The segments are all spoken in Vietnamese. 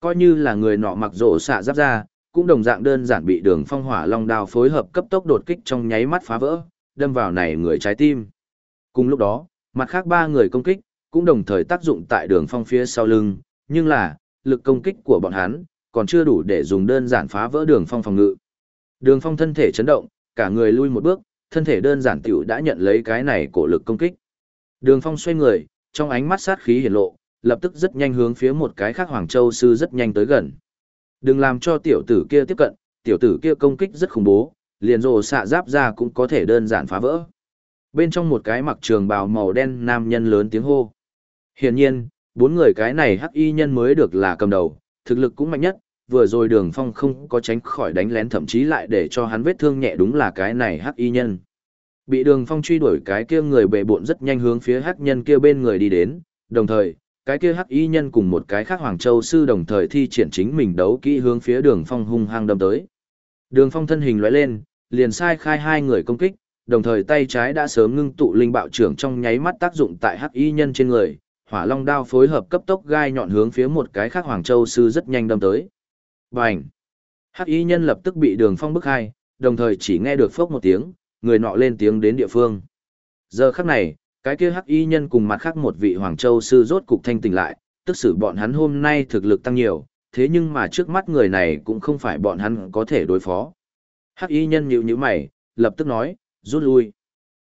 Coi như là người nọ mặc rổ xạ giáp ra, cũng đồng dạng đơn giản bị đường phong hỏa long đao phối hợp cấp tốc đột kích trong nháy mắt phá vỡ, đâm vào này người trái tim. Cùng lúc đó, mặt khác ba người công kích, cũng đồng thời tác dụng tại đường phong phía sau lưng, nhưng là, lực công kích của bọn hắn, còn chưa đủ để dùng đơn giản phá vỡ đường phong phòng ngự. Đường phong thân thể chấn động, cả người lui một bước, thân thể đơn giản tiểu đã nhận lấy cái này cổ lực công kích. Đường phong xoay người, trong ánh mắt sát khí hiển lộ, lập tức rất nhanh hướng phía một cái khác Hoàng Châu sư rất nhanh tới gần. Đừng làm cho tiểu tử kia tiếp cận, tiểu tử kia công kích rất khủng bố, liền rồ xạ giáp ra cũng có thể đơn giản phá vỡ. Bên trong một cái mặc trường bào màu đen nam nhân lớn tiếng hô. Hiển nhiên, bốn người cái này hắc y nhân mới được là cầm đầu, thực lực cũng mạnh nhất, vừa rồi đường phong không có tránh khỏi đánh lén thậm chí lại để cho hắn vết thương nhẹ đúng là cái này hắc y nhân. Bị đường phong truy đuổi cái kia người bệ bộn rất nhanh hướng phía hắc nhân kia bên người đi đến, đồng thời, cái kia hắc y nhân cùng một cái khác Hoàng Châu sư đồng thời thi triển chính mình đấu kỹ hướng phía đường phong hung hăng đâm tới. Đường phong thân hình lóe lên, liền sai khai hai người công kích, đồng thời tay trái đã sớm ngưng tụ linh bạo trưởng trong nháy mắt tác dụng tại hắc y nhân trên người, hỏa long đao phối hợp cấp tốc gai nhọn hướng phía một cái khác Hoàng Châu sư rất nhanh đâm tới. Bành! Hắc y nhân lập tức bị đường phong bức hai, đồng thời chỉ nghe được phốc một tiếng, người nọ lên tiếng đến địa phương. Giờ khắc này, cái kia hắc y nhân cùng mặt khác một vị Hoàng Châu sư rốt cục thanh tỉnh lại, tức xử bọn hắn hôm nay thực lực tăng nhiều, thế nhưng mà trước mắt người này cũng không phải bọn hắn có thể đối phó. Hắc y nhân nhíu nhíu mày, lập tức nói, rút lui.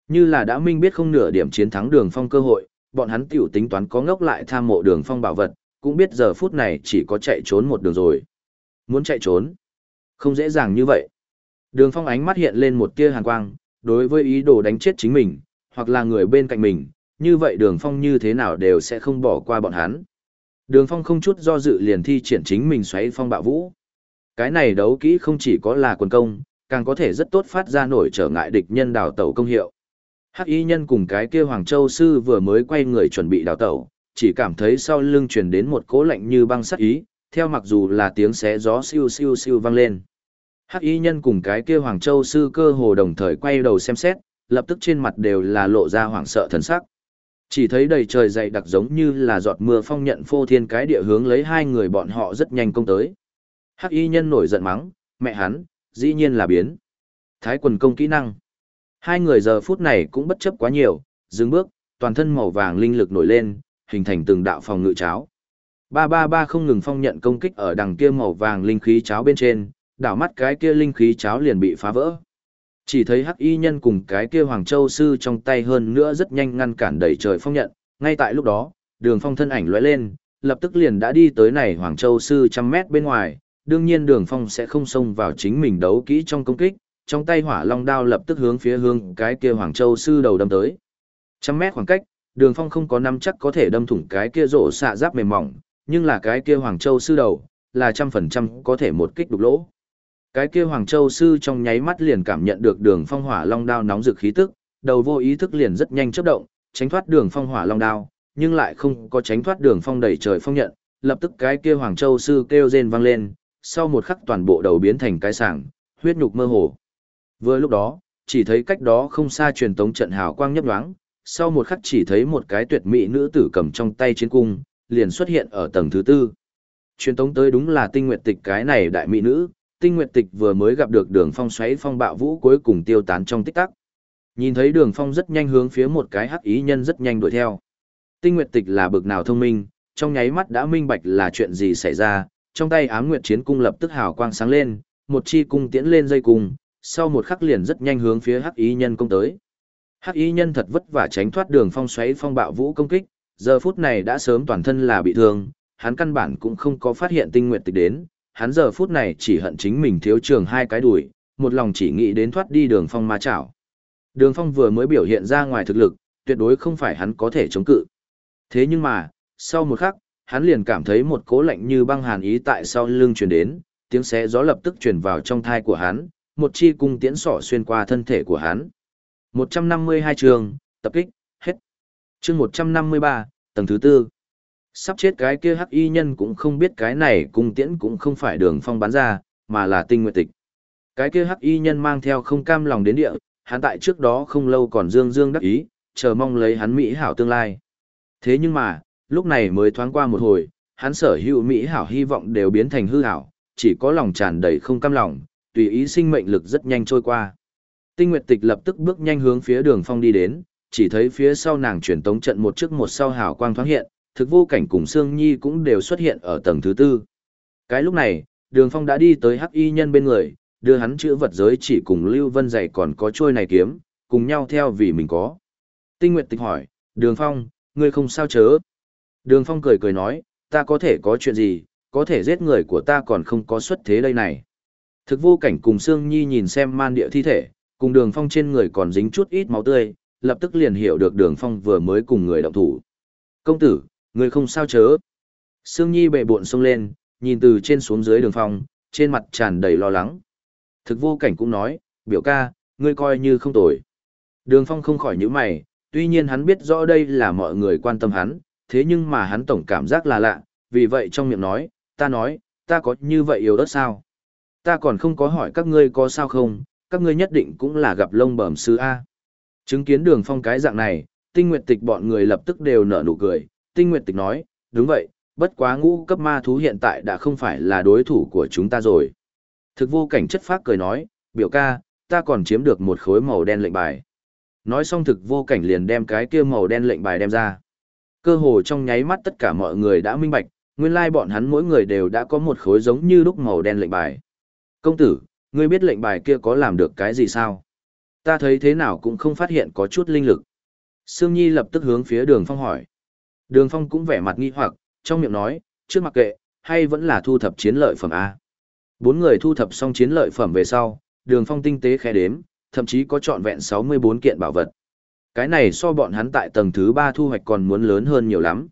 Như là đã minh biết không nửa điểm chiến thắng đường phong cơ hội, bọn hắn tiểu tính toán có ngốc lại tham mộ đường phong bảo vật, cũng biết giờ phút này chỉ có chạy trốn một đường rồi. Muốn chạy trốn? Không dễ dàng như vậy. Đường phong ánh mắt hiện lên một tia hàn quang, đối với ý đồ đánh chết chính mình, hoặc là người bên cạnh mình, như vậy đường phong như thế nào đều sẽ không bỏ qua bọn hắn. Đường phong không chút do dự liền thi triển chính mình xoáy phong bạo vũ. Cái này đấu kỹ không chỉ có là quần công, càng có thể rất tốt phát ra nổi trở ngại địch nhân đào tẩu công hiệu. Hắc y nhân cùng cái kia Hoàng Châu sư vừa mới quay người chuẩn bị đào tẩu, chỉ cảm thấy sau lưng truyền đến một cỗ lạnh như băng sắt ý, theo mặc dù là tiếng xé gió siêu siêu siêu vang lên. Hắc y nhân cùng cái kia Hoàng Châu sư cơ hồ đồng thời quay đầu xem xét, lập tức trên mặt đều là lộ ra hoảng sợ thần sắc. Chỉ thấy đầy trời dày đặc giống như là giọt mưa phong nhận phô thiên cái địa hướng lấy hai người bọn họ rất nhanh công tới. Hắc y nhân nổi giận mắng, mẹ hắn, dĩ nhiên là biến. Thái quần công kỹ năng. Hai người giờ phút này cũng bất chấp quá nhiều, dừng bước, toàn thân màu vàng linh lực nổi lên, hình thành từng đạo phòng ngự cháo. Ba ba ba không ngừng phong nhận công kích ở đằng kia màu vàng linh khí cháo bên trên, đảo mắt cái kia linh khí cháo liền bị phá vỡ. Chỉ thấy hắc y nhân cùng cái kia Hoàng Châu Sư trong tay hơn nữa rất nhanh ngăn cản đẩy trời phong nhận, ngay tại lúc đó, đường phong thân ảnh lóe lên, lập tức liền đã đi tới này Hoàng Châu Sư trăm mét bên ngoài, đương nhiên đường phong sẽ không xông vào chính mình đấu kỹ trong công kích, trong tay hỏa long đao lập tức hướng phía hướng cái kia Hoàng Châu Sư đầu đâm tới. Trăm mét khoảng cách, đường phong không có năm chắc có thể đâm thủng cái kia rổ xạ giáp mềm mỏng, nhưng là cái kia Hoàng Châu Sư đầu, là trăm phần trăm có thể một kích đục lỗ. Cái kia Hoàng Châu sư trong nháy mắt liền cảm nhận được đường phong hỏa long đao nóng rực khí tức, đầu vô ý thức liền rất nhanh chớp động, tránh thoát đường phong hỏa long đao, nhưng lại không có tránh thoát đường phong đẩy trời phong nhận, lập tức cái kia Hoàng Châu sư kêu rên vang lên, sau một khắc toàn bộ đầu biến thành cái sảng, huyết nhục mơ hồ. Vừa lúc đó, chỉ thấy cách đó không xa truyền tống trận hào quang nhấp nhoáng, sau một khắc chỉ thấy một cái tuyệt mỹ nữ tử cầm trong tay chiến cung, liền xuất hiện ở tầng thứ tư. Truyền tống tới đúng là tinh nguyệt tịch cái này đại mỹ nữ, tinh nguyệt tịch vừa mới gặp được đường phong xoáy phong bạo vũ cuối cùng tiêu tán trong tích tắc. Nhìn thấy đường phong rất nhanh hướng phía một cái hắc ý nhân rất nhanh đuổi theo. Tinh nguyệt tịch là bực nào thông minh, trong nháy mắt đã minh bạch là chuyện gì xảy ra, trong tay ám nguyệt chiến cung lập tức hào quang sáng lên, một chi cung tiễn lên dây cung, sau một khắc liền rất nhanh hướng phía hắc ý nhân công tới. Hắc ý nhân thật vất vả tránh thoát đường phong xoáy phong bạo vũ công kích, giờ phút này đã sớm toàn thân là bị thương, hắn căn bản cũng không có phát hiện tinh nguyệt tịch đến hắn giờ phút này chỉ hận chính mình thiếu trường hai cái đùi, một lòng chỉ nghĩ đến thoát đi đường phong ma chảo. Đường phong vừa mới biểu hiện ra ngoài thực lực, tuyệt đối không phải hắn có thể chống cự. Thế nhưng mà, sau một khắc, hắn liền cảm thấy một cố lạnh như băng hàn ý tại sau lưng truyền đến, tiếng xé gió lập tức truyền vào trong thai của hắn, một chi cung tiễn sỏ xuyên qua thân thể của hắn. 152 trường, tập kích, hết. chương 153, tầng thứ tư. Sắp chết cái kia hắc y nhân cũng không biết cái này cung tiễn cũng không phải đường phong bắn ra, mà là tinh nguyệt tịch. Cái kia hắc y nhân mang theo không cam lòng đến địa, hắn tại trước đó không lâu còn dương dương đắc ý, chờ mong lấy hắn mỹ hảo tương lai. Thế nhưng mà, lúc này mới thoáng qua một hồi, Hắn sở hữu mỹ hảo hy vọng đều biến thành hư hảo, chỉ có lòng tràn đầy không cam lòng, tùy ý sinh mệnh lực rất nhanh trôi qua. Tinh Nguyệt Tịch lập tức bước nhanh hướng phía Đường Phong đi đến, chỉ thấy phía sau nàng truyền tống trận một trước một sau hào quang thoáng hiện, thực vô cảnh cùng Sương Nhi cũng đều xuất hiện ở tầng thứ tư. Cái lúc này, Đường Phong đã đi tới Hắc Y nhân bên người, đưa hắn chữ vật giới chỉ cùng Lưu Vân dạy còn có trôi này kiếm, cùng nhau theo vì mình có. Tinh Nguyệt Tịch hỏi, Đường Phong, ngươi không sao chớ? Đường Phong cười cười nói, ta có thể có chuyện gì, có thể giết người của ta còn không có xuất thế đây này. Thực vô cảnh cùng Sương Nhi nhìn xem man địa thi thể, cùng đường phong trên người còn dính chút ít máu tươi, lập tức liền hiểu được đường phong vừa mới cùng người động thủ. Công tử, người không sao chớ. Sương Nhi bệ bộn xông lên, nhìn từ trên xuống dưới đường phong, trên mặt tràn đầy lo lắng. Thực vô cảnh cũng nói, biểu ca, ngươi coi như không tồi. Đường phong không khỏi nhíu mày, tuy nhiên hắn biết rõ đây là mọi người quan tâm hắn, thế nhưng mà hắn tổng cảm giác là lạ, vì vậy trong miệng nói, ta nói, ta có như vậy yếu ớt sao? Ta còn không có hỏi các ngươi có sao không, các ngươi nhất định cũng là gặp lông bẩm sư A. Chứng kiến đường phong cái dạng này, tinh nguyệt tịch bọn người lập tức đều nở nụ cười, tinh nguyệt tịch nói, đúng vậy, bất quá ngũ cấp ma thú hiện tại đã không phải là đối thủ của chúng ta rồi. Thực vô cảnh chất phác cười nói, biểu ca, ta còn chiếm được một khối màu đen lệnh bài. Nói xong thực vô cảnh liền đem cái kia màu đen lệnh bài đem ra. Cơ hồ trong nháy mắt tất cả mọi người đã minh bạch, nguyên lai bọn hắn mỗi người đều đã có một khối giống như lúc màu đen lệnh bài. Công tử, ngươi biết lệnh bài kia có làm được cái gì sao? Ta thấy thế nào cũng không phát hiện có chút linh lực. Sương Nhi lập tức hướng phía đường phong hỏi. Đường phong cũng vẻ mặt nghi hoặc, trong miệng nói, trước mặc kệ, hay vẫn là thu thập chiến lợi phẩm A. Bốn người thu thập xong chiến lợi phẩm về sau, đường phong tinh tế khẽ đếm, thậm chí có trọn vẹn 64 kiện bảo vật. Cái này so bọn hắn tại tầng thứ 3 thu hoạch còn muốn lớn hơn nhiều lắm.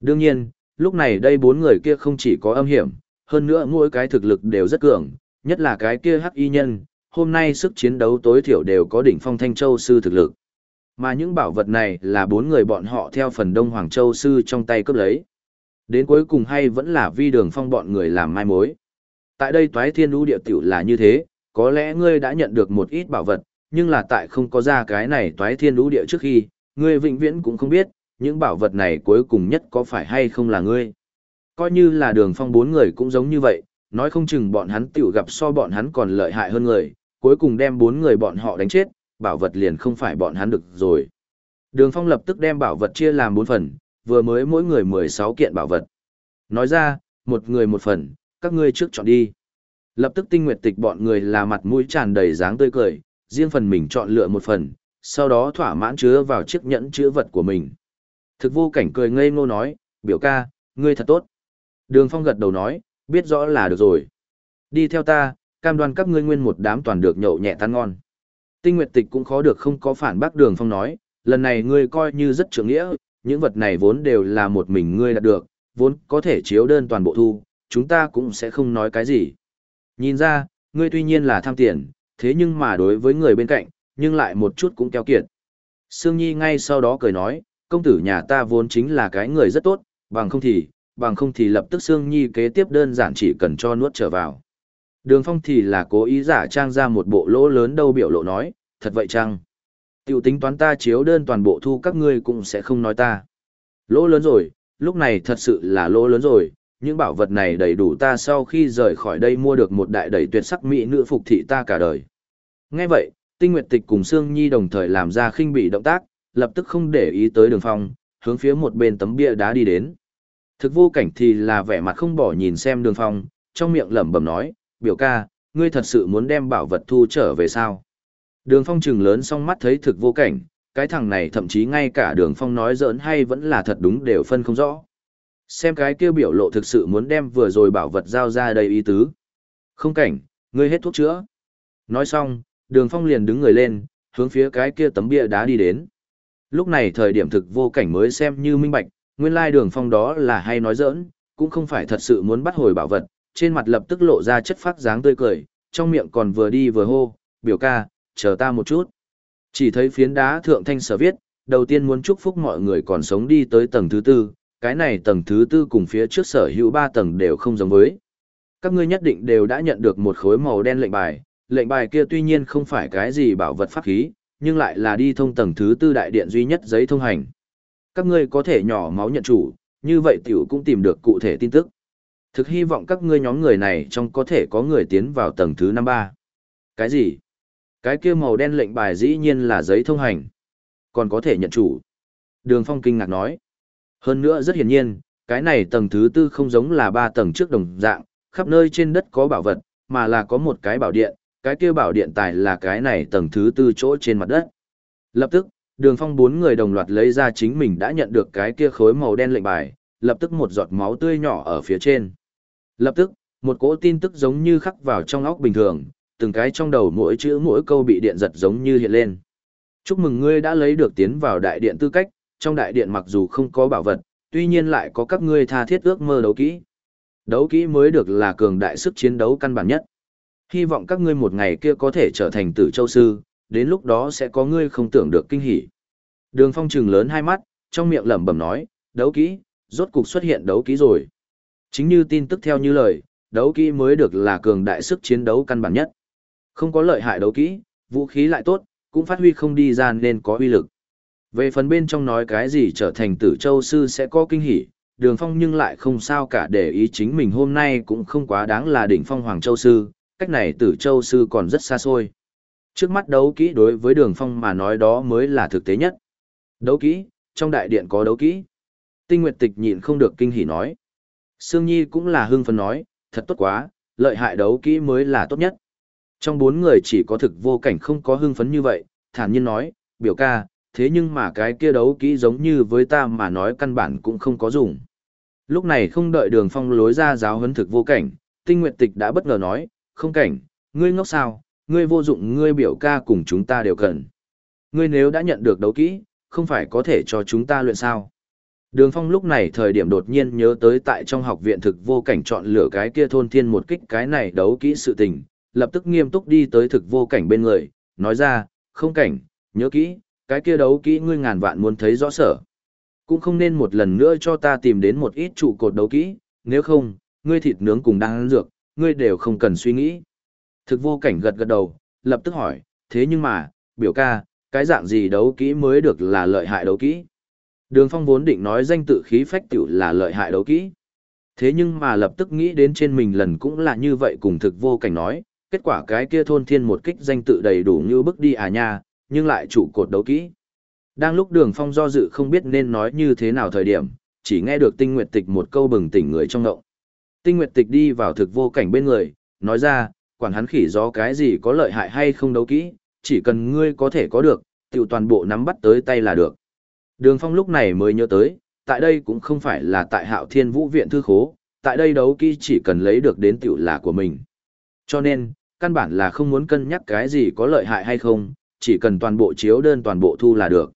Đương nhiên, lúc này đây bốn người kia không chỉ có âm hiểm, hơn nữa mỗi cái thực lực đều rất cường, nhất là cái kia hắc y nhân, hôm nay sức chiến đấu tối thiểu đều có đỉnh phong thanh châu sư thực lực. Mà những bảo vật này là bốn người bọn họ theo phần đông Hoàng Châu sư trong tay cướp lấy. Đến cuối cùng hay vẫn là vi đường phong bọn người làm mai mối. Tại đây toái thiên lũ địa tiểu là như thế, có lẽ ngươi đã nhận được một ít bảo vật, nhưng là tại không có ra cái này toái thiên lũ địa trước khi, ngươi vĩnh viễn cũng không biết, những bảo vật này cuối cùng nhất có phải hay không là ngươi. Coi như là đường phong bốn người cũng giống như vậy, nói không chừng bọn hắn tiểu gặp so bọn hắn còn lợi hại hơn người, cuối cùng đem bốn người bọn họ đánh chết, bảo vật liền không phải bọn hắn được rồi. Đường phong lập tức đem bảo vật chia làm bốn phần, vừa mới mỗi người 16 kiện bảo vật. Nói ra, một người một phần, các ngươi trước chọn đi. Lập tức tinh nguyệt tịch bọn người là mặt mũi tràn đầy dáng tươi cười, riêng phần mình chọn lựa một phần, sau đó thỏa mãn chứa vào chiếc nhẫn chứa vật của mình. Thực vô cảnh cười ngây ngô nói, biểu ca, ngươi thật tốt. Đường phong gật đầu nói, biết rõ là được rồi. Đi theo ta, cam đoan các ngươi nguyên một đám toàn được nhậu nhẹ tan ngon. Tinh Nguyệt Tịch cũng khó được không có phản bác Đường Phong nói, lần này ngươi coi như rất trưởng nghĩa, những vật này vốn đều là một mình ngươi đạt được, vốn có thể chiếu đơn toàn bộ thu, chúng ta cũng sẽ không nói cái gì. Nhìn ra, ngươi tuy nhiên là tham tiền, thế nhưng mà đối với người bên cạnh, nhưng lại một chút cũng keo kiệt. Sương Nhi ngay sau đó cười nói, công tử nhà ta vốn chính là cái người rất tốt, bằng không thì, bằng không thì lập tức Sương Nhi kế tiếp đơn giản chỉ cần cho nuốt trở vào. Đường Phong thì là cố ý giả trang ra một bộ lỗ lớn đâu biểu lộ nói, thật vậy chăng? Tiểu tính toán ta chiếu đơn toàn bộ thu các ngươi cũng sẽ không nói ta. Lỗ lớn rồi, lúc này thật sự là lỗ lớn rồi, những bảo vật này đầy đủ ta sau khi rời khỏi đây mua được một đại đầy tuyệt sắc mỹ nữ phục thị ta cả đời. Nghe vậy, Tinh Nguyệt Tịch cùng Sương Nhi đồng thời làm ra khinh bị động tác, lập tức không để ý tới đường phong, hướng phía một bên tấm bia đá đi đến. Thực vô cảnh thì là vẻ mặt không bỏ nhìn xem đường phong, trong miệng lẩm bẩm nói, biểu ca, ngươi thật sự muốn đem bảo vật thu trở về sao? Đường phong trừng lớn song mắt thấy thực vô cảnh, cái thằng này thậm chí ngay cả đường phong nói giỡn hay vẫn là thật đúng đều phân không rõ. Xem cái kia biểu lộ thực sự muốn đem vừa rồi bảo vật giao ra đây ý tứ. Không cảnh, ngươi hết thuốc chữa. Nói xong, đường phong liền đứng người lên, hướng phía cái kia tấm bia đá đi đến. Lúc này thời điểm thực vô cảnh mới xem như minh bạch, nguyên lai đường phong đó là hay nói giỡn, cũng không phải thật sự muốn bắt hồi bảo vật, trên mặt lập tức lộ ra chất phát dáng tươi cười, trong miệng còn vừa đi vừa hô, biểu ca, chờ ta một chút. Chỉ thấy phiến đá thượng thanh sở viết, đầu tiên muốn chúc phúc mọi người còn sống đi tới tầng thứ tư, cái này tầng thứ tư cùng phía trước sở hữu ba tầng đều không giống với. Các ngươi nhất định đều đã nhận được một khối màu đen lệnh bài, lệnh bài kia tuy nhiên không phải cái gì bảo vật pháp khí, nhưng lại là đi thông tầng thứ tư đại điện duy nhất giấy thông hành. Các ngươi có thể nhỏ máu nhận chủ, như vậy tiểu cũng tìm được cụ thể tin tức. Thực hy vọng các ngươi nhóm người này trong có thể có người tiến vào tầng thứ năm ba. Cái gì? Cái kia màu đen lệnh bài dĩ nhiên là giấy thông hành. Còn có thể nhận chủ. Đường Phong kinh ngạc nói. Hơn nữa rất hiển nhiên, cái này tầng thứ tư không giống là ba tầng trước đồng dạng, khắp nơi trên đất có bảo vật, mà là có một cái bảo điện, cái kia bảo điện tài là cái này tầng thứ tư chỗ trên mặt đất. Lập tức, đường phong bốn người đồng loạt lấy ra chính mình đã nhận được cái kia khối màu đen lệnh bài, lập tức một giọt máu tươi nhỏ ở phía trên. Lập tức, một cỗ tin tức giống như khắc vào trong óc bình thường, từng cái trong đầu mỗi chữ mỗi câu bị điện giật giống như hiện lên. Chúc mừng ngươi đã lấy được tiến vào đại điện tư cách, trong đại điện mặc dù không có bảo vật, tuy nhiên lại có các ngươi tha thiết ước mơ đấu kỹ. Đấu kỹ mới được là cường đại sức chiến đấu căn bản nhất. Hy vọng các ngươi một ngày kia có thể trở thành tử châu sư, đến lúc đó sẽ có ngươi không tưởng được kinh hỉ. Đường phong trừng lớn hai mắt, trong miệng lẩm bẩm nói, đấu kỹ, rốt cục xuất hiện đấu kỹ rồi. Chính như tin tức theo như lời, đấu kỹ mới được là cường đại sức chiến đấu căn bản nhất. Không có lợi hại đấu kỹ, vũ khí lại tốt, cũng phát huy không đi ra nên có uy lực. Về phần bên trong nói cái gì trở thành tử châu sư sẽ có kinh hỉ, đường phong nhưng lại không sao cả để ý chính mình hôm nay cũng không quá đáng là đỉnh phong hoàng châu sư, cách này tử châu sư còn rất xa xôi. Trước mắt đấu kỹ đối với đường phong mà nói đó mới là thực tế nhất. Đấu kỹ, trong đại điện có đấu kỹ. Tinh Nguyệt Tịch nhịn không được kinh hỉ nói. Sương Nhi cũng là hưng phấn nói, thật tốt quá, lợi hại đấu kỹ mới là tốt nhất. Trong bốn người chỉ có thực vô cảnh không có hưng phấn như vậy, thản nhiên nói, biểu ca, thế nhưng mà cái kia đấu kỹ giống như với ta mà nói căn bản cũng không có dùng. Lúc này không đợi đường phong lối ra giáo huấn thực vô cảnh, tinh Nguyệt tịch đã bất ngờ nói, không cảnh, ngươi ngốc sao, ngươi vô dụng ngươi biểu ca cùng chúng ta đều cần. Ngươi nếu đã nhận được đấu kỹ, không phải có thể cho chúng ta luyện sao. Đường phong lúc này thời điểm đột nhiên nhớ tới tại trong học viện thực vô cảnh chọn lựa cái kia thôn thiên một kích cái này đấu kỹ sự tình, lập tức nghiêm túc đi tới thực vô cảnh bên người, nói ra, không cảnh, nhớ kỹ, cái kia đấu kỹ ngươi ngàn vạn muốn thấy rõ sở. Cũng không nên một lần nữa cho ta tìm đến một ít trụ cột đấu kỹ, nếu không, ngươi thịt nướng cùng đang ăn dược, ngươi đều không cần suy nghĩ. Thực vô cảnh gật gật đầu, lập tức hỏi, thế nhưng mà, biểu ca, cái dạng gì đấu kỹ mới được là lợi hại đấu kỹ? Đường phong vốn định nói danh tự khí phách tiểu là lợi hại đấu kỹ. Thế nhưng mà lập tức nghĩ đến trên mình lần cũng là như vậy cùng thực vô cảnh nói, kết quả cái kia thôn thiên một kích danh tự đầy đủ như bước đi à nha, nhưng lại trụ cột đấu kỹ. Đang lúc đường phong do dự không biết nên nói như thế nào thời điểm, chỉ nghe được tinh nguyệt tịch một câu bừng tỉnh người trong ngộng. Tinh nguyệt tịch đi vào thực vô cảnh bên người, nói ra, quản hắn khỉ gió cái gì có lợi hại hay không đấu kỹ, chỉ cần ngươi có thể có được, tiểu toàn bộ nắm bắt tới tay là được. Đường phong lúc này mới nhớ tới, tại đây cũng không phải là tại hạo thiên vũ viện thư khố, tại đây đấu kỹ chỉ cần lấy được đến tiểu là của mình. Cho nên, căn bản là không muốn cân nhắc cái gì có lợi hại hay không, chỉ cần toàn bộ chiếu đơn toàn bộ thu là được.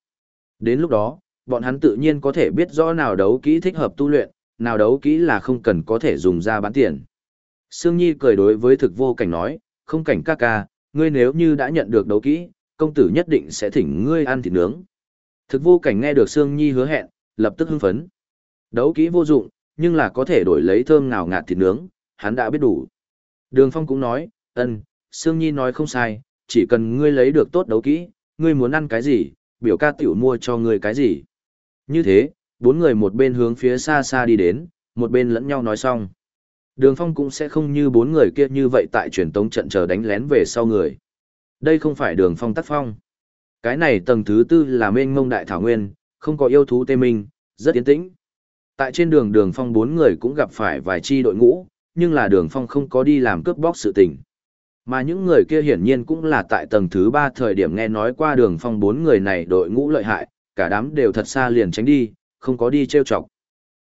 Đến lúc đó, bọn hắn tự nhiên có thể biết rõ nào đấu kỹ thích hợp tu luyện, nào đấu kỹ là không cần có thể dùng ra bán tiền. Sương Nhi cười đối với thực vô cảnh nói, không cảnh ca ca, ngươi nếu như đã nhận được đấu kỹ, công tử nhất định sẽ thỉnh ngươi ăn thịt nướng. Thực vô cảnh nghe được Sương Nhi hứa hẹn, lập tức hưng phấn. Đấu kỹ vô dụng, nhưng là có thể đổi lấy thơm ngào ngạt thịt nướng, hắn đã biết đủ. Đường Phong cũng nói, ân, Sương Nhi nói không sai, chỉ cần ngươi lấy được tốt đấu kỹ, ngươi muốn ăn cái gì, biểu ca tiểu mua cho ngươi cái gì. Như thế, bốn người một bên hướng phía xa xa đi đến, một bên lẫn nhau nói xong. Đường phong cũng sẽ không như bốn người kia như vậy tại truyền tống trận chờ đánh lén về sau người. Đây không phải đường phong tác phong. Cái này tầng thứ tư là mênh mông đại thảo nguyên, không có yêu thú tê minh, rất yên tĩnh. Tại trên đường đường phong bốn người cũng gặp phải vài chi đội ngũ, nhưng là đường phong không có đi làm cướp bóc sự tình. Mà những người kia hiển nhiên cũng là tại tầng thứ ba thời điểm nghe nói qua đường phong bốn người này đội ngũ lợi hại, cả đám đều thật xa liền tránh đi, không có đi trêu chọc.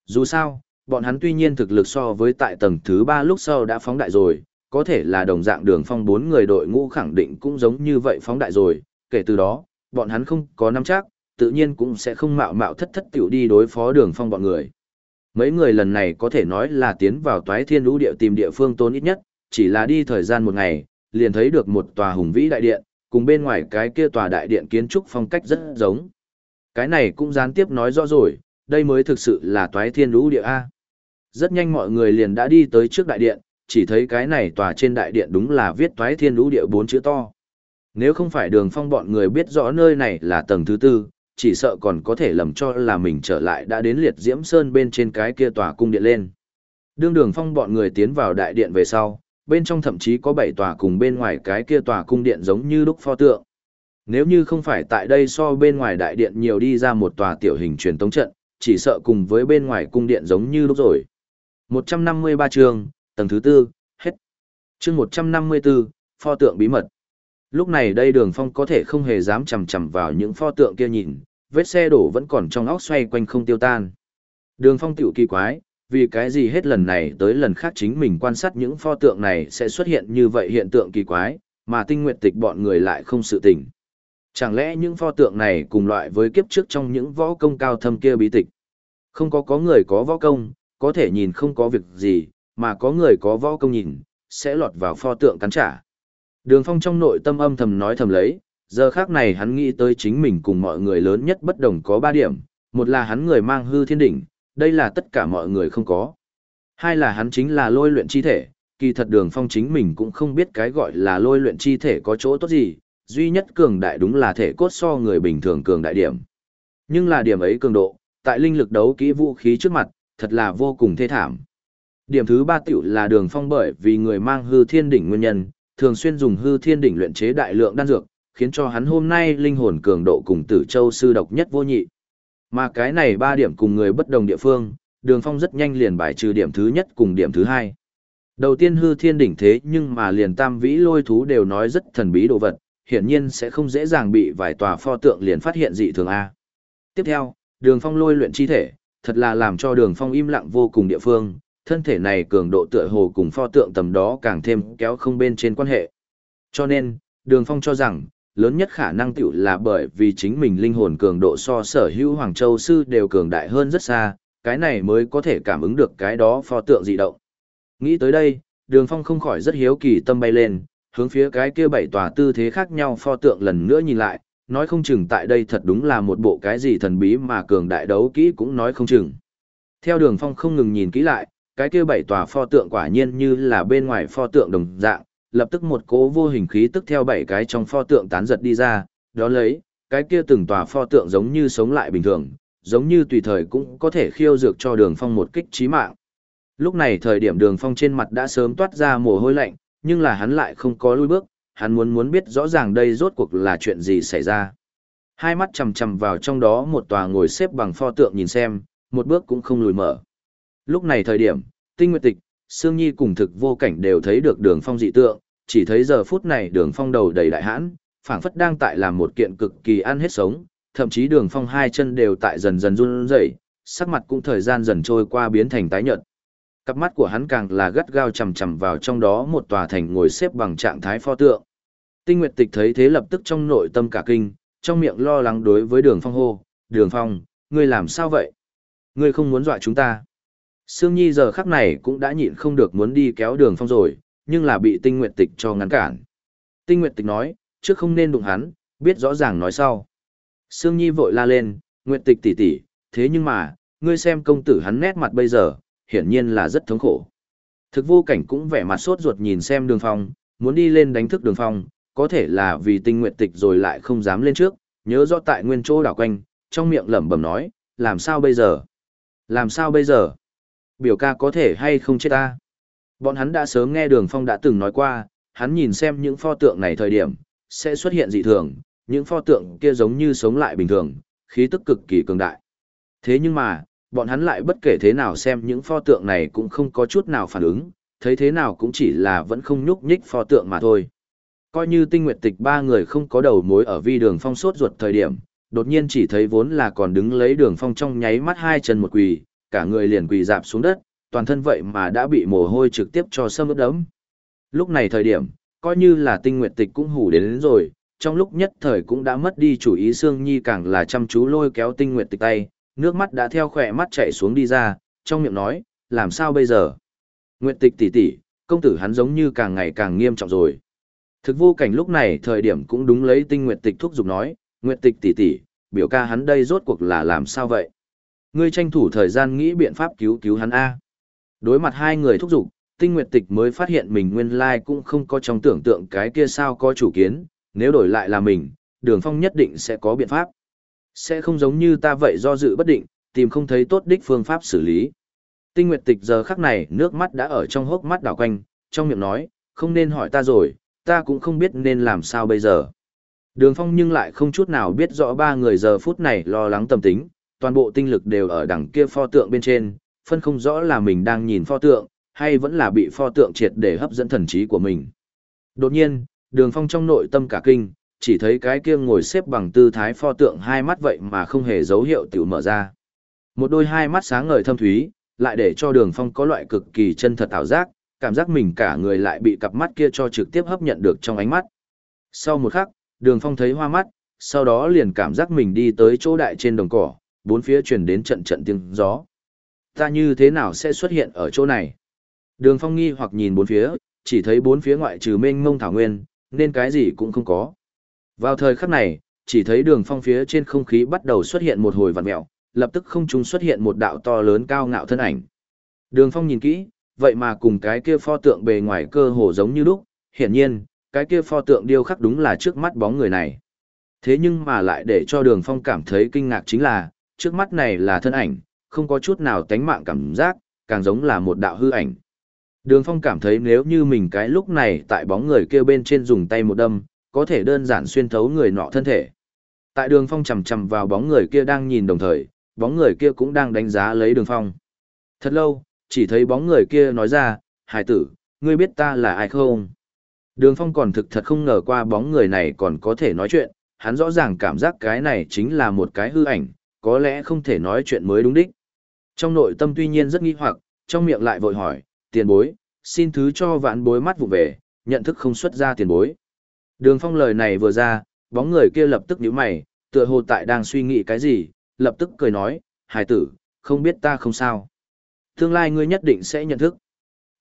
Dù sao, bọn hắn tuy nhiên thực lực so với tại tầng thứ ba lúc sau đã phóng đại rồi, có thể là đồng dạng đường phong bốn người đội ngũ khẳng định cũng giống như vậy phóng đại rồi, kể từ đó, bọn hắn không có nắm chắc, tự nhiên cũng sẽ không mạo mạo thất thất tiểu đi đối phó đường phong bọn người. Mấy người lần này có thể nói là tiến vào toái thiên lũ địa tìm địa phương tôn ít nhất, chỉ là đi thời gian một ngày, liền thấy được một tòa hùng vĩ đại điện, cùng bên ngoài cái kia tòa đại điện kiến trúc phong cách rất giống. Cái này cũng gián tiếp nói rõ rồi, đây mới thực sự là toái thiên lũ địa A. Rất nhanh mọi người liền đã đi tới trước đại điện, chỉ thấy cái này tòa trên đại điện đúng là viết toái thiên lũ địa bốn chữ to. Nếu không phải đường phong bọn người biết rõ nơi này là tầng thứ tư, chỉ sợ còn có thể lầm cho là mình trở lại đã đến liệt diễm sơn bên trên cái kia tòa cung điện lên. Đương đường phong bọn người tiến vào đại điện về sau, bên trong thậm chí có bảy tòa cùng bên ngoài cái kia tòa cung điện giống như đúc pho tượng. Nếu như không phải tại đây so bên ngoài đại điện nhiều đi ra một tòa tiểu hình truyền tống trận, chỉ sợ cùng với bên ngoài cung điện giống như lúc rồi. 153 chương, tầng thứ tư, hết. Chương 154, pho tượng bí mật. Lúc này đây đường phong có thể không hề dám chầm chầm vào những pho tượng kia nhìn, vết xe đổ vẫn còn trong óc xoay quanh không tiêu tan. Đường phong tiểu kỳ quái, vì cái gì hết lần này tới lần khác chính mình quan sát những pho tượng này sẽ xuất hiện như vậy hiện tượng kỳ quái, mà tinh nguyện tịch bọn người lại không sự tỉnh. Chẳng lẽ những pho tượng này cùng loại với kiếp trước trong những võ công cao thâm kia bí tịch? Không có có người có võ công, có thể nhìn không có việc gì, mà có người có võ công nhìn, sẽ lọt vào pho tượng cắn trả. Đường Phong trong nội tâm âm thầm nói thầm lấy, giờ khác này hắn nghĩ tới chính mình cùng mọi người lớn nhất bất đồng có ba điểm, một là hắn người mang hư thiên đỉnh, đây là tất cả mọi người không có. Hai là hắn chính là lôi luyện chi thể, kỳ thật đường phong chính mình cũng không biết cái gọi là lôi luyện chi thể có chỗ tốt gì, duy nhất cường đại đúng là thể cốt so người bình thường cường đại điểm. Nhưng là điểm ấy cường độ, tại linh lực đấu kỹ vũ khí trước mặt, thật là vô cùng thê thảm. Điểm thứ ba tiểu là đường phong bởi vì người mang hư thiên đỉnh nguyên nhân, thường xuyên dùng hư thiên đỉnh luyện chế đại lượng đan dược, khiến cho hắn hôm nay linh hồn cường độ cùng tử châu sư độc nhất vô nhị. Mà cái này ba điểm cùng người bất đồng địa phương, đường phong rất nhanh liền bài trừ điểm thứ nhất cùng điểm thứ hai. Đầu tiên hư thiên đỉnh thế nhưng mà liền tam vĩ lôi thú đều nói rất thần bí đồ vật, hiển nhiên sẽ không dễ dàng bị vài tòa pho tượng liền phát hiện dị thường A. Tiếp theo, đường phong lôi luyện chi thể, thật là làm cho đường phong im lặng vô cùng địa phương, thân thể này cường độ tựa hồ cùng pho tượng tầm đó càng thêm kéo không bên trên quan hệ. Cho nên, đường phong cho rằng, lớn nhất khả năng tiểu là bởi vì chính mình linh hồn cường độ so sở hữu Hoàng Châu Sư đều cường đại hơn rất xa, cái này mới có thể cảm ứng được cái đó pho tượng dị động. Nghĩ tới đây, đường phong không khỏi rất hiếu kỳ tâm bay lên, hướng phía cái kia bảy tòa tư thế khác nhau pho tượng lần nữa nhìn lại, nói không chừng tại đây thật đúng là một bộ cái gì thần bí mà cường đại đấu kỹ cũng nói không chừng. Theo đường phong không ngừng nhìn kỹ lại, cái kia bảy tòa pho tượng quả nhiên như là bên ngoài pho tượng đồng dạng, lập tức một cố vô hình khí tức theo bảy cái trong pho tượng tán giật đi ra, đó lấy, cái kia từng tòa pho tượng giống như sống lại bình thường, giống như tùy thời cũng có thể khiêu dược cho đường phong một kích trí mạng. Lúc này thời điểm đường phong trên mặt đã sớm toát ra mồ hôi lạnh, nhưng là hắn lại không có lui bước, hắn muốn muốn biết rõ ràng đây rốt cuộc là chuyện gì xảy ra. Hai mắt chầm chầm vào trong đó một tòa ngồi xếp bằng pho tượng nhìn xem, một bước cũng không lùi mở. Lúc này thời điểm, tinh nguyệt tịch, Sương Nhi cùng thực vô cảnh đều thấy được đường phong dị tượng, chỉ thấy giờ phút này đường phong đầu đầy đại hãn, phảng phất đang tại làm một kiện cực kỳ ăn hết sống, thậm chí đường phong hai chân đều tại dần dần run rẩy, sắc mặt cũng thời gian dần trôi qua biến thành tái nhợt. Cặp mắt của hắn càng là gắt gao chằm chằm vào trong đó một tòa thành ngồi xếp bằng trạng thái pho tượng. Tinh Nguyệt Tịch thấy thế lập tức trong nội tâm cả kinh, trong miệng lo lắng đối với Đường Phong hô, "Đường Phong, ngươi làm sao vậy? Ngươi không muốn dọa chúng ta?" Sương Nhi giờ khắc này cũng đã nhịn không được muốn đi kéo Đường Phong rồi, nhưng là bị Tinh Nguyệt Tịch cho ngăn cản. Tinh Nguyệt Tịch nói, trước không nên đụng hắn, biết rõ ràng nói sau. Sương Nhi vội la lên, Nguyệt Tịch tỷ tỷ, thế nhưng mà, ngươi xem công tử hắn nét mặt bây giờ, hiển nhiên là rất thống khổ. Thực vô cảnh cũng vẻ mặt sốt ruột nhìn xem đường phong, muốn đi lên đánh thức đường phong, có thể là vì tinh Nguyệt tịch rồi lại không dám lên trước, nhớ rõ tại nguyên chỗ đảo quanh, trong miệng lẩm bẩm nói, làm sao bây giờ? Làm sao bây giờ? Biểu ca có thể hay không chết ta? Bọn hắn đã sớm nghe đường phong đã từng nói qua, hắn nhìn xem những pho tượng này thời điểm, sẽ xuất hiện dị thường, những pho tượng kia giống như sống lại bình thường, khí tức cực kỳ cường đại. Thế nhưng mà, bọn hắn lại bất kể thế nào xem những pho tượng này cũng không có chút nào phản ứng, thấy thế nào cũng chỉ là vẫn không nhúc nhích pho tượng mà thôi. Coi như tinh nguyệt tịch ba người không có đầu mối ở vi đường phong sốt ruột thời điểm, đột nhiên chỉ thấy vốn là còn đứng lấy đường phong trong nháy mắt hai chân một quỳ, cả người liền quỳ dạp xuống đất, toàn thân vậy mà đã bị mồ hôi trực tiếp cho sâm ướt đẫm. Lúc này thời điểm, coi như là tinh nguyệt tịch cũng hủ đến, đến rồi, trong lúc nhất thời cũng đã mất đi chủ ý Sương Nhi càng là chăm chú lôi kéo tinh nguyệt tịch tay, nước mắt đã theo khỏe mắt chảy xuống đi ra, trong miệng nói, làm sao bây giờ? Nguyệt tịch tỷ tỷ, công tử hắn giống như càng ngày càng nghiêm trọng rồi. Thực vô cảnh lúc này thời điểm cũng đúng lấy tinh nguyệt tịch thúc giục nói, Nguyệt tịch tỷ tỷ, biểu ca hắn đây rốt cuộc là làm sao vậy? Ngươi tranh thủ thời gian nghĩ biện pháp cứu cứu hắn A. Đối mặt hai người thúc giục, tinh nguyệt tịch mới phát hiện mình nguyên lai cũng không có trong tưởng tượng cái kia sao có chủ kiến, nếu đổi lại là mình, đường phong nhất định sẽ có biện pháp. Sẽ không giống như ta vậy do dự bất định, tìm không thấy tốt đích phương pháp xử lý. Tinh Nguyệt Tịch giờ khắc này nước mắt đã ở trong hốc mắt đảo quanh, trong miệng nói, không nên hỏi ta rồi, ta cũng không biết nên làm sao bây giờ. Đường Phong nhưng lại không chút nào biết rõ ba người giờ phút này lo lắng tâm tính, toàn bộ tinh lực đều ở đằng kia pho tượng bên trên, phân không rõ là mình đang nhìn pho tượng, hay vẫn là bị pho tượng triệt để hấp dẫn thần trí của mình. Đột nhiên, Đường Phong trong nội tâm cả kinh, chỉ thấy cái kia ngồi xếp bằng tư thái pho tượng hai mắt vậy mà không hề dấu hiệu tiểu mở ra. Một đôi hai mắt sáng ngời thâm thúy, lại để cho đường phong có loại cực kỳ chân thật ảo giác, cảm giác mình cả người lại bị cặp mắt kia cho trực tiếp hấp nhận được trong ánh mắt. Sau một khắc, đường phong thấy hoa mắt, sau đó liền cảm giác mình đi tới chỗ đại trên đồng cỏ, bốn phía truyền đến trận trận tiếng gió. Ta như thế nào sẽ xuất hiện ở chỗ này? Đường phong nghi hoặc nhìn bốn phía, chỉ thấy bốn phía ngoại trừ mênh mông thảo nguyên, nên cái gì cũng không có. Vào thời khắc này, chỉ thấy đường phong phía trên không khí bắt đầu xuất hiện một hồi vằn mẹo, lập tức không trung xuất hiện một đạo to lớn cao ngạo thân ảnh. Đường phong nhìn kỹ, vậy mà cùng cái kia pho tượng bề ngoài cơ hồ giống như lúc, hiển nhiên, cái kia pho tượng điêu khắc đúng là trước mắt bóng người này. Thế nhưng mà lại để cho đường phong cảm thấy kinh ngạc chính là, trước mắt này là thân ảnh, không có chút nào tánh mạng cảm giác, càng giống là một đạo hư ảnh. Đường phong cảm thấy nếu như mình cái lúc này tại bóng người kia bên trên dùng tay một đâm, có thể đơn giản xuyên thấu người nọ thân thể. Tại đường phong chầm chầm vào bóng người kia đang nhìn đồng thời, bóng người kia cũng đang đánh giá lấy đường phong. Thật lâu, chỉ thấy bóng người kia nói ra, hải tử, ngươi biết ta là ai không? Đường phong còn thực thật không ngờ qua bóng người này còn có thể nói chuyện, hắn rõ ràng cảm giác cái này chính là một cái hư ảnh, có lẽ không thể nói chuyện mới đúng đích. Trong nội tâm tuy nhiên rất nghi hoặc, trong miệng lại vội hỏi, tiền bối, xin thứ cho vạn bối mắt vụ về, nhận thức không xuất ra tiền bối. Đường phong lời này vừa ra, bóng người kia lập tức nhíu mày, tựa hồ tại đang suy nghĩ cái gì, lập tức cười nói, hài tử, không biết ta không sao. Tương lai ngươi nhất định sẽ nhận thức.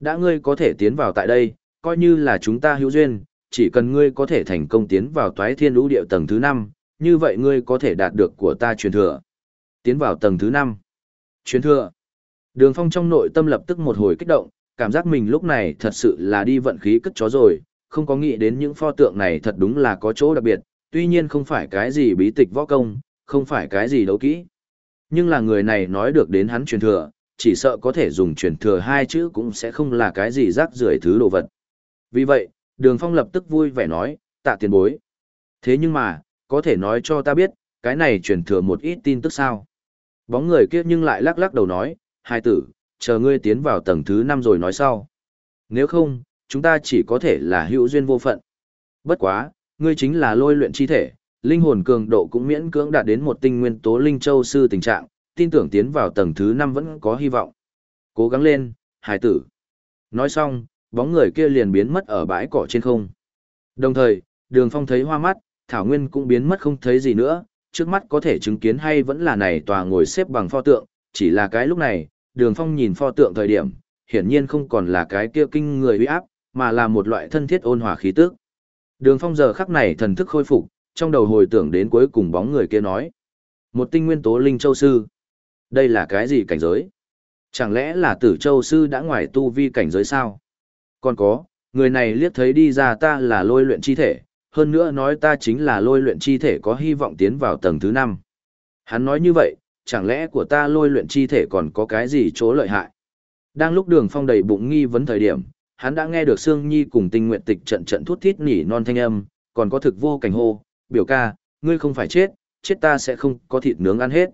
Đã ngươi có thể tiến vào tại đây, coi như là chúng ta hữu duyên, chỉ cần ngươi có thể thành công tiến vào toái thiên lũ điệu tầng thứ 5, như vậy ngươi có thể đạt được của ta truyền thừa. Tiến vào tầng thứ 5. Chuyến thừa. Đường phong trong nội tâm lập tức một hồi kích động, cảm giác mình lúc này thật sự là đi vận khí cất chó rồi, không có nghĩ đến những pho tượng này thật đúng là có chỗ đặc biệt, tuy nhiên không phải cái gì bí tịch võ công, không phải cái gì đấu kỹ. Nhưng là người này nói được đến hắn truyền thừa, chỉ sợ có thể dùng truyền thừa hai chữ cũng sẽ không là cái gì rác rưởi thứ đồ vật. Vì vậy, Đường Phong lập tức vui vẻ nói, tạ tiền bối. Thế nhưng mà, có thể nói cho ta biết, cái này truyền thừa một ít tin tức sao. Bóng người kia nhưng lại lắc lắc đầu nói, hai tử, chờ ngươi tiến vào tầng thứ 5 rồi nói sau. Nếu không, chúng ta chỉ có thể là hữu duyên vô phận. Bất quá, ngươi chính là lôi luyện chi thể, linh hồn cường độ cũng miễn cưỡng đạt đến một tinh nguyên tố linh châu sư tình trạng, tin tưởng tiến vào tầng thứ 5 vẫn có hy vọng. Cố gắng lên, hải tử. Nói xong, bóng người kia liền biến mất ở bãi cỏ trên không. Đồng thời, đường phong thấy hoa mắt, thảo nguyên cũng biến mất không thấy gì nữa, trước mắt có thể chứng kiến hay vẫn là này tòa ngồi xếp bằng pho tượng, chỉ là cái lúc này, đường phong nhìn pho tượng thời điểm, hiển nhiên không còn là cái kia kinh người uy áp, mà là một loại thân thiết ôn hòa khí tức. Đường phong giờ khắc này thần thức khôi phục, trong đầu hồi tưởng đến cuối cùng bóng người kia nói. Một tinh nguyên tố linh châu sư. Đây là cái gì cảnh giới? Chẳng lẽ là tử châu sư đã ngoài tu vi cảnh giới sao? Còn có, người này liếc thấy đi ra ta là lôi luyện chi thể, hơn nữa nói ta chính là lôi luyện chi thể có hy vọng tiến vào tầng thứ năm Hắn nói như vậy, chẳng lẽ của ta lôi luyện chi thể còn có cái gì chỗ lợi hại? Đang lúc đường phong đầy bụng nghi vấn thời điểm, hắn đã nghe được Sương Nhi cùng tinh nguyện tịch trận trận thút thít nỉ non thanh âm, còn có thực vô cảnh hô, biểu ca, ngươi không phải chết, chết ta sẽ không có thịt nướng ăn hết.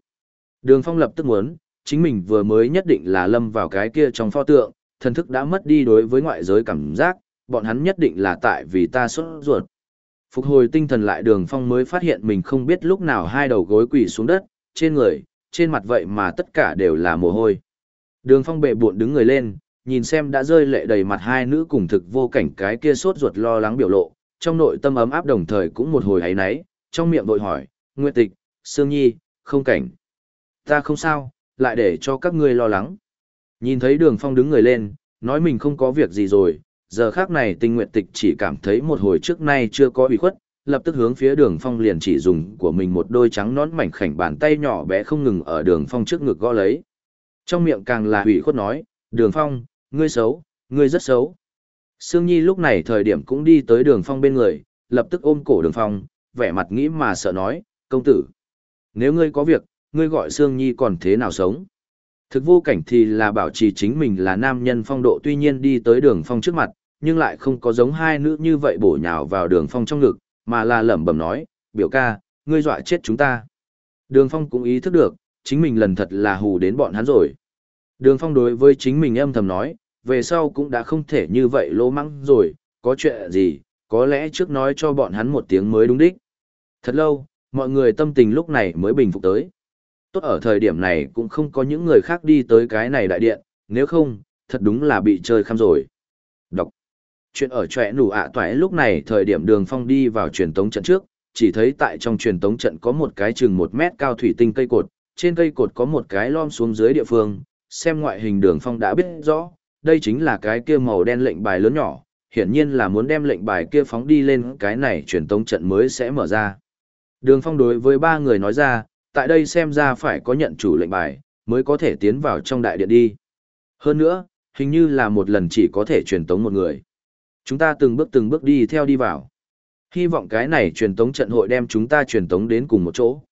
Đường Phong lập tức muốn, chính mình vừa mới nhất định là lâm vào cái kia trong pho tượng, thần thức đã mất đi đối với ngoại giới cảm giác, bọn hắn nhất định là tại vì ta xuất ruột. Phục hồi tinh thần lại đường Phong mới phát hiện mình không biết lúc nào hai đầu gối quỳ xuống đất, trên người, trên mặt vậy mà tất cả đều là mồ hôi. Đường Phong bệ buộn đứng người lên, nhìn xem đã rơi lệ đầy mặt hai nữ cùng thực vô cảnh cái kia sốt ruột lo lắng biểu lộ, trong nội tâm ấm áp đồng thời cũng một hồi ấy náy, trong miệng vội hỏi, Nguyệt Tịch, Sương Nhi, không cảnh. Ta không sao, lại để cho các ngươi lo lắng. Nhìn thấy đường phong đứng người lên, nói mình không có việc gì rồi, giờ khác này tinh nguyện tịch chỉ cảm thấy một hồi trước nay chưa có ủy khuất, lập tức hướng phía đường phong liền chỉ dùng của mình một đôi trắng nón mảnh khảnh bàn tay nhỏ bé không ngừng ở đường phong trước ngực gõ lấy. Trong miệng càng là ủy khuất nói, đường phong, ngươi xấu, ngươi rất xấu. Sương Nhi lúc này thời điểm cũng đi tới đường phong bên người, lập tức ôm cổ đường phong, vẻ mặt nghĩ mà sợ nói, công tử. Nếu ngươi có việc, ngươi gọi Sương Nhi còn thế nào sống? Thực vô cảnh thì là bảo trì chính mình là nam nhân phong độ tuy nhiên đi tới đường phong trước mặt, nhưng lại không có giống hai nữ như vậy bổ nhào vào đường phong trong ngực, mà là lẩm bẩm nói, biểu ca, ngươi dọa chết chúng ta. Đường phong cũng ý thức được, chính mình lần thật là hù đến bọn hắn rồi. Đường phong đối với chính mình âm thầm nói, về sau cũng đã không thể như vậy lỗ mắng rồi, có chuyện gì, có lẽ trước nói cho bọn hắn một tiếng mới đúng đích. Thật lâu, mọi người tâm tình lúc này mới bình phục tới. Tốt ở thời điểm này cũng không có những người khác đi tới cái này đại điện, nếu không, thật đúng là bị chơi khăm rồi. Chuyện ở trẻ nủ ạ toái lúc này thời điểm đường phong đi vào truyền tống trận trước, chỉ thấy tại trong truyền tống trận có một cái chừng một mét cao thủy tinh cây cột, trên cây cột có một cái lom xuống dưới địa phương, xem ngoại hình đường phong đã biết rõ, đây chính là cái kia màu đen lệnh bài lớn nhỏ, hiển nhiên là muốn đem lệnh bài kia phóng đi lên cái này truyền tống trận mới sẽ mở ra. Đường phong đối với ba người nói ra, tại đây xem ra phải có nhận chủ lệnh bài, mới có thể tiến vào trong đại điện đi. Hơn nữa, hình như là một lần chỉ có thể truyền tống một người. Chúng ta từng bước từng bước đi theo đi vào. Hy vọng cái này truyền tống trận hội đem chúng ta truyền tống đến cùng một chỗ.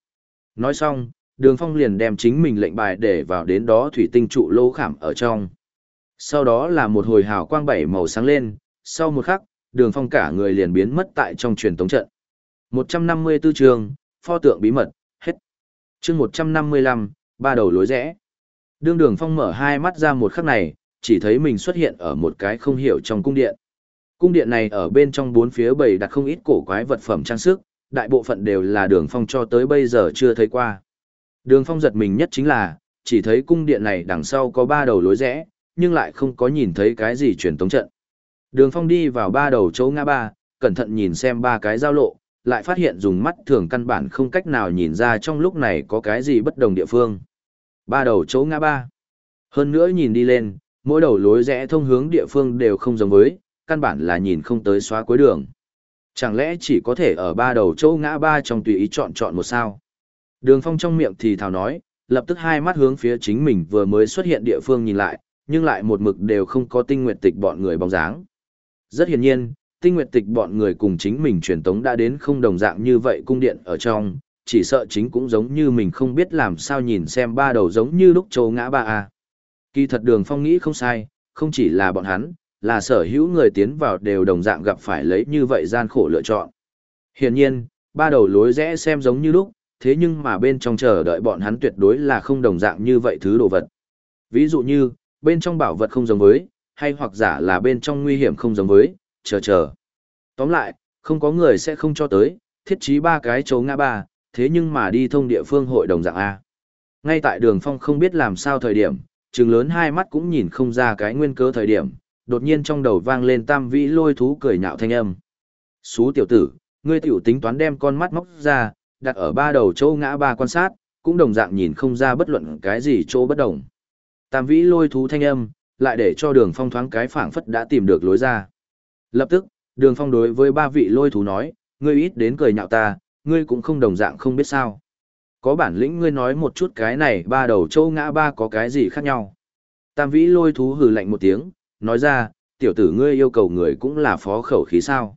Nói xong, đường phong liền đem chính mình lệnh bài để vào đến đó thủy tinh trụ lỗ khảm ở trong. Sau đó là một hồi hào quang bảy màu sáng lên, sau một khắc, đường phong cả người liền biến mất tại trong truyền tống trận. 154 trường, pho tượng bí mật, hết. chương 155, ba đầu lối rẽ. Đương đường phong mở hai mắt ra một khắc này, chỉ thấy mình xuất hiện ở một cái không hiểu trong cung điện. Cung điện này ở bên trong bốn phía bầy đặt không ít cổ quái vật phẩm trang sức, đại bộ phận đều là đường phong cho tới bây giờ chưa thấy qua. Đường phong giật mình nhất chính là, chỉ thấy cung điện này đằng sau có ba đầu lối rẽ, nhưng lại không có nhìn thấy cái gì truyền tống trận. Đường phong đi vào ba đầu chỗ ngã ba, cẩn thận nhìn xem ba cái giao lộ, lại phát hiện dùng mắt thường căn bản không cách nào nhìn ra trong lúc này có cái gì bất đồng địa phương. Ba đầu chỗ ngã ba. Hơn nữa nhìn đi lên, mỗi đầu lối rẽ thông hướng địa phương đều không giống với, căn bản là nhìn không tới xóa cuối đường. Chẳng lẽ chỉ có thể ở ba đầu chỗ ngã ba trong tùy ý chọn chọn một sao? Đường phong trong miệng thì thào nói, lập tức hai mắt hướng phía chính mình vừa mới xuất hiện địa phương nhìn lại, nhưng lại một mực đều không có tinh nguyện tịch bọn người bóng dáng. Rất hiển nhiên, tinh nguyện tịch bọn người cùng chính mình truyền tống đã đến không đồng dạng như vậy cung điện ở trong, chỉ sợ chính cũng giống như mình không biết làm sao nhìn xem ba đầu giống như lúc châu ngã ba a. Kỳ thật đường phong nghĩ không sai, không chỉ là bọn hắn, là sở hữu người tiến vào đều đồng dạng gặp phải lấy như vậy gian khổ lựa chọn. Hiển nhiên, ba đầu lối rẽ xem giống như lúc, thế nhưng mà bên trong chờ đợi bọn hắn tuyệt đối là không đồng dạng như vậy thứ đồ vật. Ví dụ như, bên trong bảo vật không giống với, hay hoặc giả là bên trong nguy hiểm không giống với, chờ chờ. Tóm lại, không có người sẽ không cho tới, thiết trí ba cái chỗ ngã ba, thế nhưng mà đi thông địa phương hội đồng dạng A. Ngay tại đường phong không biết làm sao thời điểm, trừng lớn hai mắt cũng nhìn không ra cái nguyên cớ thời điểm, đột nhiên trong đầu vang lên tam vĩ lôi thú cười nhạo thanh âm. Xú tiểu tử, ngươi tiểu tính toán đem con mắt móc ra, đặt ở ba đầu châu ngã ba quan sát, cũng đồng dạng nhìn không ra bất luận cái gì chỗ bất đồng. Tam vĩ lôi thú thanh âm, lại để cho đường phong thoáng cái phảng phất đã tìm được lối ra. Lập tức, đường phong đối với ba vị lôi thú nói, ngươi ít đến cười nhạo ta, ngươi cũng không đồng dạng không biết sao. Có bản lĩnh ngươi nói một chút cái này ba đầu châu ngã ba có cái gì khác nhau. Tam vĩ lôi thú hừ lạnh một tiếng, nói ra, tiểu tử ngươi yêu cầu người cũng là phó khẩu khí sao.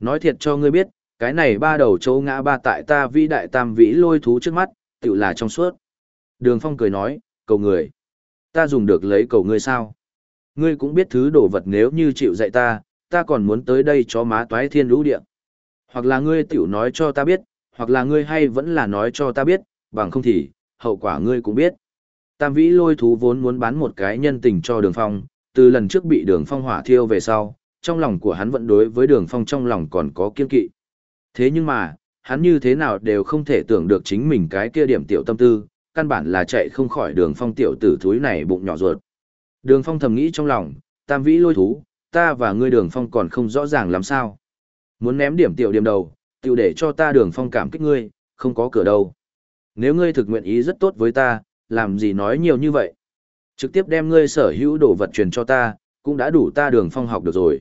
Nói thiệt cho ngươi biết, cái này ba đầu châu ngã ba tại ta vĩ đại tam vĩ lôi thú trước mắt, tự là trong suốt. Đường phong cười nói, cầu người. Ta dùng được lấy cầu ngươi sao? Ngươi cũng biết thứ đồ vật nếu như chịu dạy ta, ta còn muốn tới đây cho má toái thiên lũ địa. Hoặc là ngươi tiểu nói cho ta biết, hoặc là ngươi hay vẫn là nói cho ta biết, bằng không thì, hậu quả ngươi cũng biết. Tam vĩ lôi thú vốn muốn bán một cái nhân tình cho đường phong, từ lần trước bị đường phong hỏa thiêu về sau, trong lòng của hắn vẫn đối với đường phong trong lòng còn có kiên kỵ. Thế nhưng mà, hắn như thế nào đều không thể tưởng được chính mình cái kia điểm tiểu tâm tư, căn bản là chạy không khỏi đường phong tiểu tử thúi này bụng nhỏ ruột. Đường phong thầm nghĩ trong lòng, tam vĩ lôi thú, ta và ngươi đường phong còn không rõ ràng làm sao. Muốn ném điểm tiểu điểm đầu, tiểu để cho ta đường phong cảm kích ngươi, không có cửa đâu. Nếu ngươi thực nguyện ý rất tốt với ta, làm gì nói nhiều như vậy. Trực tiếp đem ngươi sở hữu đồ vật truyền cho ta, cũng đã đủ ta đường phong học được rồi.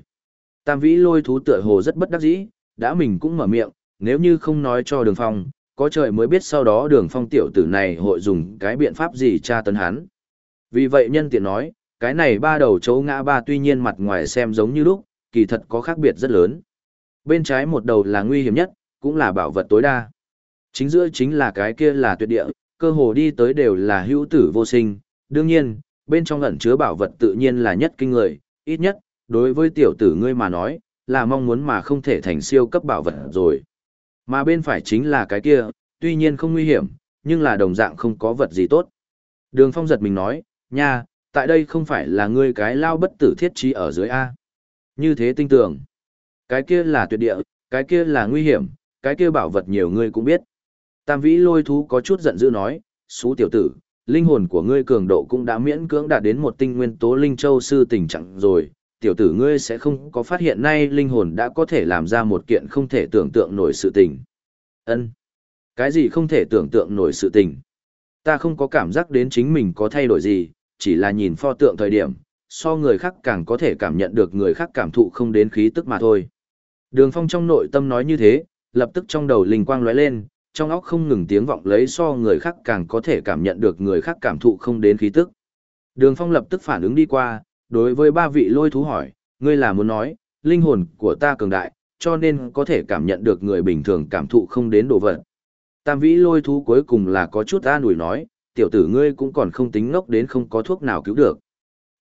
Tam vĩ lôi thú tựa hồ rất bất đắc dĩ, đã mình cũng mở miệng, nếu như không nói cho đường phong, có trời mới biết sau đó đường phong tiểu tử này hội dùng cái biện pháp gì tra tấn hắn. Vì vậy nhân tiện nói, cái này ba đầu chấu ngã ba tuy nhiên mặt ngoài xem giống như lúc, kỳ thật có khác biệt rất lớn. Bên trái một đầu là nguy hiểm nhất, cũng là bảo vật tối đa. Chính giữa chính là cái kia là tuyệt địa, cơ hồ đi tới đều là hữu tử vô sinh, đương nhiên, bên trong ẩn chứa bảo vật tự nhiên là nhất kinh người, ít nhất, đối với tiểu tử ngươi mà nói, là mong muốn mà không thể thành siêu cấp bảo vật rồi. Mà bên phải chính là cái kia, tuy nhiên không nguy hiểm, nhưng là đồng dạng không có vật gì tốt. Đường phong giật mình nói, nha, tại đây không phải là ngươi cái lao bất tử thiết trí ở dưới A. Như thế tinh tưởng. Cái kia là tuyệt địa, cái kia là nguy hiểm, cái kia bảo vật nhiều ngươi cũng biết. Tam vĩ lôi thú có chút giận dữ nói, xú tiểu tử, linh hồn của ngươi cường độ cũng đã miễn cưỡng đạt đến một tinh nguyên tố linh châu sư tình trạng rồi. Tiểu tử ngươi sẽ không có phát hiện nay linh hồn đã có thể làm ra một kiện không thể tưởng tượng nổi sự tình. Ân, Cái gì không thể tưởng tượng nổi sự tình? Ta không có cảm giác đến chính mình có thay đổi gì, chỉ là nhìn pho tượng thời điểm, so người khác càng có thể cảm nhận được người khác cảm thụ không đến khí tức mà thôi. Đường Phong trong nội tâm nói như thế, lập tức trong đầu linh quang lóe lên, trong óc không ngừng tiếng vọng lấy so người khác càng có thể cảm nhận được người khác cảm thụ không đến khí tức. Đường Phong lập tức phản ứng đi qua, đối với ba vị lôi thú hỏi, ngươi là muốn nói, linh hồn của ta cường đại, cho nên có thể cảm nhận được người bình thường cảm thụ không đến đồ vật. Tam vĩ lôi thú cuối cùng là có chút an ủi nói, tiểu tử ngươi cũng còn không tính ngốc đến không có thuốc nào cứu được.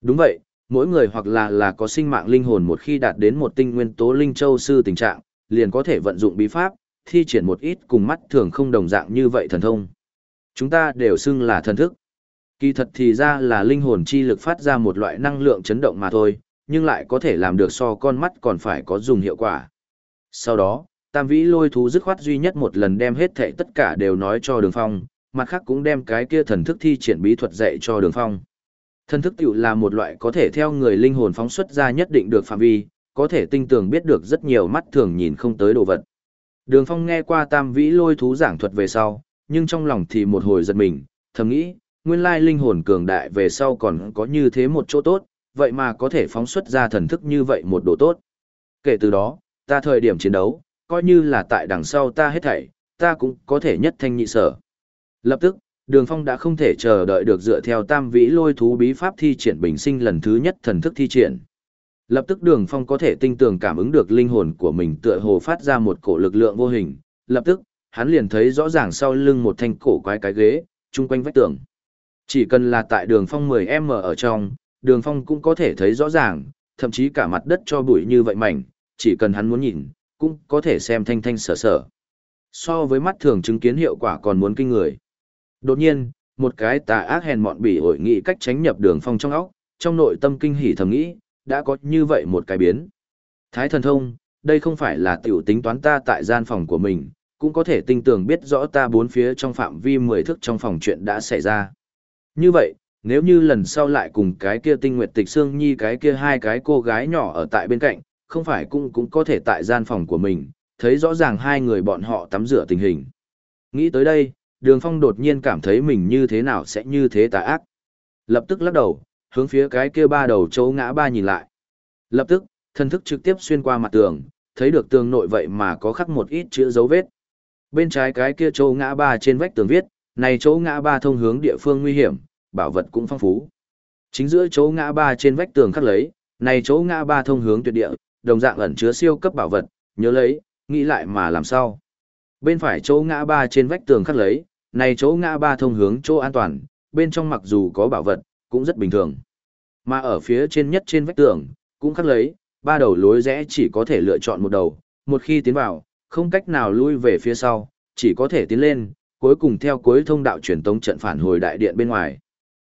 Đúng vậy, mỗi người hoặc là là có sinh mạng linh hồn một khi đạt đến một tinh nguyên tố linh châu sư tình trạng, liền có thể vận dụng bí pháp, thi triển một ít cùng mắt thường không đồng dạng như vậy thần thông. Chúng ta đều xưng là thần thức. Kỳ thật thì ra là linh hồn chi lực phát ra một loại năng lượng chấn động mà thôi, nhưng lại có thể làm được so con mắt còn phải có dùng hiệu quả. Sau đó, Tam Vĩ lôi thú dứt khoát duy nhất một lần đem hết thảy tất cả đều nói cho Đường Phong, mặt khác cũng đem cái kia thần thức thi triển bí thuật dạy cho Đường Phong. Thần thức tiểu là một loại có thể theo người linh hồn phóng xuất ra nhất định được phạm vi, có thể tinh tường biết được rất nhiều mắt thường nhìn không tới đồ vật. Đường Phong nghe qua Tam Vĩ lôi thú giảng thuật về sau, nhưng trong lòng thì một hồi giật mình, thầm nghĩ, nguyên lai linh hồn cường đại về sau còn có như thế một chỗ tốt, vậy mà có thể phóng xuất ra thần thức như vậy một đồ tốt. Kể từ đó, ta thời điểm chiến đấu, coi như là tại đằng sau ta hết thảy, ta cũng có thể nhất thanh nhị sở. Lập tức, Đường Phong đã không thể chờ đợi được dựa theo tam vĩ lôi thú bí pháp thi triển bình sinh lần thứ nhất thần thức thi triển. Lập tức Đường Phong có thể tinh tường cảm ứng được linh hồn của mình tựa hồ phát ra một cổ lực lượng vô hình. Lập tức, hắn liền thấy rõ ràng sau lưng một thanh cổ quái cái ghế, chung quanh vách tường. Chỉ cần là tại đường phong 10m ở trong, đường phong cũng có thể thấy rõ ràng, thậm chí cả mặt đất cho bụi như vậy mảnh, chỉ cần hắn muốn nhìn, cũng có thể xem thanh thanh sở sở. So với mắt thường chứng kiến hiệu quả còn muốn kinh người. Đột nhiên, một cái tà ác hèn mọn bỉ ổi nghĩ cách tránh nhập đường phong trong óc, trong nội tâm kinh hỉ thầm nghĩ, đã có như vậy một cái biến. Thái thần thông, đây không phải là tiểu tính toán ta tại gian phòng của mình, cũng có thể tinh tường biết rõ ta bốn phía trong phạm vi mười thước trong phòng chuyện đã xảy ra. Như vậy, nếu như lần sau lại cùng cái kia tinh nguyệt tịch xương nhi cái kia hai cái cô gái nhỏ ở tại bên cạnh, không phải cũng cũng có thể tại gian phòng của mình, thấy rõ ràng hai người bọn họ tắm rửa tình hình. Nghĩ tới đây, đường phong đột nhiên cảm thấy mình như thế nào sẽ như thế tà ác. Lập tức lắc đầu, hướng phía cái kia ba đầu châu ngã ba nhìn lại. Lập tức, thân thức trực tiếp xuyên qua mặt tường, thấy được tường nội vậy mà có khắc một ít chữ dấu vết. Bên trái cái kia châu ngã ba trên vách tường viết, này chỗ ngã ba thông hướng địa phương nguy hiểm, bảo vật cũng phong phú. Chính giữa chỗ ngã ba trên vách tường khắc lấy, này chỗ ngã ba thông hướng tuyệt địa, đồng dạng ẩn chứa siêu cấp bảo vật, nhớ lấy, nghĩ lại mà làm sao. Bên phải chỗ ngã ba trên vách tường khắc lấy, này chỗ ngã ba thông hướng chỗ an toàn, bên trong mặc dù có bảo vật, cũng rất bình thường. Mà ở phía trên nhất trên vách tường, cũng khắc lấy, ba đầu lối rẽ chỉ có thể lựa chọn một đầu, một khi tiến vào, không cách nào lui về phía sau, chỉ có thể tiến lên, cuối cùng theo cuối thông đạo truyền tống trận phản hồi đại điện bên ngoài.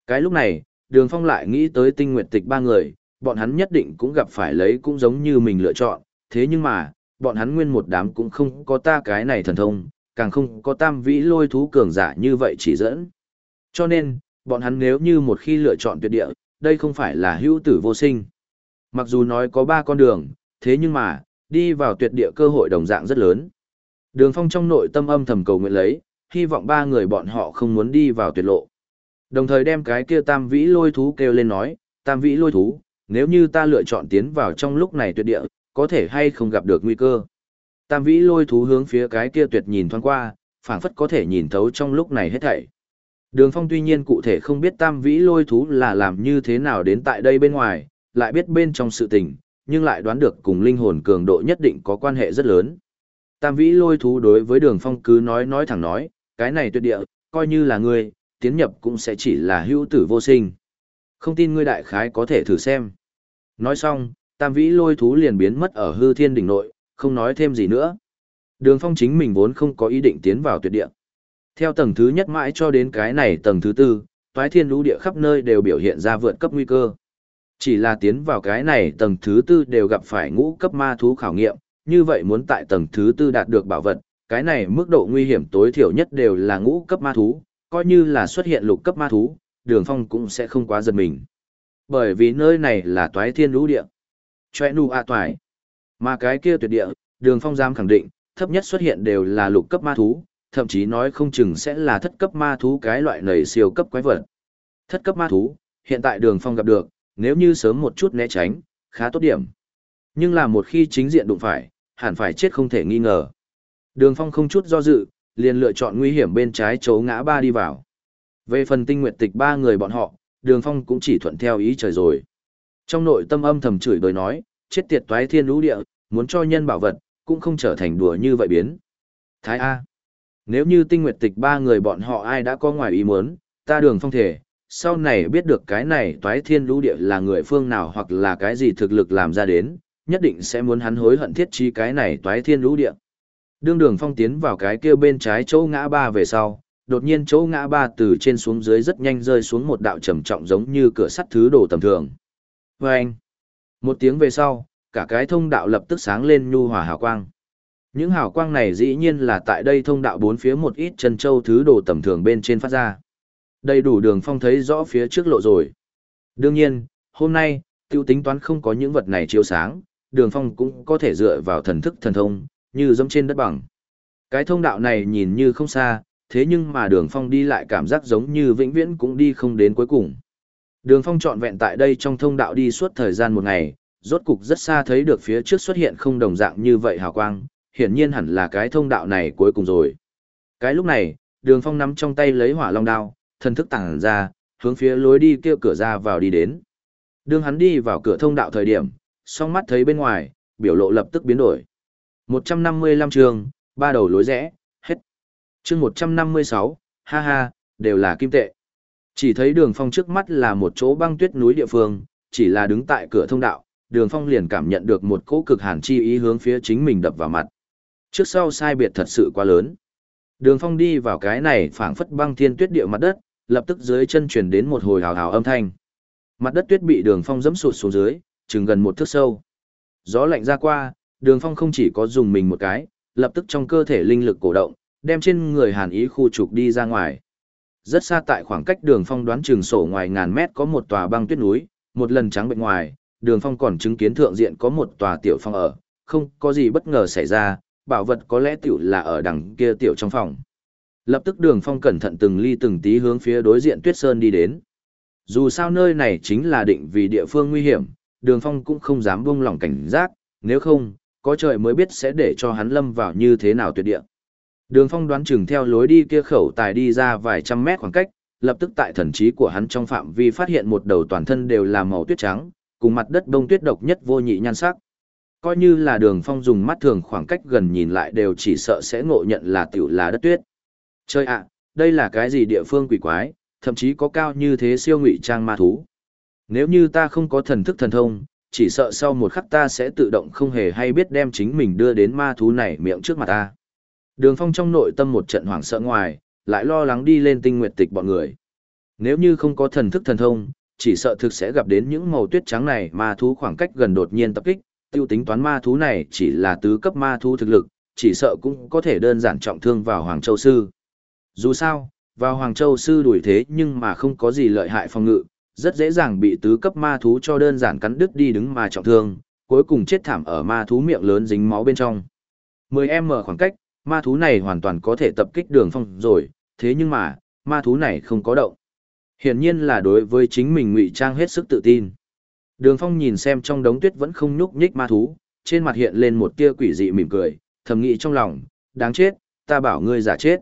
Cái lúc này, Đường Phong lại nghĩ tới tinh nguyệt tịch ba người, bọn hắn nhất định cũng gặp phải lấy cũng giống như mình lựa chọn, thế nhưng mà, bọn hắn nguyên một đám cũng không có ta cái này thần thông, càng không có tam vĩ lôi thú cường giả như vậy chỉ dẫn. Cho nên, bọn hắn nếu như một khi lựa chọn tuyệt địa, đây không phải là hữu tử vô sinh. Mặc dù nói có ba con đường, thế nhưng mà, đi vào tuyệt địa cơ hội đồng dạng rất lớn. Đường Phong trong nội tâm âm thầm cầu nguyện lấy, hy vọng ba người bọn họ không muốn đi vào tuyệt lộ. Đồng thời đem cái kia tam vĩ lôi thú kêu lên nói, tam vĩ lôi thú, nếu như ta lựa chọn tiến vào trong lúc này tuyệt địa, có thể hay không gặp được nguy cơ. Tam vĩ lôi thú hướng phía cái kia tuyệt nhìn thoáng qua, phảng phất có thể nhìn thấu trong lúc này hết thảy. Đường phong tuy nhiên cụ thể không biết tam vĩ lôi thú là làm như thế nào đến tại đây bên ngoài, lại biết bên trong sự tình, nhưng lại đoán được cùng linh hồn cường độ nhất định có quan hệ rất lớn. Tam vĩ lôi thú đối với đường phong cứ nói nói thẳng nói, cái này tuyệt địa, coi như là ngươi, tiến nhập cũng sẽ chỉ là hữu tử vô sinh. Không tin ngươi đại khái có thể thử xem. Nói xong, tam vĩ lôi thú liền biến mất ở hư thiên đỉnh nội, không nói thêm gì nữa. Đường phong chính mình vốn không có ý định tiến vào tuyệt địa. Theo tầng thứ nhất mãi cho đến cái này tầng thứ tư, toái thiên lũ địa khắp nơi đều biểu hiện ra vượt cấp nguy cơ. Chỉ là tiến vào cái này tầng thứ tư đều gặp phải ngũ cấp ma thú khảo nghiệm, như vậy muốn tại tầng thứ tư đạt được bảo vật, cái này mức độ nguy hiểm tối thiểu nhất đều là ngũ cấp ma thú, coi như là xuất hiện lục cấp ma thú, đường phong cũng sẽ không quá giật mình. Bởi vì nơi này là toái thiên lũ địa. Chòe nu a toài. Mà cái kia tuyệt địa, đường phong dám khẳng định, thấp nhất xuất hiện đều là lục cấp ma thú, thậm chí nói không chừng sẽ là thất cấp ma thú cái loại nầy siêu cấp quái vật. Thất cấp ma thú, hiện tại đường phong gặp được, nếu như sớm một chút né tránh, khá tốt điểm. Nhưng là một khi chính diện đụng phải, hẳn phải chết không thể nghi ngờ. Đường phong không chút do dự, liền lựa chọn nguy hiểm bên trái chỗ ngã ba đi vào. Về phần tinh nguyệt tịch ba người bọn họ, đường phong cũng chỉ thuận theo ý trời rồi. Trong nội tâm âm thầm chửi đời nói, chết tiệt toái thiên lũ địa, muốn cho nhân bảo vật, cũng không trở thành đùa như vậy biến. Thái A. Nếu như tinh nguyệt tịch ba người bọn họ ai đã có ngoài ý muốn, ta đường phong thể, sau này biết được cái này toái thiên lũ địa là người phương nào hoặc là cái gì thực lực làm ra đến, nhất định sẽ muốn hắn hối hận thiết trí cái này toái thiên lũ địa. Đương đường phong tiến vào cái kia bên trái chỗ ngã ba về sau, đột nhiên chỗ ngã ba từ trên xuống dưới rất nhanh rơi xuống một đạo trầm trọng giống như cửa sắt thứ đồ tầm thường. Vâng! anh, một tiếng về sau, cả cái thông đạo lập tức sáng lên nhu hòa hào quang. Những hào quang này dĩ nhiên là tại đây thông đạo bốn phía một ít chân châu thứ đồ tầm thường bên trên phát ra. Đầy đủ đường phong thấy rõ phía trước lộ rồi. Đương nhiên, hôm nay, tiêu tính toán không có những vật này chiếu sáng, đường phong cũng có thể dựa vào thần thức thần thông, như giống trên đất bằng. Cái thông đạo này nhìn như không xa, thế nhưng mà đường phong đi lại cảm giác giống như vĩnh viễn cũng đi không đến cuối cùng. Đường phong trọn vẹn tại đây trong thông đạo đi suốt thời gian một ngày, rốt cục rất xa thấy được phía trước xuất hiện không đồng dạng như vậy hào quang, hiển nhiên hẳn là cái thông đạo này cuối cùng rồi. Cái lúc này, đường phong nắm trong tay lấy hỏa long đao, thần thức tàng ra, hướng phía lối đi kia cửa ra vào đi đến. Đường hắn đi vào cửa thông đạo thời điểm, song mắt thấy bên ngoài, biểu lộ lập tức biến đổi. 155 trường, ba đầu lối rẽ, hết. chương 156, ha ha, đều là kim tệ. Chỉ thấy đường phong trước mắt là một chỗ băng tuyết núi địa phương, chỉ là đứng tại cửa thông đạo, đường phong liền cảm nhận được một cỗ cực hàn chi ý hướng phía chính mình đập vào mặt. Trước sau sai biệt thật sự quá lớn. Đường phong đi vào cái này phảng phất băng thiên tuyết địa mặt đất, lập tức dưới chân chuyển đến một hồi hào hào âm thanh. Mặt đất tuyết bị đường phong dẫm sụt xuống dưới, chừng gần một thước sâu. Gió lạnh ra qua, đường phong không chỉ có dùng mình một cái, lập tức trong cơ thể linh lực cổ động, đem trên người hàn ý khu trục đi ra ngoài. Rất xa tại khoảng cách đường phong đoán chừng sổ ngoài ngàn mét có một tòa băng tuyết núi, một lần trắng bệnh ngoài, đường phong còn chứng kiến thượng diện có một tòa tiểu phong ở, không có gì bất ngờ xảy ra, bảo vật có lẽ tiểu là ở đằng kia tiểu trong phòng. Lập tức đường phong cẩn thận từng ly từng tí hướng phía đối diện tuyết sơn đi đến. Dù sao nơi này chính là định vì địa phương nguy hiểm, đường phong cũng không dám buông lỏng cảnh giác, nếu không, có trời mới biết sẽ để cho hắn lâm vào như thế nào tuyệt địa. Đường phong đoán chừng theo lối đi kia khẩu tài đi ra vài trăm mét khoảng cách, lập tức tại thần trí của hắn trong phạm vi phát hiện một đầu toàn thân đều là màu tuyết trắng, cùng mặt đất đông tuyết độc nhất vô nhị nhan sắc. Coi như là đường phong dùng mắt thường khoảng cách gần nhìn lại đều chỉ sợ sẽ ngộ nhận là tiểu là đất tuyết. Chơi ạ, đây là cái gì địa phương quỷ quái, thậm chí có cao như thế siêu ngụy trang ma thú. Nếu như ta không có thần thức thần thông, chỉ sợ sau một khắc ta sẽ tự động không hề hay biết đem chính mình đưa đến ma thú này miệng trước mặt ta. Đường phong trong nội tâm một trận hoảng sợ ngoài, lại lo lắng đi lên tinh nguyện tịch bọn người. Nếu như không có thần thức thần thông, chỉ sợ thực sẽ gặp đến những màu tuyết trắng này ma thú khoảng cách gần đột nhiên tập kích, tiêu tính toán ma thú này chỉ là tứ cấp ma thú thực lực, chỉ sợ cũng có thể đơn giản trọng thương vào Hoàng Châu Sư. Dù sao, vào Hoàng Châu Sư đuổi thế nhưng mà không có gì lợi hại phòng ngự, rất dễ dàng bị tứ cấp ma thú cho đơn giản cắn đứt đi đứng mà trọng thương, cuối cùng chết thảm ở ma thú miệng lớn dính máu bên trong. 10m khoảng cách, ma thú này hoàn toàn có thể tập kích đường phong rồi, thế nhưng mà, ma thú này không có động. Hiển nhiên là đối với chính mình ngụy trang hết sức tự tin. Đường phong nhìn xem trong đống tuyết vẫn không nhúc nhích ma thú, trên mặt hiện lên một tia quỷ dị mỉm cười, thầm nghĩ trong lòng, đáng chết, ta bảo ngươi giả chết.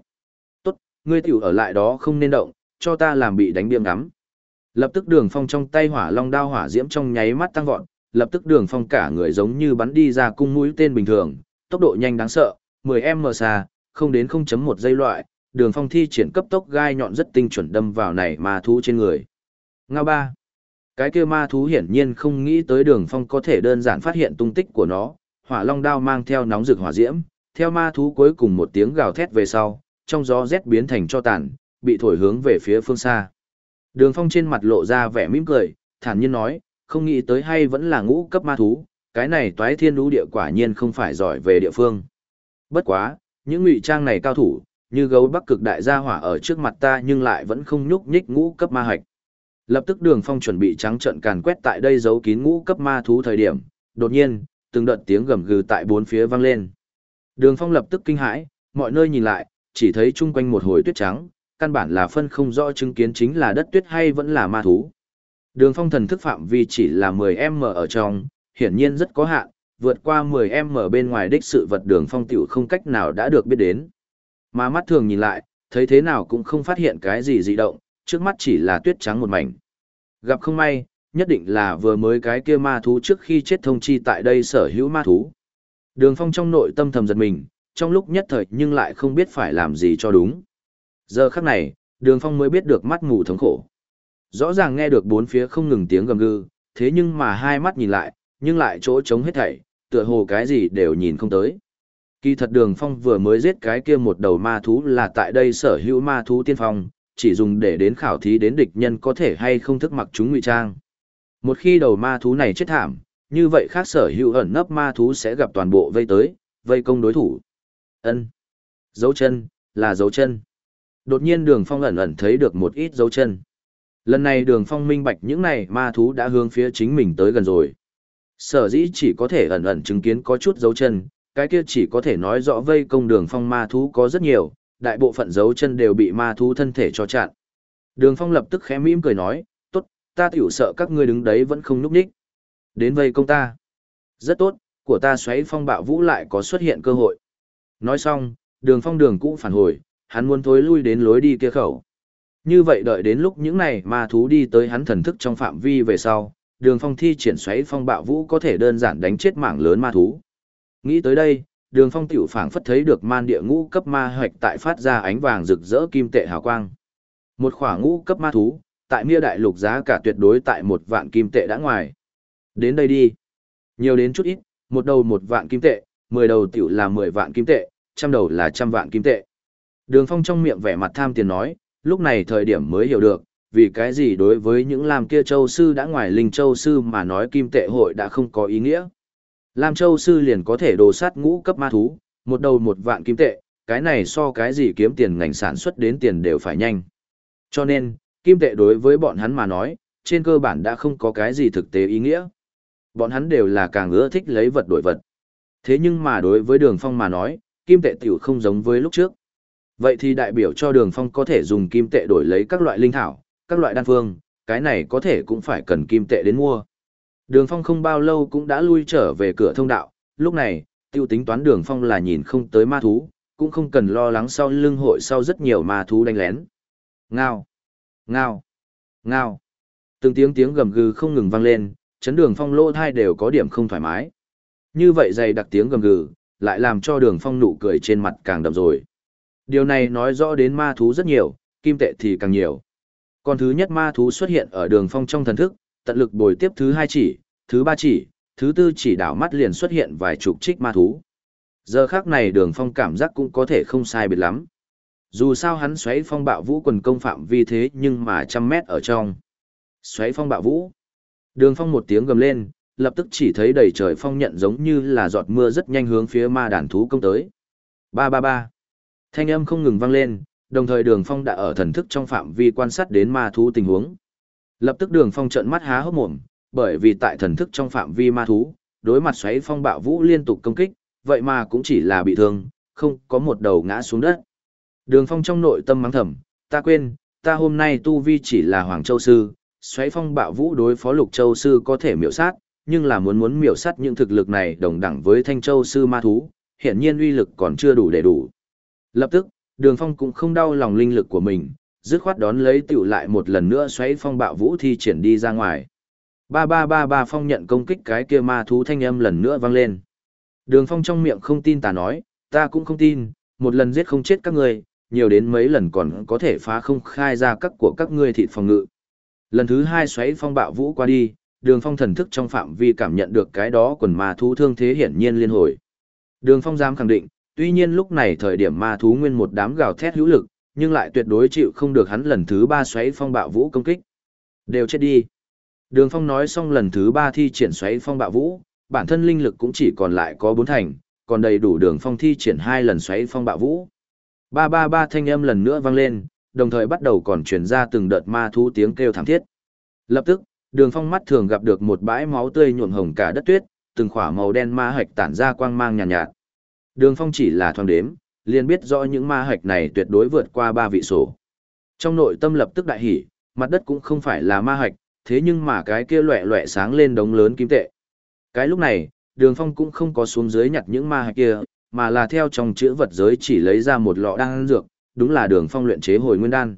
Tốt, ngươi tiểu ở lại đó không nên động, cho ta làm bị đánh biêm ngắm. Lập tức đường phong trong tay hỏa long đao hỏa diễm trong nháy mắt tăng vọt, lập tức đường phong cả người giống như bắn đi ra cung mũi tên bình thường, tốc độ nhanh đáng sợ, 10m xa, không đến 0.1 giây loại, đường phong thi triển cấp tốc gai nhọn rất tinh chuẩn đâm vào này ma thú trên người. Ngao ba. Cái kia ma thú hiển nhiên không nghĩ tới đường phong có thể đơn giản phát hiện tung tích của nó, hỏa long đao mang theo nóng rực hỏa diễm, theo ma thú cuối cùng một tiếng gào thét về sau, trong gió rét biến thành cho tàn, bị thổi hướng về phía phương xa. Đường phong trên mặt lộ ra vẻ mỉm cười, thản nhiên nói, không nghĩ tới hay vẫn là ngũ cấp ma thú, cái này toái thiên lũ địa quả nhiên không phải giỏi về địa phương. Bất quá, những ngụy trang này cao thủ, như gấu bắc cực đại gia hỏa ở trước mặt ta nhưng lại vẫn không nhúc nhích ngũ cấp ma hạch. Lập tức đường phong chuẩn bị trắng trận càn quét tại đây giấu kín ngũ cấp ma thú thời điểm, đột nhiên, từng đợt tiếng gầm gừ tại bốn phía vang lên. Đường phong lập tức kinh hãi, mọi nơi nhìn lại, chỉ thấy chung quanh một hồi tuyết trắng, căn bản là phân không rõ chứng kiến chính là đất tuyết hay vẫn là ma thú. Đường phong thần thức phạm vi chỉ là 10m ở trong, hiển nhiên rất có hạn, vượt qua 10m bên ngoài đích sự vật đường phong tiểu không cách nào đã được biết đến. Mà mắt thường nhìn lại, thấy thế nào cũng không phát hiện cái gì dị động, trước mắt chỉ là tuyết trắng một mảnh. Gặp không may, nhất định là vừa mới cái kia ma thú trước khi chết thông chi tại đây sở hữu ma thú. Đường phong trong nội tâm thầm giật mình, trong lúc nhất thời nhưng lại không biết phải làm gì cho đúng. Giờ khắc này, đường phong mới biết được mắt mù thống khổ. Rõ ràng nghe được bốn phía không ngừng tiếng gầm gừ, thế nhưng mà hai mắt nhìn lại, nhưng lại chỗ trống hết thảy, tựa hồ cái gì đều nhìn không tới. Kỳ thật đường phong vừa mới giết cái kia một đầu ma thú là tại đây sở hữu ma thú tiên phong, chỉ dùng để đến khảo thí đến địch nhân có thể hay không thức mặc chúng ngụy trang. Một khi đầu ma thú này chết thảm, như vậy khác sở hữu ẩn nấp ma thú sẽ gặp toàn bộ vây tới, vây công đối thủ. Ân, Dấu chân, là dấu chân. Đột nhiên đường phong ẩn ẩn thấy được một ít dấu chân. Lần này đường phong minh bạch những này ma thú đã hướng phía chính mình tới gần rồi. Sở dĩ chỉ có thể ẩn ẩn chứng kiến có chút dấu chân, cái kia chỉ có thể nói rõ vây công đường phong ma thú có rất nhiều, đại bộ phận dấu chân đều bị ma thú thân thể cho chặn. Đường phong lập tức khẽ mỉm cười nói, tốt, ta tiểu sợ các ngươi đứng đấy vẫn không núp đích. Đến vây công ta. Rất tốt, của ta xoáy phong bạo vũ lại có xuất hiện cơ hội. Nói xong, đường phong đường cũ phản hồi, hắn muốn thối lui đến lối đi kia khẩu. Như vậy đợi đến lúc những này ma thú đi tới hắn thần thức trong phạm vi về sau, đường phong thi triển xoáy phong bạo vũ có thể đơn giản đánh chết mảng lớn ma thú. Nghĩ tới đây, đường phong tiểu phảng phất thấy được man địa ngũ cấp ma hoạch tại phát ra ánh vàng rực rỡ kim tệ hào quang. Một khỏa ngũ cấp ma thú, tại mia đại lục giá cả tuyệt đối tại một vạn kim tệ đã ngoài. Đến đây đi. Nhiều đến chút ít, một đầu một vạn kim tệ, mười đầu tiểu là mười vạn kim tệ, trăm đầu là trăm vạn kim tệ. Đường phong trong miệng vẻ mặt tham tiền nói, lúc này thời điểm mới hiểu được, vì cái gì đối với những làm kia châu sư đã ngoài linh châu sư mà nói kim tệ hội đã không có ý nghĩa. Lam châu sư liền có thể đồ sát ngũ cấp ma thú, một đầu một vạn kim tệ, cái này so cái gì kiếm tiền ngành sản xuất đến tiền đều phải nhanh. Cho nên, kim tệ đối với bọn hắn mà nói, trên cơ bản đã không có cái gì thực tế ý nghĩa. Bọn hắn đều là càng ưa thích lấy vật đổi vật. Thế nhưng mà đối với đường phong mà nói, kim tệ tiểu không giống với lúc trước. Vậy thì đại biểu cho đường phong có thể dùng kim tệ đổi lấy các loại linh thảo, các loại đan phương, cái này có thể cũng phải cần kim tệ đến mua. Đường phong không bao lâu cũng đã lui trở về cửa thông đạo, lúc này, tiêu tính toán đường phong là nhìn không tới ma thú, cũng không cần lo lắng sau lưng hội sau rất nhiều ma thú đánh lén. Ngao, ngao, ngao. Từng tiếng tiếng gầm gừ không ngừng vang lên, chấn đường phong lỗ thai đều có điểm không thoải mái. Như vậy dày đặc tiếng gầm gừ, lại làm cho đường phong nụ cười trên mặt càng đậm rồi. Điều này nói rõ đến ma thú rất nhiều, kim tệ thì càng nhiều. Còn thứ nhất ma thú xuất hiện ở đường phong trong thần thức, tận lực bồi tiếp thứ hai chỉ, thứ ba chỉ, thứ tư chỉ đảo mắt liền xuất hiện vài chục trích ma thú. Giờ khác này đường phong cảm giác cũng có thể không sai biệt lắm. Dù sao hắn xoáy phong bạo vũ quần công phạm vi thế nhưng mà trăm mét ở trong. Xoáy phong bạo vũ. Đường phong một tiếng gầm lên, lập tức chỉ thấy đầy trời phong nhận giống như là giọt mưa rất nhanh hướng phía ma đàn thú công tới. Ba ba ba. Thanh âm không ngừng vang lên, đồng thời đường phong đã ở thần thức trong phạm vi quan sát đến ma thú tình huống. Lập tức đường phong trận mắt há hốc mồm, bởi vì tại thần thức trong phạm vi ma thú, đối mặt xoáy phong bạo vũ liên tục công kích, vậy mà cũng chỉ là bị thương, không có một đầu ngã xuống đất. Đường phong trong nội tâm mắng thầm, ta quên, ta hôm nay tu vi chỉ là Hoàng Châu Sư, xoáy phong bạo vũ đối phó Lục Châu Sư có thể miểu sát, nhưng là muốn muốn miểu sát những thực lực này đồng đẳng với Thanh Châu Sư ma thú, hiện nhiên uy lực còn chưa đủ để đủ. Lập tức, đường phong cũng không đau lòng linh lực của mình, dứt khoát đón lấy tiểu lại một lần nữa xoáy phong bạo vũ thi triển đi ra ngoài. Ba ba ba ba phong nhận công kích cái kia ma thú thanh âm lần nữa vang lên. Đường phong trong miệng không tin ta nói, ta cũng không tin, một lần giết không chết các ngươi, nhiều đến mấy lần còn có thể phá không khai ra các của các ngươi thịt phòng ngự. Lần thứ hai xoáy phong bạo vũ qua đi, đường phong thần thức trong phạm vi cảm nhận được cái đó quần ma thú thương thế hiển nhiên liên hồi. Đường phong dám khẳng định, tuy nhiên lúc này thời điểm ma thú nguyên một đám gào thét hữu lực, nhưng lại tuyệt đối chịu không được hắn lần thứ ba xoáy phong bạo vũ công kích. Đều chết đi. Đường phong nói xong lần thứ ba thi triển xoáy phong bạo vũ, bản thân linh lực cũng chỉ còn lại có bốn thành, còn đầy đủ đường phong thi triển hai lần xoáy phong bạo vũ. Ba ba ba thanh âm lần nữa vang lên, đồng thời bắt đầu còn truyền ra từng đợt ma thú tiếng kêu thảm thiết. Lập tức, đường phong mắt thường gặp được một bãi máu tươi nhuộm hồng cả đất tuyết, từng khỏa màu đen ma hạch tản ra quang mang nhàn nhạt, nhạt. Đường phong chỉ là thoáng đếm, liền biết rõ những ma hạch này tuyệt đối vượt qua ba vị sổ. Trong nội tâm lập tức đại hỉ, mặt đất cũng không phải là ma hạch, thế nhưng mà cái kia loẹ loẹ sáng lên đống lớn kim tệ. Cái lúc này, đường phong cũng không có xuống dưới nhặt những ma hạch kia, mà là theo trong chữ vật giới chỉ lấy ra một lọ đan dược, đúng là đường phong luyện chế hồi nguyên đan.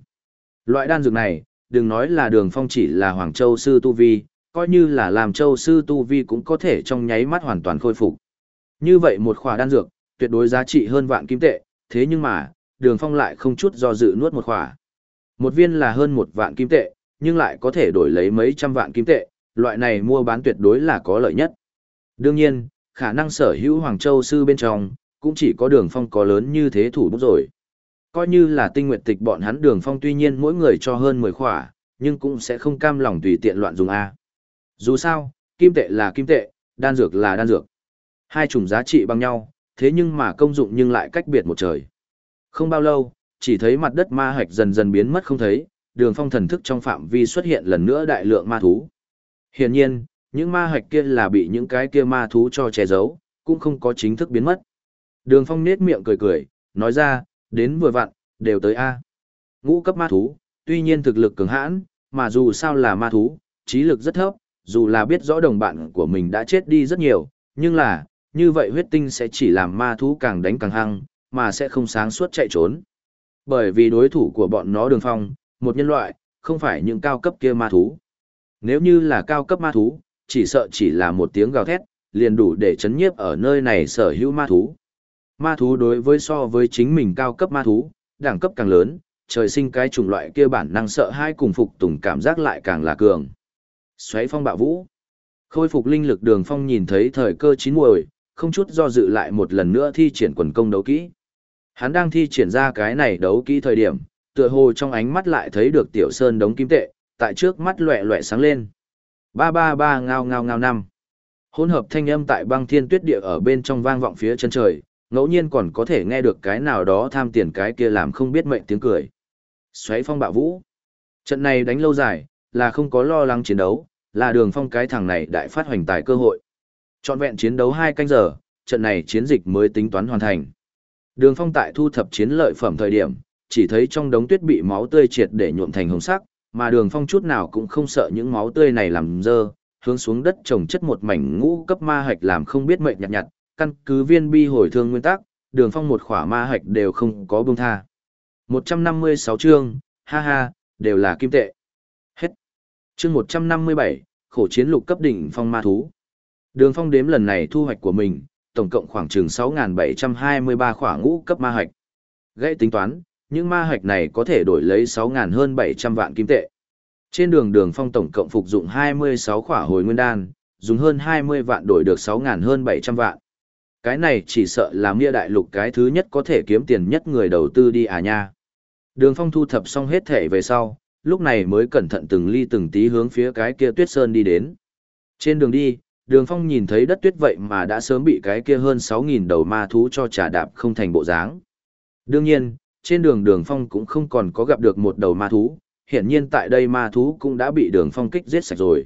Loại đan dược này, đừng nói là đường phong chỉ là Hoàng Châu Sư Tu Vi, coi như là làm Châu Sư Tu Vi cũng có thể trong nháy mắt hoàn toàn khôi phục. Như vậy một khỏa đan dược, tuyệt đối giá trị hơn vạn kim tệ, thế nhưng mà, đường phong lại không chút do dự nuốt một khỏa. Một viên là hơn một vạn kim tệ, nhưng lại có thể đổi lấy mấy trăm vạn kim tệ, loại này mua bán tuyệt đối là có lợi nhất. Đương nhiên, khả năng sở hữu Hoàng Châu Sư bên trong, cũng chỉ có đường phong có lớn như thế thủ bút rồi. Coi như là tinh nguyện tịch bọn hắn đường phong tuy nhiên mỗi người cho hơn 10 khỏa, nhưng cũng sẽ không cam lòng tùy tiện loạn dùng A. Dù sao, kim tệ là kim tệ, đan dược là đan dược. Hai chủng giá trị bằng nhau, thế nhưng mà công dụng nhưng lại cách biệt một trời. Không bao lâu, chỉ thấy mặt đất ma hạch dần dần biến mất không thấy, đường phong thần thức trong phạm vi xuất hiện lần nữa đại lượng ma thú. Hiển nhiên, những ma hạch kia là bị những cái kia ma thú cho che giấu, cũng không có chính thức biến mất. Đường phong nết miệng cười cười, nói ra, đến vừa vặn, đều tới A. Ngũ cấp ma thú, tuy nhiên thực lực cường hãn, mà dù sao là ma thú, trí lực rất thấp, dù là biết rõ đồng bạn của mình đã chết đi rất nhiều, nhưng là, như vậy huyết tinh sẽ chỉ làm ma thú càng đánh càng hăng, mà sẽ không sáng suốt chạy trốn. Bởi vì đối thủ của bọn nó đường phong, một nhân loại, không phải những cao cấp kia ma thú. Nếu như là cao cấp ma thú, chỉ sợ chỉ là một tiếng gào thét, liền đủ để chấn nhiếp ở nơi này sở hữu ma thú. Ma thú đối với so với chính mình cao cấp ma thú, đẳng cấp càng lớn, trời sinh cái chủng loại kia bản năng sợ hai cùng phục tùng cảm giác lại càng là cường. Xoáy phong bạo vũ. Khôi phục linh lực đường phong nhìn thấy thời cơ chín muồi, không chút do dự lại một lần nữa thi triển quần công đấu kỹ. Hắn đang thi triển ra cái này đấu kỹ thời điểm, tựa hồ trong ánh mắt lại thấy được tiểu sơn đống kim tệ, tại trước mắt loẹ loẹ sáng lên. Ba ba ba ngao ngao ngao năm. Hỗn hợp thanh âm tại băng thiên tuyết địa ở bên trong vang vọng phía chân trời, ngẫu nhiên còn có thể nghe được cái nào đó tham tiền cái kia làm không biết mệnh tiếng cười. Xoáy phong bạo vũ. Trận này đánh lâu dài, là không có lo lắng chiến đấu, là đường phong cái thằng này đại phát hoành tài cơ hội. Chọn vẹn chiến đấu hai canh giờ, trận này chiến dịch mới tính toán hoàn thành. Đường phong tại thu thập chiến lợi phẩm thời điểm, chỉ thấy trong đống tuyết bị máu tươi triệt để nhuộm thành hồng sắc, mà đường phong chút nào cũng không sợ những máu tươi này làm dơ, hướng xuống đất trồng chất một mảnh ngũ cấp ma hạch làm không biết mệnh nhặt nhặt, căn cứ viên bi hồi thương nguyên tắc, đường phong một khỏa ma hạch đều không có buông tha. 156 chương, ha ha, đều là kim tệ. Hết. Chương 157, khổ chiến lục cấp đỉnh phong ma thú. Đường phong đếm lần này thu hoạch của mình, tổng cộng khoảng chừng 6.723 khỏa ngũ cấp ma hạch. Gãy tính toán, những ma hạch này có thể đổi lấy 6.000 hơn 700 vạn kim tệ. Trên đường đường phong tổng cộng phục dụng 26 khỏa hồi nguyên đan, dùng hơn 20 vạn đổi được 6.000 hơn 700 vạn. Cái này chỉ sợ là nghĩa đại lục cái thứ nhất có thể kiếm tiền nhất người đầu tư đi à nha. Đường phong thu thập xong hết thể về sau, lúc này mới cẩn thận từng ly từng tí hướng phía cái kia tuyết sơn đi đến. Trên đường đi, đường phong nhìn thấy đất tuyết vậy mà đã sớm bị cái kia hơn 6.000 đầu ma thú cho trà đạp không thành bộ dáng. Đương nhiên, trên đường đường phong cũng không còn có gặp được một đầu ma thú, hiển nhiên tại đây ma thú cũng đã bị đường phong kích giết sạch rồi.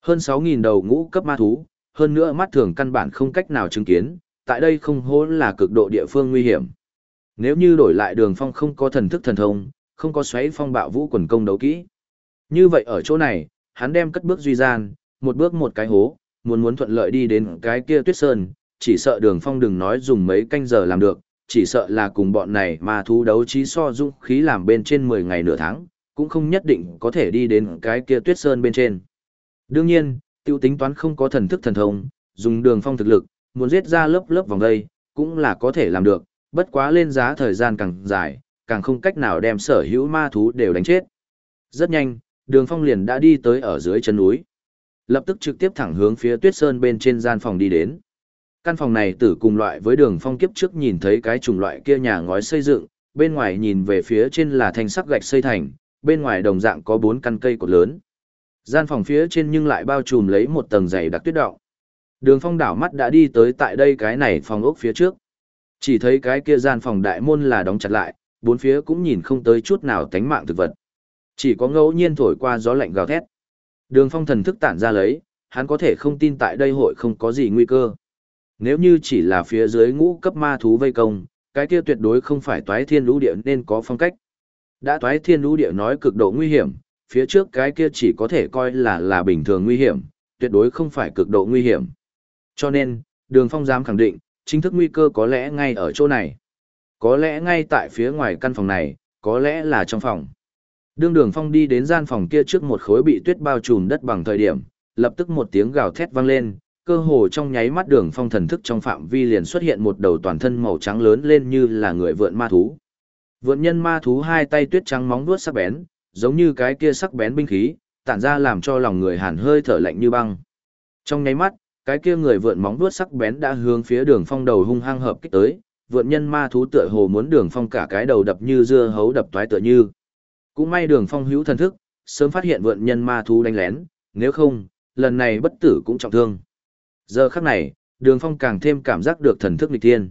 Hơn 6.000 đầu ngũ cấp ma thú, hơn nữa mắt thường căn bản không cách nào chứng kiến, tại đây không hố là cực độ địa phương nguy hiểm. Nếu như đổi lại đường phong không có thần thức thần thông, không có xoáy phong bạo vũ quần công đấu kỹ. Như vậy ở chỗ này, hắn đem cất bước duy gian, một bước một cái hố, muốn muốn thuận lợi đi đến cái kia tuyết sơn, chỉ sợ đường phong đừng nói dùng mấy canh giờ làm được, chỉ sợ là cùng bọn này mà thú đấu trí so dũng khí làm bên trên 10 ngày nửa tháng, cũng không nhất định có thể đi đến cái kia tuyết sơn bên trên. Đương nhiên, tiêu tính toán không có thần thức thần thông, dùng đường phong thực lực, muốn giết ra lớp lớp vòng đây, cũng là có thể làm được, bất quá lên giá thời gian càng dài, càng không cách nào đem sở hữu ma thú đều đánh chết. Rất nhanh, đường phong liền đã đi tới ở dưới chân núi. Lập tức trực tiếp thẳng hướng phía tuyết sơn bên trên gian phòng đi đến. Căn phòng này tử cùng loại với đường phong kiếp trước nhìn thấy cái chủng loại kia nhà ngói xây dựng, bên ngoài nhìn về phía trên là thanh sắc gạch xây thành, bên ngoài đồng dạng có bốn căn cây cột lớn. Gian phòng phía trên nhưng lại bao trùm lấy một tầng dày đặc tuyết động. Đường phong đảo mắt đã đi tới tại đây cái này phòng ốc phía trước. Chỉ thấy cái kia gian phòng đại môn là đóng chặt lại, bốn phía cũng nhìn không tới chút nào tánh mạng thực vật. Chỉ có ngẫu nhiên thổi qua gió lạnh gào thét. Đường phong thần thức tản ra lấy, hắn có thể không tin tại đây hội không có gì nguy cơ. Nếu như chỉ là phía dưới ngũ cấp ma thú vây công, cái kia tuyệt đối không phải toái thiên lũ địa nên có phong cách. Đã toái thiên lũ địa nói cực độ nguy hiểm, phía trước cái kia chỉ có thể coi là là bình thường nguy hiểm, tuyệt đối không phải cực độ nguy hiểm. Cho nên, đường phong dám khẳng định, chính thức nguy cơ có lẽ ngay ở chỗ này. Có lẽ ngay tại phía ngoài căn phòng này, có lẽ là trong phòng. Đương đường phong đi đến gian phòng kia trước một khối bị tuyết bao trùm đất bằng thời điểm, lập tức một tiếng gào thét vang lên, cơ hồ trong nháy mắt đường phong thần thức trong phạm vi liền xuất hiện một đầu toàn thân màu trắng lớn lên như là người vượn ma thú. Vượn nhân ma thú hai tay tuyết trắng móng vuốt sắc bén, giống như cái kia sắc bén binh khí, tản ra làm cho lòng người hàn hơi thở lạnh như băng. Trong nháy mắt, cái kia người vượn móng vuốt sắc bén đã hướng phía đường phong đầu hung hăng hợp kích tới, vượn nhân ma thú tựa hồ muốn đường phong cả cái đầu đập như dưa hấu đập toái tựa như. Cũng may đường phong hữu thần thức, sớm phát hiện vượn nhân ma thú đánh lén, nếu không, lần này bất tử cũng trọng thương. Giờ khắc này, đường phong càng thêm cảm giác được thần thức lịch tiên.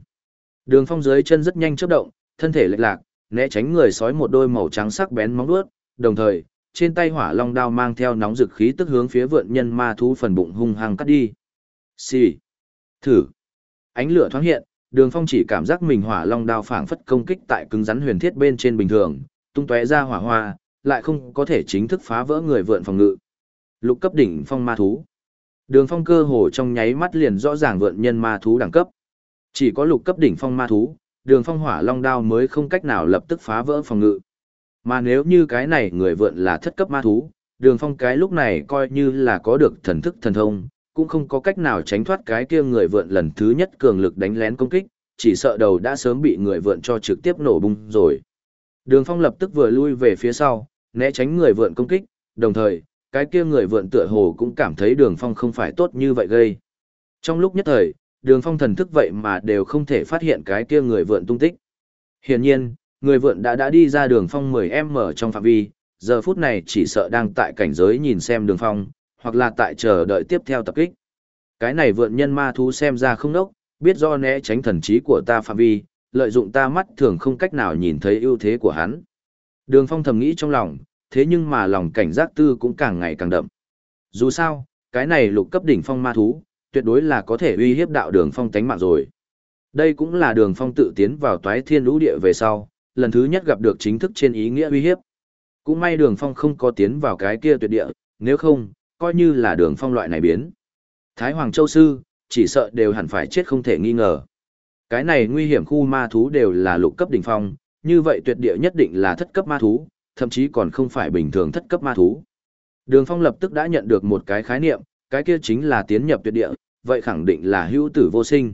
Đường phong dưới chân rất nhanh chớp động, thân thể lệch lạc, né tránh người sói một đôi màu trắng sắc bén móng vuốt, đồng thời, trên tay hỏa long đao mang theo nóng dực khí tức hướng phía vượn nhân ma thú phần bụng hung hăng cắt đi. Xì. Thử. Ánh lửa thoáng hiện, đường phong chỉ cảm giác mình hỏa long đao phảng phất công kích tại cứng rắn huyền thiết bên trên bình thường, tung tóe ra hỏa hoa, lại không có thể chính thức phá vỡ người vượn phòng ngự. Lục cấp đỉnh phong ma thú. Đường phong cơ hồ trong nháy mắt liền rõ ràng vượn nhân ma thú đẳng cấp. Chỉ có lục cấp đỉnh phong ma thú, đường phong hỏa long đao mới không cách nào lập tức phá vỡ phòng ngự. Mà nếu như cái này người vượn là thất cấp ma thú, đường phong cái lúc này coi như là có được thần thức thần thông, cũng không có cách nào tránh thoát cái kia người vượn lần thứ nhất cường lực đánh lén công kích, chỉ sợ đầu đã sớm bị người vượn cho trực tiếp nổ bung rồi. Đường phong lập tức vừa lui về phía sau, né tránh người vượn công kích, đồng thời, cái kia người vượn tựa hồ cũng cảm thấy đường phong không phải tốt như vậy gây. Trong lúc nhất thời, đường phong thần thức vậy mà đều không thể phát hiện cái kia người vượn tung tích. Hiển nhiên, người vượn đã đã đi ra đường phong 10m trong phạm vi, giờ phút này chỉ sợ đang tại cảnh giới nhìn xem đường phong, hoặc là tại chờ đợi tiếp theo tập kích. Cái này vượn nhân ma thú xem ra không nốc, biết do né tránh thần trí của ta phạm vi, lợi dụng ta mắt thường không cách nào nhìn thấy ưu thế của hắn. Đường phong thầm nghĩ trong lòng, thế nhưng mà lòng cảnh giác tư cũng càng ngày càng đậm. Dù sao, cái này lục cấp đỉnh phong ma thú, tuyệt đối là có thể uy hiếp đạo đường phong tánh mạng rồi. Đây cũng là đường phong tự tiến vào toái thiên lũ địa về sau, lần thứ nhất gặp được chính thức trên ý nghĩa uy hiếp. Cũng may đường phong không có tiến vào cái kia tuyệt địa, nếu không, coi như là đường phong loại này biến. Thái Hoàng Châu Sư, chỉ sợ đều hẳn phải chết không thể nghi ngờ. Cái này nguy hiểm khu ma thú đều là lục cấp đỉnh phong, như vậy tuyệt địa nhất định là thất cấp ma thú, thậm chí còn không phải bình thường thất cấp ma thú. Đường Phong lập tức đã nhận được một cái khái niệm, cái kia chính là tiến nhập tuyệt địa, vậy khẳng định là hữu tử vô sinh.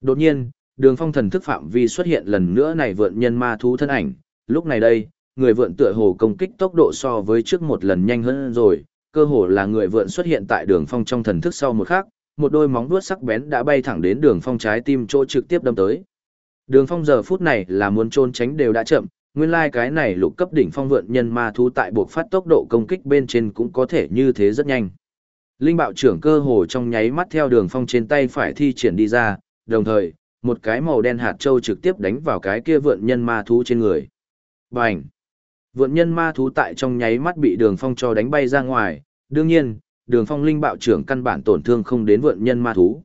Đột nhiên, Đường Phong thần thức phạm vi xuất hiện lần nữa này vượn nhân ma thú thân ảnh, lúc này đây, người vượn tựa hồ công kích tốc độ so với trước một lần nhanh hơn rồi, cơ hồ là người vượn xuất hiện tại Đường Phong trong thần thức sau một khắc, một đôi móng vuốt sắc bén đã bay thẳng đến Đường Phong trái tim chỗ trực tiếp đâm tới. Đường Phong giờ phút này là muốn trôn tránh đều đã chậm, nguyên lai cái này lục cấp đỉnh phong vượn nhân ma thú tại buộc phát tốc độ công kích bên trên cũng có thể như thế rất nhanh. Linh bạo trưởng cơ hồ trong nháy mắt theo đường phong trên tay phải thi triển đi ra, đồng thời, một cái màu đen hạt châu trực tiếp đánh vào cái kia vượn nhân ma thú trên người. Bành! Vượn nhân ma thú tại trong nháy mắt bị đường phong cho đánh bay ra ngoài, đương nhiên, đường phong linh bạo trưởng căn bản tổn thương không đến vượn nhân ma thú.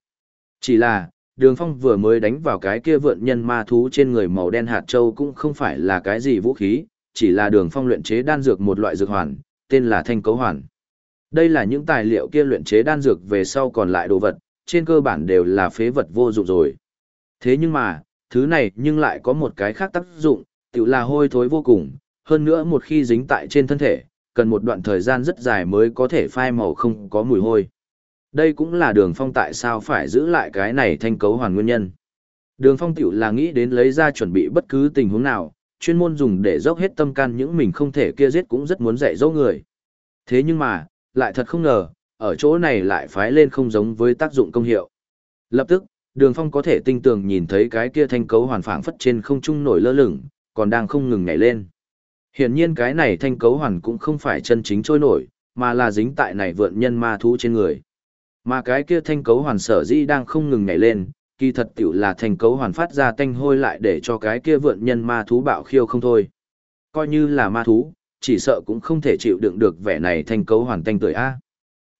Chỉ là, đường phong vừa mới đánh vào cái kia vượn nhân ma thú trên người màu đen hạt châu cũng không phải là cái gì vũ khí chỉ là đường phong luyện chế đan dược một loại dược hoàn tên là thanh cấu hoàn đây là những tài liệu kia luyện chế đan dược về sau còn lại đồ vật trên cơ bản đều là phế vật vô dụng rồi thế nhưng mà thứ này nhưng lại có một cái khác tác dụng tự là hôi thối vô cùng hơn nữa một khi dính tại trên thân thể cần một đoạn thời gian rất dài mới có thể phai màu không có mùi hôi đây cũng là đường phong tại sao phải giữ lại cái này thanh cấu hoàn nguyên nhân. Đường phong tiểu là nghĩ đến lấy ra chuẩn bị bất cứ tình huống nào, chuyên môn dùng để dốc hết tâm can những mình không thể kia giết cũng rất muốn dạy dỗ người. Thế nhưng mà, lại thật không ngờ, ở chỗ này lại phái lên không giống với tác dụng công hiệu. Lập tức, đường phong có thể tinh tường nhìn thấy cái kia thanh cấu hoàn phảng phất trên không trung nổi lơ lửng, còn đang không ngừng nhảy lên. Hiển nhiên cái này thanh cấu hoàn cũng không phải chân chính trôi nổi, mà là dính tại này vượn nhân ma thú trên người. Mà cái kia thanh cấu hoàn sở dĩ đang không ngừng nhảy lên, kỳ thật tiểu là thanh cấu hoàn phát ra tanh hôi lại để cho cái kia vượn nhân ma thú bạo khiêu không thôi. Coi như là ma thú, chỉ sợ cũng không thể chịu đựng được vẻ này thanh cấu hoàn tanh tuổi A.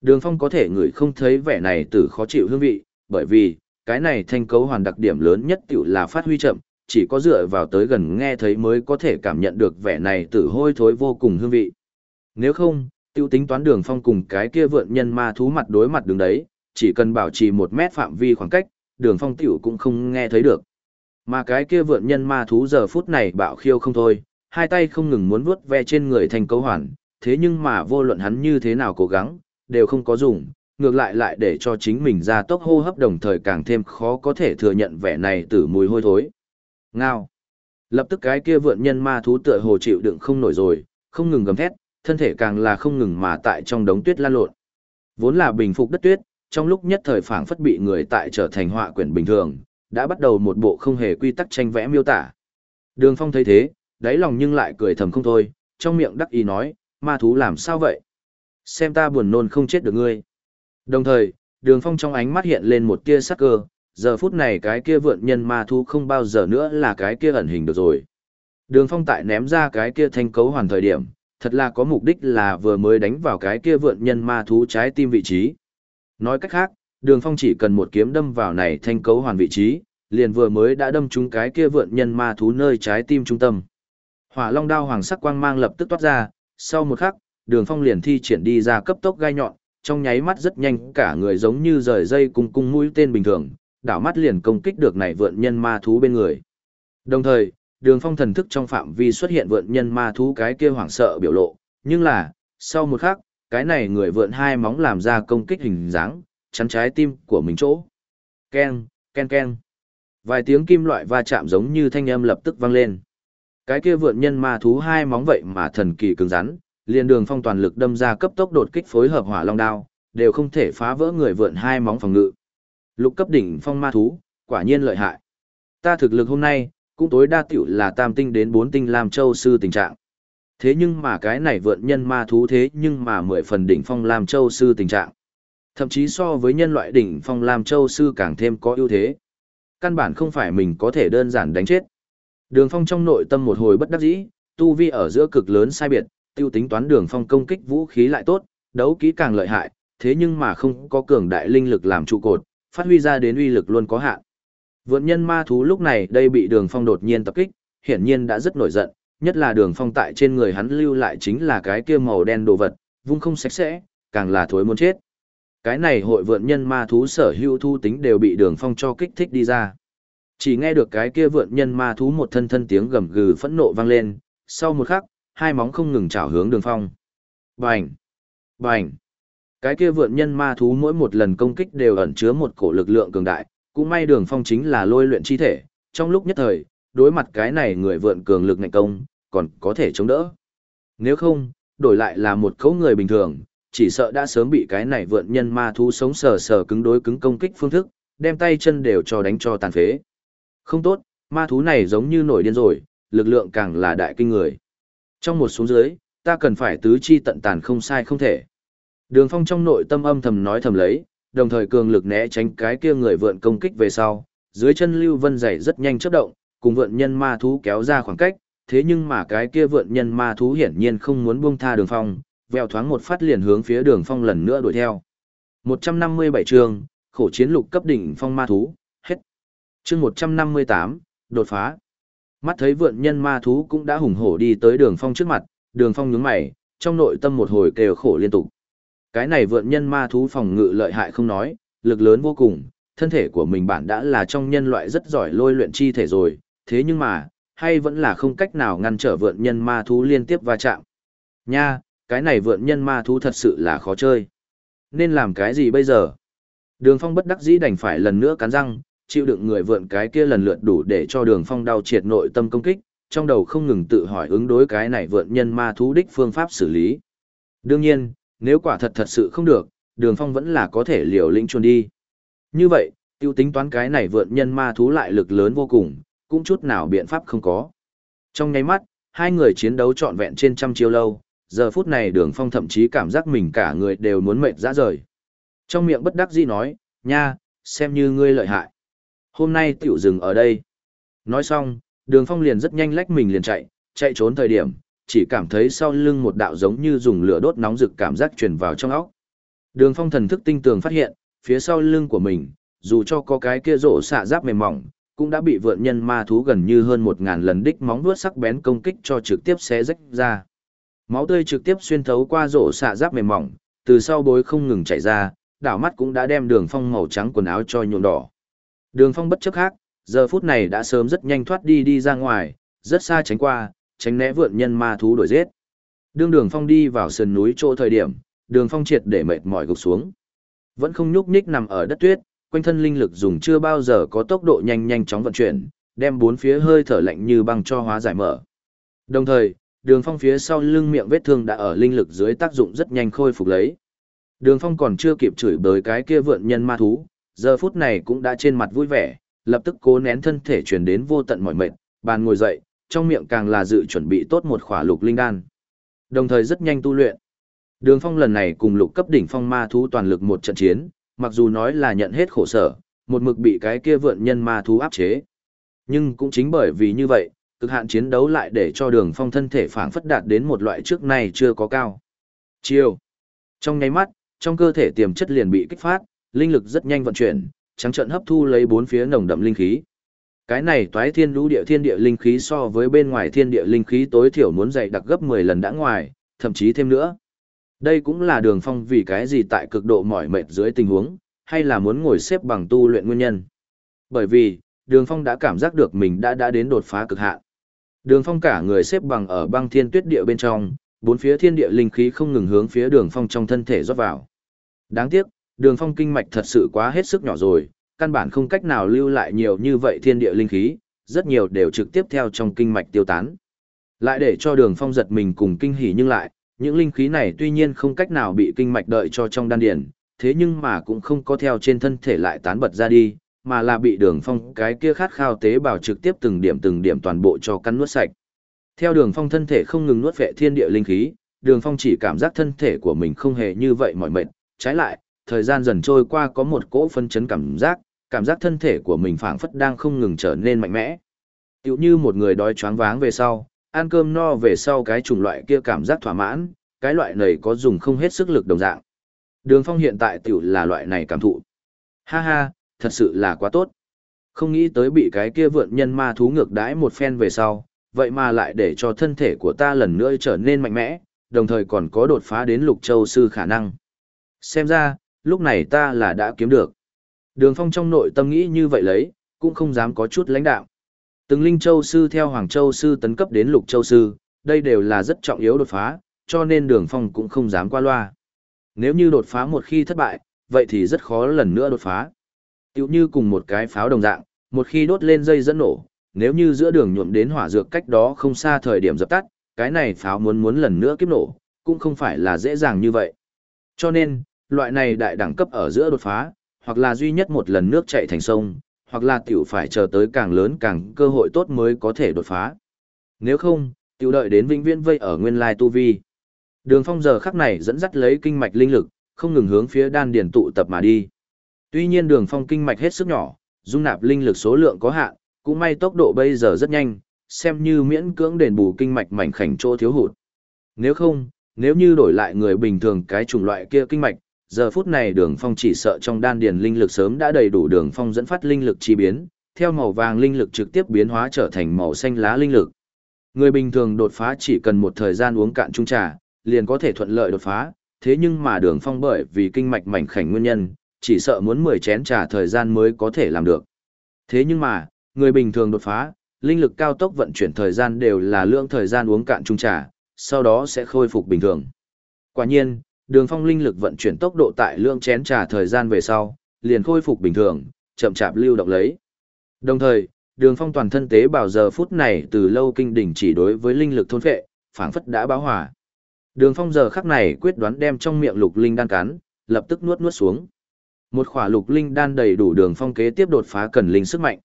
Đường phong có thể ngửi không thấy vẻ này từ khó chịu hương vị, bởi vì, cái này thanh cấu hoàn đặc điểm lớn nhất tiểu là phát huy chậm, chỉ có dựa vào tới gần nghe thấy mới có thể cảm nhận được vẻ này tử hôi thối vô cùng hương vị. Nếu không, tiêu tính toán đường phong cùng cái kia vượn nhân ma thú mặt đối mặt đường đấy, chỉ cần bảo trì một mét phạm vi khoảng cách, đường phong tiểu cũng không nghe thấy được. Mà cái kia vượn nhân ma thú giờ phút này bạo khiêu không thôi, hai tay không ngừng muốn vuốt ve trên người thành cấu hoàn, thế nhưng mà vô luận hắn như thế nào cố gắng, đều không có dùng, ngược lại lại để cho chính mình ra tốc hô hấp đồng thời càng thêm khó có thể thừa nhận vẻ này từ mùi hôi thối. Ngao. Lập tức cái kia vượn nhân ma thú tựa hồ chịu đựng không nổi rồi, không ngừng gầm thét, thân thể càng là không ngừng mà tại trong đống tuyết lan lộn. Vốn là bình phục đất tuyết, trong lúc nhất thời phảng phất bị người tại trở thành họa quyển bình thường, đã bắt đầu một bộ không hề quy tắc tranh vẽ miêu tả. Đường Phong thấy thế, đáy lòng nhưng lại cười thầm không thôi, trong miệng đắc ý nói, ma thú làm sao vậy? Xem ta buồn nôn không chết được ngươi. Đồng thời, đường phong trong ánh mắt hiện lên một tia sắc cơ, giờ phút này cái kia vượn nhân ma thú không bao giờ nữa là cái kia ẩn hình được rồi. Đường phong tại ném ra cái kia thanh cấu hoàn thời điểm, thật là có mục đích là vừa mới đánh vào cái kia vượn nhân ma thú trái tim vị trí. Nói cách khác, đường phong chỉ cần một kiếm đâm vào này thanh cấu hoàn vị trí, liền vừa mới đã đâm trúng cái kia vượn nhân ma thú nơi trái tim trung tâm. Hỏa long đao hoàng sắc quang mang lập tức toát ra, sau một khắc, đường phong liền thi triển đi ra cấp tốc gai nhọn, trong nháy mắt rất nhanh cả người giống như rời dây cùng cung mũi tên bình thường, đảo mắt liền công kích được này vượn nhân ma thú bên người. Đồng thời, đường phong thần thức trong phạm vi xuất hiện vượn nhân ma thú cái kia hoảng sợ biểu lộ, nhưng là, sau một khắc, cái này người vượn hai móng làm ra công kích hình dáng, chắn trái tim của mình chỗ. Ken, ken ken. Vài tiếng kim loại va chạm giống như thanh âm lập tức vang lên. Cái kia vượn nhân ma thú hai móng vậy mà thần kỳ cứng rắn, liền đường phong toàn lực đâm ra cấp tốc đột kích phối hợp hỏa long đao, đều không thể phá vỡ người vượn hai móng phòng ngự. Lục cấp đỉnh phong ma thú, quả nhiên lợi hại. Ta thực lực hôm nay, cũng tối đa tiểu là tam tinh đến bốn tinh làm châu sư tình trạng. Thế nhưng mà cái này vượn nhân ma thú thế nhưng mà mười phần đỉnh phong làm châu sư tình trạng. Thậm chí so với nhân loại đỉnh phong làm châu sư càng thêm có ưu thế. Căn bản không phải mình có thể đơn giản đánh chết. Đường phong trong nội tâm một hồi bất đắc dĩ, tu vi ở giữa cực lớn sai biệt, tiêu tính toán đường phong công kích vũ khí lại tốt, đấu kỹ càng lợi hại, thế nhưng mà không có cường đại linh lực làm trụ cột, phát huy ra đến uy lực luôn có hạn. Vượn nhân ma thú lúc này đây bị đường phong đột nhiên tập kích, hiển nhiên đã rất nổi giận, nhất là đường phong tại trên người hắn lưu lại chính là cái kia màu đen đồ vật, vung không sạch sẽ, càng là thối muốn chết. Cái này hội vượn nhân ma thú sở hữu thu tính đều bị đường phong cho kích thích đi ra. Chỉ nghe được cái kia vượn nhân ma thú một thân thân tiếng gầm gừ phẫn nộ vang lên, sau một khắc, hai móng không ngừng chảo hướng đường phong. Bành! Bành! Cái kia vượn nhân ma thú mỗi một lần công kích đều ẩn chứa một cổ lực lượng cường đại, cũng may đường phong chính là lôi luyện chi thể, trong lúc nhất thời, đối mặt cái này người vượn cường lực ngạnh công, còn có thể chống đỡ. Nếu không, đổi lại là một cấu người bình thường, chỉ sợ đã sớm bị cái này vượn nhân ma thú sống sờ sờ cứng đối cứng công kích phương thức, đem tay chân đều cho đánh cho tàn phế. Không tốt, ma thú này giống như nổi điên rồi, lực lượng càng là đại kinh người. Trong một xuống dưới, ta cần phải tứ chi tận tàn không sai không thể. Đường phong trong nội tâm âm thầm nói thầm lấy, đồng thời cường lực né tránh cái kia người vượn công kích về sau, dưới chân lưu vân dày rất nhanh chớp động, cùng vượn nhân ma thú kéo ra khoảng cách, thế nhưng mà cái kia vượn nhân ma thú hiển nhiên không muốn buông tha đường phong, vèo thoáng một phát liền hướng phía đường phong lần nữa đuổi theo. 157 chương, khổ chiến lục cấp đỉnh phong ma thú, hết. Chương 158, đột phá. Mắt thấy vượn nhân ma thú cũng đã hùng hổ đi tới đường phong trước mặt, đường phong nhướng mày, trong nội tâm một hồi kêu khổ liên tục. Cái này vượn nhân ma thú phòng ngự lợi hại không nói, lực lớn vô cùng, thân thể của mình bản đã là trong nhân loại rất giỏi lôi luyện chi thể rồi, thế nhưng mà, hay vẫn là không cách nào ngăn trở vượn nhân ma thú liên tiếp va chạm. Nha, cái này vượn nhân ma thú thật sự là khó chơi. Nên làm cái gì bây giờ? Đường phong bất đắc dĩ đành phải lần nữa cắn răng, chịu đựng người vượn cái kia lần lượt đủ để cho đường phong đau triệt nội tâm công kích, trong đầu không ngừng tự hỏi ứng đối cái này vượn nhân ma thú đích phương pháp xử lý. Đương nhiên, nếu quả thật thật sự không được, đường phong vẫn là có thể liều lĩnh chuồn đi. Như vậy, tiêu tính toán cái này vượn nhân ma thú lại lực lớn vô cùng, cũng chút nào biện pháp không có. Trong nháy mắt, hai người chiến đấu trọn vẹn trên trăm chiêu lâu, giờ phút này đường phong thậm chí cảm giác mình cả người đều muốn mệt ra rời. Trong miệng bất đắc dĩ nói, nha, xem như ngươi lợi hại. Hôm nay tiểu dừng ở đây. Nói xong, đường phong liền rất nhanh lách mình liền chạy, chạy trốn thời điểm, chỉ cảm thấy sau lưng một đạo giống như dùng lửa đốt nóng rực cảm giác truyền vào trong óc. Đường phong thần thức tinh tường phát hiện, phía sau lưng của mình, dù cho có cái kia rổ xạ giáp mềm mỏng, cũng đã bị vượn nhân ma thú gần như hơn một ngàn lần đích móng vuốt sắc bén công kích cho trực tiếp xé rách ra. Máu tươi trực tiếp xuyên thấu qua rổ xạ giáp mềm mỏng, từ sau bối không ngừng chảy ra, đảo mắt cũng đã đem đường phong màu trắng quần áo cho nhuộm đỏ. Đường phong bất chấp khác, giờ phút này đã sớm rất nhanh thoát đi đi ra ngoài, rất xa tránh qua, tránh né vượn nhân ma thú đuổi giết. Đường đường phong đi vào sườn núi chỗ thời điểm, đường phong triệt để mệt mỏi gục xuống. Vẫn không nhúc nhích nằm ở đất tuyết, quanh thân linh lực dùng chưa bao giờ có tốc độ nhanh nhanh chóng vận chuyển, đem bốn phía hơi thở lạnh như băng cho hóa giải mở. Đồng thời, đường phong phía sau lưng miệng vết thương đã ở linh lực dưới tác dụng rất nhanh khôi phục lấy. Đường phong còn chưa kịp chửi bới cái kia vượn nhân ma thú, giờ phút này cũng đã trên mặt vui vẻ, lập tức cố nén thân thể truyền đến vô tận mỏi mệt, bàn ngồi dậy, trong miệng càng là dự chuẩn bị tốt một khỏa lục linh đan. Đồng thời rất nhanh tu luyện. Đường phong lần này cùng lục cấp đỉnh phong ma thú toàn lực một trận chiến, mặc dù nói là nhận hết khổ sở, một mực bị cái kia vượn nhân ma thú áp chế. Nhưng cũng chính bởi vì như vậy, cực hạn chiến đấu lại để cho đường phong thân thể phản phất đạt đến một loại trước này chưa có cao. Chiêu. Trong nháy mắt, trong cơ thể tiềm chất liền bị kích phát, linh lực rất nhanh vận chuyển, trắng trận hấp thu lấy bốn phía nồng đậm linh khí. Cái này toái thiên lũ địa thiên địa linh khí so với bên ngoài thiên địa linh khí tối thiểu muốn dày đặc gấp 10 lần đã ngoài, thậm chí thêm nữa. Đây cũng là đường phong vì cái gì tại cực độ mỏi mệt dưới tình huống, hay là muốn ngồi xếp bằng tu luyện nguyên nhân. Bởi vì, đường phong đã cảm giác được mình đã đã đến đột phá cực hạn. Đường phong cả người xếp bằng ở băng thiên tuyết địa bên trong, bốn phía thiên địa linh khí không ngừng hướng phía đường phong trong thân thể rót vào. Đáng tiếc, đường phong kinh mạch thật sự quá hết sức nhỏ rồi, căn bản không cách nào lưu lại nhiều như vậy thiên địa linh khí, rất nhiều đều trực tiếp theo trong kinh mạch tiêu tán. Lại để cho đường phong giật mình cùng kinh hỉ nhưng lại, những linh khí này tuy nhiên không cách nào bị kinh mạch đợi cho trong đan điền, thế nhưng mà cũng không có theo trên thân thể lại tán bật ra đi, mà là bị đường phong cái kia khát khao tế bào trực tiếp từng điểm từng điểm toàn bộ cho cắn nuốt sạch. Theo đường phong thân thể không ngừng nuốt vệ thiên địa linh khí, đường phong chỉ cảm giác thân thể của mình không hề như vậy mỏi mệt, trái lại, thời gian dần trôi qua có một cỗ phân chấn cảm giác, cảm giác thân thể của mình phảng phất đang không ngừng trở nên mạnh mẽ. Tiểu như một người đói choáng váng về sau, ăn cơm no về sau cái chủng loại kia cảm giác thỏa mãn, cái loại này có dùng không hết sức lực đồng dạng. Đường phong hiện tại tiểu là loại này cảm thụ. Ha ha, thật sự là quá tốt. Không nghĩ tới bị cái kia vượn nhân ma thú ngược đãi một phen về sau, vậy mà lại để cho thân thể của ta lần nữa trở nên mạnh mẽ, đồng thời còn có đột phá đến lục châu sư khả năng. Xem ra, lúc này ta là đã kiếm được. Đường phong trong nội tâm nghĩ như vậy lấy, cũng không dám có chút lãnh đạo. Từng linh châu sư theo Hoàng Châu sư tấn cấp đến lục châu sư, đây đều là rất trọng yếu đột phá, cho nên đường phong cũng không dám qua loa. Nếu như đột phá một khi thất bại, vậy thì rất khó lần nữa đột phá. Tiểu như cùng một cái pháo đồng dạng, một khi đốt lên dây dẫn nổ, nếu như giữa đường nhuộm đến hỏa dược cách đó không xa thời điểm dập tắt, cái này pháo muốn muốn lần nữa kiếp nổ, cũng không phải là dễ dàng như vậy. Cho nên, loại này đại đẳng cấp ở giữa đột phá, hoặc là duy nhất một lần nước chạy thành sông, hoặc là tiểu phải chờ tới càng lớn càng cơ hội tốt mới có thể đột phá. Nếu không, tiểu đợi đến vĩnh viễn vây ở nguyên lai tu vi. Đường phong giờ khắc này dẫn dắt lấy kinh mạch linh lực, không ngừng hướng phía đan điền tụ tập mà đi. Tuy nhiên đường phong kinh mạch hết sức nhỏ, dung nạp linh lực số lượng có hạn, cũng may tốc độ bây giờ rất nhanh, xem như miễn cưỡng đền bù kinh mạch mảnh khảnh chỗ thiếu hụt. Nếu không, nếu như đổi lại người bình thường cái chủng loại kia kinh mạch, giờ phút này đường phong chỉ sợ trong đan điền linh lực sớm đã đầy đủ đường phong dẫn phát linh lực chi biến, theo màu vàng linh lực trực tiếp biến hóa trở thành màu xanh lá linh lực. Người bình thường đột phá chỉ cần một thời gian uống cạn chung trà, liền có thể thuận lợi đột phá, thế nhưng mà đường phong bởi vì kinh mạch mảnh khảnh nguyên nhân, chỉ sợ muốn 10 chén trà thời gian mới có thể làm được. Thế nhưng mà, người bình thường đột phá, linh lực cao tốc vận chuyển thời gian đều là lượng thời gian uống cạn chung trà, sau đó sẽ khôi phục bình thường. Quả nhiên, đường phong linh lực vận chuyển tốc độ tại lượng chén trà thời gian về sau, liền khôi phục bình thường, chậm chạp lưu động lấy. Đồng thời, đường phong toàn thân tế bào giờ phút này từ lâu kinh đỉnh chỉ đối với linh lực thôn phệ, phảng phất đã báo hòa. Đường phong giờ khắc này quyết đoán đem trong miệng lục linh đan cắn, lập tức nuốt nuốt xuống. Một khỏa lục linh đan đầy đủ đường phong kế tiếp đột phá cần linh sức mạnh.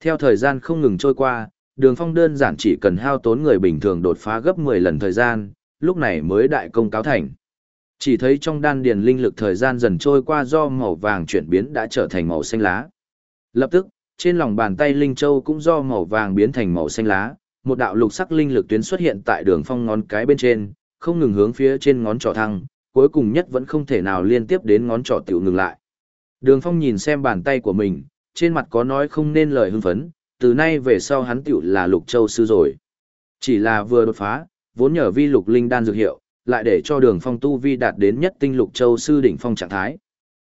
Theo thời gian không ngừng trôi qua, đường phong đơn giản chỉ cần hao tốn người bình thường đột phá gấp 10 lần thời gian, lúc này mới đại công cáo thành. Chỉ thấy trong đan điền linh lực thời gian dần trôi qua do màu vàng chuyển biến đã trở thành màu xanh lá. Lập tức, trên lòng bàn tay linh châu cũng do màu vàng biến thành màu xanh lá, một đạo lục sắc linh lực tuyến xuất hiện tại đường phong ngón cái bên trên, không ngừng hướng phía trên ngón trỏ thăng, cuối cùng nhất vẫn không thể nào liên tiếp đến ngón trỏ tiểu ngừng lại. Đường phong nhìn xem bàn tay của mình, trên mặt có nói không nên lời hưng phấn, từ nay về sau hắn tiểu là lục châu sư rồi. Chỉ là vừa đột phá, vốn nhờ vi lục linh đan dược hiệu, lại để cho đường phong tu vi đạt đến nhất tinh lục châu sư đỉnh phong trạng thái.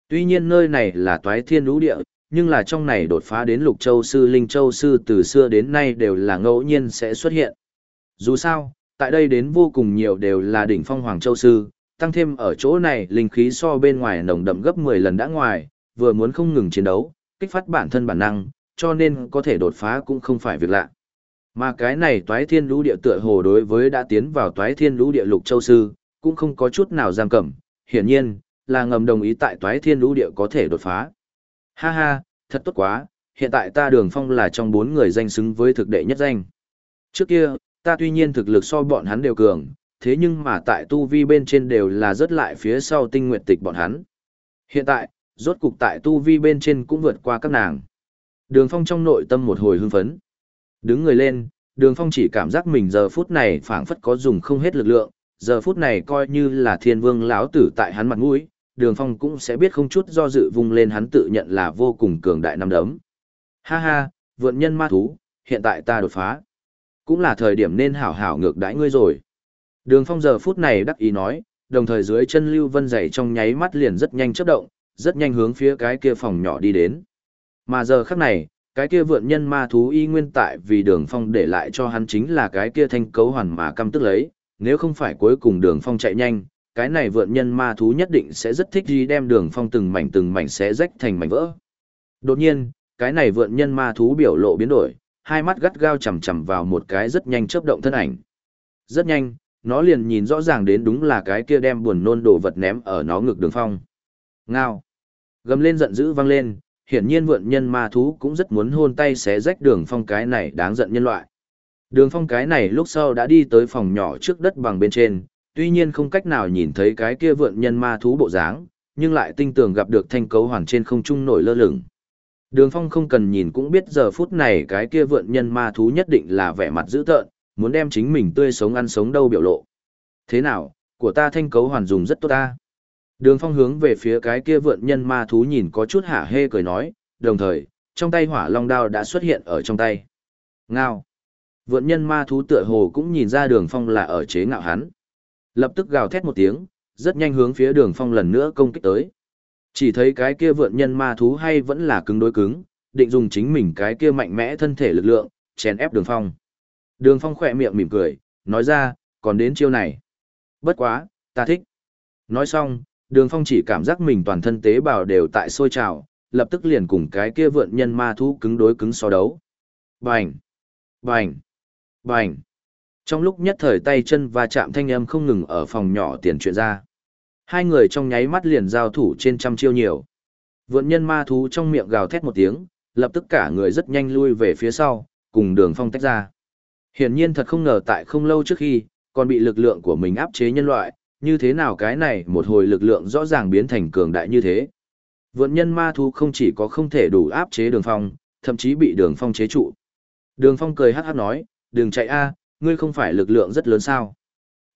Tuy nhiên nơi này là toái thiên lũ địa, nhưng là trong này đột phá đến lục châu sư linh châu sư từ xưa đến nay đều là ngẫu nhiên sẽ xuất hiện. Dù sao, tại đây đến vô cùng nhiều đều là đỉnh phong hoàng châu sư, tăng thêm ở chỗ này linh khí so bên ngoài nồng đậm gấp 10 lần đã ngoài, vừa muốn không ngừng chiến đấu, kích phát bản thân bản năng, cho nên có thể đột phá cũng không phải việc lạ. Mà cái này toái thiên lũ địa tựa hồ đối với đã tiến vào toái thiên lũ địa lục châu sư, cũng không có chút nào giam cầm, hiển nhiên, là ngầm đồng ý tại toái thiên lũ địa có thể đột phá. Ha ha, thật tốt quá, hiện tại ta đường phong là trong bốn người danh xứng với thực đệ nhất danh. Trước kia, ta tuy nhiên thực lực so bọn hắn đều cường, thế nhưng mà tại tu vi bên trên đều là rất lại phía sau tinh nguyện tịch bọn hắn. Hiện tại, rốt cục tại tu vi bên trên cũng vượt qua các nàng. Đường phong trong nội tâm một hồi hưng phấn. Đứng người lên, đường phong chỉ cảm giác mình giờ phút này phảng phất có dùng không hết lực lượng, giờ phút này coi như là thiên vương lão tử tại hắn mặt mũi, đường phong cũng sẽ biết không chút do dự vung lên hắn tự nhận là vô cùng cường đại năm đấm. Ha ha, vượn nhân ma thú, hiện tại ta đột phá. Cũng là thời điểm nên hảo hảo ngược đãi ngươi rồi. Đường phong giờ phút này đắc ý nói, đồng thời dưới chân lưu vân dày trong nháy mắt liền rất nhanh chấp động, rất nhanh hướng phía cái kia phòng nhỏ đi đến. Mà giờ khắc này, cái kia vượn nhân ma thú y nguyên tại vì đường phong để lại cho hắn chính là cái kia thanh cấu hoàn mà căm tức lấy, nếu không phải cuối cùng đường phong chạy nhanh, cái này vượn nhân ma thú nhất định sẽ rất thích gì đem đường phong từng mảnh từng mảnh sẽ rách thành mảnh vỡ. Đột nhiên, cái này vượn nhân ma thú biểu lộ biến đổi, hai mắt gắt gao chầm chầm vào một cái rất nhanh chớp động thân ảnh. Rất nhanh, nó liền nhìn rõ ràng đến đúng là cái kia đem buồn nôn đồ vật ném ở nó ngực đường phong. Ngao. Gầm lên giận dữ vang lên, hiển nhiên vượn nhân ma thú cũng rất muốn hôn tay xé rách đường phong cái này đáng giận nhân loại. Đường phong cái này lúc sau đã đi tới phòng nhỏ trước đất bằng bên trên, tuy nhiên không cách nào nhìn thấy cái kia vượn nhân ma thú bộ dáng, nhưng lại tinh tường gặp được thanh cấu hoàn trên không trung nổi lơ lửng. Đường phong không cần nhìn cũng biết giờ phút này cái kia vượn nhân ma thú nhất định là vẻ mặt dữ tợn, muốn đem chính mình tươi sống ăn sống đâu biểu lộ. Thế nào, của ta thanh cấu hoàn dùng rất tốt ta. Đường phong hướng về phía cái kia vượn nhân ma thú nhìn có chút hả hê cười nói, đồng thời, trong tay hỏa long đao đã xuất hiện ở trong tay. Ngao. Vượn nhân ma thú tựa hồ cũng nhìn ra đường phong là ở chế ngạo hắn. Lập tức gào thét một tiếng, rất nhanh hướng phía đường phong lần nữa công kích tới. Chỉ thấy cái kia vượn nhân ma thú hay vẫn là cứng đối cứng, định dùng chính mình cái kia mạnh mẽ thân thể lực lượng, chèn ép đường phong. Đường phong khỏe miệng mỉm cười, nói ra, còn đến chiêu này. Bất quá, ta thích. Nói xong, đường phong chỉ cảm giác mình toàn thân tế bào đều tại sôi trào, lập tức liền cùng cái kia vượn nhân ma thú cứng đối cứng so đấu. Bành! Bành! Bành! Trong lúc nhất thời tay chân và chạm thanh âm không ngừng ở phòng nhỏ tiền chuyện ra. Hai người trong nháy mắt liền giao thủ trên trăm chiêu nhiều. Vượn nhân ma thú trong miệng gào thét một tiếng, lập tức cả người rất nhanh lui về phía sau, cùng đường phong tách ra. Hiển nhiên thật không ngờ tại không lâu trước khi, còn bị lực lượng của mình áp chế nhân loại, như thế nào cái này một hồi lực lượng rõ ràng biến thành cường đại như thế. Vượn nhân ma thú không chỉ có không thể đủ áp chế đường phong, thậm chí bị đường phong chế trụ. Đường phong cười hát hát nói, đừng chạy a ngươi không phải lực lượng rất lớn sao.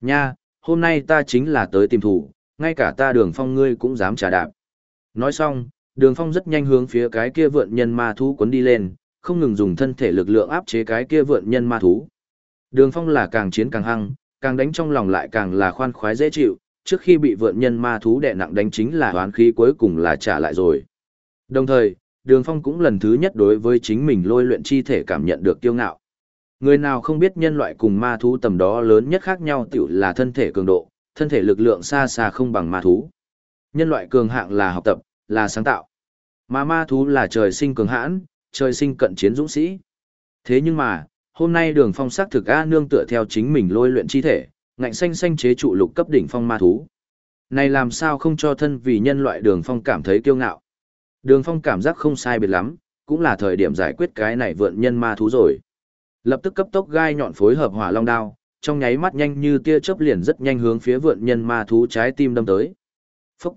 Nha, hôm nay ta chính là tới tìm thủ, ngay cả ta đường phong ngươi cũng dám trả đạp. Nói xong, đường phong rất nhanh hướng phía cái kia vượn nhân ma thú quấn đi lên, không ngừng dùng thân thể lực lượng áp chế cái kia vượn nhân ma thú. Đường phong là càng chiến càng hăng, càng đánh trong lòng lại càng là khoan khoái dễ chịu, trước khi bị vượn nhân ma thú đè nặng đánh chính là hoán khí cuối cùng là trả lại rồi. Đồng thời, đường phong cũng lần thứ nhất đối với chính mình lôi luyện chi thể cảm nhận được kiêu ngạo. Người nào không biết nhân loại cùng ma thú tầm đó lớn nhất khác nhau tiểu là thân thể cường độ, thân thể lực lượng xa xa không bằng ma thú. Nhân loại cường hạng là học tập, là sáng tạo. Mà ma thú là trời sinh cường hãn, trời sinh cận chiến dũng sĩ. Thế nhưng mà, hôm nay đường phong sắc thực A nương tựa theo chính mình lôi luyện chi thể, ngạnh xanh xanh chế trụ lục cấp đỉnh phong ma thú. Này làm sao không cho thân vì nhân loại đường phong cảm thấy kiêu ngạo. Đường phong cảm giác không sai biệt lắm, cũng là thời điểm giải quyết cái này vượn nhân ma thú rồi. Lập tức cấp tốc gai nhọn phối hợp hỏa long đao, trong nháy mắt nhanh như tia chớp liền rất nhanh hướng phía vượn nhân ma thú trái tim đâm tới. Phúc!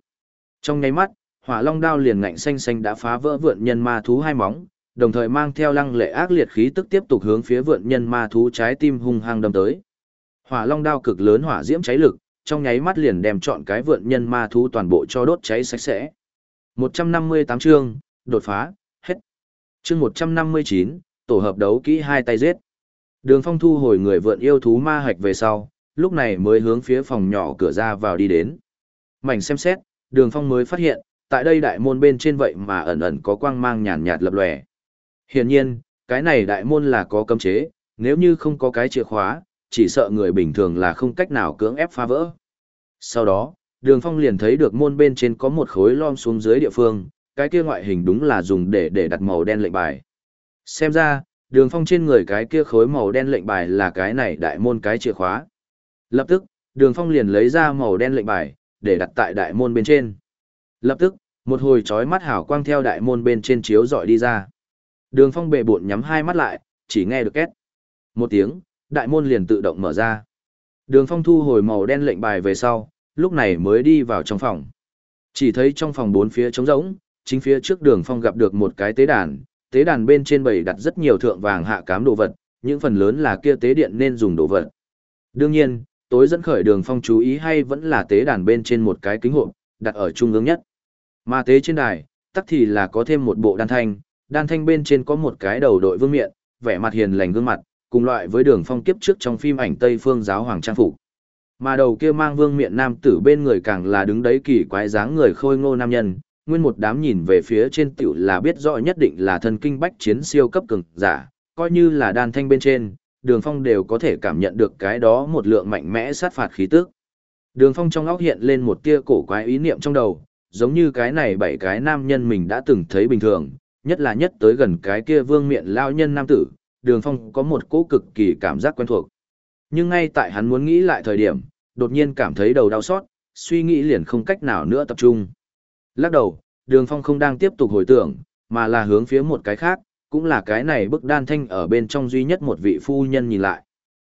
Trong nháy mắt, hỏa long đao liền ngạnh xanh xanh đã phá vỡ vượn nhân ma thú hai móng, đồng thời mang theo lăng lệ ác liệt khí tức tiếp tục hướng phía vượn nhân ma thú trái tim hung hăng đâm tới. Hỏa long đao cực lớn hỏa diễm cháy lực, trong nháy mắt liền đem chọn cái vượn nhân ma thú toàn bộ cho đốt cháy sạch sẽ. 158 chương, đột phá, hết. Chương 159, tổ hợp đấu kỹ hai tay giết. Đường Phong thu hồi người vượn yêu thú ma hạch về sau, lúc này mới hướng phía phòng nhỏ cửa ra vào đi đến. Mảnh xem xét, Đường Phong mới phát hiện, tại đây đại môn bên trên vậy mà ẩn ẩn có quang mang nhàn nhạt lập lòe. Hiển nhiên, cái này đại môn là có cấm chế, nếu như không có cái chìa khóa, chỉ sợ người bình thường là không cách nào cưỡng ép phá vỡ. Sau đó, Đường Phong liền thấy được môn bên trên có một khối lom xuống dưới địa phương, cái kia ngoại hình đúng là dùng để để đặt màu đen lệnh bài. Xem ra, Đường Phong trên người cái kia khối màu đen lệnh bài là cái này đại môn cái chìa khóa. Lập tức, Đường Phong liền lấy ra màu đen lệnh bài, để đặt tại đại môn bên trên. Lập tức, một hồi chói mắt hào quang theo đại môn bên trên chiếu dọi đi ra. Đường Phong bệ bộn nhắm hai mắt lại, chỉ nghe được két. Một tiếng, đại môn liền tự động mở ra. Đường Phong thu hồi màu đen lệnh bài về sau, lúc này mới đi vào trong phòng. Chỉ thấy trong phòng bốn phía trống rỗng, chính phía trước Đường Phong gặp được một cái tế đàn, tế đàn bên trên bày đặt rất nhiều thượng vàng hạ cám đồ vật, những phần lớn là kia tế điện nên dùng đồ vật. Đương nhiên, tối dẫn khởi Đường Phong chú ý hay vẫn là tế đàn bên trên một cái kính hộp, đặt ở trung ương nhất. Mà tế trên đài, tắc thì là có thêm một bộ đan thanh, đan thanh bên trên có một cái đầu đội vương miện, vẻ mặt hiền lành gương mặt, cùng loại với đường phong kiếp trước trong phim ảnh Tây Phương giáo hoàng trang phục. Mà đầu kia mang vương miện nam tử bên người càng là đứng đấy kỳ quái dáng người khôi ngô nam nhân, nguyên một đám nhìn về phía trên tiểu là biết rõ nhất định là thần kinh bách chiến siêu cấp cường giả, coi như là đan thanh bên trên, đường phong đều có thể cảm nhận được cái đó một lượng mạnh mẽ sát phạt khí tức. Đường phong trong óc hiện lên một tia cổ quái ý niệm trong đầu, giống như cái này bảy cái nam nhân mình đã từng thấy bình thường, nhất là nhất tới gần cái kia vương miện lao nhân nam tử, đường phong có một cỗ cực kỳ cảm giác quen thuộc. Nhưng ngay tại hắn muốn nghĩ lại thời điểm, đột nhiên cảm thấy đầu đau xót, suy nghĩ liền không cách nào nữa tập trung. Lắc đầu, đường phong không đang tiếp tục hồi tưởng, mà là hướng phía một cái khác, cũng là cái này bức đan thanh ở bên trong duy nhất một vị phu nhân nhìn lại.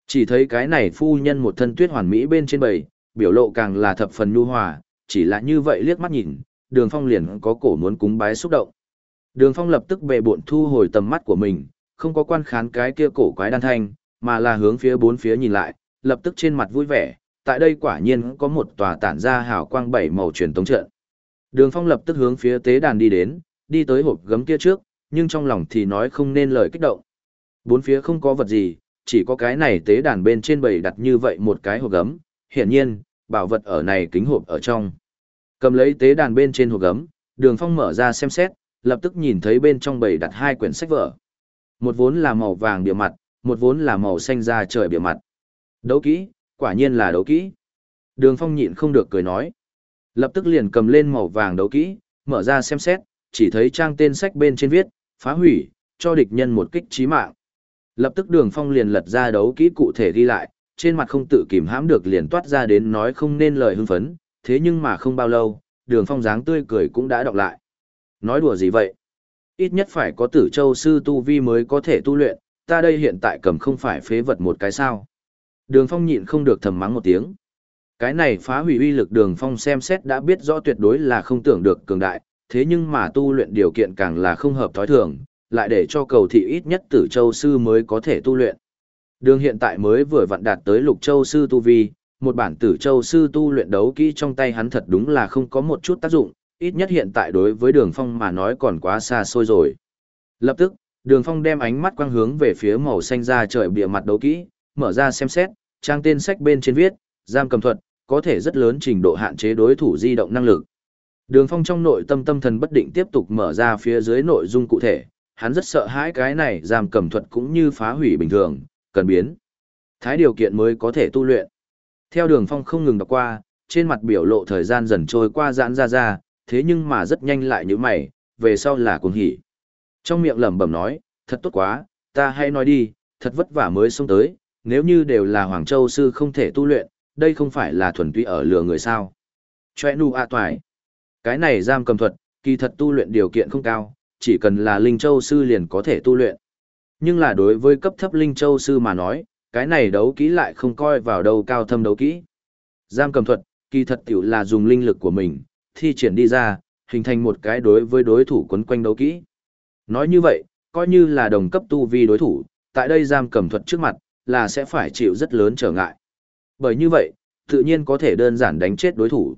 Chỉ thấy cái này phu nhân một thân tuyết hoàn mỹ bên trên bầy, biểu lộ càng là thập phần nhu hòa, chỉ là như vậy liếc mắt nhìn, đường phong liền có cổ muốn cúng bái xúc động. Đường phong lập tức bệ bộn thu hồi tầm mắt của mình, không có quan khán cái kia cổ quái đan thanh, mà là hướng phía bốn phía nhìn lại, lập tức trên mặt vui vẻ, tại đây quả nhiên có một tòa tản ra hào quang bảy màu truyền tống trận. Đường Phong lập tức hướng phía tế đàn đi đến, đi tới hộp gấm kia trước, nhưng trong lòng thì nói không nên lời kích động. Bốn phía không có vật gì, chỉ có cái này tế đàn bên trên bầy đặt như vậy một cái hộp gấm, hiển nhiên, bảo vật ở này kính hộp ở trong. Cầm lấy tế đàn bên trên hộp gấm, Đường Phong mở ra xem xét, lập tức nhìn thấy bên trong bầy đặt hai quyển sách vở. Một vốn là màu vàng bìa mặt, một vốn là màu xanh da trời bìa mặt. Đấu kỹ, quả nhiên là đấu kỹ. Đường Phong nhịn không được cười nói. Lập tức liền cầm lên màu vàng đấu kỹ, mở ra xem xét, chỉ thấy trang tên sách bên trên viết, phá hủy, cho địch nhân một kích chí mạng. Lập tức Đường Phong liền lật ra đấu kỹ cụ thể ghi lại, trên mặt không tự kìm hãm được liền toát ra đến nói không nên lời hưng phấn, thế nhưng mà không bao lâu, Đường Phong dáng tươi cười cũng đã đọc lại. Nói đùa gì vậy? ít nhất phải có tử châu sư tu vi mới có thể tu luyện, ta đây hiện tại cầm không phải phế vật một cái sao. Đường phong nhịn không được thầm mắng một tiếng. Cái này phá hủy uy lực đường phong xem xét đã biết rõ tuyệt đối là không tưởng được cường đại, thế nhưng mà tu luyện điều kiện càng là không hợp thói thường, lại để cho cầu thị ít nhất tử châu sư mới có thể tu luyện. Đường hiện tại mới vừa vặn đạt tới lục châu sư tu vi, một bản tử châu sư tu luyện đấu kỹ trong tay hắn thật đúng là không có một chút tác dụng, ít nhất hiện tại đối với đường phong mà nói còn quá xa xôi rồi. Lập tức, đường phong đem ánh mắt quang hướng về phía màu xanh ra trời bịa mặt đấu kỹ, mở ra xem xét, trang tên sách bên trên viết, giam cầm thuật, có thể rất lớn trình độ hạn chế đối thủ di động năng lực. Đường phong trong nội tâm tâm thần bất định tiếp tục mở ra phía dưới nội dung cụ thể, hắn rất sợ hãi cái này giam cầm thuật cũng như phá hủy bình thường, cần biến. Thái điều kiện mới có thể tu luyện. Theo đường phong không ngừng đọc qua, trên mặt biểu lộ thời gian dần trôi qua giãn ra ra, thế nhưng mà rất nhanh lại như mày, về sau là cuồng hỉ. Trong miệng lẩm bẩm nói, thật tốt quá, ta hãy nói đi, thật vất vả mới xông tới, nếu như đều là Hoàng Châu sư không thể tu luyện, đây không phải là thuần túy ở lừa người sao. Chòe nu a toài. Cái này giam cầm thuật, kỳ thật tu luyện điều kiện không cao, chỉ cần là Linh Châu sư liền có thể tu luyện. Nhưng là đối với cấp thấp Linh Châu sư mà nói, cái này đấu kỹ lại không coi vào đâu cao thâm đấu kỹ. Giam cầm thuật, kỳ thật tiểu là dùng linh lực của mình, thi triển đi ra, hình thành một cái đối với đối thủ quấn quanh đấu kỹ. Nói như vậy, coi như là đồng cấp tu vi đối thủ, tại đây giam cầm thuật trước mặt, là sẽ phải chịu rất lớn trở ngại. Bởi như vậy, tự nhiên có thể đơn giản đánh chết đối thủ.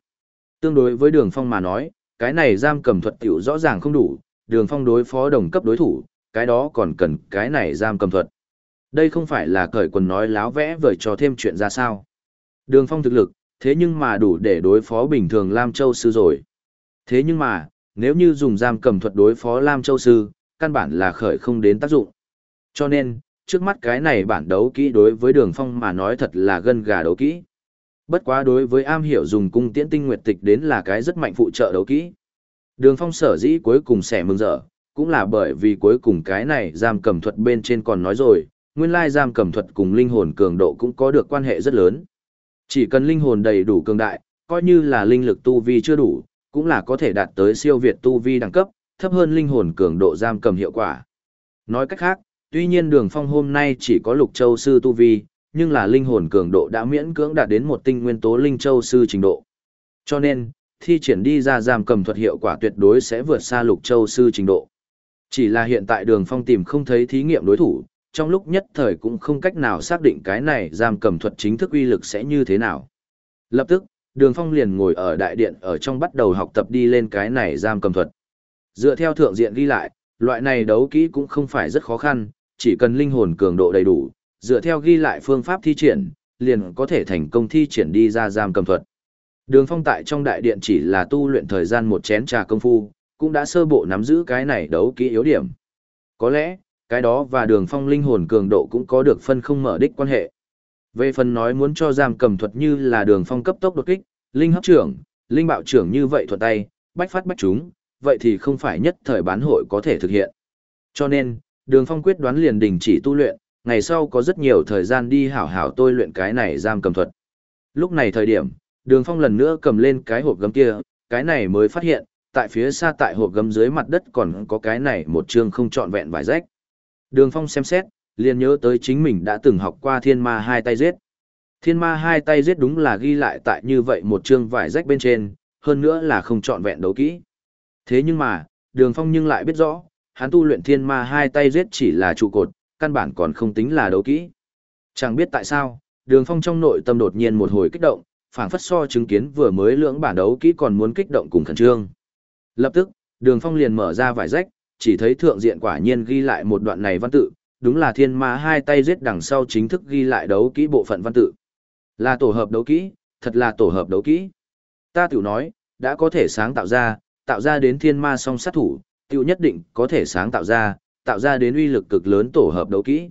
Tương đối với đường phong mà nói, cái này giam cầm thuật tiểu rõ ràng không đủ, đường phong đối phó đồng cấp đối thủ, cái đó còn cần cái này giam cầm thuật. Đây không phải là cởi quần nói láo vẽ vời cho thêm chuyện ra sao. Đường phong thực lực, thế nhưng mà đủ để đối phó bình thường Lam Châu Sư rồi. Thế nhưng mà, nếu như dùng giam cầm thuật đối phó Lam Châu Sư, căn bản là khởi không đến tác dụng. Cho nên, trước mắt cái này bản đấu kỹ đối với đường phong mà nói thật là gân gà đấu kỹ. Bất quá đối với am hiểu dùng cung tiễn tinh nguyệt tịch đến là cái rất mạnh phụ trợ đấu kỹ. Đường phong sở dĩ cuối cùng sẽ mừng rỡ, cũng là bởi vì cuối cùng cái này giam cầm thuật bên trên còn nói rồi, nguyên lai giam cầm thuật cùng linh hồn cường độ cũng có được quan hệ rất lớn. Chỉ cần linh hồn đầy đủ cường đại, coi như là linh lực tu vi chưa đủ, cũng là có thể đạt tới siêu việt tu vi đẳng cấp, thấp hơn linh hồn cường độ giam cầm hiệu quả. Nói cách khác, tuy nhiên đường phong hôm nay chỉ có lục châu sư tu vi, nhưng là linh hồn cường độ đã miễn cưỡng đạt đến một tinh nguyên tố linh châu sư trình độ. Cho nên, thi triển đi ra giam cầm thuật hiệu quả tuyệt đối sẽ vượt xa lục châu sư trình độ. Chỉ là hiện tại đường phong tìm không thấy thí nghiệm đối thủ, trong lúc nhất thời cũng không cách nào xác định cái này giam cầm thuật chính thức uy lực sẽ như thế nào. Lập tức, đường phong liền ngồi ở đại điện ở trong bắt đầu học tập đi lên cái này giam cầm thuật. Dựa theo thượng diện ghi lại, loại này đấu kỹ cũng không phải rất khó khăn, chỉ cần linh hồn cường độ đầy đủ, dựa theo ghi lại phương pháp thi triển, liền có thể thành công thi triển đi ra giam cầm thuật. Đường phong tại trong đại điện chỉ là tu luyện thời gian một chén trà công phu, cũng đã sơ bộ nắm giữ cái này đấu kỹ yếu điểm. Có lẽ, cái đó và đường phong linh hồn cường độ cũng có được phân không mở đích quan hệ. Về phần nói muốn cho giam cầm thuật như là đường phong cấp tốc đột kích, linh hấp trưởng, linh bạo trưởng như vậy thuật tay, bách phát bách chúng, vậy thì không phải nhất thời bán hội có thể thực hiện. Cho nên, đường phong quyết đoán liền đình chỉ tu luyện, ngày sau có rất nhiều thời gian đi hảo hảo tôi luyện cái này giam cầm thuật. Lúc này thời điểm, đường phong lần nữa cầm lên cái hộp gấm kia, cái này mới phát hiện, tại phía xa tại hộp gấm dưới mặt đất còn có cái này một chương không trọn vẹn vài rách. Đường phong xem xét, liền nhớ tới chính mình đã từng học qua thiên ma hai tay giết. Thiên ma hai tay giết đúng là ghi lại tại như vậy một chương vải rách bên trên, hơn nữa là không trọn vẹn đấu kỹ. Thế nhưng mà, đường phong nhưng lại biết rõ, hắn tu luyện thiên ma hai tay giết chỉ là trụ cột, căn bản còn không tính là đấu kỹ. Chẳng biết tại sao, đường phong trong nội tâm đột nhiên một hồi kích động, phảng phất so chứng kiến vừa mới lưỡng bản đấu kỹ còn muốn kích động cùng khẩn trương. Lập tức, đường phong liền mở ra vải rách, chỉ thấy thượng diện quả nhiên ghi lại một đoạn này văn tự, đúng là thiên ma hai tay giết đằng sau chính thức ghi lại đấu kỹ bộ phận văn tự. Là tổ hợp đấu kỹ, thật là tổ hợp đấu kỹ. Ta tiểu nói, đã có thể sáng tạo ra, tạo ra đến thiên ma song sát thủ, tiểu nhất định có thể sáng tạo ra, tạo ra đến uy lực cực lớn tổ hợp đấu kỹ.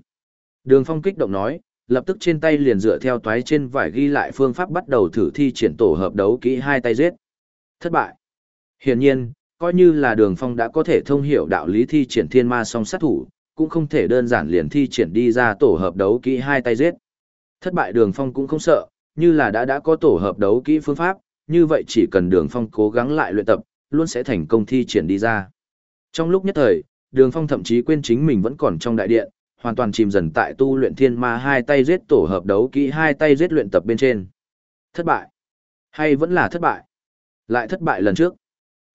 Đường Phong kích động nói, lập tức trên tay liền dựa theo toái trên vải ghi lại phương pháp bắt đầu thử thi triển tổ hợp đấu kỹ hai tay giết. Thất bại. Hiển nhiên, coi như là đường phong đã có thể thông hiểu đạo lý thi triển thiên ma song sát thủ, cũng không thể đơn giản liền thi triển đi ra tổ hợp đấu kỹ hai tay giết. Thất bại đường phong cũng không sợ, như là đã đã có tổ hợp đấu kỹ phương pháp, như vậy chỉ cần đường phong cố gắng lại luyện tập, luôn sẽ thành công thi triển đi ra. Trong lúc nhất thời, đường phong thậm chí quên chính mình vẫn còn trong đại điện, hoàn toàn chìm dần tại tu luyện thiên ma hai tay giết tổ hợp đấu kỹ hai tay giết luyện tập bên trên. Thất bại. Hay vẫn là thất bại. Lại thất bại lần trước.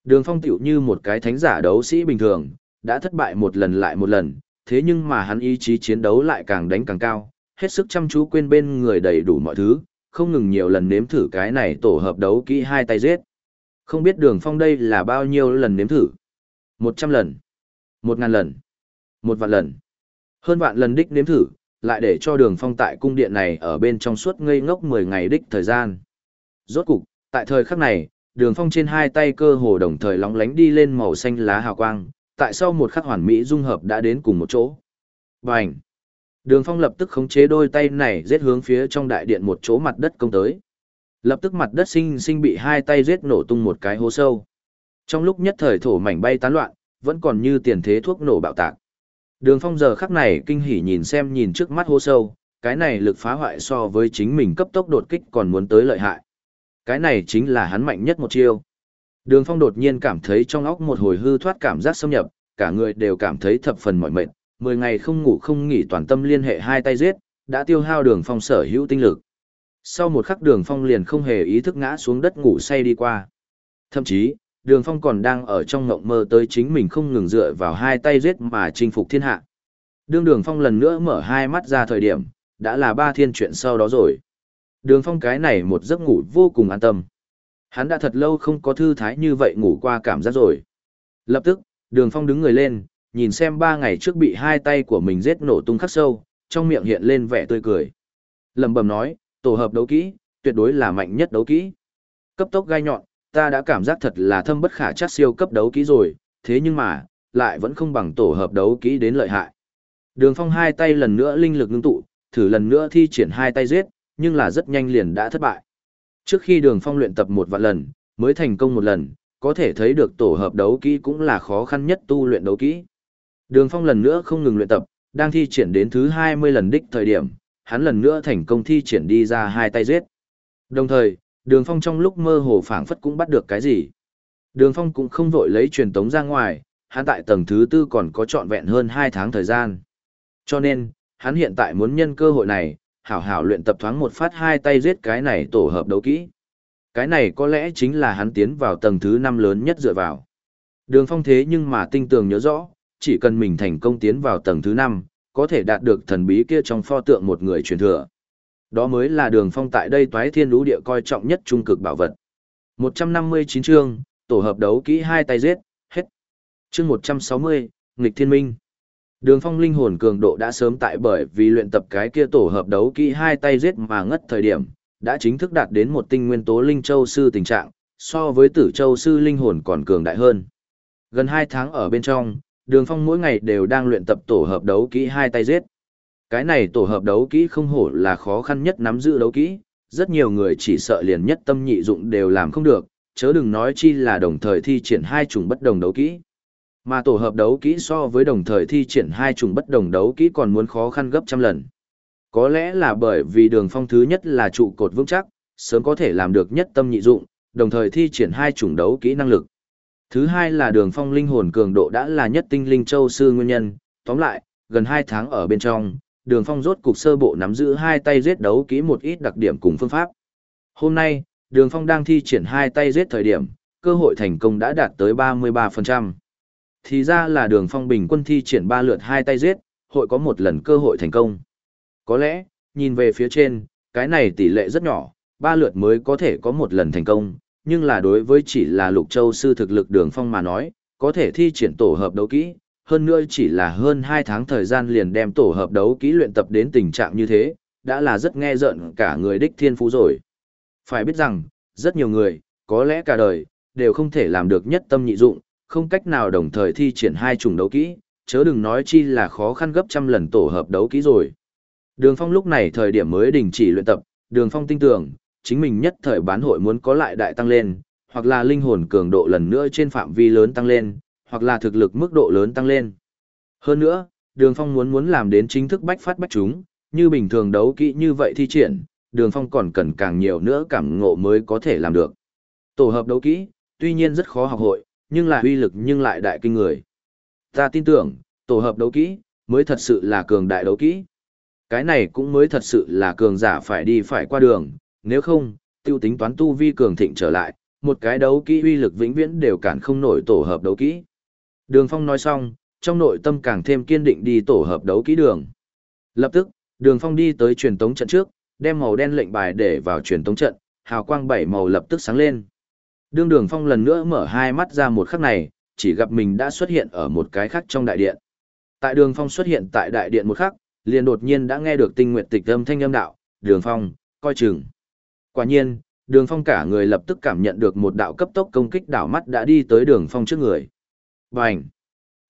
Đường phong tiểu như một cái thánh giả đấu sĩ bình thường, đã thất bại một lần lại một lần, thế nhưng mà hắn ý chí chiến đấu lại càng đánh càng cao, hết sức chăm chú quên bên người đầy đủ mọi thứ, không ngừng nhiều lần nếm thử cái này tổ hợp đấu kỹ hai tay giết. Không biết đường phong đây là bao nhiêu lần nếm thử. Một trăm lần, một ngàn lần, một vạn lần. Hơn vạn lần đích nếm thử, lại để cho đường phong tại cung điện này ở bên trong suốt ngây ngốc mười ngày đích thời gian. Rốt cục, tại thời khắc này, đường phong trên hai tay cơ hồ đồng thời lóng lánh đi lên màu xanh lá hào quang, tại sau một khắc hoàn mỹ dung hợp đã đến cùng một chỗ. Bành! Đường phong lập tức khống chế đôi tay này giết hướng phía trong đại điện một chỗ mặt đất công tới. Lập tức mặt đất sinh sinh bị hai tay giết nổ tung một cái hố sâu. Trong lúc nhất thời thổ mảnh bay tán loạn, vẫn còn như tiền thế thuốc nổ bạo tạc. Đường phong giờ khắc này kinh hỉ nhìn xem nhìn trước mắt hố sâu, cái này lực phá hoại so với chính mình cấp tốc đột kích còn muốn tới lợi hại. Cái này chính là hắn mạnh nhất một chiêu. Đường phong đột nhiên cảm thấy trong óc một hồi hư thoát cảm giác xâm nhập, cả người đều cảm thấy thập phần mỏi mệt, mười ngày không ngủ không nghỉ toàn tâm liên hệ hai tay giết, đã tiêu hao đường phong sở hữu tinh lực. Sau một khắc đường phong liền không hề ý thức ngã xuống đất ngủ say đi qua. Thậm chí, đường phong còn đang ở trong ngộng mơ tới chính mình không ngừng dựa vào hai tay giết mà chinh phục thiên hạ. Đương đường phong lần nữa mở hai mắt ra thời điểm, đã là ba thiên chuyện sau đó rồi. Đường phong cái này một giấc ngủ vô cùng an tâm. Hắn đã thật lâu không có thư thái như vậy ngủ qua cảm giác rồi. Lập tức, đường phong đứng người lên, nhìn xem ba ngày trước bị hai tay của mình giết nổ tung khắc sâu, trong miệng hiện lên vẻ tươi cười. Lầm bầm nói, tổ hợp đấu kỹ, tuyệt đối là mạnh nhất đấu kỹ. Cấp tốc gai nhọn, ta đã cảm giác thật là thâm bất khả chắc siêu cấp đấu kỹ rồi, thế nhưng mà, lại vẫn không bằng tổ hợp đấu kỹ đến lợi hại. Đường phong hai tay lần nữa linh lực ngưng tụ, thử lần nữa thi triển hai tay giết, nhưng là rất nhanh liền đã thất bại. Trước khi đường phong luyện tập một vạn lần, mới thành công một lần, có thể thấy được tổ hợp đấu kỹ cũng là khó khăn nhất tu luyện đấu kỹ. Đường phong lần nữa không ngừng luyện tập, đang thi triển đến thứ 20 lần đích thời điểm, hắn lần nữa thành công thi triển đi ra hai tay giết. Đồng thời, đường phong trong lúc mơ hồ phảng phất cũng bắt được cái gì. Đường phong cũng không vội lấy truyền tống ra ngoài, hắn tại tầng thứ tư còn có trọn vẹn hơn 2 tháng thời gian. Cho nên, hắn hiện tại muốn nhân cơ hội này, hảo hảo luyện tập thoáng một phát hai tay giết cái này tổ hợp đấu kỹ. Cái này có lẽ chính là hắn tiến vào tầng thứ 5 lớn nhất dựa vào. Đường phong thế nhưng mà tinh tường nhớ rõ, chỉ cần mình thành công tiến vào tầng thứ 5, có thể đạt được thần bí kia trong pho tượng một người truyền thừa. Đó mới là đường phong tại đây toái thiên lũ địa coi trọng nhất trung cực bảo vật. 159 chương, tổ hợp đấu kỹ hai tay giết, hết. Chương 160, nghịch thiên minh. Đường phong linh hồn cường độ đã sớm tại bởi vì luyện tập cái kia tổ hợp đấu kỹ hai tay giết mà ngất thời điểm, đã chính thức đạt đến một tinh nguyên tố linh châu sư tình trạng, so với tử châu sư linh hồn còn cường đại hơn. Gần hai tháng ở bên trong, đường phong mỗi ngày đều đang luyện tập tổ hợp đấu kỹ hai tay giết. Cái này tổ hợp đấu kỹ không hổ là khó khăn nhất nắm giữ đấu kỹ, rất nhiều người chỉ sợ liền nhất tâm nhị dụng đều làm không được, chớ đừng nói chi là đồng thời thi triển hai chủng bất đồng đấu kỹ. Mà tổ hợp đấu kỹ so với đồng thời thi triển hai chủng bất đồng đấu kỹ còn muốn khó khăn gấp trăm lần. Có lẽ là bởi vì đường phong thứ nhất là trụ cột vững chắc, sớm có thể làm được nhất tâm nhị dụng, đồng thời thi triển hai chủng đấu kỹ năng lực. Thứ hai là đường phong linh hồn cường độ đã là nhất tinh linh châu sư nguyên nhân, tóm lại, gần hai tháng ở bên trong, đường phong rốt cục sơ bộ nắm giữ hai tay giết đấu kỹ một ít đặc điểm cùng phương pháp. Hôm nay, đường phong đang thi triển hai tay giết thời điểm, cơ hội thành công đã đạt tới 33%. Thì ra là đường phong bình quân thi triển ba lượt hai tay giết, hội có một lần cơ hội thành công. Có lẽ, nhìn về phía trên, cái này tỷ lệ rất nhỏ, ba lượt mới có thể có một lần thành công, nhưng là đối với chỉ là lục châu sư thực lực đường phong mà nói, có thể thi triển tổ hợp đấu kỹ, hơn nữa chỉ là hơn 2 tháng thời gian liền đem tổ hợp đấu kỹ luyện tập đến tình trạng như thế, đã là rất nghe giận cả người đích thiên phú rồi. Phải biết rằng, rất nhiều người, có lẽ cả đời, đều không thể làm được nhất tâm nhị dụng, không cách nào đồng thời thi triển hai chủng đấu kỹ, chớ đừng nói chi là khó khăn gấp trăm lần tổ hợp đấu kỹ rồi. Đường Phong lúc này thời điểm mới đình chỉ luyện tập, Đường Phong tin tưởng, chính mình nhất thời bán hội muốn có lại đại tăng lên, hoặc là linh hồn cường độ lần nữa trên phạm vi lớn tăng lên, hoặc là thực lực mức độ lớn tăng lên. Hơn nữa, Đường Phong muốn muốn làm đến chính thức bách phát bách chúng, như bình thường đấu kỹ như vậy thi triển, Đường Phong còn cần càng nhiều nữa cảm ngộ mới có thể làm được. Tổ hợp đấu kỹ, tuy nhiên rất khó học hội, nhưng là uy lực nhưng lại đại kinh người. Ta tin tưởng, tổ hợp đấu kỹ, mới thật sự là cường đại đấu kỹ. Cái này cũng mới thật sự là cường giả phải đi phải qua đường, nếu không, tiêu tính toán tu vi cường thịnh trở lại, một cái đấu kỹ uy lực vĩnh viễn đều cản không nổi tổ hợp đấu kỹ. Đường Phong nói xong, trong nội tâm càng thêm kiên định đi tổ hợp đấu kỹ đường. Lập tức, Đường Phong đi tới truyền tống trận trước, đem màu đen lệnh bài để vào truyền tống trận, hào quang bảy màu lập tức sáng lên. Đường Đường Phong lần nữa mở hai mắt ra một khắc này, chỉ gặp mình đã xuất hiện ở một cái khác trong đại điện. Tại Đường Phong xuất hiện tại đại điện một khắc, liền đột nhiên đã nghe được tinh nguyện tịch âm thanh âm đạo, "Đường Phong, coi chừng." Quả nhiên, đường phong cả người lập tức cảm nhận được một đạo cấp tốc công kích đảo mắt đã đi tới đường phong trước người. Bành!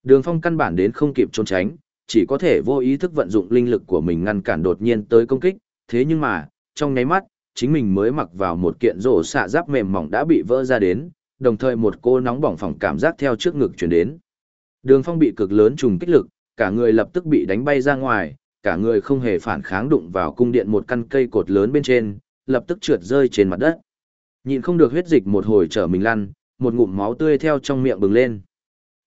Đường phong căn bản đến không kịp trốn tránh, chỉ có thể vô ý thức vận dụng linh lực của mình ngăn cản đột nhiên tới công kích, thế nhưng mà, trong nháy mắt, chính mình mới mặc vào một kiện rổ xạ giáp mềm mỏng đã bị vỡ ra đến, đồng thời một cô nóng bỏng phỏng cảm giác theo trước ngực chuyển đến. Đường phong bị cực lớn trùng kích lực, cả người lập tức bị đánh bay ra ngoài, cả người không hề phản kháng đụng vào cung điện một căn cây cột lớn bên trên, lập tức trượt rơi trên mặt đất. Nhìn không được huyết dịch một hồi trở mình lăn, một ngụm máu tươi theo trong miệng bừng lên.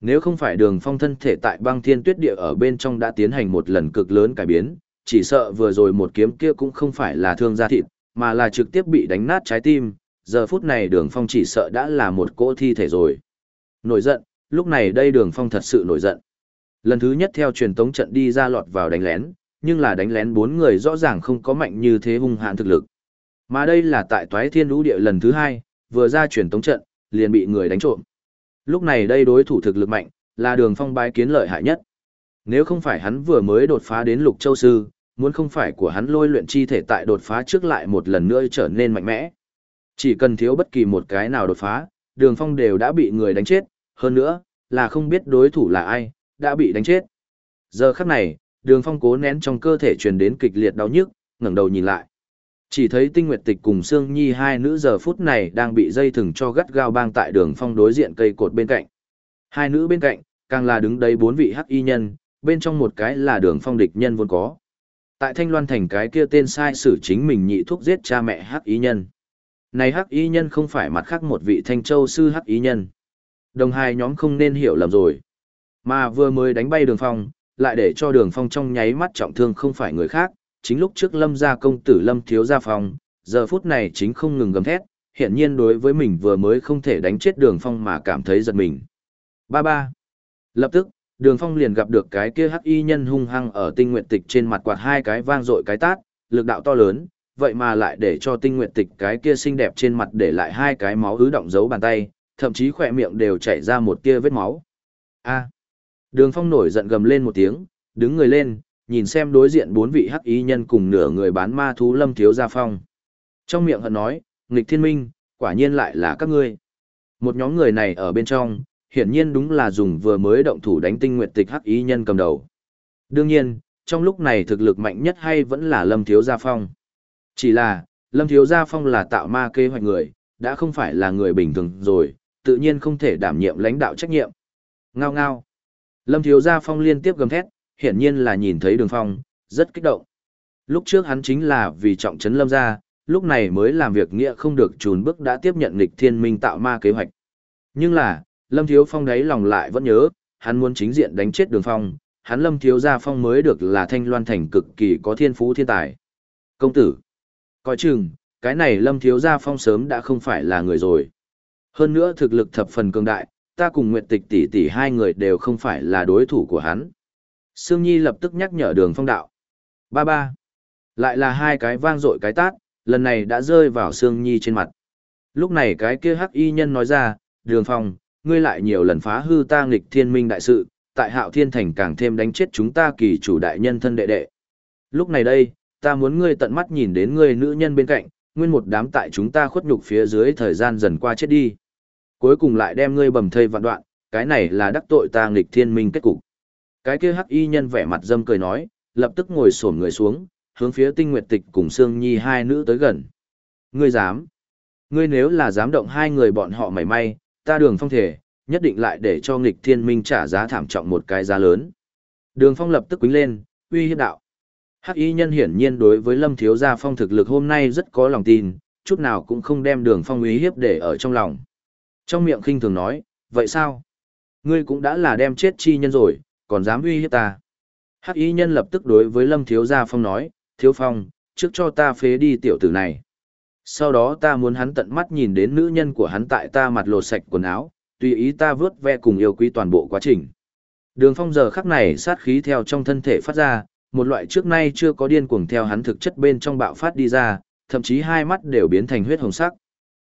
Nếu không phải đường phong thân thể tại băng thiên tuyết địa ở bên trong đã tiến hành một lần cực lớn cải biến, chỉ sợ vừa rồi một kiếm kia cũng không phải là thương gia thịt, mà là trực tiếp bị đánh nát trái tim, giờ phút này đường phong chỉ sợ đã là một cỗ thi thể rồi. Nổi giận, lúc này đây đường phong thật sự nổi giận. Lần thứ nhất theo truyền tống trận đi ra lọt vào đánh lén, nhưng là đánh lén bốn người rõ ràng không có mạnh như thế hung hãn thực lực. Mà đây là tại toái thiên lũ địa lần thứ hai, vừa ra truyền tống trận, liền bị người đánh trộm. Lúc này đây đối thủ thực lực mạnh, là đường phong bái kiến lợi hại nhất. Nếu không phải hắn vừa mới đột phá đến lục châu sư, muốn không phải của hắn lôi luyện chi thể tại đột phá trước lại một lần nữa trở nên mạnh mẽ. Chỉ cần thiếu bất kỳ một cái nào đột phá, đường phong đều đã bị người đánh chết, hơn nữa, là không biết đối thủ là ai, đã bị đánh chết. Giờ khắc này, đường phong cố nén trong cơ thể truyền đến kịch liệt đau nhức, ngẩng đầu nhìn lại. Chỉ thấy tinh nguyệt tịch cùng Sương Nhi hai nữ giờ phút này đang bị dây thừng cho gắt gao bang tại đường phong đối diện cây cột bên cạnh. Hai nữ bên cạnh, càng là đứng đây bốn vị hắc y nhân, bên trong một cái là đường phong địch nhân vốn có. Tại Thanh Loan thành cái kia tên sai sử chính mình nhị thuốc giết cha mẹ hắc y nhân. Này hắc y nhân không phải mặt khác một vị thanh châu sư hắc y nhân. Đồng hai nhóm không nên hiểu lầm rồi. Mà vừa mới đánh bay đường phong, lại để cho đường phong trong nháy mắt trọng thương không phải người khác, chính lúc trước lâm gia công tử lâm thiếu gia phong, giờ phút này chính không ngừng gầm thét, hiện nhiên đối với mình vừa mới không thể đánh chết đường phong mà cảm thấy giật mình. Ba ba. Lập tức, đường phong liền gặp được cái kia hắc y nhân hung hăng ở tinh nguyện tịch trên mặt quạt hai cái vang dội cái tát, lực đạo to lớn, vậy mà lại để cho tinh nguyện tịch cái kia xinh đẹp trên mặt để lại hai cái máu ứ động dấu bàn tay, thậm chí khỏe miệng đều chảy ra một tia vết máu. A. Đường phong nổi giận gầm lên một tiếng, đứng người lên, nhìn xem đối diện bốn vị hắc y nhân cùng nửa người bán ma thú lâm thiếu gia phong. Trong miệng hận nói, nghịch thiên minh, quả nhiên lại là các ngươi. Một nhóm người này ở bên trong, hiển nhiên đúng là dùng vừa mới động thủ đánh tinh nguyệt tịch hắc y nhân cầm đầu. Đương nhiên, trong lúc này thực lực mạnh nhất hay vẫn là lâm thiếu gia phong. Chỉ là, lâm thiếu gia phong là tạo ma kế hoạch người, đã không phải là người bình thường rồi, tự nhiên không thể đảm nhiệm lãnh đạo trách nhiệm. Ngao ngao. Lâm thiếu gia phong liên tiếp gầm thét, hiển nhiên là nhìn thấy đường phong, rất kích động. Lúc trước hắn chính là vì trọng trấn lâm Gia, lúc này mới làm việc nghĩa không được trùn bước đã tiếp nhận lịch thiên minh tạo ma kế hoạch. Nhưng là, lâm thiếu phong đấy lòng lại vẫn nhớ, hắn muốn chính diện đánh chết đường phong, hắn lâm thiếu gia phong mới được là thanh loan thành cực kỳ có thiên phú thiên tài. Công tử, coi chừng, cái này lâm thiếu gia phong sớm đã không phải là người rồi. Hơn nữa thực lực thập phần cường đại, ta cùng Nguyệt Tịch tỷ tỷ hai người đều không phải là đối thủ của hắn. Sương Nhi lập tức nhắc nhở đường phong đạo. Ba ba. Lại là hai cái vang dội cái tát, lần này đã rơi vào Sương Nhi trên mặt. Lúc này cái kia hắc y nhân nói ra, đường phong, ngươi lại nhiều lần phá hư ta nghịch thiên minh đại sự, tại hạo thiên thành càng thêm đánh chết chúng ta kỳ chủ đại nhân thân đệ đệ. Lúc này đây, ta muốn ngươi tận mắt nhìn đến ngươi nữ nhân bên cạnh, nguyên một đám tại chúng ta khuất nhục phía dưới thời gian dần qua chết đi. Cuối cùng lại đem ngươi bầm thây vạn đoạn, cái này là đắc tội ta nghịch thiên minh kết cục. Cái kia hắc y nhân vẻ mặt dâm cười nói, lập tức ngồi xổm người xuống, hướng phía tinh nguyệt tịch cùng Sương Nhi hai nữ tới gần. Ngươi dám? Ngươi nếu là dám động hai người bọn họ mảy may, ta đường phong thể, nhất định lại để cho nghịch thiên minh trả giá thảm trọng một cái giá lớn. Đường phong lập tức quýnh lên, uy hiếp đạo. Hắc y nhân hiển nhiên đối với lâm thiếu gia phong thực lực hôm nay rất có lòng tin, chút nào cũng không đem đường phong uy hiếp để ở trong lòng. Trong miệng khinh thường nói, vậy sao? Ngươi cũng đã là đem chết chi nhân rồi, còn dám uy hiếp ta. Hắc y nhân lập tức đối với Lâm Thiếu Gia Phong nói, Thiếu Phong, trước cho ta phế đi tiểu tử này. Sau đó ta muốn hắn tận mắt nhìn đến nữ nhân của hắn tại ta mặt lột sạch quần áo, tùy ý ta vớt ve cùng yêu quý toàn bộ quá trình. Đường phong giờ khắc này sát khí theo trong thân thể phát ra, một loại trước nay chưa có điên cuồng theo hắn thực chất bên trong bạo phát đi ra, thậm chí hai mắt đều biến thành huyết hồng sắc.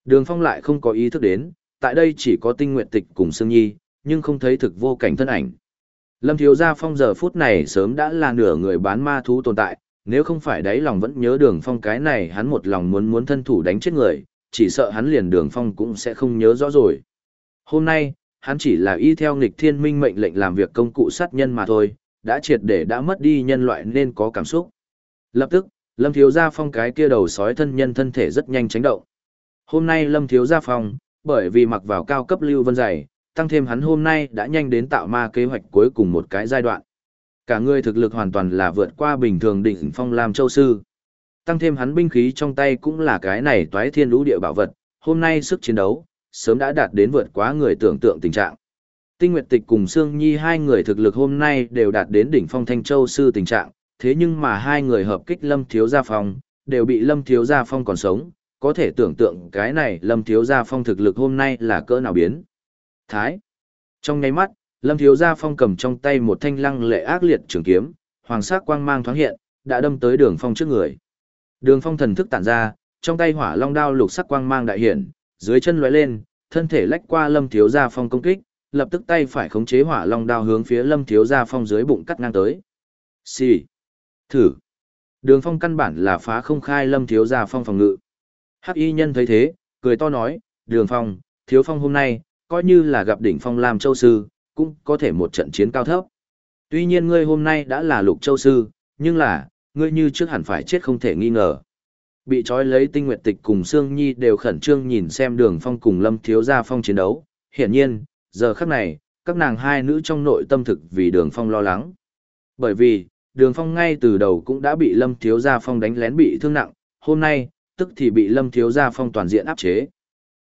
Đường phong lại không có ý thức đến, tại đây chỉ có tinh nguyện tịch cùng Sương Nhi, nhưng không thấy thực vô cảnh thân ảnh. Lâm Thiếu Gia Phong giờ phút này sớm đã là nửa người bán ma thú tồn tại, nếu không phải đấy lòng vẫn nhớ đường phong cái này hắn một lòng muốn muốn thân thủ đánh chết người, chỉ sợ hắn liền đường phong cũng sẽ không nhớ rõ rồi. Hôm nay, hắn chỉ là y theo nghịch thiên minh mệnh lệnh làm việc công cụ sát nhân mà thôi, đã triệt để đã mất đi nhân loại nên có cảm xúc. Lập tức, Lâm Thiếu Gia Phong cái kia đầu sói thân nhân thân thể rất nhanh tránh động. Hôm nay Lâm Thiếu Gia Phong, bởi vì mặc vào cao cấp lưu vân dày, tăng thêm hắn hôm nay đã nhanh đến tạo ma kế hoạch cuối cùng một cái giai đoạn. Cả người thực lực hoàn toàn là vượt qua bình thường đỉnh phong làm châu sư. Tăng thêm hắn binh khí trong tay cũng là cái này toái thiên lũ địa bảo vật, hôm nay sức chiến đấu, sớm đã đạt đến vượt quá người tưởng tượng tình trạng. Tinh Nguyệt Tịch cùng Sương Nhi hai người thực lực hôm nay đều đạt đến đỉnh phong Thanh Châu sư tình trạng, thế nhưng mà hai người hợp kích Lâm Thiếu Gia Phong, đều bị Lâm Thiếu Gia Phong còn sống, có thể tưởng tượng cái này Lâm Thiếu Gia Phong thực lực hôm nay là cỡ nào biến. Thái. Trong nháy mắt, Lâm Thiếu Gia Phong cầm trong tay một thanh lăng lệ ác liệt trường kiếm, hoàng sắc quang mang thoáng hiện, đã đâm tới Đường Phong trước người. Đường Phong thần thức tản ra, trong tay hỏa long đao lục sắc quang mang đại hiển, dưới chân lóe lên, thân thể lách qua Lâm Thiếu Gia Phong công kích, lập tức tay phải khống chế hỏa long đao hướng phía Lâm Thiếu Gia Phong dưới bụng cắt ngang tới. Xì. Thử. Đường Phong căn bản là phá không khai Lâm Thiếu Gia Phong phòng ngự. Hắc y nhân thấy thế, cười to nói, Đường Phong, Thiếu Phong hôm nay, coi như là gặp đỉnh Phong làm châu sư, cũng có thể một trận chiến cao thấp. Tuy nhiên ngươi hôm nay đã là lục châu sư, nhưng là, ngươi như trước hẳn phải chết không thể nghi ngờ. Bị trói lấy tinh nguyệt tịch cùng Sương Nhi đều khẩn trương nhìn xem đường phong cùng lâm thiếu gia phong chiến đấu. Hiển nhiên, giờ khắc này, các nàng hai nữ trong nội tâm thực vì đường phong lo lắng. Bởi vì, đường phong ngay từ đầu cũng đã bị lâm thiếu gia phong đánh lén bị thương nặng, hôm nay, tức thì bị lâm thiếu gia phong toàn diện áp chế.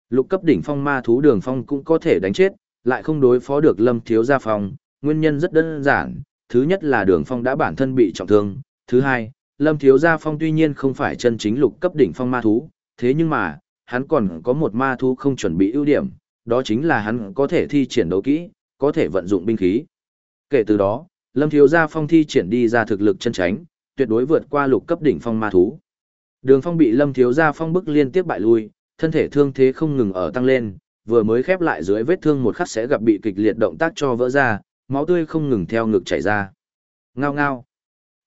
Lục cấp đỉnh phong ma thú đường phong cũng có thể đánh chết, lại không đối phó được lâm thiếu gia phong, nguyên nhân rất đơn giản, thứ nhất là đường phong đã bản thân bị trọng thương, thứ hai, lâm thiếu gia phong tuy nhiên không phải chân chính lục cấp đỉnh phong ma thú, thế nhưng mà, hắn còn có một ma thú không chuẩn bị ưu điểm, đó chính là hắn có thể thi triển đấu kỹ, có thể vận dụng binh khí. Kể từ đó, lâm thiếu gia phong thi triển đi ra thực lực chân tránh, tuyệt đối vượt qua lục cấp đỉnh phong ma thú. Đường phong bị lâm thiếu gia phong bức liên tiếp bại lui, thân thể thương thế không ngừng ở tăng lên, vừa mới khép lại dưới vết thương một khắc sẽ gặp bị kịch liệt động tác cho vỡ ra, máu tươi không ngừng theo ngực chảy ra. Ngao ngao.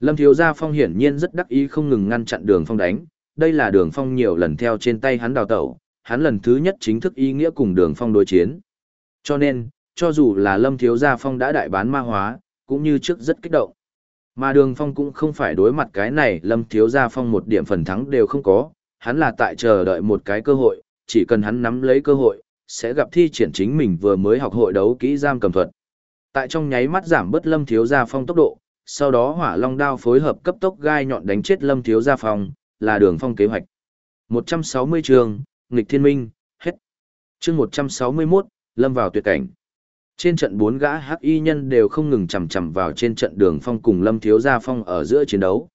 Lâm Thiếu Gia Phong hiển nhiên rất đắc ý không ngừng ngăn chặn đường phong đánh, đây là đường phong nhiều lần theo trên tay hắn đào tẩu, hắn lần thứ nhất chính thức ý nghĩa cùng đường phong đối chiến. Cho nên, cho dù là Lâm Thiếu Gia Phong đã đại bán ma hóa, cũng như trước rất kích động. Mà đường phong cũng không phải đối mặt cái này Lâm Thiếu Gia Phong một điểm phần thắng đều không có, hắn là tại chờ đợi một cái cơ hội, chỉ cần hắn nắm lấy cơ hội, sẽ gặp thi triển chính mình vừa mới học hội đấu kỹ giam cầm thuật. Tại trong nháy mắt giảm bớt Lâm Thiếu Gia Phong tốc độ, sau đó hỏa long đao phối hợp cấp tốc gai nhọn đánh chết Lâm Thiếu Gia Phong, là đường phong kế hoạch. 160 trường, nghịch thiên minh, hết. chương 161, Lâm vào tuyệt cảnh. Trên trận bốn gã hắc y nhân đều không ngừng chầm chầm vào trên trận đường phong cùng Lâm Thiếu Gia Phong ở giữa chiến đấu.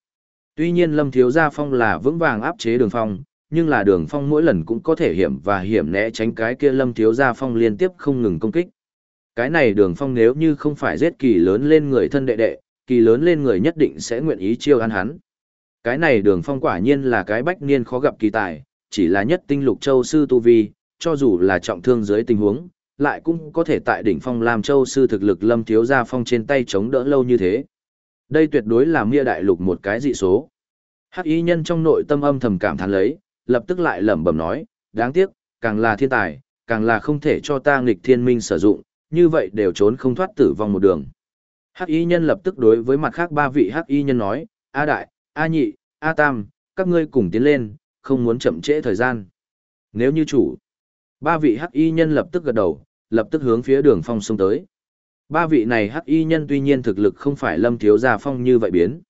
Tuy nhiên Lâm Thiếu Gia Phong là vững vàng áp chế đường phong, nhưng là đường phong mỗi lần cũng có thể hiểm và hiểm né tránh cái kia Lâm Thiếu Gia Phong liên tiếp không ngừng công kích. Cái này đường phong nếu như không phải giết kỳ lớn lên người thân đệ đệ, kỳ lớn lên người nhất định sẽ nguyện ý chiêu ăn hắn. Cái này đường phong quả nhiên là cái bách niên khó gặp kỳ tài, chỉ là nhất tinh lục châu sư tu vi, cho dù là trọng thương dưới tình huống, lại cũng có thể tại đỉnh phong làm châu sư thực lực lâm thiếu gia phong trên tay chống đỡ lâu như thế. Đây tuyệt đối là mia đại lục một cái dị số. Hắc y nhân trong nội tâm âm thầm cảm thán lấy, lập tức lại lẩm bẩm nói, đáng tiếc, càng là thiên tài, càng là không thể cho ta nghịch thiên minh sử dụng, như vậy đều trốn không thoát tử vong một đường. Hắc y nhân lập tức đối với mặt khác ba vị hắc y nhân nói, A đại, A nhị, A tam, các ngươi cùng tiến lên, không muốn chậm trễ thời gian. Nếu như chủ, ba vị hắc y nhân lập tức gật đầu, lập tức hướng phía đường phong xông tới. Ba vị này hắc y nhân tuy nhiên thực lực không phải lâm thiếu gia phong như vậy biến.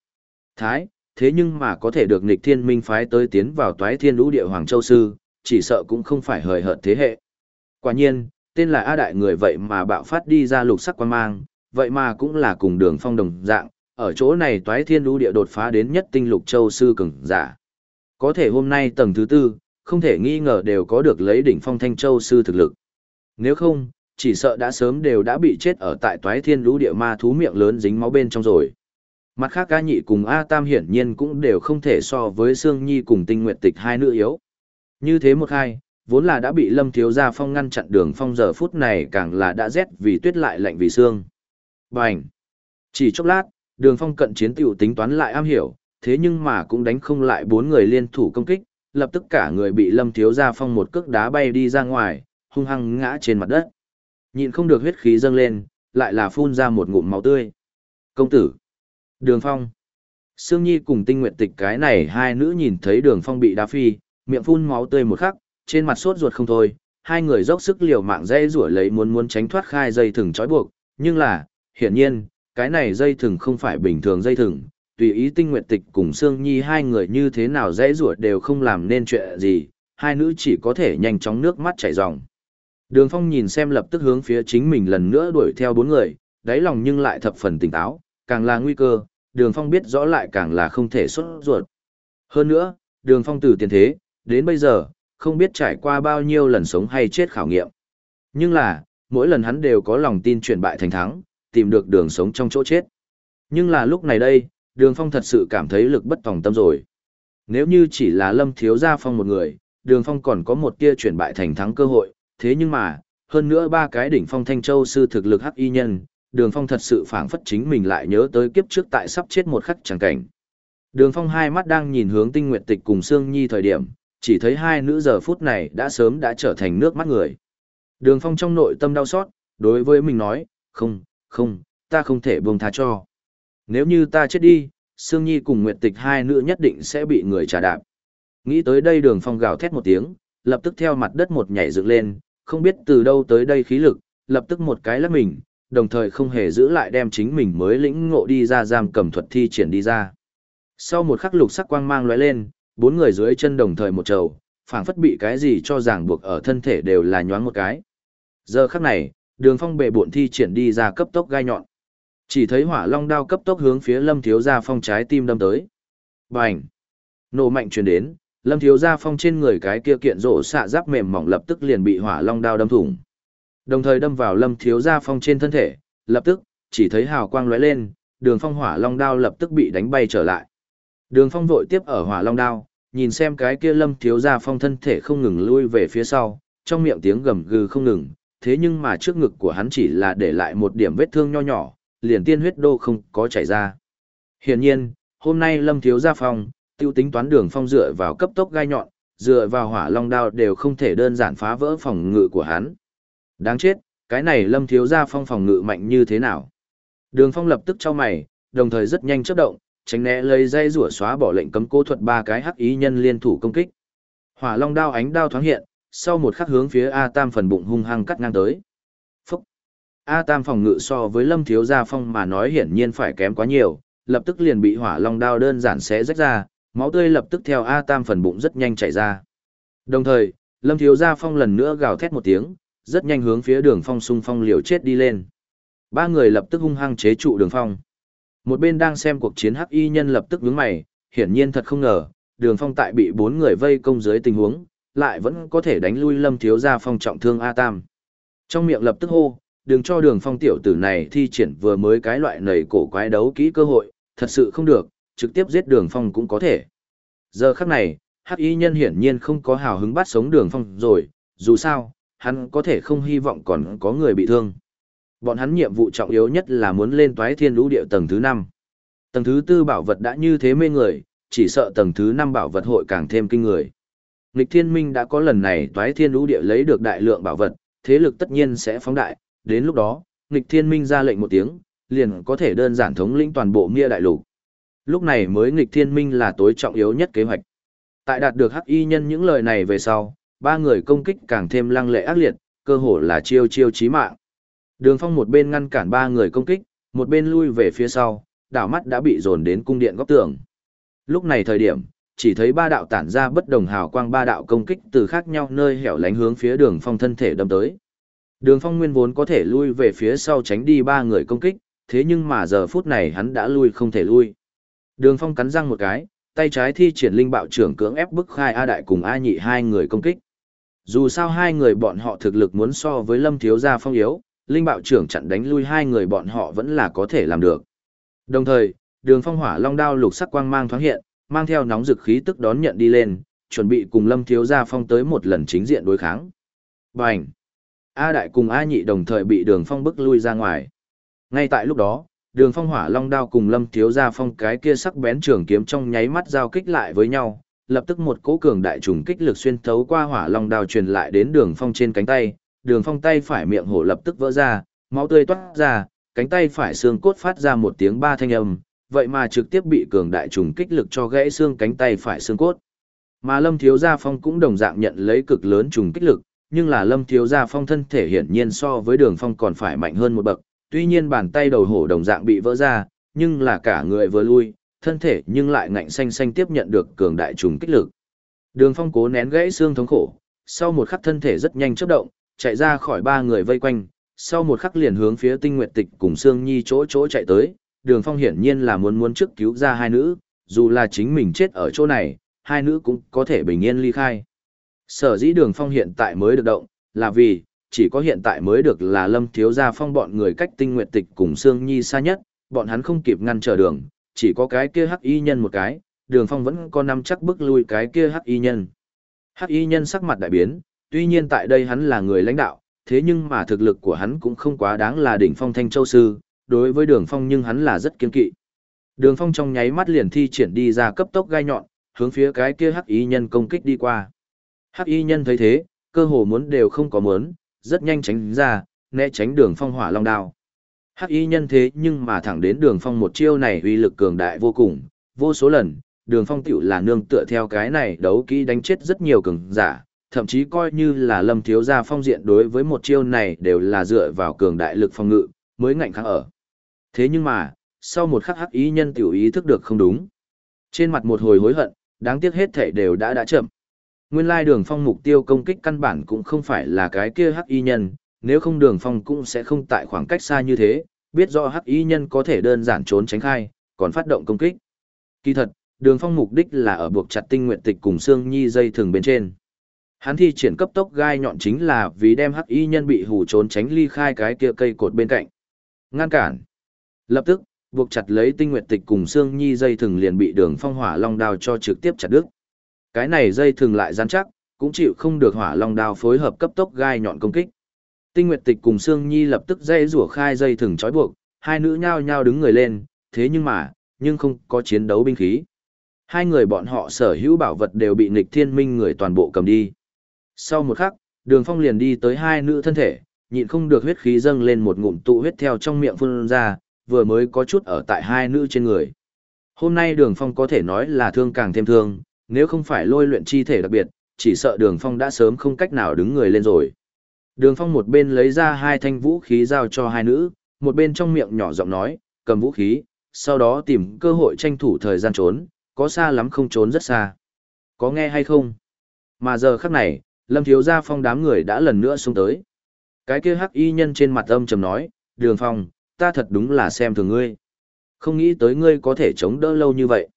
Thái, thế nhưng mà có thể được nghịch thiên minh phái tới tiến vào toái thiên lũ địa Hoàng Châu Sư, chỉ sợ cũng không phải hời hợt thế hệ. Quả nhiên, tên là A Đại người vậy mà bạo phát đi ra lục sắc quan mang, vậy mà cũng là cùng đường phong đồng dạng, ở chỗ này toái thiên lũ địa đột phá đến nhất tinh lục châu sư cường giả. Có thể hôm nay tầng thứ tư, không thể nghi ngờ đều có được lấy đỉnh phong thanh châu sư thực lực. Nếu không, chỉ sợ đã sớm đều đã bị chết ở tại toái thiên lũ địa ma thú miệng lớn dính máu bên trong rồi. Mặt khác ca nhị cùng A Tam hiển nhiên cũng đều không thể so với Sương Nhi cùng tinh nguyện tịch hai nữ yếu. Như thế một hai, vốn là đã bị lâm thiếu gia phong ngăn chặn đường phong giờ phút này càng là đã rét vì tuyết lại lạnh vì xương. Bành! Chỉ chốc lát, đường phong cận chiến tiểu tính toán lại am hiểu, thế nhưng mà cũng đánh không lại bốn người liên thủ công kích, lập tức cả người bị lâm thiếu gia phong một cước đá bay đi ra ngoài, hung hăng ngã trên mặt đất. Nhịn không được huyết khí dâng lên, lại là phun ra một ngụm máu tươi. Công tử! Đường phong! Sương Nhi cùng tinh Nguyệt tịch cái này hai nữ nhìn thấy đường phong bị đá phi, miệng phun máu tươi một khắc, trên mặt sốt ruột không thôi, hai người dốc sức liều mạng dây rủa lấy muốn muốn tránh thoát khai dây thừng trói buộc, nhưng là, hiển nhiên, cái này dây thừng không phải bình thường dây thừng, tùy ý tinh Nguyệt tịch cùng Sương Nhi hai người như thế nào dây rủa đều không làm nên chuyện gì, hai nữ chỉ có thể nhanh chóng nước mắt chảy ròng. Đường Phong nhìn xem lập tức hướng phía chính mình lần nữa đuổi theo bốn người, đáy lòng nhưng lại thập phần tỉnh táo, càng là nguy cơ, Đường Phong biết rõ lại càng là không thể xuất ruột. Hơn nữa, Đường Phong từ tiền thế, đến bây giờ, không biết trải qua bao nhiêu lần sống hay chết khảo nghiệm. Nhưng là, mỗi lần hắn đều có lòng tin chuyển bại thành thắng, tìm được đường sống trong chỗ chết. Nhưng là lúc này đây, đường phong thật sự cảm thấy lực bất tòng tâm rồi. Nếu như chỉ là lâm thiếu gia phong một người, đường phong còn có một tia chuyển bại thành thắng cơ hội, thế nhưng mà, hơn nữa ba cái đỉnh phong thanh châu sư thực lực hắc y nhân, đường phong thật sự phảng phất chính mình lại nhớ tới kiếp trước tại sắp chết một khắc chẳng cảnh. Đường phong hai mắt đang nhìn hướng tinh nguyệt tịch cùng Sương Nhi thời điểm, chỉ thấy hai nữ giờ phút này đã sớm đã trở thành nước mắt người. Đường phong trong nội tâm đau xót, đối với mình nói, không, không, ta không thể buông tha cho. Nếu như ta chết đi, Sương Nhi cùng Nguyệt Tịch hai nữ nhất định sẽ bị người trả đạp. Nghĩ tới đây đường phong gào thét một tiếng, lập tức theo mặt đất một nhảy dựng lên, không biết từ đâu tới đây khí lực, lập tức một cái lắc mình, đồng thời không hề giữ lại đem chính mình mới lĩnh ngộ đi ra giam cầm thuật thi triển đi ra. Sau một khắc lục sắc quang mang lóe lên, bốn người dưới chân đồng thời một trầu, phảng phất bị cái gì cho ràng buộc ở thân thể đều là nhoáng một cái. Giờ khắc này, đường phong bệ bộn thi triển đi ra cấp tốc gai nhọn. Chỉ thấy hỏa long đao cấp tốc hướng phía lâm thiếu gia phong trái tim đâm tới. Bành! Nổ mạnh truyền đến, lâm thiếu gia phong trên người cái kia kiện rổ xạ giáp mềm mỏng lập tức liền bị hỏa long đao đâm thủng. Đồng thời đâm vào lâm thiếu gia phong trên thân thể, lập tức, chỉ thấy hào quang lóe lên, đường phong hỏa long đao lập tức bị đánh bay trở lại. Đường phong vội tiếp ở hỏa long đao, nhìn xem cái kia lâm thiếu gia phong thân thể không ngừng lui về phía sau, trong miệng tiếng gầm gừ không ngừng, thế nhưng mà trước ngực của hắn chỉ là để lại một điểm vết thương nho nhỏ, liền tiên huyết đô không có chảy ra. Hiển nhiên, hôm nay lâm thiếu gia phong, tiêu tính toán đường phong dựa vào cấp tốc gai nhọn, dựa vào hỏa long đao đều không thể đơn giản phá vỡ phòng ngự của hắn. Đáng chết, cái này lâm thiếu gia phong phòng ngự mạnh như thế nào? Đường phong lập tức cho mày, đồng thời rất nhanh chấp động, tránh né lấy dây rủa xóa bỏ lệnh cấm cố thuật ba cái hắc ý nhân liên thủ công kích. Hỏa long đao ánh đao thoáng hiện, sau một khắc hướng phía A Tam phần bụng hung hăng cắt ngang tới. Phúc! A Tam phòng ngự so với Lâm Thiếu Gia Phong mà nói hiển nhiên phải kém quá nhiều, lập tức liền bị hỏa long đao đơn giản xé rách ra, máu tươi lập tức theo A Tam phần bụng rất nhanh chảy ra. Đồng thời, Lâm Thiếu Gia Phong lần nữa gào thét một tiếng, rất nhanh hướng phía đường phong xung phong liều chết đi lên. Ba người lập tức hung hăng chế trụ đường phong. Một bên đang xem cuộc chiến hắc y nhân lập tức nhướng mày, hiển nhiên thật không ngờ, đường phong tại bị bốn người vây công dưới tình huống, lại vẫn có thể đánh lui lâm thiếu gia phong trọng thương A Tam. Trong miệng lập tức hô, đừng cho đường phong tiểu tử này thi triển vừa mới cái loại nầy cổ quái đấu kỹ cơ hội, thật sự không được, trực tiếp giết đường phong cũng có thể. Giờ khắc này, hắc y nhân hiển nhiên không có hào hứng bắt sống đường phong rồi, dù sao, hắn có thể không hy vọng còn có người bị thương. Bọn hắn nhiệm vụ trọng yếu nhất là muốn lên toái thiên lũ địa tầng thứ 5. Tầng thứ tư bảo vật đã như thế mê người, chỉ sợ tầng thứ 5 bảo vật hội càng thêm kinh người. Nịch thiên minh đã có lần này toái thiên lũ địa lấy được đại lượng bảo vật, thế lực tất nhiên sẽ phóng đại, đến lúc đó, Nịch thiên minh ra lệnh một tiếng, liền có thể đơn giản thống lĩnh toàn bộ Mia đại lục. Lúc này mới nghịch thiên minh là tối trọng yếu nhất kế hoạch. Tại đạt được hắc y nhân những lời này về sau, ba người công kích càng thêm lăng lệ ác liệt, cơ hồ là chiêu chiêu chí mạng. Đường Phong một bên ngăn cản ba người công kích, một bên lui về phía sau, đảo mắt đã bị dồn đến cung điện góc tường. Lúc này thời điểm, chỉ thấy ba đạo tản ra bất đồng hào quang ba đạo công kích từ khác nhau nơi hẻo lánh hướng phía Đường Phong thân thể đâm tới. Đường Phong nguyên vốn có thể lui về phía sau tránh đi ba người công kích, thế nhưng mà giờ phút này hắn đã lui không thể lui. Đường Phong cắn răng một cái, tay trái thi triển linh bạo trưởng cưỡng ép bức khai A Đại cùng A Nhị hai người công kích. Dù sao hai người bọn họ thực lực muốn so với Lâm Thiếu Gia Phong yếu, linh bạo trưởng chặn đánh lui hai người bọn họ vẫn là có thể làm được. Đồng thời, đường phong hỏa long đao lục sắc quang mang thoáng hiện, mang theo nóng dực khí tức đón nhận đi lên, chuẩn bị cùng lâm thiếu gia phong tới một lần chính diện đối kháng. Bành! A đại cùng A nhị đồng thời bị đường phong bức lui ra ngoài. Ngay tại lúc đó, đường phong hỏa long đao cùng lâm thiếu gia phong cái kia sắc bén trường kiếm trong nháy mắt giao kích lại với nhau, lập tức một cỗ cường đại trùng kích lực xuyên thấu qua hỏa long đao truyền lại đến đường phong trên cánh tay, đường phong tay phải miệng hổ lập tức vỡ ra, máu tươi toát ra, cánh tay phải xương cốt phát ra một tiếng ba thanh âm, vậy mà trực tiếp bị cường đại trùng kích lực cho gãy xương cánh tay phải xương cốt. Mà Lâm Thiếu Gia Phong cũng đồng dạng nhận lấy cực lớn trùng kích lực, nhưng là lâm thiếu gia phong thân thể hiển nhiên so với đường phong còn phải mạnh hơn một bậc, tuy nhiên bàn tay đầu hổ đồng dạng bị vỡ ra, nhưng là cả người vừa lui, thân thể nhưng lại ngạnh xanh xanh tiếp nhận được cường đại trùng kích lực. Đường phong cố nén gãy xương thống khổ, sau một khắc thân thể rất nhanh chớp động, chạy ra khỏi ba người vây quanh, sau một khắc liền hướng phía tinh nguyện tịch cùng Sương Nhi chỗ chỗ chạy tới, đường phong hiển nhiên là muốn muốn trước cứu ra hai nữ, dù là chính mình chết ở chỗ này, hai nữ cũng có thể bình yên ly khai. Sở dĩ đường phong hiện tại mới được động, là vì, chỉ có hiện tại mới được là lâm thiếu gia phong bọn người cách tinh nguyện tịch cùng Sương Nhi xa nhất, bọn hắn không kịp ngăn trở đường, chỉ có cái kia hắc y nhân một cái, đường phong vẫn có năm chắc bước lui cái kia hắc y nhân. Hắc y nhân sắc mặt đại biến, tuy nhiên tại đây hắn là người lãnh đạo, thế nhưng mà thực lực của hắn cũng không quá đáng là đỉnh phong thanh châu sư, đối với đường phong nhưng hắn là rất kiên kỵ. Đường phong trong nháy mắt liền thi triển đi ra cấp tốc gai nhọn, hướng phía cái kia hắc y nhân công kích đi qua. Hắc y nhân thấy thế, cơ hồ muốn đều không có muốn, rất nhanh tránh ra, né tránh đường phong hỏa long đao. Hắc y nhân thế nhưng mà thẳng đến đường phong một chiêu này uy lực cường đại vô cùng, vô số lần, đường phong tựu là nương tựa theo cái này đấu kỹ đánh chết rất nhiều cường giả, thậm chí coi như là lâm thiếu gia phong diện đối với một chiêu này đều là dựa vào cường đại lực phòng ngự, mới ngạnh kháng ở. Thế nhưng mà, sau một khắc hắc ý nhân tiểu ý thức được không đúng. Trên mặt một hồi hối hận, đáng tiếc hết thể đều đã đã chậm. Nguyên lai đường phong mục tiêu công kích căn bản cũng không phải là cái kia hắc y nhân, nếu không đường phong cũng sẽ không tại khoảng cách xa như thế, biết rõ hắc y nhân có thể đơn giản trốn tránh khai, còn phát động công kích. Kỳ thật, đường phong mục đích là ở buộc chặt tinh nguyện tịch cùng xương nhi dây thường bên trên. Hắn thi triển cấp tốc gai nhọn chính là vì đem hắc y nhân bị hù trốn tránh ly khai cái kia cây cột bên cạnh. Ngăn cản. Lập tức, buộc chặt lấy tinh nguyện tịch cùng xương nhi dây thừng liền bị đường phong hỏa long đao cho trực tiếp chặt đứt. Cái này dây thừng lại rắn chắc, cũng chịu không được hỏa long đao phối hợp cấp tốc gai nhọn công kích. Tinh nguyệt tịch cùng Sương nhi lập tức dây rủa khai dây thừng trói buộc, hai nữ nhao nhao đứng người lên, thế nhưng mà, nhưng không có chiến đấu binh khí. Hai người bọn họ sở hữu bảo vật đều bị nghịch thiên minh người toàn bộ cầm đi. Sau một khắc, đường phong liền đi tới hai nữ thân thể, nhịn không được huyết khí dâng lên một ngụm tụ huyết theo trong miệng phun ra, vừa mới có chút ở tại hai nữ trên người. Hôm nay đường phong có thể nói là thương càng thêm thương, nếu không phải lôi luyện chi thể đặc biệt, chỉ sợ đường phong đã sớm không cách nào đứng người lên rồi. Đường phong một bên lấy ra hai thanh vũ khí giao cho hai nữ, một bên trong miệng nhỏ giọng nói, cầm vũ khí, sau đó tìm cơ hội tranh thủ thời gian trốn, có xa lắm không trốn rất xa. Có nghe hay không? Mà giờ khắc này, Lâm Thiếu Gia Phong đám người đã lần nữa xuống tới. Cái kia hắc y nhân trên mặt âm trầm nói, Đường Phong, ta thật đúng là xem thường ngươi. Không nghĩ tới ngươi có thể chống đỡ lâu như vậy.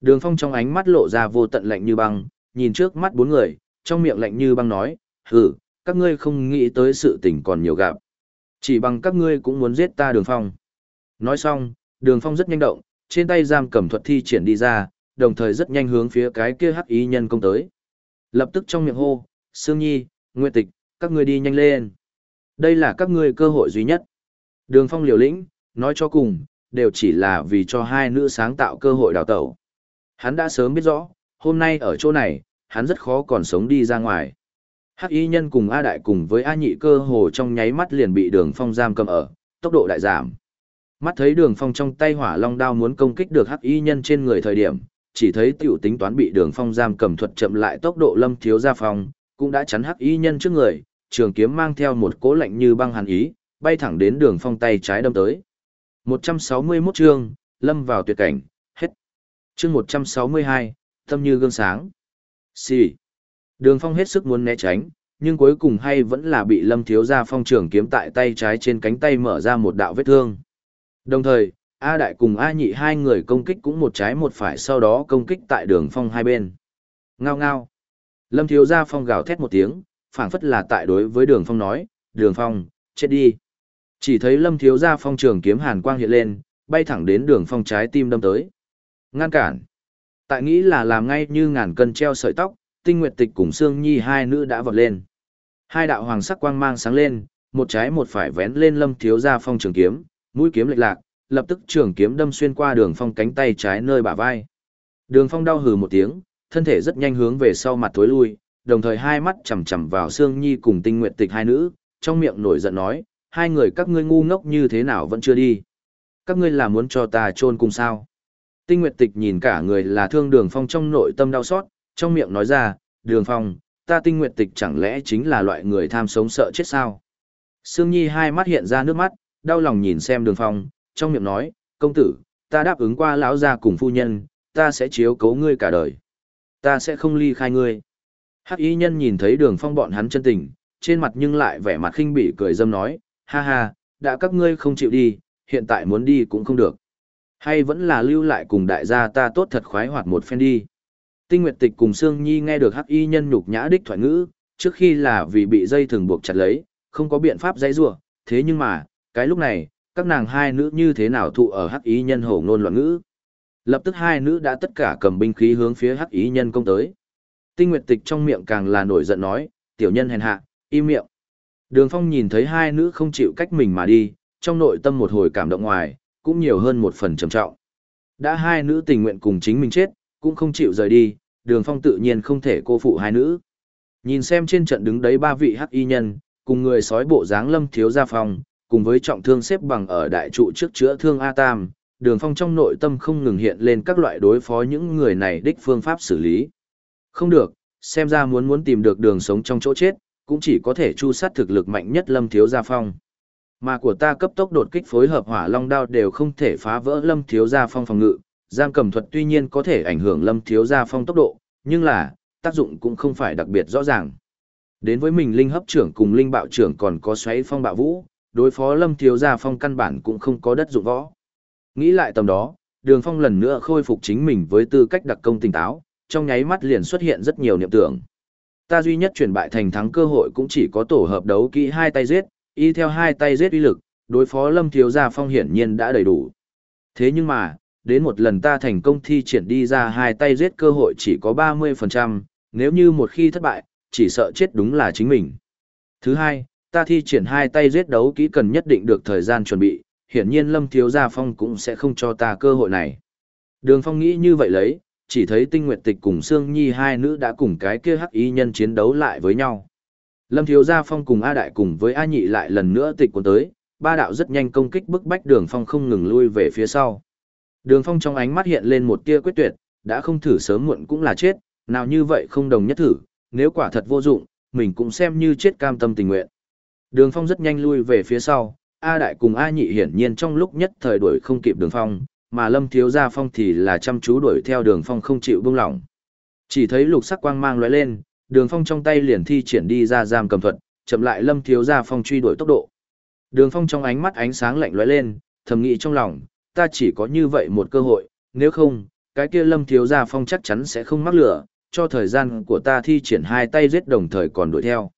Đường Phong trong ánh mắt lộ ra vô tận lạnh như băng, nhìn trước mắt bốn người, trong miệng lạnh như băng nói, hử, các ngươi không nghĩ tới sự tình còn nhiều gặp. Chỉ bằng các ngươi cũng muốn giết ta Đường Phong. Nói xong, Đường Phong rất nhanh động, trên tay giam cầm thuật thi triển đi ra, đồng thời rất nhanh hướng phía cái kia hắc ý nhân công tới. Lập tức trong miệng hô, Sương Nhi, Nguyệt Tịch, các ngươi đi nhanh lên. Đây là các ngươi cơ hội duy nhất. Đường Phong liều lĩnh, nói cho cùng, đều chỉ là vì cho hai nữ sáng tạo cơ hội đào tẩu. Hắn đã sớm biết rõ, hôm nay ở chỗ này, hắn rất khó còn sống đi ra ngoài. Hắc y nhân cùng A Đại cùng với A Nhị cơ hồ trong nháy mắt liền bị đường phong giam cầm ở, tốc độ đại giảm. Mắt thấy đường phong trong tay hỏa long đao muốn công kích được hắc y nhân trên người thời điểm, chỉ thấy tiểu tính toán bị đường phong giam cầm thuật chậm lại tốc độ lâm thiếu gia phong, cũng đã chắn hắc y nhân trước người, trường kiếm mang theo một cỗ lạnh như băng hàn ý, bay thẳng đến đường phong tay trái đâm tới. 161 chương, lâm vào tuyệt cảnh, hết. Chương 162, tâm như gương sáng. Xì. Đường phong hết sức muốn né tránh, nhưng cuối cùng hay vẫn là bị lâm thiếu gia phong trường kiếm tại tay trái trên cánh tay mở ra một đạo vết thương. Đồng thời, A Đại cùng A Nhị hai người công kích cũng một trái một phải sau đó công kích tại đường phong hai bên. Ngao ngao. Lâm thiếu gia phong gào thét một tiếng, phảng phất là tại đối với đường phong nói, đường phong, chết đi. Chỉ thấy lâm thiếu gia phong trường kiếm hàn quang hiện lên, bay thẳng đến đường phong trái tim đâm tới. Ngăn cản. Tại nghĩ là làm ngay như ngàn cân treo sợi tóc, tinh nguyệt tịch cùng Sương Nhi hai nữ đã vọt lên. Hai đạo hoàng sắc quang mang sáng lên, một trái một phải vén lên lâm thiếu gia phong trường kiếm, mũi kiếm lệch lạc, lập tức trường kiếm đâm xuyên qua đường phong cánh tay trái nơi bả vai. Đường phong đau hừ một tiếng, thân thể rất nhanh hướng về sau mặt tối lui, đồng thời hai mắt chằm chằm vào Sương Nhi cùng Tinh Nguyệt Tịch hai nữ, trong miệng nổi giận nói, hai người các ngươi ngu ngốc như thế nào vẫn chưa đi. Các ngươi là muốn cho ta chôn cùng sao? Tinh Nguyệt Tịch nhìn cả người là thương đường phong trong nội tâm đau xót, trong miệng nói ra, đường phong, ta tinh nguyện tịch chẳng lẽ chính là loại người tham sống sợ chết sao? Sương Nhi hai mắt hiện ra nước mắt, đau lòng nhìn xem đường phong, trong miệng nói, công tử, ta đáp ứng qua lão gia cùng phu nhân, ta sẽ chiếu cố ngươi cả đời. Ta sẽ không ly khai ngươi. Hắc y nhân nhìn thấy đường phong bọn hắn chân tình, trên mặt nhưng lại vẻ mặt khinh bỉ cười dâm nói, ha ha, đã các ngươi không chịu đi, hiện tại muốn đi cũng không được. Hay vẫn là lưu lại cùng đại gia ta tốt thật khoái hoạt một phen đi. Tinh Nguyệt Tịch cùng Sương Nhi nghe được Hắc Y nhân nhục nhã đích thoại ngữ, trước khi là vì bị dây thường buộc chặt lấy, không có biện pháp dãy rủa, thế nhưng mà, cái lúc này, các nàng hai nữ như thế nào thụ ở Hắc Y nhân hổ ngôn loạn ngữ. Lập tức hai nữ đã tất cả cầm binh khí hướng phía Hắc Y nhân công tới. Tinh Nguyệt Tịch trong miệng càng là nổi giận nói, tiểu nhân hèn hạ, im miệng. Đường Phong nhìn thấy hai nữ không chịu cách mình mà đi, trong nội tâm một hồi cảm động ngoài, cũng nhiều hơn một phần trầm trọng. Đã hai nữ tình nguyện cùng chính mình chết, cũng không chịu rời đi, đường phong tự nhiên không thể cô phụ hai nữ. Nhìn xem trên trận đứng đấy ba vị hắc y nhân, cùng người sói bộ dáng lâm thiếu gia phong, cùng với trọng thương xếp bằng ở đại trụ trước chữa thương A Tam, đường phong trong nội tâm không ngừng hiện lên các loại đối phó những người này đích phương pháp xử lý. Không được, xem ra muốn muốn tìm được đường sống trong chỗ chết, cũng chỉ có thể chu sát thực lực mạnh nhất lâm thiếu gia phong. Mà của ta cấp tốc đột kích phối hợp hỏa long đao đều không thể phá vỡ lâm thiếu gia phong phòng ngự, giam cầm thuật tuy nhiên có thể ảnh hưởng lâm thiếu gia phong tốc độ, nhưng là, tác dụng cũng không phải đặc biệt rõ ràng. Đến với mình linh hấp trưởng cùng linh bạo trưởng còn có xoáy phong bạo vũ, đối phó lâm thiếu gia phong căn bản cũng không có đất dụng võ. Nghĩ lại tầm đó, đường phong lần nữa khôi phục chính mình với tư cách đặc công tỉnh táo, trong nháy mắt liền xuất hiện rất nhiều niệm tưởng. Ta duy nhất chuyển bại thành thắng cơ hội cũng chỉ có tổ hợp đấu kỹ hai tay giết, y theo hai tay giết uy lực, đối phó lâm thiếu gia phong hiển nhiên đã đầy đủ. Thế nhưng mà, đến một lần ta thành công thi triển đi ra hai tay giết cơ hội chỉ có 30%, nếu như một khi thất bại, chỉ sợ chết đúng là chính mình. Thứ hai, ta thi triển hai tay giết đấu kỹ cần nhất định được thời gian chuẩn bị, hiển nhiên Lâm Thiếu Gia Phong cũng sẽ không cho ta cơ hội này. Đường Phong nghĩ như vậy lấy, chỉ thấy Tinh Nguyệt Tịch cùng Sương Nhi hai nữ đã cùng cái kia hắc y nhân chiến đấu lại với nhau. Lâm Thiếu Gia Phong cùng A Đại cùng với A Nhị lại lần nữa tịch cuốn tới, ba đạo rất nhanh công kích bức bách Đường Phong không ngừng lui về phía sau. Đường Phong trong ánh mắt hiện lên một tia quyết tuyệt, đã không thử sớm muộn cũng là chết, nào như vậy không đồng nhất thử, nếu quả thật vô dụng, mình cũng xem như chết cam tâm tình nguyện. Đường Phong rất nhanh lui về phía sau, A Đại cùng A Nhị hiển nhiên trong lúc nhất thời đuổi không kịp Đường Phong, mà Lâm Thiếu Gia Phong thì là chăm chú đuổi theo Đường Phong không chịu buông lỏng. Chỉ thấy lục sắc quang mang lóe lên, Đường Phong trong tay liền thi triển đi ra giam cầm thuật, chậm lại Lâm Thiếu Gia Phong truy đuổi tốc độ. Đường Phong trong ánh mắt ánh sáng lạnh lóe lên, thầm nghĩ trong lòng, ta chỉ có như vậy một cơ hội, nếu không, cái kia lâm thiếu gia phong chắc chắn sẽ không mắc lửa, cho thời gian của ta thi triển hai tay giết đồng thời còn đuổi theo.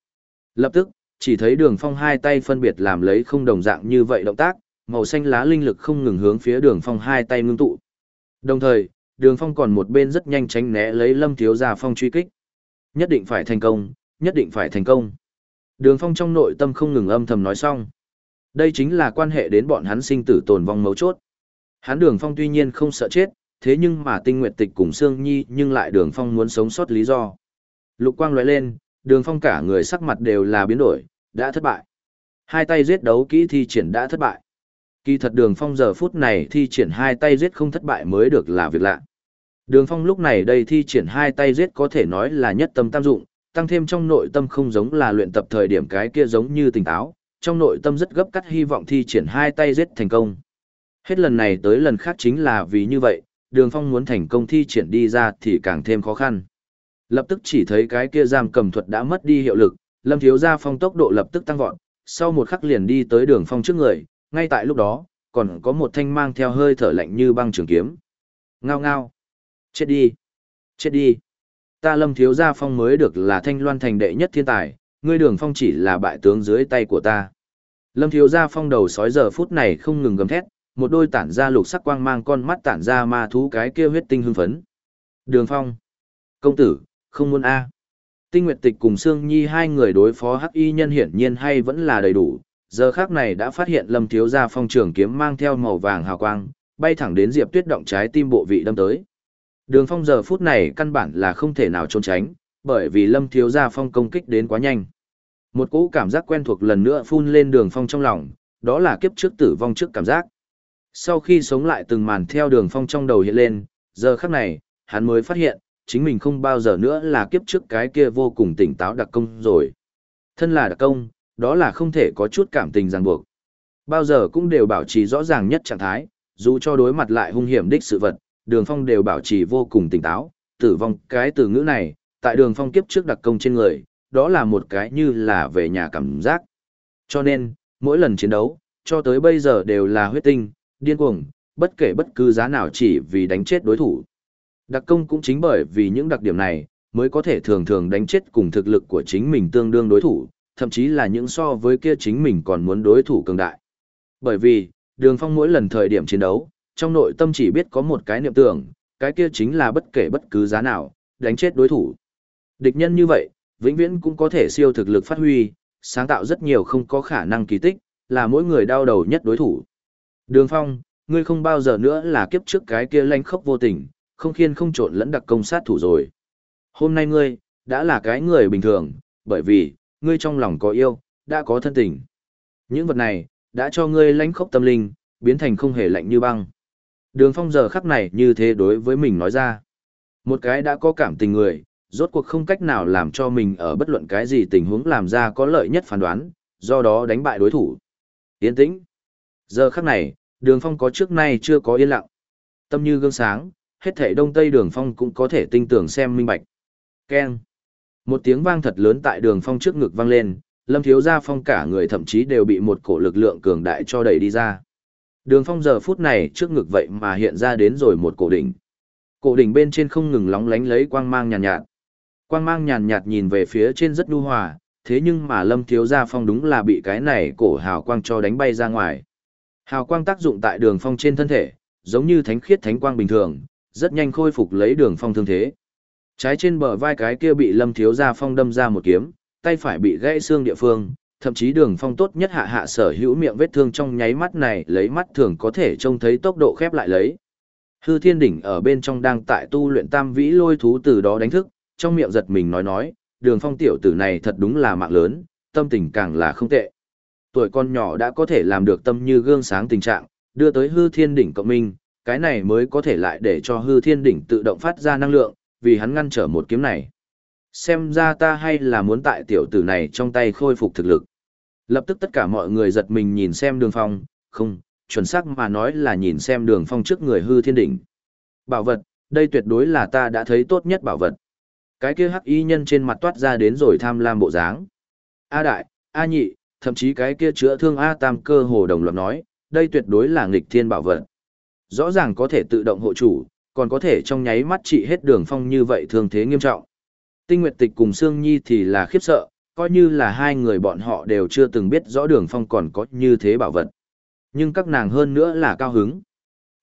Lập tức, chỉ thấy đường phong hai tay phân biệt làm lấy không đồng dạng như vậy động tác, màu xanh lá linh lực không ngừng hướng phía đường phong hai tay ngưng tụ. Đồng thời, đường phong còn một bên rất nhanh tránh né lấy lâm thiếu gia phong truy kích. Nhất định phải thành công, nhất định phải thành công. Đường phong trong nội tâm không ngừng âm thầm nói xong. Đây chính là quan hệ đến bọn hắn sinh tử tồn vong mấu chốt. Hắn đường phong tuy nhiên không sợ chết, thế nhưng mà tinh nguyệt tịch cùng Sương Nhi nhưng lại đường phong muốn sống sót lý do. Lục quang lóe lên, đường phong cả người sắc mặt đều là biến đổi, đã thất bại. Hai tay giết đấu kỹ thi triển đã thất bại. Kỳ thật đường phong giờ phút này thi triển hai tay giết không thất bại mới được là việc lạ. Đường phong lúc này đây thi triển hai tay giết có thể nói là nhất tâm tam dụng, tăng thêm trong nội tâm không giống là luyện tập thời điểm cái kia giống như tỉnh táo, trong nội tâm rất gấp cắt hy vọng thi triển hai tay giết thành công. Hết lần này tới lần khác chính là vì như vậy, đường phong muốn thành công thi triển đi ra thì càng thêm khó khăn. Lập tức chỉ thấy cái kia giam cầm thuật đã mất đi hiệu lực, lâm thiếu gia phong tốc độ lập tức tăng vọt, sau một khắc liền đi tới đường phong trước người, ngay tại lúc đó, còn có một thanh mang theo hơi thở lạnh như băng trường kiếm. Ngao ngao. Chết đi. Chết đi. Ta lâm thiếu gia phong mới được là thanh loan thành đệ nhất thiên tài, ngươi đường phong chỉ là bại tướng dưới tay của ta. Lâm thiếu gia phong đầu sói giờ phút này không ngừng gầm thét, một đôi tản ra lục sắc quang mang con mắt tản ra ma thú cái kia huyết tinh hưng phấn. Đường Phong. Công tử, không muốn A. Tinh Nguyệt Tịch cùng Sương Nhi hai người đối phó hắc y nhân hiển nhiên hay vẫn là đầy đủ, giờ khác này đã phát hiện Lâm Thiếu Gia phong trường kiếm mang theo màu vàng hào quang, bay thẳng đến Diệp Tuyết động trái tim bộ vị đâm tới. Đường Phong giờ phút này căn bản là không thể nào trốn tránh, bởi vì Lâm Thiếu Gia phong công kích đến quá nhanh. Một cỗ cảm giác quen thuộc lần nữa phun lên Đường Phong trong lòng, đó là kiếp trước tử vong trước cảm giác. Sau khi sống lại từng màn theo đường phong trong đầu hiện lên, giờ khắc này, hắn mới phát hiện, chính mình không bao giờ nữa là kiếp trước cái kia vô cùng tỉnh táo đặc công rồi. Thân là đặc công, đó là không thể có chút cảm tình ràng buộc. Bao giờ cũng đều bảo trì rõ ràng nhất trạng thái, dù cho đối mặt lại hung hiểm đích sự vật, đường phong đều bảo trì vô cùng tỉnh táo, tử vong cái từ ngữ này, tại đường phong kiếp trước đặc công trên người, đó là một cái như là về nhà cảm giác. Cho nên, mỗi lần chiến đấu, cho tới bây giờ đều là huyết tinh, điên cuồng, bất kể bất cứ giá nào chỉ vì đánh chết đối thủ. Đặc công cũng chính bởi vì những đặc điểm này, mới có thể thường thường đánh chết cùng thực lực của chính mình tương đương đối thủ, thậm chí là những so với kia chính mình còn muốn đối thủ cường đại. Bởi vì, đường phong mỗi lần thời điểm chiến đấu, trong nội tâm chỉ biết có một cái niệm tưởng, cái kia chính là bất kể bất cứ giá nào, đánh chết đối thủ. Địch nhân như vậy, vĩnh viễn cũng có thể siêu thực lực phát huy, sáng tạo rất nhiều không có khả năng kỳ tích, là mỗi người đau đầu nhất đối thủ. Đường Phong, ngươi không bao giờ nữa là kiếp trước cái kia lanh khốc vô tình, không khiên không trộn lẫn đặc công sát thủ rồi. Hôm nay ngươi, đã là cái người bình thường, bởi vì, ngươi trong lòng có yêu, đã có thân tình. Những vật này, đã cho ngươi lãnh khốc tâm linh, biến thành không hề lạnh như băng. Đường phong giờ khắc này như thế đối với mình nói ra. Một cái đã có cảm tình người, rốt cuộc không cách nào làm cho mình ở bất luận cái gì tình huống làm ra có lợi nhất phán đoán, do đó đánh bại đối thủ. Yên tĩnh. Giờ khắc này, đường phong có trước nay chưa có yên lặng. Tâm như gương sáng, hết thể đông tây đường phong cũng có thể tinh tưởng xem minh bạch. Keng. Một tiếng vang thật lớn tại đường phong trước ngực vang lên, lâm thiếu gia phong cả người thậm chí đều bị một cổ lực lượng cường đại cho đẩy đi ra. Đường phong giờ phút này trước ngực vậy mà hiện ra đến rồi một cổ đỉnh. Cổ đỉnh bên trên không ngừng lóng lánh lấy quang mang nhàn nhạt, nhạt. Quang mang nhàn nhạt nhìn về phía trên rất nhu hòa, thế nhưng mà lâm thiếu gia phong đúng là bị cái này cổ hào quang cho đánh bay ra ngoài. Hào quang tác dụng tại đường phong trên thân thể, giống như thánh khiết thánh quang bình thường, rất nhanh khôi phục lấy đường phong thương thế. Trái trên bờ vai cái kia bị lâm thiếu gia phong đâm ra một kiếm, tay phải bị gãy xương địa phương, thậm chí đường phong tốt nhất hạ hạ sở hữu miệng vết thương trong nháy mắt này lấy mắt thường có thể trông thấy tốc độ khép lại lấy. Hư thiên đỉnh ở bên trong đang tại tu luyện tam vĩ lôi thú từ đó đánh thức, trong miệng giật mình nói nói, đường phong tiểu tử này thật đúng là mạng lớn, tâm tình càng là không tệ. Tuổi con nhỏ đã có thể làm được tâm như gương sáng tình trạng, đưa tới hư thiên đỉnh cộng minh, cái này mới có thể lại để cho hư thiên đỉnh tự động phát ra năng lượng, vì hắn ngăn trở một kiếm này. Xem ra ta hay là muốn tại tiểu tử này trong tay khôi phục thực lực. Lập tức tất cả mọi người giật mình nhìn xem đường phong, không, chuẩn xác mà nói là nhìn xem đường phong trước người hư thiên đỉnh. Bảo vật, đây tuyệt đối là ta đã thấy tốt nhất bảo vật. Cái kia hắc y nhân trên mặt toát ra đến rồi tham lam bộ dáng. A đại, A nhị, thậm chí cái kia chữa thương A tam cơ hồ đồng loạt nói, đây tuyệt đối là nghịch thiên bảo vật. Rõ ràng có thể tự động hộ chủ, còn có thể trong nháy mắt trị hết đường phong như vậy thương thế nghiêm trọng. Tinh Nguyệt Tịch cùng Sương Nhi thì là khiếp sợ, coi như là hai người bọn họ đều chưa từng biết rõ đường phong còn có như thế bảo vật. Nhưng các nàng hơn nữa là cao hứng.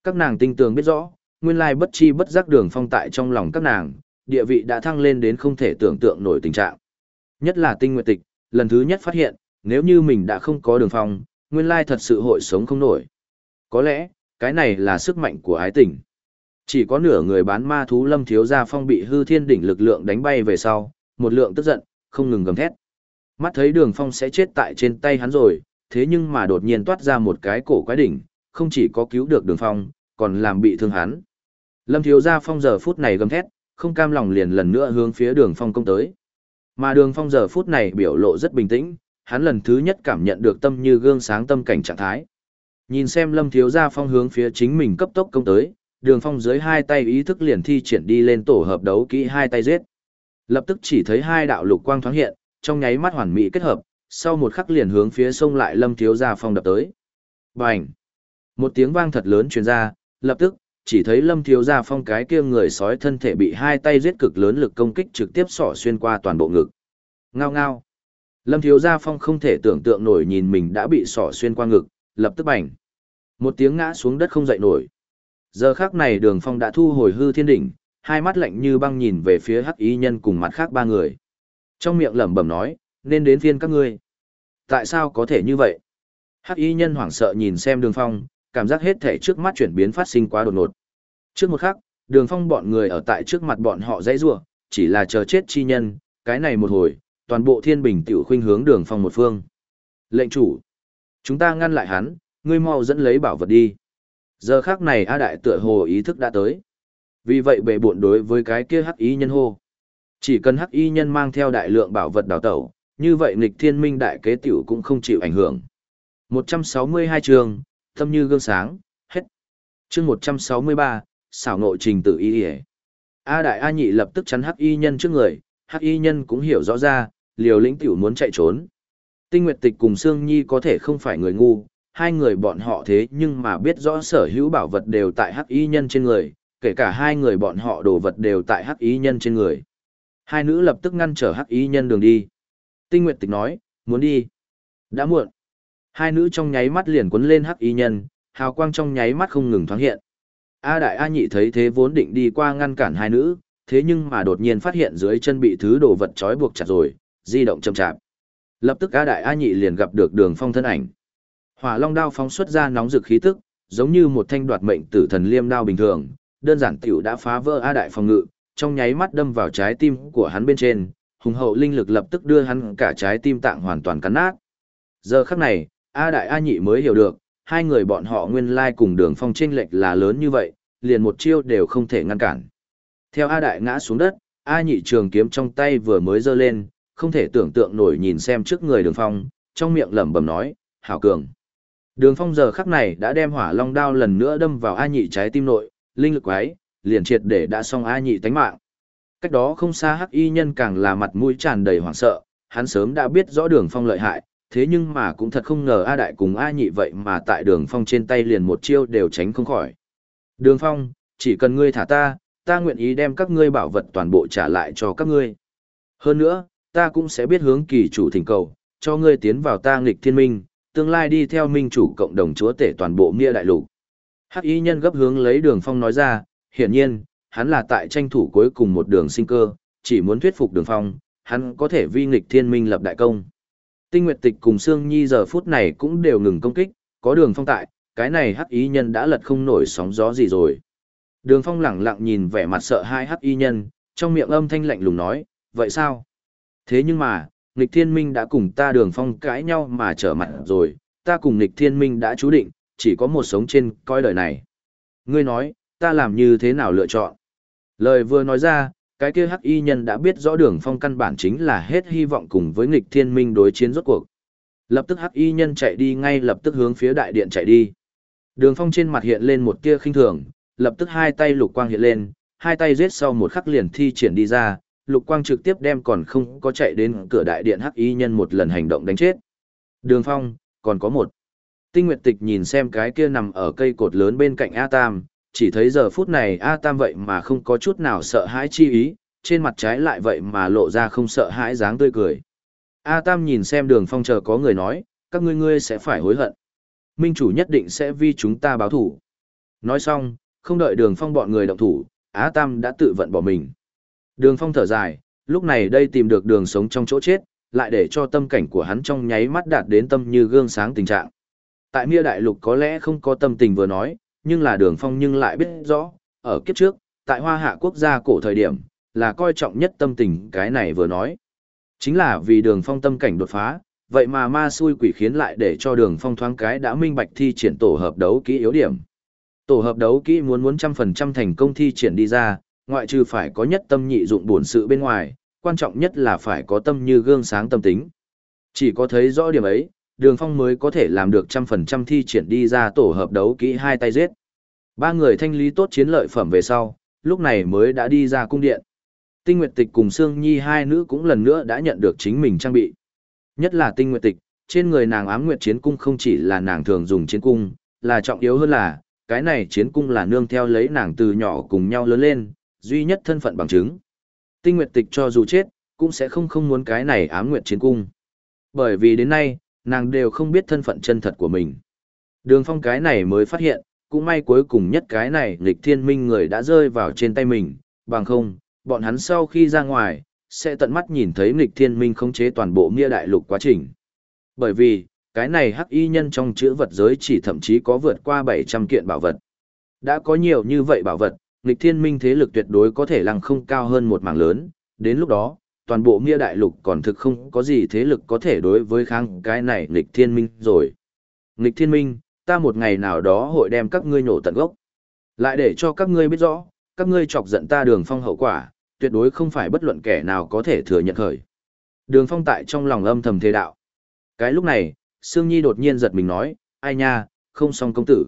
Các nàng tinh tường biết rõ, nguyên lai bất chi bất giác đường phong tại trong lòng các nàng, địa vị đã thăng lên đến không thể tưởng tượng nổi tình trạng. Nhất là tinh nguyệt tịch, lần thứ nhất phát hiện, nếu như mình đã không có đường phong, nguyên lai thật sự hội sống không nổi. Có lẽ, cái này là sức mạnh của ái tình. Chỉ có nửa người bán ma thú lâm thiếu gia phong bị hư thiên đỉnh lực lượng đánh bay về sau, một lượng tức giận, không ngừng gầm thét. Mắt thấy đường phong sẽ chết tại trên tay hắn rồi, thế nhưng mà đột nhiên toát ra một cái cổ quái đỉnh, không chỉ có cứu được đường phong, còn làm bị thương hắn. Lâm thiếu gia phong giờ phút này gầm thét, không cam lòng liền lần nữa hướng phía đường phong công tới. Mà đường phong giờ phút này biểu lộ rất bình tĩnh, hắn lần thứ nhất cảm nhận được tâm như gương sáng tâm cảnh trạng thái. Nhìn xem lâm thiếu gia phong hướng phía chính mình cấp tốc công tới, đường phong dưới hai tay ý thức liền thi triển đi lên tổ hợp đấu kỹ hai tay giết. Lập tức chỉ thấy hai đạo lục quang thoáng hiện, trong nháy mắt hoàn mỹ kết hợp, sau một khắc liền hướng phía sông lại lâm thiếu gia phong đập tới. Bành! Một tiếng vang thật lớn truyền ra, lập tức, chỉ thấy lâm thiếu gia phong cái kia người sói thân thể bị hai tay giết cực lớn lực công kích trực tiếp sỏ xuyên qua toàn bộ ngực. Ngao ngao! Lâm thiếu gia phong không thể tưởng tượng nổi nhìn mình đã bị sỏ xuyên qua ngực, lập tức bành. Một tiếng ngã xuống đất không dậy nổi. Giờ khác này đường phong đã thu hồi hư thiên đỉnh, hai mắt lạnh như băng nhìn về phía hắc y nhân cùng mặt khác ba người. Trong miệng lẩm bẩm nói, nên đến phiên các ngươi. Tại sao có thể như vậy? Hắc y nhân hoảng sợ nhìn xem đường phong, cảm giác hết thể trước mắt chuyển biến phát sinh quá đột ngột. Trước một khắc, đường phong bọn người ở tại trước mặt bọn họ dãy rủa chỉ là chờ chết chi nhân, cái này một hồi, toàn bộ thiên bình tiểu khuynh hướng đường phong một phương. Lệnh chủ, chúng ta ngăn lại hắn, ngươi mau dẫn lấy bảo vật đi. Giờ khác này A Đại tựa hồ ý thức đã tới. Vì vậy bệ buộn đối với cái kia hắc y nhân hô. Chỉ cần hắc y nhân mang theo đại lượng bảo vật đào tẩu, như vậy nghịch thiên minh đại kế tiểu cũng không chịu ảnh hưởng. 162 trường, tâm như gương sáng, hết. chương 163, xảo nội trình tự y y A đại A nhị lập tức chắn hắc y nhân trước người, hắc y nhân cũng hiểu rõ ra, liều lĩnh tiểu muốn chạy trốn. Tinh Nguyệt Tịch cùng Sương Nhi có thể không phải người ngu, hai người bọn họ thế nhưng mà biết rõ sở hữu bảo vật đều tại hắc y nhân trên người, kể cả hai người bọn họ đồ vật đều tại hắc y nhân trên người. Hai nữ lập tức ngăn trở hắc y nhân đường đi. Tinh Nguyệt Tịch nói, muốn đi. Đã muộn. Hai nữ trong nháy mắt liền quấn lên hắc y nhân, hào quang trong nháy mắt không ngừng thoáng hiện. A đại A nhị thấy thế vốn định đi qua ngăn cản hai nữ, thế nhưng mà đột nhiên phát hiện dưới chân bị thứ đồ vật trói buộc chặt rồi, di động chậm chạp. Lập tức A đại A nhị liền gặp được đường phong thân ảnh. Hỏa long đao phóng xuất ra nóng rực khí tức, giống như một thanh đoạt mệnh tử thần liêm đao bình thường, đơn giản tiểu đã phá vỡ A đại phòng ngự, trong nháy mắt đâm vào trái tim của hắn bên trên, hùng hậu linh lực lập tức đưa hắn cả trái tim tạng hoàn toàn cắn nát. Giờ khắc này, A đại A nhị mới hiểu được, hai người bọn họ nguyên lai cùng đường phong chênh lệch là lớn như vậy, liền một chiêu đều không thể ngăn cản. Theo A đại ngã xuống đất, A nhị trường kiếm trong tay vừa mới giơ lên, không thể tưởng tượng nổi nhìn xem trước người đường phong, trong miệng lẩm bẩm nói, hảo cường. Đường phong giờ khắc này đã đem hỏa long đao lần nữa đâm vào A nhị trái tim nội, linh lực quái, liền triệt để đã xong A nhị tánh mạng. Cách đó không xa hắc y nhân càng là mặt mũi tràn đầy hoảng sợ, hắn sớm đã biết rõ đường phong lợi hại, thế nhưng mà cũng thật không ngờ A đại cùng A nhị vậy mà tại đường phong trên tay liền một chiêu đều tránh không khỏi. Đường phong, chỉ cần ngươi thả ta, ta nguyện ý đem các ngươi bảo vật toàn bộ trả lại cho các ngươi. Hơn nữa, ta cũng sẽ biết hướng kỳ chủ thỉnh cầu, cho ngươi tiến vào ta nghịch thiên minh, tương lai đi theo minh chủ cộng đồng chúa tể toàn bộ nghĩa đại lục. Hắc y nhân gấp hướng lấy đường phong nói ra, hiển nhiên, hắn là tại tranh thủ cuối cùng một đường sinh cơ, chỉ muốn thuyết phục đường phong, hắn có thể vi nghịch thiên minh lập đại công. Tinh Nguyệt Tịch cùng Sương Nhi giờ phút này cũng đều ngừng công kích, có đường phong tại, cái này hắc y nhân đã lật không nổi sóng gió gì rồi. Đường phong lẳng lặng nhìn vẻ mặt sợ hai hắc y nhân, trong miệng âm thanh lạnh lùng nói, vậy sao? Thế nhưng mà, nghịch thiên minh đã cùng ta đường phong cãi nhau mà trở mặt rồi, ta cùng nghịch thiên minh đã chú định, chỉ có một sống trên coi đời này. Ngươi nói, ta làm như thế nào lựa chọn? Lời vừa nói ra, cái kia hắc y nhân đã biết rõ đường phong căn bản chính là hết hy vọng cùng với nghịch thiên minh đối chiến rốt cuộc. Lập tức hắc y nhân chạy đi ngay lập tức hướng phía đại điện chạy đi. Đường phong trên mặt hiện lên một tia khinh thường, lập tức hai tay lục quang hiện lên, hai tay giết sau một khắc liền thi triển đi ra, lục quang trực tiếp đem còn không có chạy đến cửa đại điện hắc y nhân một lần hành động đánh chết. Đường phong, còn có một. Tinh Nguyệt Tịch nhìn xem cái kia nằm ở cây cột lớn bên cạnh A Tam, chỉ thấy giờ phút này A Tam vậy mà không có chút nào sợ hãi chi ý, trên mặt trái lại vậy mà lộ ra không sợ hãi dáng tươi cười. A Tam nhìn xem đường phong chờ có người nói, các ngươi ngươi sẽ phải hối hận. Minh chủ nhất định sẽ vi chúng ta báo thủ. Nói xong, không đợi đường phong bọn người động thủ, A Tam đã tự vận bỏ mình. Đường phong thở dài, lúc này đây tìm được đường sống trong chỗ chết, lại để cho tâm cảnh của hắn trong nháy mắt đạt đến tâm như gương sáng tình trạng. Tại Mia Đại Lục có lẽ không có tâm tình vừa nói, nhưng là đường phong nhưng lại biết rõ, ở kiếp trước, tại hoa hạ quốc gia cổ thời điểm, là coi trọng nhất tâm tình cái này vừa nói. Chính là vì đường phong tâm cảnh đột phá, vậy mà ma xui quỷ khiến lại để cho đường phong thoáng cái đã minh bạch thi triển tổ hợp đấu kỹ yếu điểm. Tổ hợp đấu kỹ muốn muốn trăm phần trăm thành công thi triển đi ra, ngoại trừ phải có nhất tâm nhị dụng bổn sự bên ngoài, quan trọng nhất là phải có tâm như gương sáng tâm tính. Chỉ có thấy rõ điểm ấy, đường phong mới có thể làm được trăm phần trăm thi triển đi ra tổ hợp đấu kỹ hai tay giết. Ba người thanh lý tốt chiến lợi phẩm về sau, lúc này mới đã đi ra cung điện. Tinh Nguyệt Tịch cùng Sương Nhi hai nữ cũng lần nữa đã nhận được chính mình trang bị. Nhất là Tinh Nguyệt Tịch, trên người nàng ám nguyệt chiến cung không chỉ là nàng thường dùng chiến cung, là trọng yếu hơn là, cái này chiến cung là nương theo lấy nàng từ nhỏ cùng nhau lớn lên, duy nhất thân phận bằng chứng. Tinh Nguyệt Tịch cho dù chết, cũng sẽ không không muốn cái này ám nguyệt chiến cung. Bởi vì đến nay, nàng đều không biết thân phận chân thật của mình. Đường phong cái này mới phát hiện, cũng may cuối cùng nhất cái này nghịch thiên minh người đã rơi vào trên tay mình, bằng không, bọn hắn sau khi ra ngoài, sẽ tận mắt nhìn thấy nghịch thiên minh khống chế toàn bộ nghĩa đại lục quá trình. Bởi vì, cái này hắc y nhân trong chữ vật giới chỉ thậm chí có vượt qua 700 kiện bảo vật. Đã có nhiều như vậy bảo vật, nghịch thiên minh thế lực tuyệt đối có thể lăng không cao hơn một mảng lớn, đến lúc đó, toàn bộ Mia đại lục còn thực không có gì thế lực có thể đối với kháng cái này nghịch thiên minh rồi. Nghịch thiên minh, ta một ngày nào đó hội đem các ngươi nhổ tận gốc. Lại để cho các ngươi biết rõ, các ngươi chọc giận ta đường phong hậu quả, tuyệt đối không phải bất luận kẻ nào có thể thừa nhận khởi. Đường phong tại trong lòng âm thầm thế đạo. Cái lúc này, Sương Nhi đột nhiên giật mình nói, ai nha, không xong công tử.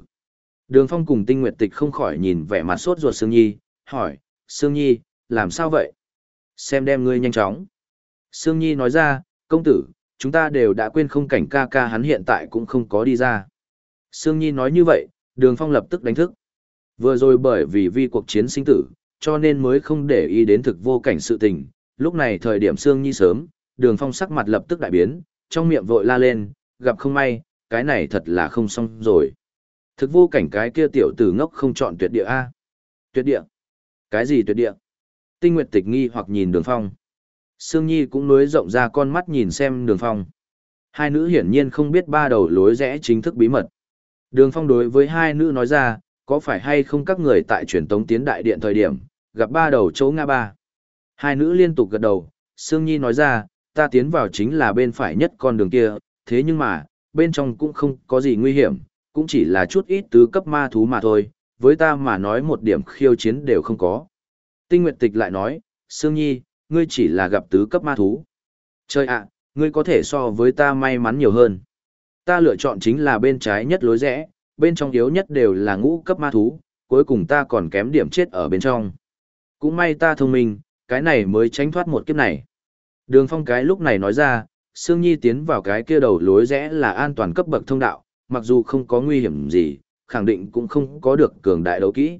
Đường phong cùng tinh nguyệt tịch không khỏi nhìn vẻ mặt sốt ruột Sương Nhi, hỏi, Sương Nhi, làm sao vậy? Xem đem ngươi nhanh chóng. Sương Nhi nói ra, công tử, chúng ta đều đã quên không cảnh ca ca hắn hiện tại cũng không có đi ra. Sương Nhi nói như vậy, đường phong lập tức đánh thức. Vừa rồi bởi vì vi cuộc chiến sinh tử, cho nên mới không để ý đến thực vô cảnh sự tình. Lúc này thời điểm Sương Nhi sớm, đường phong sắc mặt lập tức đại biến, trong miệng vội la lên, gặp không may, cái này thật là không xong rồi. Thực vô cảnh cái kia tiểu tử ngốc không chọn tuyệt địa A. Tuyệt địa? Cái gì tuyệt địa? Tinh Nguyệt tịch nghi hoặc nhìn đường phong. Sương Nhi cũng nối rộng ra con mắt nhìn xem đường phong. Hai nữ hiển nhiên không biết ba đầu lối rẽ chính thức bí mật. Đường phong đối với hai nữ nói ra, có phải hay không các người tại truyền tống tiến đại điện thời điểm, gặp ba đầu chỗ ngã ba. Hai nữ liên tục gật đầu, Sương Nhi nói ra, ta tiến vào chính là bên phải nhất con đường kia, thế nhưng mà, bên trong cũng không có gì nguy hiểm, cũng chỉ là chút ít tứ cấp ma thú mà thôi, với ta mà nói một điểm khiêu chiến đều không có. Tinh Nguyệt Tịch lại nói, Sương Nhi, ngươi chỉ là gặp tứ cấp ma thú. Trời ạ, ngươi có thể so với ta may mắn nhiều hơn. Ta lựa chọn chính là bên trái nhất lối rẽ, bên trong yếu nhất đều là ngũ cấp ma thú, cuối cùng ta còn kém điểm chết ở bên trong. Cũng may ta thông minh, cái này mới tránh thoát một kiếp này. Đường phong cái lúc này nói ra, Sương Nhi tiến vào cái kia đầu lối rẽ là an toàn cấp bậc thông đạo, mặc dù không có nguy hiểm gì, khẳng định cũng không có được cường đại đấu kỹ.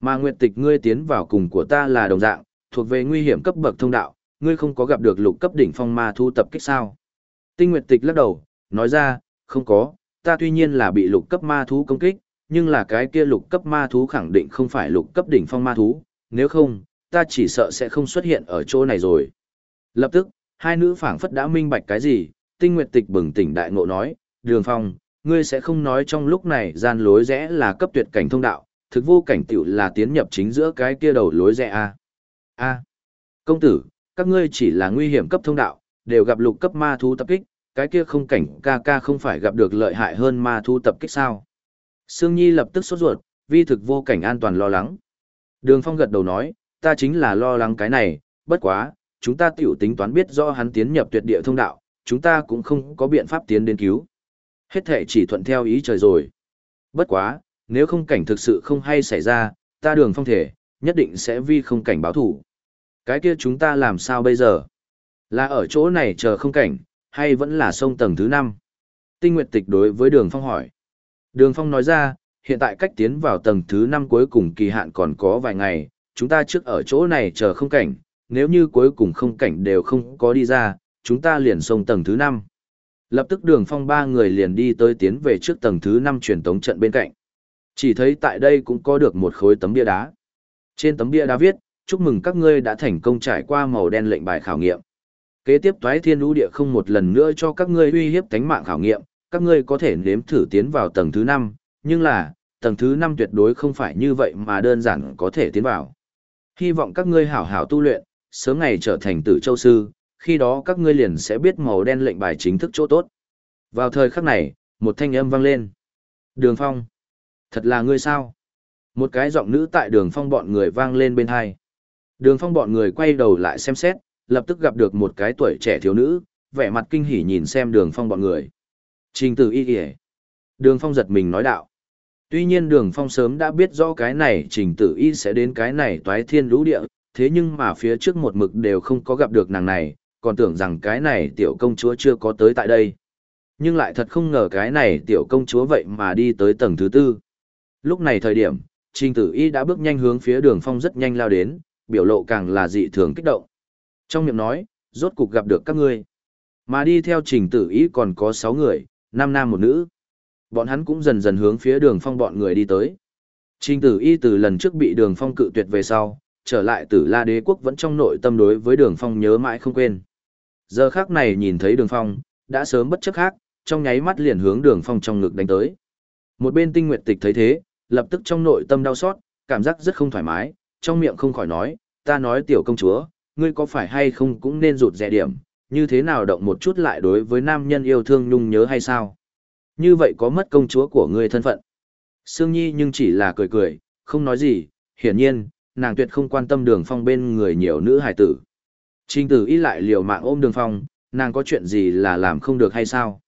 Mà Nguyệt Tịch ngươi tiến vào cùng của ta là đồng dạng, thuộc về nguy hiểm cấp bậc thông đạo, ngươi không có gặp được lục cấp đỉnh phong ma thu tập kích sao? Tinh Nguyệt Tịch lắc đầu, nói ra, không có, ta tuy nhiên là bị lục cấp ma thú công kích, nhưng là cái kia lục cấp ma thú khẳng định không phải lục cấp đỉnh phong ma thú, nếu không, ta chỉ sợ sẽ không xuất hiện ở chỗ này rồi. Lập tức, hai nữ phảng phất đã minh bạch cái gì, tinh nguyệt tịch bừng tỉnh đại ngộ nói, đường phong, ngươi sẽ không nói trong lúc này gian lối rẽ là cấp tuyệt cảnh thông đạo, thực vô cảnh tiểu là tiến nhập chính giữa cái kia đầu lối rẽ a. A. Công tử, các ngươi chỉ là nguy hiểm cấp thông đạo, đều gặp lục cấp ma thú tập kích, cái kia không cảnh ca ca không phải gặp được lợi hại hơn ma thú tập kích sao. Sương Nhi lập tức sốt ruột, vi thực vô cảnh an toàn lo lắng. Đường Phong gật đầu nói, ta chính là lo lắng cái này, bất quá, chúng ta tiểu tính toán biết do hắn tiến nhập tuyệt địa thông đạo, chúng ta cũng không có biện pháp tiến đến cứu. Hết thệ chỉ thuận theo ý trời rồi. Bất quá, nếu không cảnh thực sự không hay xảy ra, ta đường phong thể, nhất định sẽ vi không cảnh báo thủ. Cái kia chúng ta làm sao bây giờ? Là ở chỗ này chờ không cảnh, hay vẫn là sông tầng thứ 5? Tinh Nguyệt Tịch đối với Đường Phong hỏi. Đường Phong nói ra, hiện tại cách tiến vào tầng thứ 5 cuối cùng kỳ hạn còn có vài ngày, chúng ta trước ở chỗ này chờ không cảnh, nếu như cuối cùng không cảnh đều không có đi ra, chúng ta liền sông tầng thứ 5. Lập tức đường phong ba người liền đi tới tiến về trước tầng thứ 5 truyền tống trận bên cạnh. Chỉ thấy tại đây cũng có được một khối tấm bia đá. Trên tấm bia đá viết, chúc mừng các ngươi đã thành công trải qua màu đen lệnh bài khảo nghiệm. Kế tiếp toái thiên lũ địa không một lần nữa cho các ngươi uy hiếp tánh mạng khảo nghiệm, các ngươi có thể nếm thử tiến vào tầng thứ 5, nhưng là, tầng thứ 5 tuyệt đối không phải như vậy mà đơn giản có thể tiến vào. Hy vọng các ngươi hảo hảo tu luyện, sớm ngày trở thành tử châu sư, khi đó các ngươi liền sẽ biết màu đen lệnh bài chính thức chỗ tốt. Vào thời khắc này, một thanh âm vang lên. Đường phong. Thật là ngươi sao? Một cái giọng nữ tại đường phong bọn người vang lên bên hai. Đường phong bọn người quay đầu lại xem xét, lập tức gặp được một cái tuổi trẻ thiếu nữ, vẻ mặt kinh hỉ nhìn xem đường phong bọn người. Trình tử y kìa. Đường phong giật mình nói đạo. Tuy nhiên đường phong sớm đã biết rõ cái này trình tử y sẽ đến cái này toái thiên lũ địa, thế nhưng mà phía trước một mực đều không có gặp được nàng này, còn tưởng rằng cái này tiểu công chúa chưa có tới tại đây. Nhưng lại thật không ngờ cái này tiểu công chúa vậy mà đi tới tầng thứ tư. Lúc này thời điểm, Trình Tử Y đã bước nhanh hướng phía đường phong rất nhanh lao đến, biểu lộ càng là dị thường kích động. Trong miệng nói, rốt cục gặp được các ngươi. Mà đi theo Trình Tử Y còn có 6 người, 5 nam một nữ. Bọn hắn cũng dần dần hướng phía đường phong bọn người đi tới. Trình Tử Y từ lần trước bị đường phong cự tuyệt về sau, trở lại tử la đế quốc vẫn trong nội tâm đối với đường phong nhớ mãi không quên. Giờ khác này nhìn thấy đường phong, đã sớm bất chấp khác, trong nháy mắt liền hướng đường phong trong ngực đánh tới. Một bên tinh nguyệt tịch thấy thế, lập tức trong nội tâm đau xót, cảm giác rất không thoải mái, trong miệng không khỏi nói, ta nói tiểu công chúa, ngươi có phải hay không cũng nên rụt rẻ điểm, như thế nào động một chút lại đối với nam nhân yêu thương nhung nhớ hay sao? Như vậy có mất công chúa của ngươi thân phận. Sương Nhi nhưng chỉ là cười cười, không nói gì, hiển nhiên, nàng tuyệt không quan tâm đường phong bên người nhiều nữ hài tử. Trình tử y lại liều mạng ôm đường phong, nàng có chuyện gì là làm không được hay sao?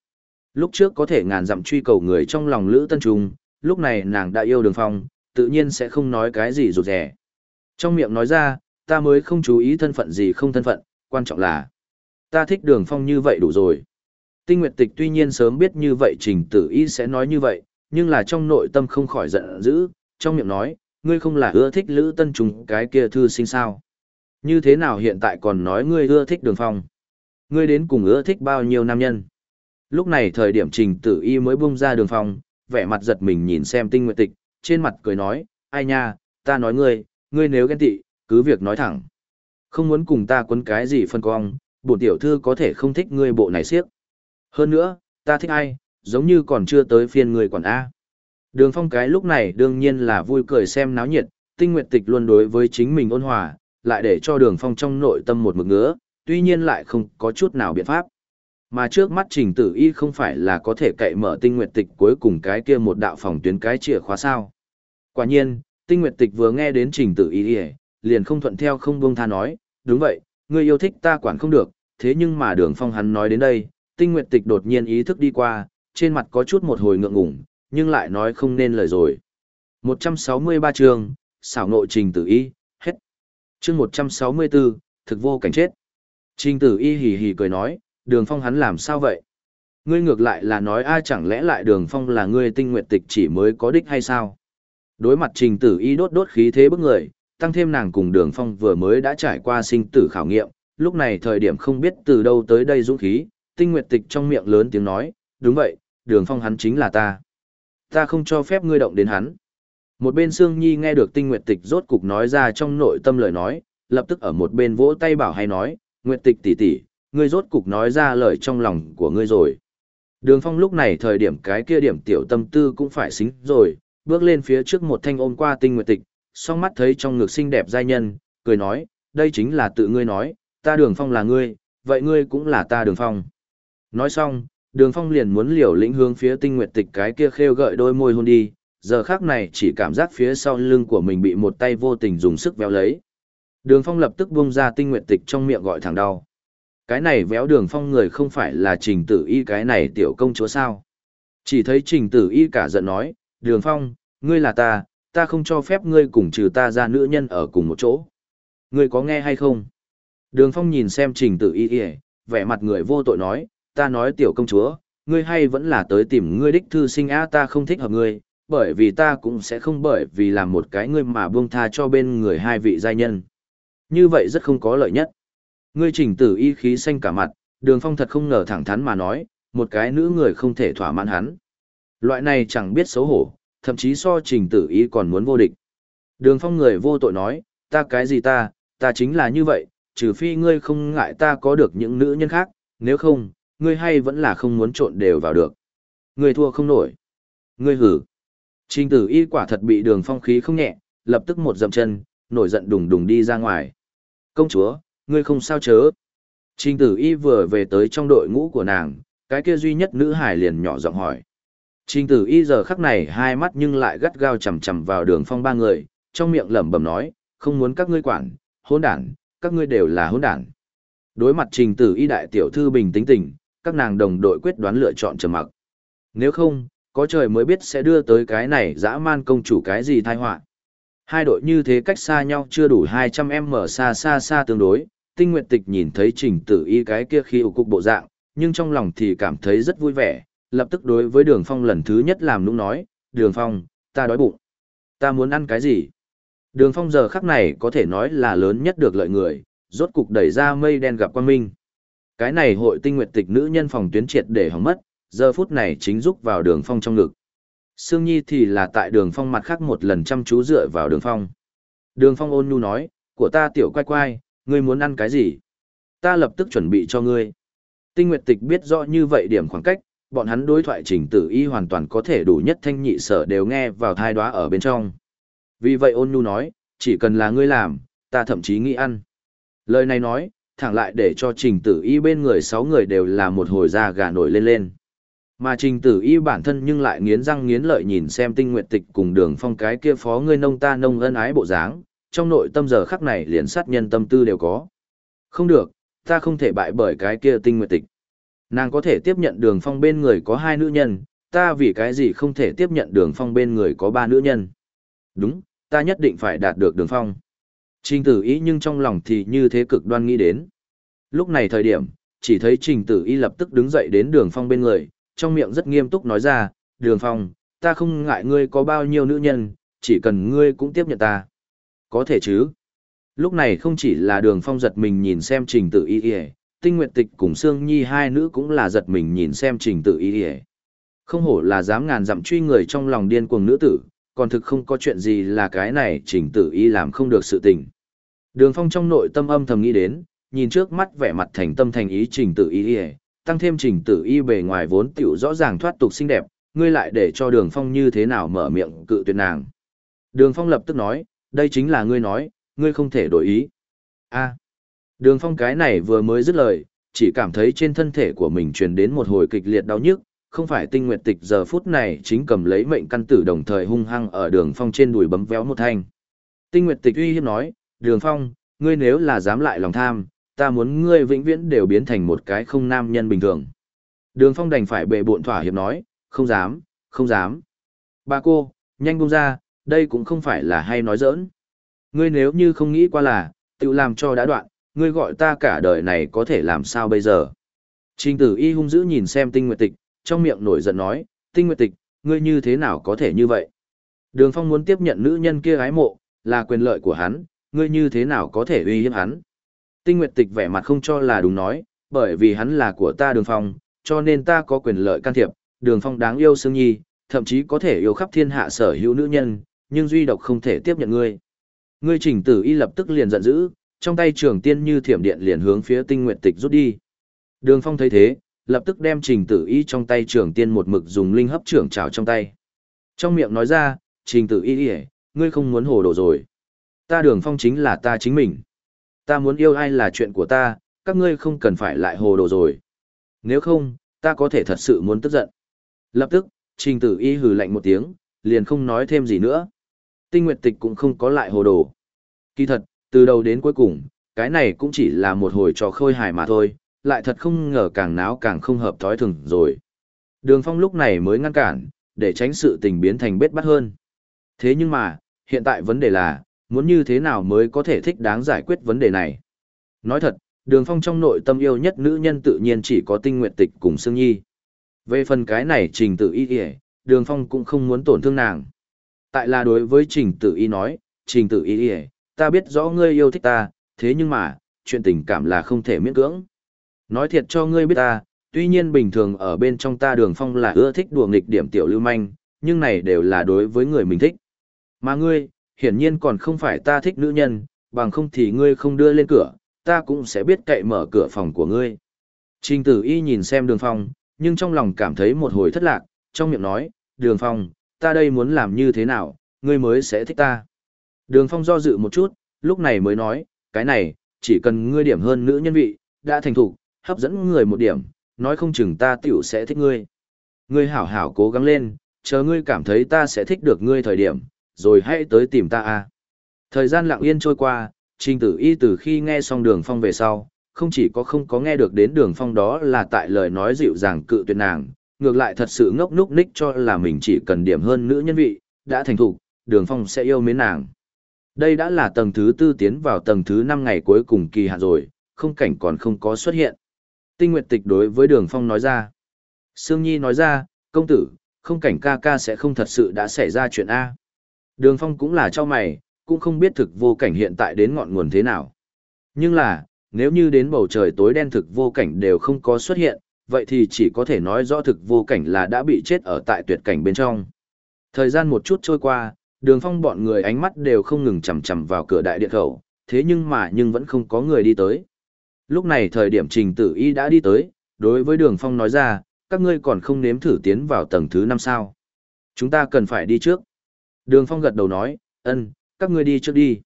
Lúc trước có thể ngàn dặm truy cầu người trong lòng Lữ Tân Trung, lúc này nàng đã yêu đường phong, tự nhiên sẽ không nói cái gì rụt rẻ. Trong miệng nói ra, ta mới không chú ý thân phận gì không thân phận, quan trọng là ta thích đường phong như vậy đủ rồi. Tinh Nguyệt Tịch tuy nhiên sớm biết như vậy trình tử y sẽ nói như vậy, nhưng là trong nội tâm không khỏi giận dữ, trong miệng nói, ngươi không là ưa thích Lữ Tân Trung cái kia thư sinh sao. Như thế nào hiện tại còn nói ngươi ưa thích đường phong? Ngươi đến cùng ưa thích bao nhiêu nam nhân? Lúc này thời điểm trình tử y mới bung ra đường phong, vẻ mặt giật mình nhìn xem tinh nguyện tịch, trên mặt cười nói, ai nha, ta nói ngươi, ngươi nếu ghen tị, cứ việc nói thẳng. Không muốn cùng ta quấn cái gì phân cong, bổn tiểu thư có thể không thích ngươi bộ này siếc. Hơn nữa, ta thích ai, giống như còn chưa tới phiên ngươi quản A. Đường phong cái lúc này đương nhiên là vui cười xem náo nhiệt, tinh nguyện tịch luôn đối với chính mình ôn hòa, lại để cho đường phong trong nội tâm một mực ngứa, tuy nhiên lại không có chút nào biện pháp. Mà trước mắt trình tử y không phải là có thể cậy mở tinh nguyệt tịch cuối cùng cái kia một đạo phòng tuyến cái chìa khóa sao. Quả nhiên, tinh nguyệt tịch vừa nghe đến trình tử y liền không thuận theo không buông tha nói, đúng vậy, người yêu thích ta quản không được, thế nhưng mà đường phong hắn nói đến đây, tinh nguyệt tịch đột nhiên ý thức đi qua, trên mặt có chút một hồi ngượng ngủng, nhưng lại nói không nên lời rồi. 163 chương, xảo ngộ trình tử y, chương một trăm sáu mươi bốn thực vô cảnh chết. Trình tử y hì hì cười nói, đường phong hắn làm sao vậy? Ngươi ngược lại là nói ai chẳng lẽ lại đường phong là ngươi tinh nguyện tịch chỉ mới có đích hay sao? Đối mặt trình tử y đốt đốt khí thế bức người, tăng thêm nàng cùng đường phong vừa mới đã trải qua sinh tử khảo nghiệm, lúc này thời điểm không biết từ đâu tới đây dũng khí, tinh nguyện tịch trong miệng lớn tiếng nói, đúng vậy, đường phong hắn chính là ta. Ta không cho phép ngươi động đến hắn. Một bên Sương Nhi nghe được tinh nguyệt tịch rốt cục nói ra trong nội tâm lời nói, lập tức ở một bên vỗ tay bảo hay nói, nguyệt tịch tỷ tỷ, ngươi rốt cục nói ra lời trong lòng của ngươi rồi. Đường phong lúc này thời điểm cái kia điểm tiểu tâm tư cũng phải xính rồi, bước lên phía trước một thanh ôm qua tinh nguyệt tịch, song mắt thấy trong ngực xinh đẹp giai nhân, cười nói, đây chính là tự ngươi nói, ta đường phong là ngươi, vậy ngươi cũng là ta đường phong. Nói xong, đường phong liền muốn liều lĩnh hướng phía tinh nguyệt tịch cái kia khêu gợi đôi môi hôn đi, giờ khác này chỉ cảm giác phía sau lưng của mình bị một tay vô tình dùng sức véo lấy. Đường phong lập tức buông ra tinh nguyệt tịch trong miệng gọi thẳng đau cái này véo đường phong người không phải là trình tử y cái này tiểu công chúa sao. Chỉ thấy trình tử y cả giận nói, đường phong, ngươi là ta, ta không cho phép ngươi cùng trừ ta ra nữ nhân ở cùng một chỗ. Ngươi có nghe hay không? Đường phong nhìn xem trình tử y y, vẻ mặt người vô tội nói, ta nói tiểu công chúa, ngươi hay vẫn là tới tìm ngươi đích thư sinh á ta không thích hợp ngươi, bởi vì ta cũng sẽ không bởi vì làm một cái ngươi mà buông tha cho bên người hai vị giai nhân. Như vậy rất không có lợi nhất. Ngươi trình tử y khí xanh cả mặt, đường phong thật không ngờ thẳng thắn mà nói, một cái nữ người không thể thỏa mãn hắn. Loại này chẳng biết xấu hổ, thậm chí so trình tử y còn muốn vô địch. Đường phong người vô tội nói, ta cái gì ta, ta chính là như vậy, trừ phi ngươi không ngại ta có được những nữ nhân khác, nếu không, ngươi hay vẫn là không muốn trộn đều vào được. Ngươi thua không nổi. Ngươi hử. Trình tử y quả thật bị đường phong khí không nhẹ, lập tức một dậm chân, nổi giận đùng đùng đi ra ngoài. Công chúa, ngươi không sao chớ. Trình tử y vừa về tới trong đội ngũ của nàng, cái kia duy nhất nữ hải liền nhỏ giọng hỏi. Trình tử y giờ khắc này hai mắt nhưng lại gắt gao chầm chầm vào đường phong ba người, trong miệng lẩm bẩm nói, không muốn các ngươi quản, hỗn đản, các ngươi đều là hỗn đản. Đối mặt trình tử y đại tiểu thư bình tĩnh tình, các nàng đồng đội quyết đoán lựa chọn trầm mặc. Nếu không, có trời mới biết sẽ đưa tới cái này dã man công chủ cái gì tai họa. Hai đội như thế cách xa nhau chưa đủ 200 m xa xa xa tương đối, tinh nguyện tịch nhìn thấy trình tử y cái kia khi ủ cục bộ dạng, nhưng trong lòng thì cảm thấy rất vui vẻ, lập tức đối với đường phong lần thứ nhất làm nũng nói, đường phong, ta đói bụng. Ta muốn ăn cái gì? Đường phong giờ khắc này có thể nói là lớn nhất được lợi người, rốt cục đẩy ra mây đen gặp quan minh. Cái này hội tinh nguyện tịch nữ nhân phòng tuyến triệt để hỏng mất, giờ phút này chính rúc vào đường phong trong ngực. Sương Nhi thì là tại đường phong mặt khác một lần chăm chú dựa vào đường phong. Đường phong ôn nhu nói, của ta tiểu quay quay, ngươi muốn ăn cái gì? Ta lập tức chuẩn bị cho ngươi. Tinh Nguyệt Tịch biết rõ như vậy điểm khoảng cách, bọn hắn đối thoại trình tử y hoàn toàn có thể đủ nhất thanh nhị sở đều nghe vào thai đoá ở bên trong. Vì vậy ôn nhu nói, chỉ cần là ngươi làm, ta thậm chí nghĩ ăn. Lời này nói, thẳng lại để cho trình tử y bên người sáu người đều là một hồi da gà nổi lên lên. Mà trình tử y bản thân nhưng lại nghiến răng nghiến lợi nhìn xem tinh nguyện tịch cùng đường phong cái kia phó ngươi nông ta nông ân ái bộ dáng, trong nội tâm giờ khắc này liền sát nhân tâm tư đều có. Không được, ta không thể bại bởi cái kia tinh nguyệt tịch. Nàng có thể tiếp nhận đường phong bên người có hai nữ nhân, ta vì cái gì không thể tiếp nhận đường phong bên người có ba nữ nhân. Đúng, ta nhất định phải đạt được đường phong. Trình tử ý nhưng trong lòng thì như thế cực đoan nghĩ đến. Lúc này thời điểm, chỉ thấy trình tử y lập tức đứng dậy đến đường phong bên người, trong miệng rất nghiêm túc nói ra, đường phong, ta không ngại ngươi có bao nhiêu nữ nhân, chỉ cần ngươi cũng tiếp nhận ta. Có thể chứ. Lúc này không chỉ là đường phong giật mình nhìn xem trình tự y y, tinh Nguyệt tịch cùng Sương Nhi hai nữ cũng là giật mình nhìn xem trình tự y y. Không hổ là dám ngàn dặm truy người trong lòng điên cuồng nữ tử, còn thực không có chuyện gì là cái này trình tự y làm không được sự tình. Đường phong trong nội tâm âm thầm nghĩ đến, nhìn trước mắt vẻ mặt thành tâm thành ý trình tự y y, tăng thêm trình tự y bề ngoài vốn tiểu rõ ràng thoát tục xinh đẹp, ngươi lại để cho đường phong như thế nào mở miệng cự tuyệt nàng. Đường phong lập tức nói, đây chính là ngươi nói, ngươi không thể đổi ý. a đường phong cái này vừa mới dứt lời, chỉ cảm thấy trên thân thể của mình truyền đến một hồi kịch liệt đau nhức, không phải tinh nguyệt tịch giờ phút này chính cầm lấy mệnh căn tử đồng thời hung hăng ở đường phong trên đùi bấm véo một thanh. Tinh nguyệt tịch uy hiếp nói, đường phong, ngươi nếu là dám lại lòng tham, ta muốn ngươi vĩnh viễn đều biến thành một cái không nam nhân bình thường. Đường phong đành phải bệ bộn thỏa hiệp nói, không dám, không dám. Bà cô, nhanh buông ra, đây cũng không phải là hay nói giỡn. Ngươi nếu như không nghĩ qua là, tự làm cho đã đoạn, ngươi gọi ta cả đời này có thể làm sao bây giờ. Trình tử y hung dữ nhìn xem tinh nguyệt tịch, trong miệng nổi giận nói, tinh nguyệt tịch, ngươi như thế nào có thể như vậy? Đường phong muốn tiếp nhận nữ nhân kia ái mộ, là quyền lợi của hắn, ngươi như thế nào có thể uy hiếp hắn? Tinh nguyệt tịch vẻ mặt không cho là đúng nói, bởi vì hắn là của ta đường phong, cho nên ta có quyền lợi can thiệp, đường phong đáng yêu sương nhi, thậm chí có thể yêu khắp thiên hạ sở hữu nữ nhân, nhưng duy độc không thể tiếp nhận ngươi. Ngươi chỉnh tử y lập tức liền giận dữ, trong tay trường tiên như thiểm điện liền hướng phía tinh nguyện tịch rút đi. Đường phong thấy thế, lập tức đem trình tử y trong tay trường tiên một mực dùng linh hấp trưởng trào trong tay. Trong miệng nói ra, trình tử y y ngươi không muốn hồ đồ rồi. Ta đường phong chính là ta chính mình. Ta muốn yêu ai là chuyện của ta, các ngươi không cần phải lại hồ đồ rồi. Nếu không, ta có thể thật sự muốn tức giận. Lập tức, trình tử y hừ lạnh một tiếng, liền không nói thêm gì nữa. Tinh Nguyệt Tịch cũng không có lại hồ đồ. Kỳ thật, từ đầu đến cuối cùng, cái này cũng chỉ là một hồi trò khôi hài mà thôi, lại thật không ngờ càng náo càng không hợp thói thường rồi. Đường Phong lúc này mới ngăn cản, để tránh sự tình biến thành bết bắt hơn. Thế nhưng mà, hiện tại vấn đề là, muốn như thế nào mới có thể thích đáng giải quyết vấn đề này. Nói thật, Đường Phong trong nội tâm yêu nhất nữ nhân tự nhiên chỉ có Tinh Nguyệt Tịch cùng Sương Nhi. Về phần cái này trình tự y kìa, Đường Phong cũng không muốn tổn thương nàng. Tại là đối với trình tự y nói, trình tự y kìa, ta biết rõ ngươi yêu thích ta, thế nhưng mà, chuyện tình cảm là không thể miễn cưỡng. Nói thiệt cho ngươi biết ta, tuy nhiên bình thường ở bên trong ta đường phong là ưa thích đùa nghịch điểm tiểu lưu manh, nhưng này đều là đối với người mình thích. Mà ngươi, hiển nhiên còn không phải ta thích nữ nhân, bằng không thì ngươi không đưa lên cửa, ta cũng sẽ biết cậy mở cửa phòng của ngươi. Trình tử y nhìn xem đường phong, nhưng trong lòng cảm thấy một hồi thất lạc, trong miệng nói, đường phong, ta đây muốn làm như thế nào, ngươi mới sẽ thích ta. Đường Phong do dự một chút, lúc này mới nói, cái này, chỉ cần ngươi điểm hơn nữ nhân vị, đã thành thục, hấp dẫn người một điểm, nói không chừng ta tiểu sẽ thích ngươi. Ngươi hảo hảo cố gắng lên, chờ ngươi cảm thấy ta sẽ thích được ngươi thời điểm, rồi hãy tới tìm ta a. Thời gian lặng yên trôi qua, Trình Tử Y từ khi nghe xong Đường Phong về sau, không chỉ có không có nghe được đến Đường Phong đó là tại lời nói dịu dàng cự tuyệt nàng, ngược lại thật sự ngốc núc ních cho là mình chỉ cần điểm hơn nữ nhân vị, đã thành thục, đường phong sẽ yêu mến nàng. Đây đã là tầng thứ tư tiến vào tầng thứ năm ngày cuối cùng kỳ hạn rồi, không cảnh còn không có xuất hiện. Tinh Nguyệt Tịch đối với đường phong nói ra. Sương Nhi nói ra, công tử, không cảnh ca ca sẽ không thật sự đã xảy ra chuyện A. Đường phong cũng là cho mày, cũng không biết thực vô cảnh hiện tại đến ngọn nguồn thế nào. Nhưng là, nếu như đến bầu trời tối đen thực vô cảnh đều không có xuất hiện, vậy thì chỉ có thể nói rõ thực vô cảnh là đã bị chết ở tại tuyệt cảnh bên trong. Thời gian một chút trôi qua, đường phong bọn người ánh mắt đều không ngừng chằm chằm vào cửa đại điện khẩu, thế nhưng mà nhưng vẫn không có người đi tới. Lúc này thời điểm trình tử y đã đi tới, đối với đường phong nói ra, các ngươi còn không nếm thử tiến vào tầng thứ năm sao. Chúng ta cần phải đi trước. Đường phong gật đầu nói, ân, các ngươi đi trước đi.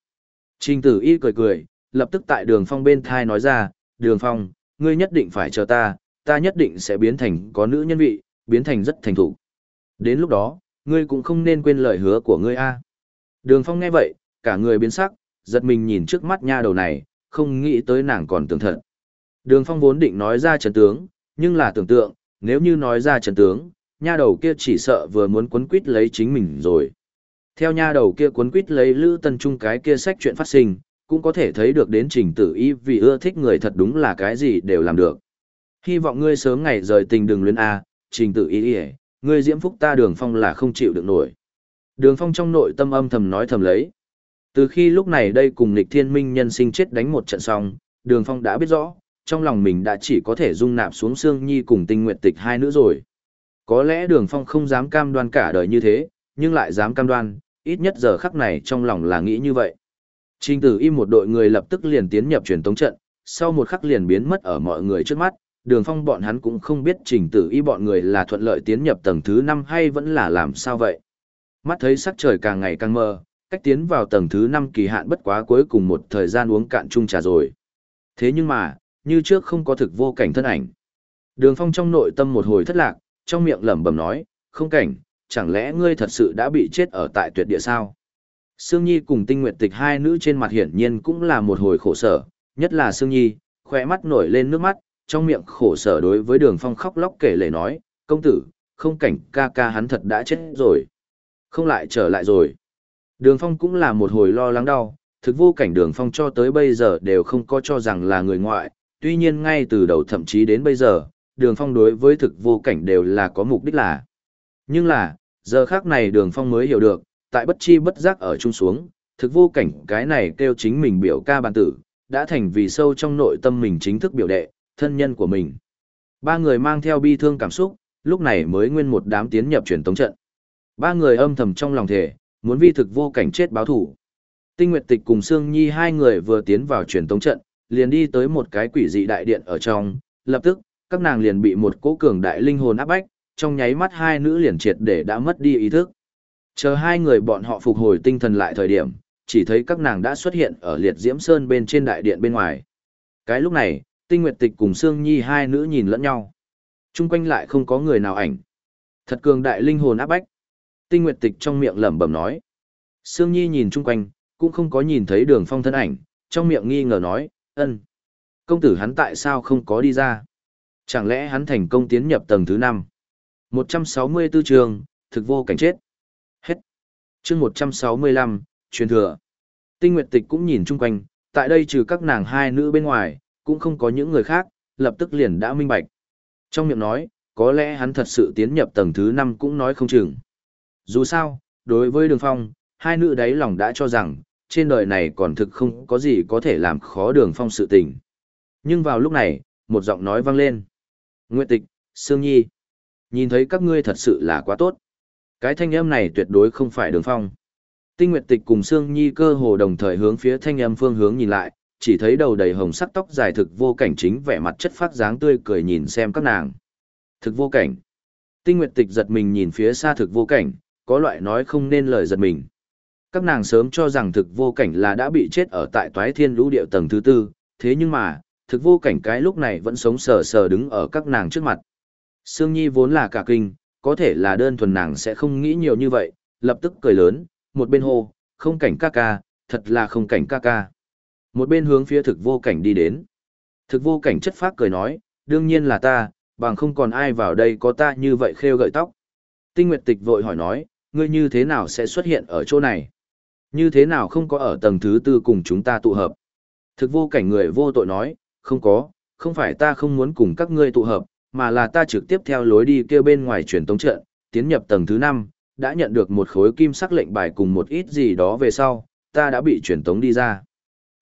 Trình tử y cười cười, lập tức tại đường phong bên thai nói ra, đường phong, ngươi nhất định phải chờ ta, ta nhất định sẽ biến thành có nữ nhân vị, biến thành rất thành thủ. Đến lúc đó, ngươi cũng không nên quên lời hứa của ngươi a. Đường Phong nghe vậy, cả người biến sắc, giật mình nhìn trước mắt nha đầu này, không nghĩ tới nàng còn tưởng thật. Đường phong vốn định nói ra trần tướng, nhưng là tưởng tượng, nếu như nói ra trần tướng, nha đầu kia chỉ sợ vừa muốn quấn quýt lấy chính mình rồi. Theo nha đầu kia cuốn quýt lấy Lữ Tân Trung cái kia sách chuyện phát sinh, cũng có thể thấy được đến trình tử y vì ưa thích người thật đúng là cái gì đều làm được. Hy vọng ngươi sớm ngày rời tình đường luyến A, trình tử y y ngươi diễm phúc ta đường phong là không chịu được nổi. Đường phong trong nội tâm âm thầm nói thầm lấy. Từ khi lúc này đây cùng Nịch thiên minh nhân sinh chết đánh một trận xong, đường phong đã biết rõ, trong lòng mình đã chỉ có thể dung nạp xuống xương nhi cùng tinh nguyện tịch hai nữ rồi. Có lẽ đường phong không dám cam đoan cả đời như thế, nhưng lại dám cam đoan, ít nhất giờ khắc này trong lòng là nghĩ như vậy. Trình tử im một đội người lập tức liền tiến nhập truyền tống trận, sau một khắc liền biến mất ở mọi người trước mắt, đường phong bọn hắn cũng không biết trình tử y bọn người là thuận lợi tiến nhập tầng thứ năm hay vẫn là làm sao vậy. Mắt thấy sắc trời càng ngày càng mơ, cách tiến vào tầng thứ năm kỳ hạn bất quá cuối cùng một thời gian uống cạn chung trà rồi. Thế nhưng mà, như trước không có thực vô cảnh thân ảnh. Đường phong trong nội tâm một hồi thất lạc, trong miệng lẩm bẩm nói, không cảnh, chẳng lẽ ngươi thật sự đã bị chết ở tại tuyệt địa sao? Sương Nhi cùng tinh nguyệt tịch hai nữ trên mặt hiển nhiên cũng là một hồi khổ sở, nhất là Sương Nhi, khỏe mắt nổi lên nước mắt, trong miệng khổ sở đối với đường phong khóc lóc kể lể nói, công tử, không cảnh ca ca hắn thật đã chết rồi. Không lại trở lại rồi. Đường phong cũng là một hồi lo lắng đau, thực vô cảnh đường phong cho tới bây giờ đều không có cho rằng là người ngoại, tuy nhiên ngay từ đầu thậm chí đến bây giờ, đường phong đối với thực vô cảnh đều là có mục đích là. Nhưng là, giờ khác này đường phong mới hiểu được, tại bất chi bất giác ở chung xuống, thực vô cảnh cái này kêu chính mình biểu ca bản tử, đã thành vì sâu trong nội tâm mình chính thức biểu đệ, thân nhân của mình. Ba người mang theo bi thương cảm xúc, lúc này mới nguyên một đám tiến nhập truyền tống trận. Ba người âm thầm trong lòng thể, muốn vi thực vô cảnh chết báo thủ. Tinh Nguyệt Tịch cùng Sương Nhi hai người vừa tiến vào truyền tống trận, liền đi tới một cái quỷ dị đại điện ở trong, lập tức, các nàng liền bị một cỗ cường đại linh hồn áp bách, trong nháy mắt hai nữ liền triệt để đã mất đi ý thức. Chờ hai người bọn họ phục hồi tinh thần lại thời điểm, chỉ thấy các nàng đã xuất hiện ở liệt diễm sơn bên trên đại điện bên ngoài. Cái lúc này, tinh nguyệt tịch cùng Sương Nhi hai nữ nhìn lẫn nhau. Trung quanh lại không có người nào ảnh. Thật cường đại linh hồn áp bách. Tinh nguyệt tịch trong miệng lẩm bẩm nói. Sương Nhi nhìn chung quanh, cũng không có nhìn thấy đường phong thân ảnh, trong miệng nghi ngờ nói, ân. Công tử hắn tại sao không có đi ra? Chẳng lẽ hắn thành công tiến nhập tầng thứ 5? 164 trường, thực vô cảnh chết. Hết. chương 165, truyền thừa. Tinh Nguyệt Tịch cũng nhìn chung quanh, tại đây trừ các nàng hai nữ bên ngoài, cũng không có những người khác, lập tức liền đã minh bạch. Trong miệng nói, có lẽ hắn thật sự tiến nhập tầng thứ 5 cũng nói không chừng. Dù sao, đối với đường phong, hai nữ đấy lòng đã cho rằng, trên đời này còn thực không có gì có thể làm khó đường phong sự tình. Nhưng vào lúc này, một giọng nói vang lên. Nguyệt Tịch, Sương Nhi. Nhìn thấy các ngươi thật sự là quá tốt. Cái thanh âm này tuyệt đối không phải đường phong. Tinh Nguyệt Tịch cùng Sương Nhi cơ hồ đồng thời hướng phía thanh âm phương hướng nhìn lại, chỉ thấy đầu đầy hồng sắc tóc dài thực vô cảnh chính vẻ mặt chất phát dáng tươi cười nhìn xem các nàng. Thực vô cảnh. Tinh Nguyệt Tịch giật mình nhìn phía xa thực vô cảnh, có loại nói không nên lời giật mình. Các nàng sớm cho rằng thực vô cảnh là đã bị chết ở tại toái thiên lũ điệu tầng thứ tư, thế nhưng mà, thực vô cảnh cái lúc này vẫn sống sờ sờ đứng ở các nàng trước mặt. Sương Nhi vốn là cả kinh, có thể là đơn thuần nàng sẽ không nghĩ nhiều như vậy, lập tức cười lớn, một bên hô, không cảnh ca ca, thật là không cảnh ca ca. Một bên hướng phía thực vô cảnh đi đến. Thực vô cảnh chất phác cười nói, đương nhiên là ta, bằng không còn ai vào đây có ta như vậy khêu gợi tóc. Tinh Nguyệt Tịch vội hỏi nói, ngươi như thế nào sẽ xuất hiện ở chỗ này? Như thế nào không có ở tầng thứ tư cùng chúng ta tụ hợp? Thực vô cảnh người vô tội nói, không có, không phải ta không muốn cùng các ngươi tụ hợp, mà là ta trực tiếp theo lối đi kia bên ngoài truyền tống trận, tiến nhập tầng thứ 5, đã nhận được một khối kim sắc lệnh bài cùng một ít gì đó về sau, ta đã bị truyền tống đi ra.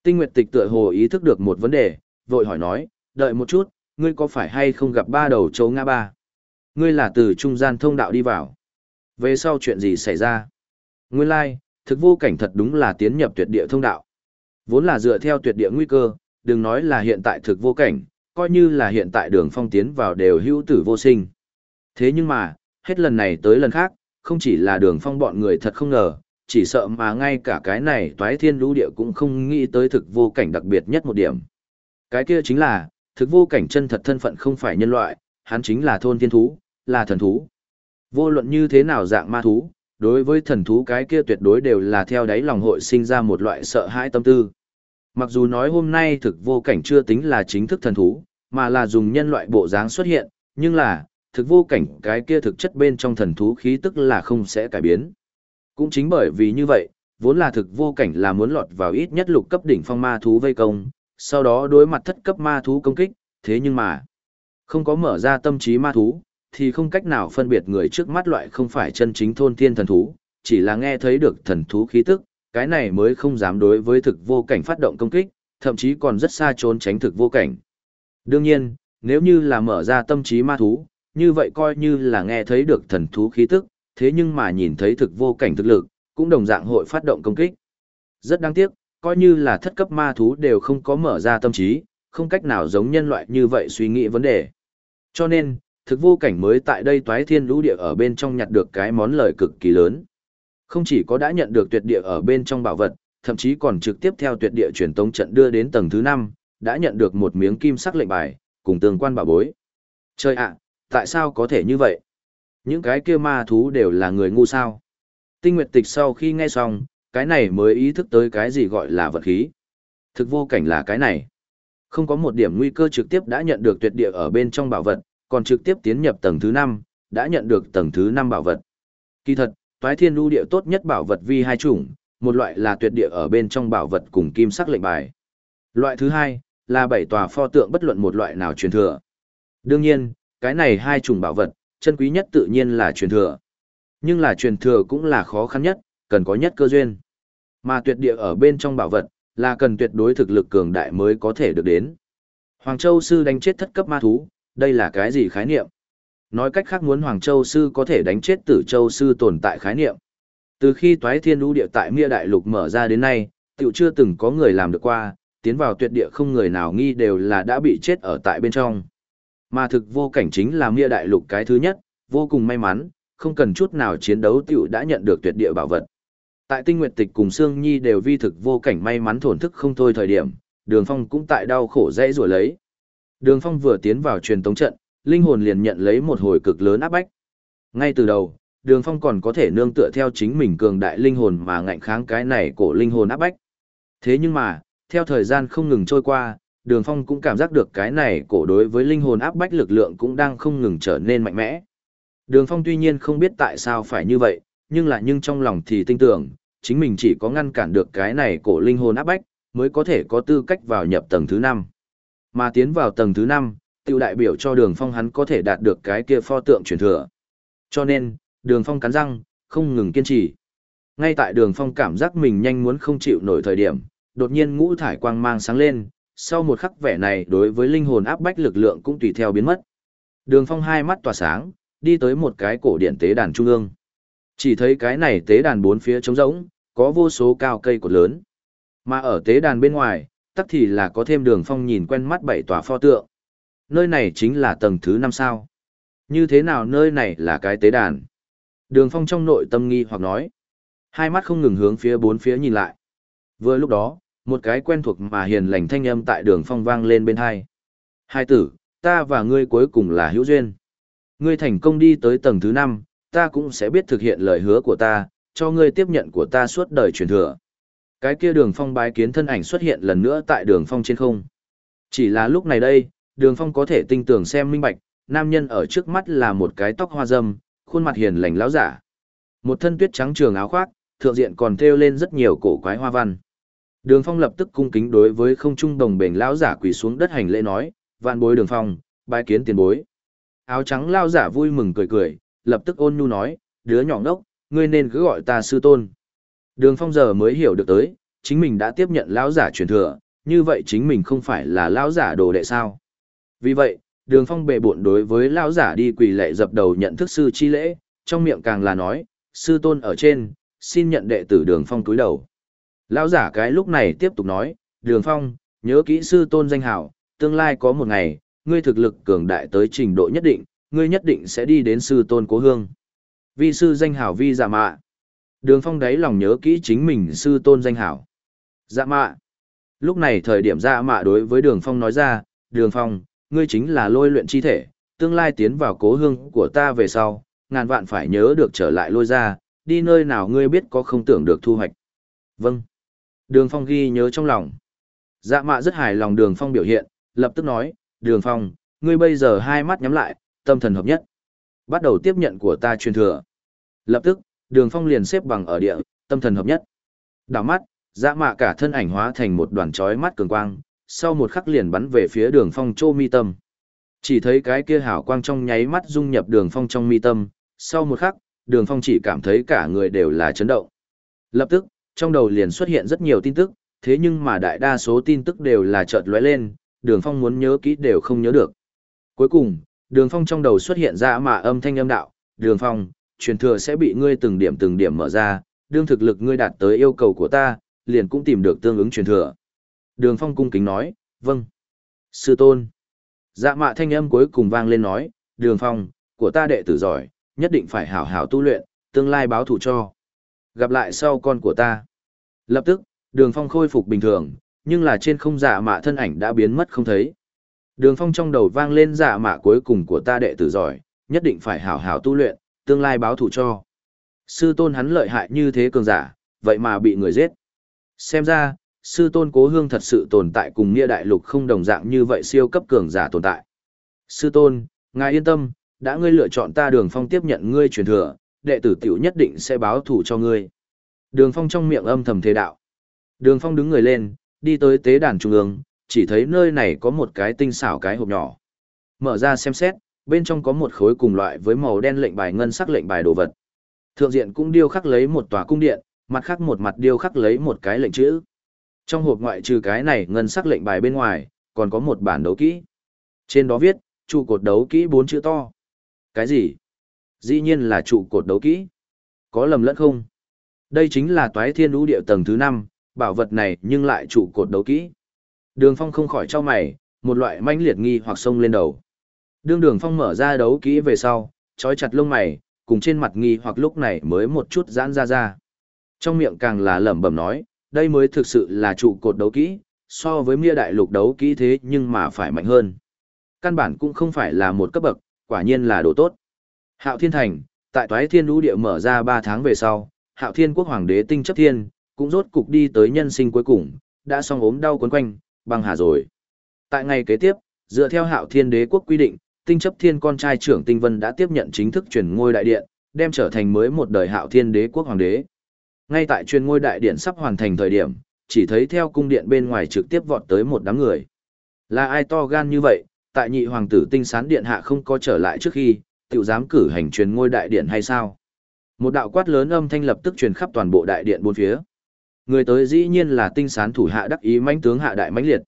Tinh Nguyệt Tịch tựa hồ ý thức được một vấn đề, vội hỏi nói, đợi một chút, ngươi có phải hay không gặp ba đầu châu Nga ba? Ngươi là từ trung gian thông đạo đi vào. Về sau chuyện gì xảy ra? Nguyên lai, like, thực vô cảnh thật đúng là tiến nhập tuyệt địa thông đạo. Vốn là dựa theo tuyệt địa nguy cơ, đừng nói là hiện tại thực vô cảnh, coi như là hiện tại đường phong tiến vào đều hữu tử vô sinh. Thế nhưng mà, hết lần này tới lần khác, không chỉ là đường phong bọn người thật không ngờ, chỉ sợ mà ngay cả cái này toái thiên lũ địa cũng không nghĩ tới thực vô cảnh đặc biệt nhất một điểm. Cái kia chính là, thực vô cảnh chân thật thân phận không phải nhân loại, hắn chính là thôn thiên thú, là thần thú. Vô luận như thế nào dạng ma thú, đối với thần thú cái kia tuyệt đối đều là theo đáy lòng hội sinh ra một loại sợ hãi tâm tư. Mặc dù nói hôm nay thực vô cảnh chưa tính là chính thức thần thú, mà là dùng nhân loại bộ dáng xuất hiện, nhưng là, thực vô cảnh cái kia thực chất bên trong thần thú khí tức là không sẽ cải biến. Cũng chính bởi vì như vậy, vốn là thực vô cảnh là muốn lọt vào ít nhất lục cấp đỉnh phong ma thú vây công, sau đó đối mặt thất cấp ma thú công kích, thế nhưng mà, không có mở ra tâm trí ma thú, thì không cách nào phân biệt người trước mắt loại không phải chân chính thôn thiên thần thú, chỉ là nghe thấy được thần thú khí tức, cái này mới không dám đối với thực vô cảnh phát động công kích, thậm chí còn rất xa trốn tránh thực vô cảnh. Đương nhiên, nếu như là mở ra tâm trí ma thú, như vậy coi như là nghe thấy được thần thú khí tức, thế nhưng mà nhìn thấy thực vô cảnh thực lực, cũng đồng dạng hội phát động công kích. Rất đáng tiếc, coi như là thất cấp ma thú đều không có mở ra tâm trí, không cách nào giống nhân loại như vậy suy nghĩ vấn đề. Cho nên, thực vô cảnh mới tại đây toái thiên lũ địa ở bên trong nhặt được cái món lời cực kỳ lớn. Không chỉ có đã nhận được tuyệt địa ở bên trong bảo vật, thậm chí còn trực tiếp theo tuyệt địa truyền tống trận đưa đến tầng thứ 5, đã nhận được một miếng kim sắc lệnh bài, cùng tương quan bảo bối. Trời ạ, tại sao có thể như vậy? Những cái kia ma thú đều là người ngu sao? Tinh Nguyệt Tịch sau khi nghe xong, cái này mới ý thức tới cái gì gọi là vật khí. Thực vô cảnh là cái này. Không có một điểm nguy cơ trực tiếp đã nhận được tuyệt địa ở bên trong bảo vật, còn trực tiếp tiến nhập tầng thứ 5, đã nhận được tầng thứ 5 bảo vật. Kỳ thật, toái thiên lưu địa tốt nhất bảo vật vi hai chủng, một loại là tuyệt địa ở bên trong bảo vật cùng kim sắc lệnh bài. Loại thứ hai, là bảy tòa pho tượng bất luận một loại nào truyền thừa. Đương nhiên, cái này hai chủng bảo vật, chân quý nhất tự nhiên là truyền thừa. Nhưng là truyền thừa cũng là khó khăn nhất, cần có nhất cơ duyên. Mà tuyệt địa ở bên trong bảo vật, là cần tuyệt đối thực lực cường đại mới có thể được đến. Hoàng Châu Sư đánh chết thất cấp ma thú, đây là cái gì khái niệm? Nói cách khác muốn Hoàng Châu Sư có thể đánh chết tử Châu Sư tồn tại khái niệm. Từ khi toái thiên lũ địa tại Mia Đại Lục mở ra đến nay, tiểu chưa từng có người làm được qua, tiến vào tuyệt địa không người nào nghi đều là đã bị chết ở tại bên trong. Mà thực vô cảnh chính là Mia Đại Lục cái thứ nhất, vô cùng may mắn, không cần chút nào chiến đấu tiểu đã nhận được tuyệt địa bảo vật. Tại Tinh Nguyệt Tịch cùng Sương Nhi đều vi thực vô cảnh may mắn thổn thức không thôi thời điểm, Đường Phong cũng tại đau khổ dễ rủa lấy. Đường Phong vừa tiến vào truyền tống trận, linh hồn liền nhận lấy một hồi cực lớn áp bách. Ngay từ đầu, Đường Phong còn có thể nương tựa theo chính mình cường đại linh hồn mà ngạnh kháng cái này cổ linh hồn áp bách. Thế nhưng mà, theo thời gian không ngừng trôi qua, Đường Phong cũng cảm giác được cái này cổ đối với linh hồn áp bách lực lượng cũng đang không ngừng trở nên mạnh mẽ. Đường Phong tuy nhiên không biết tại sao phải như vậy, nhưng là nhưng trong lòng thì tin tưởng, chính mình chỉ có ngăn cản được cái này cổ linh hồn áp bách, mới có thể có tư cách vào nhập tầng thứ 5. Mà tiến vào tầng thứ 5, tiêu đại biểu cho đường phong hắn có thể đạt được cái kia pho tượng truyền thừa. Cho nên, đường phong cắn răng, không ngừng kiên trì. Ngay tại đường phong cảm giác mình nhanh muốn không chịu nổi thời điểm, đột nhiên ngũ thải quang mang sáng lên, sau một khắc vẻ này đối với linh hồn áp bách lực lượng cũng tùy theo biến mất. Đường phong hai mắt tỏa sáng, đi tới một cái cổ điện tế đàn trung ương. Chỉ thấy cái này tế đàn bốn phía trống rỗng, có vô số cao cây cột lớn. Mà ở tế đàn bên ngoài, tắc thì là có thêm đường phong nhìn quen mắt bảy tòa pho tượng. Nơi này chính là tầng thứ năm sao. Như thế nào nơi này là cái tế đàn? Đường phong trong nội tâm nghi hoặc nói. Hai mắt không ngừng hướng phía bốn phía nhìn lại. Vừa lúc đó, một cái quen thuộc mà hiền lành thanh âm tại đường phong vang lên bên hai. Hai tử, ta và ngươi cuối cùng là hữu duyên. Ngươi thành công đi tới tầng thứ năm, ta cũng sẽ biết thực hiện lời hứa của ta, cho ngươi tiếp nhận của ta suốt đời truyền thừa. Cái kia đường phong bái kiến thân ảnh xuất hiện lần nữa tại đường phong trên không. Chỉ là lúc này đây, đường phong có thể tinh tường xem minh bạch, nam nhân ở trước mắt là một cái tóc hoa dâm, khuôn mặt hiền lành láo giả. Một thân tuyết trắng trường áo khoác, thượng diện còn thêu lên rất nhiều cổ quái hoa văn. Đường phong lập tức cung kính đối với không trung đồng bền lão giả quỳ xuống đất hành lễ nói, vạn bối đường phong, bái kiến tiền bối. Áo trắng lão giả vui mừng cười cười, lập tức ôn nhu nói, đứa nhỏ ngốc, ngươi nên cứ gọi ta sư tôn. Đường phong giờ mới hiểu được tới, chính mình đã tiếp nhận lão giả truyền thừa, như vậy chính mình không phải là lão giả đồ đệ sao. Vì vậy, đường phong bệ bộn đối với lão giả đi quỳ lệ dập đầu nhận thức sư chi lễ, trong miệng càng là nói, sư tôn ở trên, xin nhận đệ tử đường phong túi đầu. Lão giả cái lúc này tiếp tục nói, đường phong, nhớ kỹ sư tôn danh hảo, tương lai có một ngày, ngươi thực lực cường đại tới trình độ nhất định, ngươi nhất định sẽ đi đến sư tôn cố hương. Vi sư danh hảo vi giả mạ. Đường phong đáy lòng nhớ kỹ chính mình sư tôn danh hảo. Dạ mạ. Lúc này thời điểm dạ mạ đối với đường phong nói ra, đường phong, ngươi chính là lôi luyện chi thể, tương lai tiến vào cố hương của ta về sau, ngàn vạn phải nhớ được trở lại lôi ra, đi nơi nào ngươi biết có không tưởng được thu hoạch. Vâng. Đường Phong ghi nhớ trong lòng. Dạ mạ rất hài lòng Đường Phong biểu hiện, lập tức nói, Đường Phong, ngươi bây giờ hai mắt nhắm lại, tâm thần hợp nhất. Bắt đầu tiếp nhận của ta truyền thừa. Lập tức, Đường Phong liền xếp bằng ở địa, tâm thần hợp nhất. Đảo mắt, dạ mạ cả thân ảnh hóa thành một đoàn chói mắt cường quang, sau một khắc liền bắn về phía Đường Phong chô mi tâm. Chỉ thấy cái kia hào quang trong nháy mắt dung nhập Đường Phong trong mi tâm, sau một khắc, Đường Phong chỉ cảm thấy cả người đều là chấn động. Lập tức, trong đầu liền xuất hiện rất nhiều tin tức, thế nhưng mà đại đa số tin tức đều là chợt lóe lên, Đường Phong muốn nhớ kỹ đều không nhớ được. Cuối cùng, Đường Phong trong đầu xuất hiện ra mà âm thanh âm đạo, Đường Phong, truyền thừa sẽ bị ngươi từng điểm từng điểm mở ra, đương thực lực ngươi đạt tới yêu cầu của ta, liền cũng tìm được tương ứng truyền thừa. Đường Phong cung kính nói, vâng. Sư tôn. Dạ mạ thanh âm cuối cùng vang lên nói, Đường Phong, của ta đệ tử giỏi, nhất định phải hảo hảo tu luyện, tương lai báo thù cho. Gặp lại sau con của ta. Lập tức, đường phong khôi phục bình thường, nhưng là trên không dạ mạ thân ảnh đã biến mất không thấy. Đường phong trong đầu vang lên dạ mạ cuối cùng của ta đệ tử giỏi, nhất định phải hảo hảo tu luyện, tương lai báo thù cho. Sư tôn hắn lợi hại như thế cường giả, vậy mà bị người giết. Xem ra, sư tôn cố hương thật sự tồn tại cùng nghĩa đại lục không đồng dạng như vậy siêu cấp cường giả tồn tại. Sư tôn, ngài yên tâm, đã ngươi lựa chọn ta đường phong tiếp nhận ngươi truyền thừa, đệ tử tiểu nhất định sẽ báo thù cho ngươi. Đường phong trong miệng âm thầm thế đạo. Đường phong đứng người lên, đi tới tế đàn trung ương, chỉ thấy nơi này có một cái tinh xảo cái hộp nhỏ. Mở ra xem xét, bên trong có một khối cùng loại với màu đen lệnh bài ngân sắc lệnh bài đồ vật. Thượng diện cũng điêu khắc lấy một tòa cung điện, mặt khác một mặt điêu khắc lấy một cái lệnh chữ. Trong hộp ngoại trừ cái này ngân sắc lệnh bài bên ngoài, còn có một bản đấu kỹ. Trên đó viết, trụ cột đấu kỹ bốn chữ to. Cái gì? Dĩ nhiên là trụ cột đấu kỹ. Có lầm lẫn không? Đây chính là toái thiên lũ Địa tầng thứ 5, bảo vật này nhưng lại trụ cột đấu kỹ. Đường phong không khỏi cho mày, một loại manh liệt nghi hoặc sông lên đầu. Đường đường phong mở ra đấu kỹ về sau, trói chặt lông mày, cùng trên mặt nghi hoặc lúc này mới một chút giãn ra ra. Trong miệng càng là lẩm bẩm nói, đây mới thực sự là trụ cột đấu kỹ, so với mia đại lục đấu kỹ thế nhưng mà phải mạnh hơn. Căn bản cũng không phải là một cấp bậc, quả nhiên là đồ tốt. Hạo Thiên Thành, tại Toái Thiên Lũ Địa mở ra 3 tháng về sau, Hạo Thiên Quốc Hoàng đế Tinh Chấp Thiên, cũng rốt cục đi tới nhân sinh cuối cùng, đã xong ốm đau quấn quanh, băng hà rồi. Tại ngày kế tiếp, dựa theo Hạo Thiên Đế quốc quy định, Tinh Chấp Thiên con trai trưởng Tinh Vân đã tiếp nhận chính thức chuyển ngôi đại điện, đem trở thành mới một đời Hạo Thiên Đế quốc hoàng đế. Ngay tại truyền ngôi đại điện sắp hoàn thành thời điểm, chỉ thấy theo cung điện bên ngoài trực tiếp vọt tới một đám người. Là ai to gan như vậy, tại nhị hoàng tử tinh sán điện hạ không có trở lại trước khi, tiểu dám cử hành truyền ngôi đại điện hay sao? Một đạo quát lớn âm thanh lập tức truyền khắp toàn bộ đại điện bốn phía. Người tới dĩ nhiên là tinh sán thủ hạ đắc ý mãnh tướng hạ đại mãnh liệt.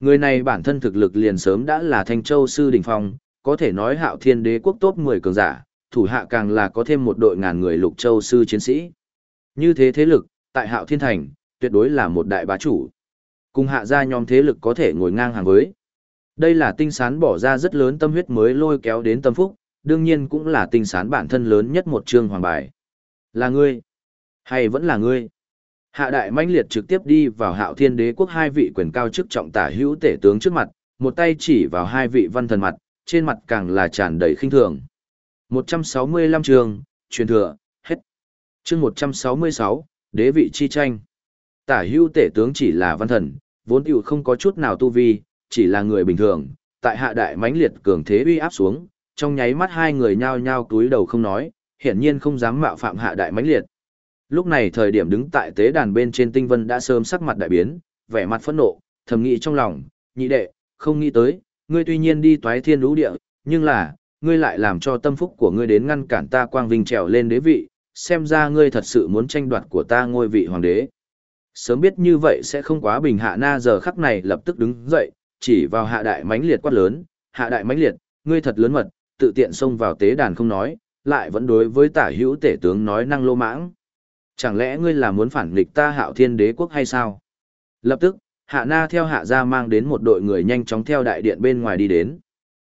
Người này bản thân thực lực liền sớm đã là thanh châu sư đỉnh phong, có thể nói hạo thiên đế quốc tốt mười cường giả, thủ hạ càng là có thêm một đội ngàn người lục châu sư chiến sĩ. Như thế thế lực, tại hạo thiên thành, tuyệt đối là một đại bá chủ. Cùng hạ gia nhóm thế lực có thể ngồi ngang hàng với. Đây là tinh sán bỏ ra rất lớn tâm huyết mới lôi kéo đến tâm phúc, đương nhiên cũng là tinh sán bản thân lớn nhất một chương hoàng bài. Là ngươi? Hay vẫn là ngươi? Hạ đại mãnh liệt trực tiếp đi vào hạo thiên đế quốc hai vị quyền cao chức trọng tả hữu tể tướng trước mặt, một tay chỉ vào hai vị văn thần mặt, trên mặt càng là tràn đầy khinh thường. 165 chương, truyền thừa, hết. Chương 166, đế vị chi tranh. Tả hữu tể tướng chỉ là văn thần, vốn tiểu không có chút nào tu vi, chỉ là người bình thường, tại hạ đại mãnh liệt cường thế uy áp xuống, trong nháy mắt hai người nhao nhao túi đầu không nói, hiển nhiên không dám mạo phạm hạ đại mãnh liệt. Lúc này thời điểm đứng tại tế đàn bên trên tinh vân đã sớm sắc mặt đại biến, vẻ mặt phẫn nộ, thầm nghĩ trong lòng, nhị đệ, không nghĩ tới, ngươi tuy nhiên đi toái thiên lũ địa, nhưng là, ngươi lại làm cho tâm phúc của ngươi đến ngăn cản ta quang vinh trèo lên đế vị, xem ra ngươi thật sự muốn tranh đoạt của ta ngôi vị hoàng đế. Sớm biết như vậy sẽ không quá bình hạ na giờ khắc này lập tức đứng dậy, chỉ vào hạ đại mãnh liệt quát lớn, hạ đại mãnh liệt, ngươi thật lớn mật, tự tiện xông vào tế đàn không nói, lại vẫn đối với tả hữu tể tướng nói năng lô mãng. Chẳng lẽ ngươi là muốn phản nghịch ta hạo thiên đế quốc hay sao? Lập tức, hạ na theo hạ gia mang đến một đội người nhanh chóng theo đại điện bên ngoài đi đến.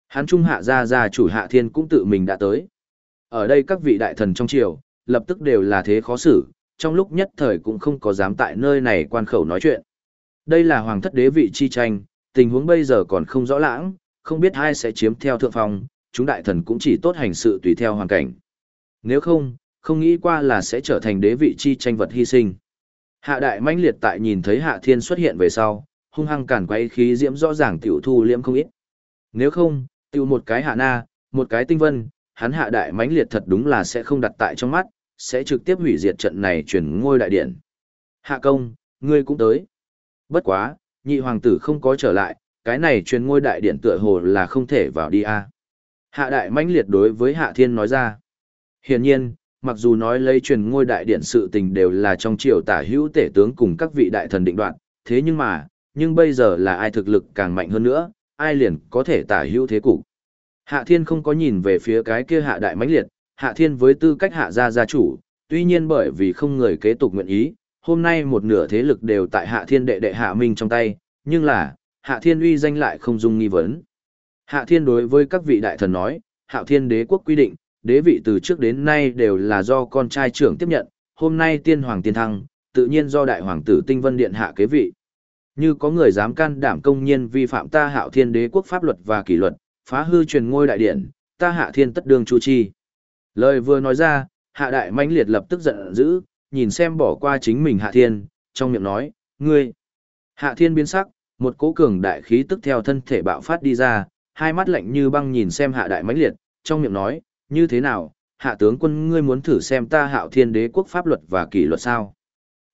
Hán trung hạ gia gia chủ hạ thiên cũng tự mình đã tới. Ở đây các vị đại thần trong triều, lập tức đều là thế khó xử, trong lúc nhất thời cũng không có dám tại nơi này quan khẩu nói chuyện. Đây là hoàng thất đế vị chi tranh, tình huống bây giờ còn không rõ lãng, không biết ai sẽ chiếm theo thượng phòng chúng đại thần cũng chỉ tốt hành sự tùy theo hoàn cảnh. Nếu không, không nghĩ qua là sẽ trở thành đế vị chi tranh vật hy sinh. Hạ đại mãnh liệt tại nhìn thấy hạ thiên xuất hiện về sau, hung hăng cản quay khí diễm rõ ràng tiểu thu liễm không ít. Nếu không, tiểu một cái hạ na, một cái tinh vân, hắn hạ đại mãnh liệt thật đúng là sẽ không đặt tại trong mắt, sẽ trực tiếp hủy diệt trận này chuyển ngôi đại điện. Hạ công, ngươi cũng tới. Bất quá, nhị hoàng tử không có trở lại, cái này truyền ngôi đại điện tựa hồ là không thể vào đi a. Hạ đại mãnh liệt đối với Hạ Thiên nói ra. Hiển nhiên, mặc dù nói lấy truyền ngôi đại điện sự tình đều là trong triều tả hữu tể tướng cùng các vị đại thần định đoạn, thế nhưng mà, nhưng bây giờ là ai thực lực càng mạnh hơn nữa, ai liền có thể tả hữu thế cục. Hạ Thiên không có nhìn về phía cái kia hạ đại mãnh liệt, Hạ Thiên với tư cách hạ gia gia chủ, tuy nhiên bởi vì không người kế tục nguyện ý, hôm nay một nửa thế lực đều tại Hạ Thiên đệ đệ Hạ Minh trong tay, nhưng là, Hạ Thiên uy danh lại không dung nghi vấn. Hạ Thiên đối với các vị đại thần nói, Hạ Thiên đế quốc quy định, đế vị từ trước đến nay đều là do con trai trưởng tiếp nhận, hôm nay tiên hoàng tiên thăng, tự nhiên do đại hoàng tử Tinh Vân Điện hạ kế vị. Như có người dám can đảm công nhiên vi phạm ta Hạo Thiên đế quốc pháp luật và kỷ luật, phá hư truyền ngôi đại điện, ta Hạ Thiên tất đương chu chi. Lời vừa nói ra, Hạ đại mãnh liệt lập tức giận dữ, nhìn xem bỏ qua chính mình Hạ Thiên, trong miệng nói, ngươi. Hạ Thiên biến sắc, một cỗ cường đại khí tức theo thân thể bạo phát đi ra, hai mắt lạnh như băng nhìn xem Hạ đại mãnh liệt, trong miệng nói, như thế nào, Hạ tướng quân ngươi muốn thử xem ta Hạo Thiên đế quốc pháp luật và kỷ luật sao?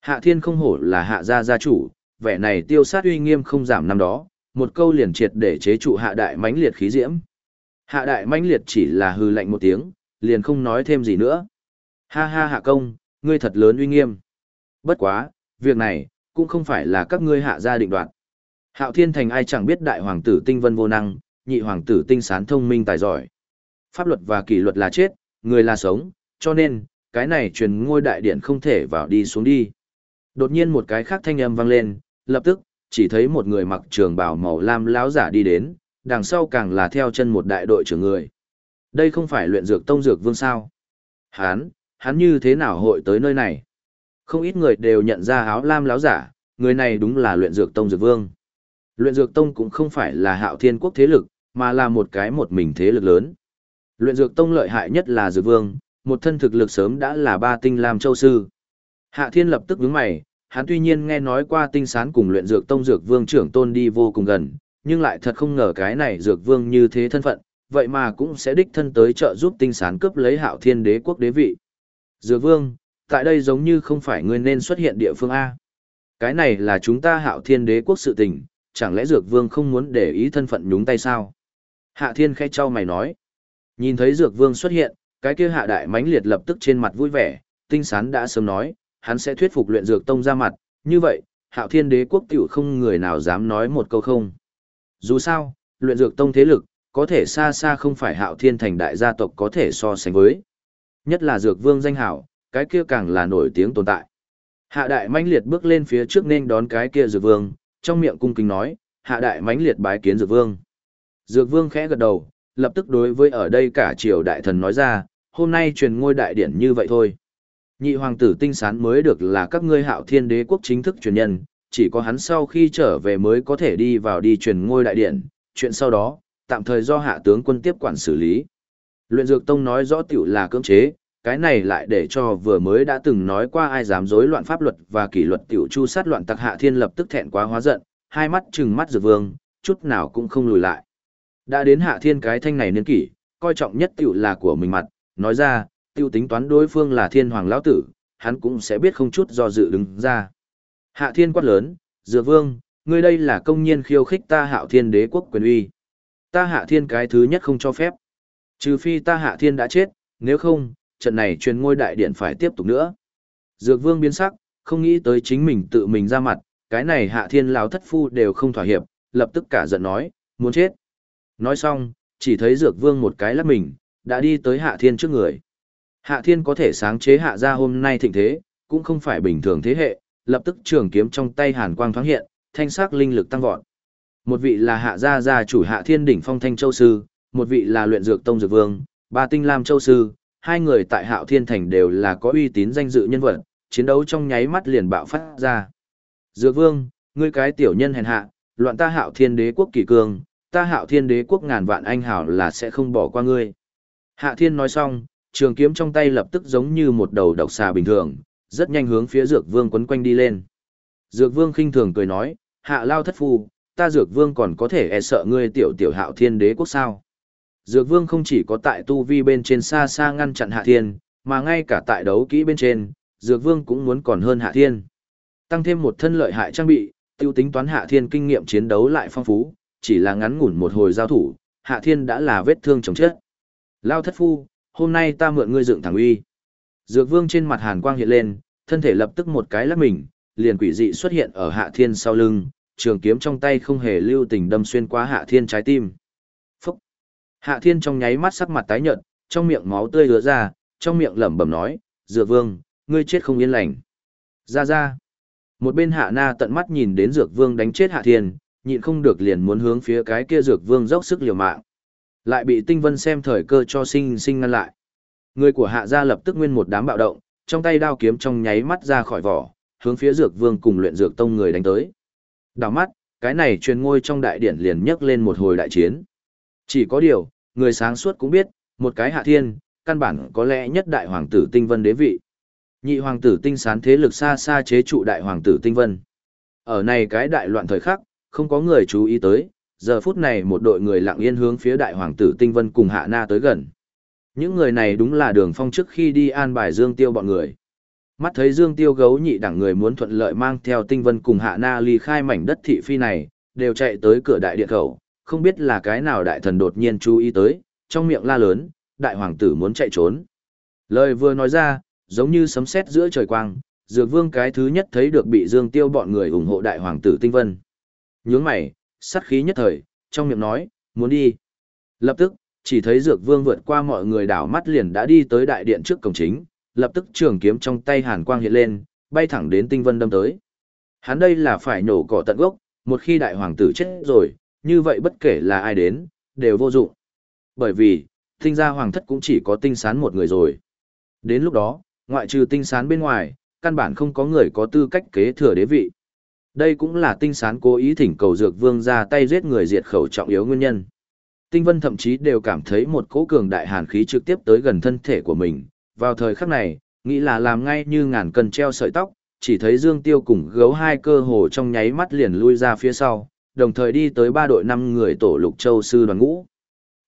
Hạ Thiên không hổ là Hạ gia gia chủ, vẻ này tiêu sát uy nghiêm không giảm năm đó, một câu liền triệt để chế trụ Hạ đại mãnh liệt khí diễm. Hạ đại mãnh liệt chỉ là hư lạnh một tiếng, liền không nói thêm gì nữa. Ha ha hạ công, ngươi thật lớn uy nghiêm. Bất quá, việc này, cũng không phải là các ngươi hạ gia định đoạt. Hạo thiên thành ai chẳng biết đại hoàng tử tinh vân vô năng, nhị hoàng tử tinh sán thông minh tài giỏi. Pháp luật và kỷ luật là chết, người là sống, cho nên, cái này truyền ngôi đại điện không thể vào đi xuống đi. Đột nhiên một cái khác thanh âm vang lên, lập tức, chỉ thấy một người mặc trường bào màu lam láo giả đi đến, đằng sau càng là theo chân một đại đội trưởng người. Đây không phải luyện dược tông dược vương sao? Hán, hắn như thế nào hội tới nơi này? Không ít người đều nhận ra áo lam láo giả, người này đúng là luyện dược tông dược vương. Luyện dược tông cũng không phải là hạo thiên quốc thế lực, mà là một cái một mình thế lực lớn. Luyện dược tông lợi hại nhất là dược vương, một thân thực lực sớm đã là ba tinh làm châu sư. Hạ thiên lập tức nhướng mày, hắn tuy nhiên nghe nói qua tinh sán cùng luyện dược tông dược vương trưởng tôn đi vô cùng gần, nhưng lại thật không ngờ cái này dược vương như thế thân phận, vậy mà cũng sẽ đích thân tới trợ giúp tinh sán cướp lấy hạo thiên đế quốc đế vị. Dược vương, tại đây giống như không phải ngươi nên xuất hiện địa phương A. Cái này là chúng ta hạo thiên đế quốc sự tình, chẳng lẽ dược vương không muốn để ý thân phận nhúng tay sao? Hạ thiên khẽ trao mày nói. Nhìn thấy dược vương xuất hiện, cái kia hạ đại mãnh liệt lập tức trên mặt vui vẻ, tinh sán đã sớm nói, hắn sẽ thuyết phục luyện dược tông ra mặt, như vậy, hạo thiên đế quốc tiểu không người nào dám nói một câu không. Dù sao, luyện dược tông thế lực, có thể xa xa không phải hạo thiên thành đại gia tộc có thể so sánh với. Nhất là dược vương danh hảo, cái kia càng là nổi tiếng tồn tại. Hạ đại mãnh liệt bước lên phía trước nên đón cái kia dược vương, trong miệng cung kính nói, hạ đại mãnh liệt bái kiến dược vương. Dược vương khẽ gật đầu, lập tức đối với ở đây cả triều đại thần nói ra, hôm nay truyền ngôi đại điển như vậy thôi. Nhị hoàng tử tinh sán mới được là các ngươi hạo thiên đế quốc chính thức truyền nhân, chỉ có hắn sau khi trở về mới có thể đi vào đi truyền ngôi đại điển, chuyện sau đó, tạm thời do hạ tướng quân tiếp quản xử lý. Luyện dược tông nói rõ tiểu là cưỡng chế, cái này lại để cho vừa mới đã từng nói qua ai dám rối loạn pháp luật và kỷ luật tiểu chu sát loạn tặc hạ thiên lập tức thẹn quá hóa giận, hai mắt trừng mắt dược vương, chút nào cũng không lùi lại. Đã đến hạ thiên cái thanh này niên kỷ, coi trọng nhất tiểu là của mình mặt, nói ra, tiêu tính toán đối phương là thiên hoàng lão tử, hắn cũng sẽ biết không chút do dự đứng ra. Hạ thiên quát lớn, dược vương, ngươi đây là công nhiên khiêu khích ta hạo thiên đế quốc quyền uy. Ta hạ thiên cái thứ nhất không cho phép. Trừ phi ta hạ thiên đã chết, nếu không, trận này truyền ngôi đại điện phải tiếp tục nữa. Dược vương biến sắc, không nghĩ tới chính mình tự mình ra mặt, cái này hạ thiên lão thất phu đều không thỏa hiệp, lập tức cả giận nói, muốn chết. Nói xong, chỉ thấy dược vương một cái lắc mình, đã đi tới hạ thiên trước người. Hạ thiên có thể sáng chế hạ ra hôm nay thịnh thế, cũng không phải bình thường thế hệ, lập tức trường kiếm trong tay hàn quang thoáng hiện, thanh sắc linh lực tăng vọt. Một vị là hạ gia gia chủ hạ thiên đỉnh phong thanh châu sư, một vị là luyện dược tông dược vương, ba tinh lam châu sư, hai người tại hạo thiên thành đều là có uy tín danh dự nhân vật, chiến đấu trong nháy mắt liền bạo phát ra. Dược vương, ngươi cái tiểu nhân hèn hạ, loạn ta hạo thiên đế quốc kỳ cương, ta hạo thiên đế quốc ngàn vạn anh hảo là sẽ không bỏ qua ngươi. Hạ thiên nói xong, trường kiếm trong tay lập tức giống như một đầu độc xà bình thường, rất nhanh hướng phía Dược Vương quấn quanh đi lên. Dược Vương khinh thường cười nói, hạ lao thất phu, ta Dược Vương còn có thể e sợ ngươi tiểu tiểu hạo thiên đế quốc sao. Dược Vương không chỉ có tại tu vi bên trên xa xa ngăn chặn hạ thiên, mà ngay cả tại đấu kỹ bên trên, Dược Vương cũng muốn còn hơn hạ thiên. Tăng thêm một thân lợi hại trang bị, tiêu tính toán hạ thiên kinh nghiệm chiến đấu lại phong phú, chỉ là ngắn ngủn một hồi giao thủ, hạ thiên đã là vết thương chồng chết. Lao thất phu, hôm nay ta mượn ngươi dựng thẳng uy. Dược vương trên mặt hàn quang hiện lên, thân thể lập tức một cái lắc mình, liền quỷ dị xuất hiện ở hạ thiên sau lưng, trường kiếm trong tay không hề lưu tình đâm xuyên qua hạ thiên trái tim. Phúc! Hạ thiên trong nháy mắt sắc mặt tái nhợt, trong miệng máu tươi ứa ra, trong miệng lẩm bẩm nói, dược vương, ngươi chết không yên lành. Ra ra! Một bên hạ na tận mắt nhìn đến dược vương đánh chết hạ thiên, nhịn không được liền muốn hướng phía cái kia dược vương dốc sức liều mạng. Lại bị tinh vân xem thời cơ cho sinh sinh ngăn lại. Người của hạ gia lập tức nguyên một đám bạo động, trong tay đao kiếm trong nháy mắt ra khỏi vỏ, hướng phía dược vương cùng luyện dược tông người đánh tới. Đào mắt, cái này truyền ngôi trong đại điển liền nhấc lên một hồi đại chiến. Chỉ có điều, người sáng suốt cũng biết, một cái hạ thiên, căn bản có lẽ nhất đại hoàng tử tinh vân đế vị. Nhị hoàng tử tinh sán thế lực xa xa chế trụ đại hoàng tử tinh vân. Ở này cái đại loạn thời khắc, không có người chú ý tới, giờ phút này một đội người lặng yên hướng phía đại hoàng tử tinh vân cùng hạ na tới gần. Những người này đúng là đường phong trước khi đi an bài Dương Tiêu bọn người. Mắt thấy Dương Tiêu gấu nhị đẳng người muốn thuận lợi mang theo tinh vân cùng hạ na ly khai mảnh đất thị phi này, đều chạy tới cửa đại điện khẩu, không biết là cái nào đại thần đột nhiên chú ý tới, trong miệng la lớn, đại hoàng tử muốn chạy trốn. Lời vừa nói ra, giống như sấm sét giữa trời quang, Dược Vương cái thứ nhất thấy được bị Dương Tiêu bọn người ủng hộ đại hoàng tử Tinh Vân. Nhướng mày, sát khí nhất thời, trong miệng nói, muốn đi. Lập tức, chỉ thấy Dược Vương vượt qua mọi người đảo mắt liền đã đi tới đại điện trước cổng chính, lập tức trường kiếm trong tay hàn quang hiện lên, bay thẳng đến Tinh Vân đâm tới. Hắn đây là phải nổ cỏ tận gốc, một khi đại hoàng tử chết rồi, như vậy bất kể là ai đến, đều vô dụng. Bởi vì, tinh gia hoàng thất cũng chỉ có tinh sán một người rồi. Đến lúc đó, ngoại trừ tinh sán bên ngoài, căn bản không có người có tư cách kế thừa đế vị. Đây cũng là tinh sán cố ý thỉnh cầu dược vương ra tay giết người diệt khẩu trọng yếu nguyên nhân. Tinh vân thậm chí đều cảm thấy một cỗ cường đại hàn khí trực tiếp tới gần thân thể của mình. Vào thời khắc này, nghĩ là làm ngay như ngàn cân treo sợi tóc, chỉ thấy Dương Tiêu cùng gấu hai cơ hồ trong nháy mắt liền lui ra phía sau, đồng thời đi tới ba đội năm người tổ lục châu sư đoàn ngũ.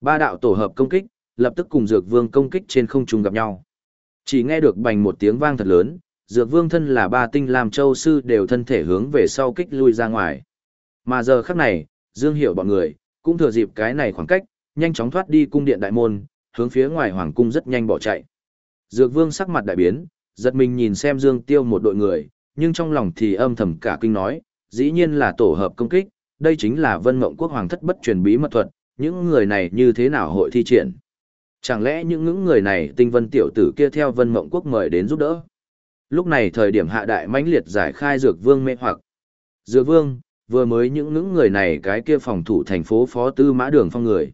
Ba đạo tổ hợp công kích, lập tức cùng Dược Vương công kích trên không trung gặp nhau. Chỉ nghe được bành một tiếng vang thật lớn, Dược Vương thân là ba tinh làm châu sư đều thân thể hướng về sau kích lui ra ngoài. Mà giờ khắc này, Dương Hiểu bọn người, cũng thừa dịp cái này khoảng cách, nhanh chóng thoát đi cung điện đại môn, hướng phía ngoài hoàng cung rất nhanh bỏ chạy. Dược Vương sắc mặt đại biến, giật mình nhìn xem Dương Tiêu một đội người, nhưng trong lòng thì âm thầm cả kinh nói, dĩ nhiên là tổ hợp công kích, đây chính là Vân Mộng Quốc hoàng thất bất truyền bí mật thuật, những người này như thế nào hội thi triển? Chẳng lẽ những những người này tinh vân tiểu tử kia theo Vân Mộng Quốc mời đến giúp đỡ? Lúc này thời điểm hạ đại mãnh liệt giải khai dược vương mê hoặc. Dược vương, vừa mới những những người này cái kia phòng thủ thành phố phó tư mã đường phong người.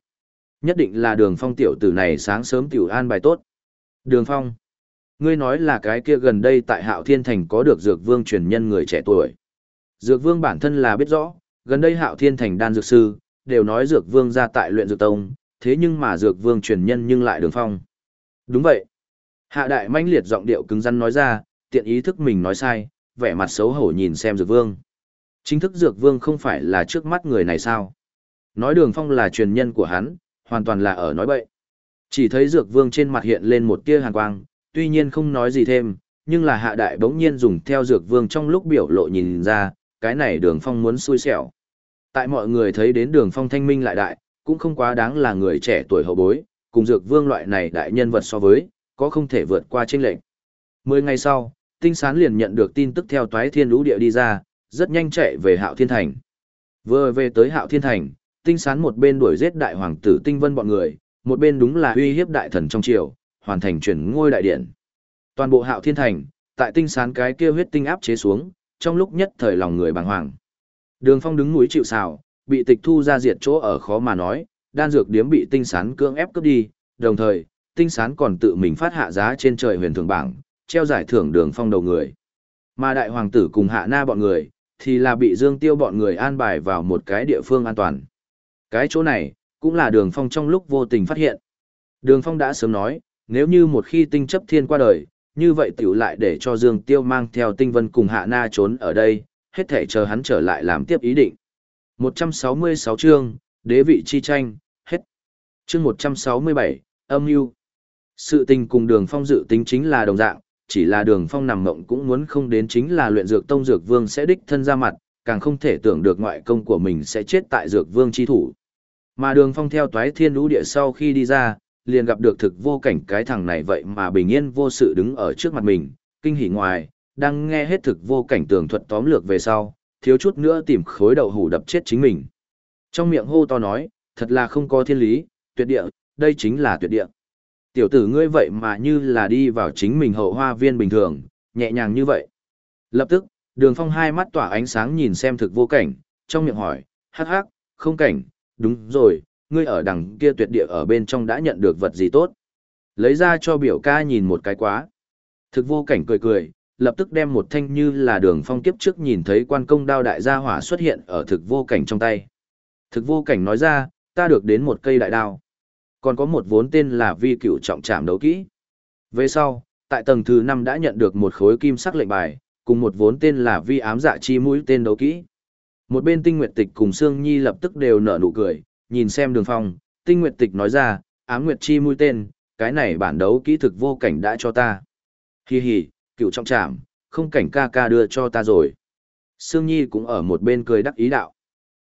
Nhất định là đường phong tiểu tử này sáng sớm tiểu an bài tốt. Đường phong. Ngươi nói là cái kia gần đây tại hạo thiên thành có được dược vương truyền nhân người trẻ tuổi. Dược vương bản thân là biết rõ, gần đây hạo thiên thành đan dược sư, đều nói dược vương ra tại luyện dược tông, thế nhưng mà dược vương truyền nhân nhưng lại đường phong. Đúng vậy. Hạ đại mãnh liệt giọng điệu cứng rắn nói ra, tiện ý thức mình nói sai, vẻ mặt xấu hổ nhìn xem dược vương. Chính thức dược vương không phải là trước mắt người này sao? Nói đường phong là truyền nhân của hắn, hoàn toàn là ở nói bậy. Chỉ thấy dược vương trên mặt hiện lên một tia hàn quang, tuy nhiên không nói gì thêm, nhưng là hạ đại bỗng nhiên dùng theo dược vương trong lúc biểu lộ nhìn ra, cái này đường phong muốn xui xẻo. Tại mọi người thấy đến đường phong thanh minh lại đại, cũng không quá đáng là người trẻ tuổi hậu bối, cùng dược vương loại này đại nhân vật so với, có không thể vượt qua trên lệnh. Mười ngày sau, tinh sán liền nhận được tin tức theo toái thiên lũ địa đi ra, rất nhanh chạy về hạo thiên thành. Vừa về tới hạo thiên thành, tinh sán một bên đuổi giết đại hoàng tử tinh vân bọn người, một bên đúng là uy hiếp đại thần trong triều, hoàn thành chuyển ngôi đại điện. Toàn bộ hạo thiên thành, tại tinh sán cái kia huyết tinh áp chế xuống, trong lúc nhất thời lòng người bàng hoàng. Đường phong đứng núi chịu xào, bị tịch thu ra diệt chỗ ở khó mà nói, đan dược điếm bị tinh sán cưỡng ép cướp đi, đồng thời, tinh sán còn tự mình phát hạ giá trên trời huyền thường bảng, treo giải thưởng đường phong đầu người. Mà đại hoàng tử cùng hạ na bọn người, thì là bị dương tiêu bọn người an bài vào một cái địa phương an toàn. Cái chỗ này, cũng là đường phong trong lúc vô tình phát hiện. Đường phong đã sớm nói, nếu như một khi tinh chấp thiên qua đời, như vậy tiểu lại để cho Dương Tiêu mang theo tinh vân cùng hạ na trốn ở đây, hết thể chờ hắn trở lại làm tiếp ý định. 166 chương, đế vị chi tranh, hết. Chương 167, âm mưu Sự tình cùng đường phong dự tính chính là đồng dạng, chỉ là đường phong nằm mộng cũng muốn không đến chính là luyện dược tông dược vương sẽ đích thân ra mặt, càng không thể tưởng được ngoại công của mình sẽ chết tại dược vương chi thủ. Mà đường phong theo toái thiên lũ địa sau khi đi ra, liền gặp được thực vô cảnh cái thằng này vậy mà bình yên vô sự đứng ở trước mặt mình, kinh hỉ ngoài, đang nghe hết thực vô cảnh tường thuật tóm lược về sau, thiếu chút nữa tìm khối đậu hủ đập chết chính mình. Trong miệng hô to nói, thật là không có thiên lý, tuyệt địa, đây chính là tuyệt địa. Tiểu tử ngươi vậy mà như là đi vào chính mình hậu hoa viên bình thường, nhẹ nhàng như vậy. Lập tức, đường phong hai mắt tỏa ánh sáng nhìn xem thực vô cảnh, trong miệng hỏi, hắc hắc, không cảnh, đúng rồi, ngươi ở đằng kia tuyệt địa ở bên trong đã nhận được vật gì tốt. Lấy ra cho biểu ca nhìn một cái quá. Thực vô cảnh cười cười, lập tức đem một thanh như là đường phong kiếp trước nhìn thấy quan công đao đại gia hỏa xuất hiện ở thực vô cảnh trong tay. Thực vô cảnh nói ra, ta được đến một cây đại đao. Còn có một vốn tên là vi cựu trọng trảm đấu kỹ. Về sau, tại tầng thứ năm đã nhận được một khối kim sắc lệnh bài, cùng một vốn tên là vi ám dạ chi mũi tên đấu kỹ. Một bên tinh nguyệt tịch cùng Sương Nhi lập tức đều nở nụ cười, nhìn xem đường phong, tinh nguyệt tịch nói ra, ám nguyệt chi mũi tên, cái này bản đấu kỹ thực vô cảnh đã cho ta. Hi hi, cựu trọng trảm, không cảnh ca ca đưa cho ta rồi. Sương Nhi cũng ở một bên cười đắc ý đạo.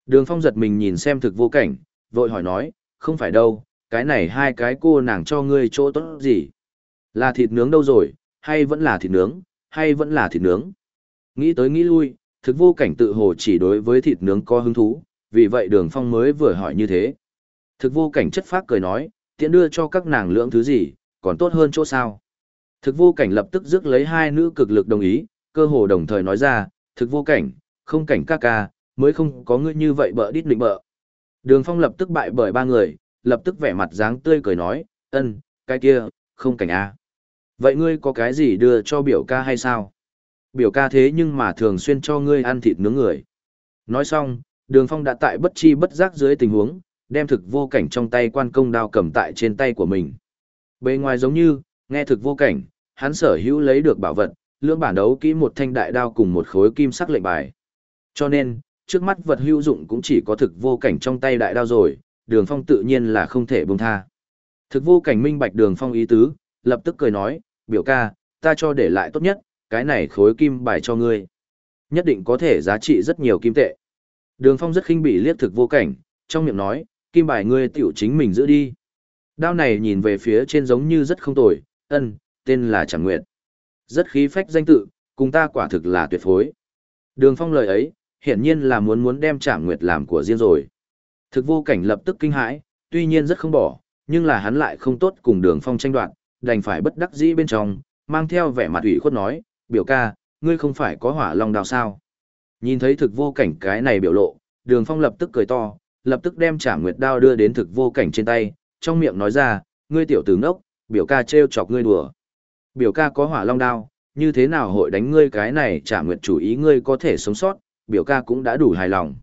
Đường phong giật mình nhìn xem thực vô cảnh, vội hỏi nói, không phải đâu, cái này hai cái cô nàng cho ngươi chỗ tốt gì? Là thịt nướng đâu rồi, hay vẫn là thịt nướng, hay vẫn là thịt nướng? Nghĩ tới nghĩ lui, thực vô cảnh tự hồ chỉ đối với thịt nướng có hứng thú, vì vậy đường phong mới vừa hỏi như thế. Thực vô cảnh chất phác cười nói, tiện đưa cho các nàng lưỡng thứ gì, còn tốt hơn chỗ sao. Thực vô cảnh lập tức rước lấy hai nữ cực lực đồng ý, cơ hồ đồng thời nói ra, thực vô cảnh, không cảnh ca ca, mới không có ngươi như vậy bợ đít định bợ. Đường phong lập tức bại bởi ba người, lập tức vẻ mặt dáng tươi cười nói, ân, cái kia, không cảnh a. Vậy ngươi có cái gì đưa cho biểu ca hay sao? Biểu ca thế nhưng mà thường xuyên cho ngươi ăn thịt nướng người. Nói xong, đường phong đã tại bất chi bất giác dưới tình huống, đem thực vô cảnh trong tay quan công đao cầm tại trên tay của mình. Bề ngoài giống như, nghe thực vô cảnh, hắn sở hữu lấy được bảo vật, lưỡng bản đấu kỹ một thanh đại đao cùng một khối kim sắc lệnh bài. Cho nên, trước mắt vật hữu dụng cũng chỉ có thực vô cảnh trong tay đại đao rồi, đường phong tự nhiên là không thể buông tha. Thực vô cảnh minh bạch đường phong ý tứ, lập tức cười nói, biểu ca, ta cho để lại tốt nhất, cái này khối kim bài cho ngươi. Nhất định có thể giá trị rất nhiều kim tệ. Đường phong rất khinh bị liếc thực vô cảnh, trong miệng nói, kim bài ngươi tiểu chính mình giữ đi. Đao này nhìn về phía trên giống như rất không tồi, ân, tên là Trảm Nguyệt. Rất khí phách danh tự, cùng ta quả thực là tuyệt phối. Đường phong lời ấy, hiển nhiên là muốn muốn đem Trảm Nguyệt làm của riêng rồi. Thực vô cảnh lập tức kinh hãi, tuy nhiên rất không bỏ, nhưng là hắn lại không tốt cùng đường phong tranh đoạt, đành phải bất đắc dĩ bên trong, mang theo vẻ mặt ủy khuất nói, biểu ca, ngươi không phải có hỏa long đào sao. Nhìn thấy thực vô cảnh cái này biểu lộ, đường phong lập tức cười to, lập tức đem trả nguyệt đao đưa đến thực vô cảnh trên tay, trong miệng nói ra, ngươi tiểu tử ngốc, biểu ca trêu chọc ngươi đùa. Biểu ca có hỏa long đao, như thế nào hội đánh ngươi cái này trả nguyệt chủ ý ngươi có thể sống sót, biểu ca cũng đã đủ hài lòng.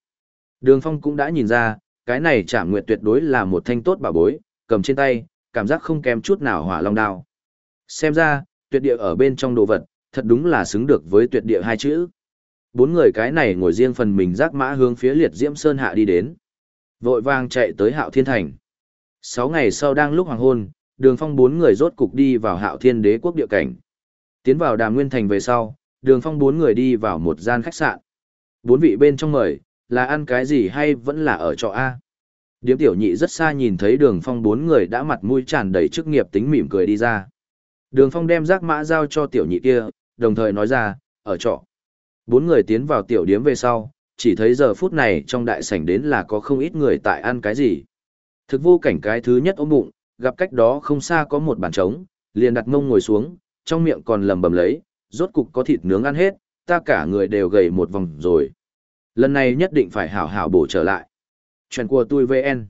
Đường phong cũng đã nhìn ra, cái này trả nguyệt tuyệt đối là một thanh tốt bảo bối, cầm trên tay, cảm giác không kém chút nào hỏa long đao. Xem ra, tuyệt địa ở bên trong đồ vật, thật đúng là xứng được với tuyệt địa hai chữ. Bốn người cái này ngồi riêng phần mình rác mã hướng phía liệt diễm sơn hạ đi đến. Vội vàng chạy tới hạo thiên thành. Sáu ngày sau đang lúc hoàng hôn, đường phong bốn người rốt cục đi vào hạo thiên đế quốc địa cảnh. Tiến vào đàm nguyên thành về sau, đường phong bốn người đi vào một gian khách sạn. Bốn vị bên trong mời, là ăn cái gì hay vẫn là ở trọ A. Điếm tiểu nhị rất xa nhìn thấy đường phong bốn người đã mặt mũi tràn đầy chức nghiệp tính mỉm cười đi ra. Đường phong đem rác mã giao cho tiểu nhị kia, đồng thời nói ra, ở trọ. Bốn người tiến vào tiểu điếm về sau, chỉ thấy giờ phút này trong đại sảnh đến là có không ít người tại ăn cái gì. Thực vô cảnh cái thứ nhất ôm bụng, gặp cách đó không xa có một bàn trống, liền đặt mông ngồi xuống, trong miệng còn lầm bầm lấy, rốt cục có thịt nướng ăn hết, ta cả người đều gầy một vòng rồi. Lần này nhất định phải hảo hảo bổ trở lại. Chuyện của tôi VN.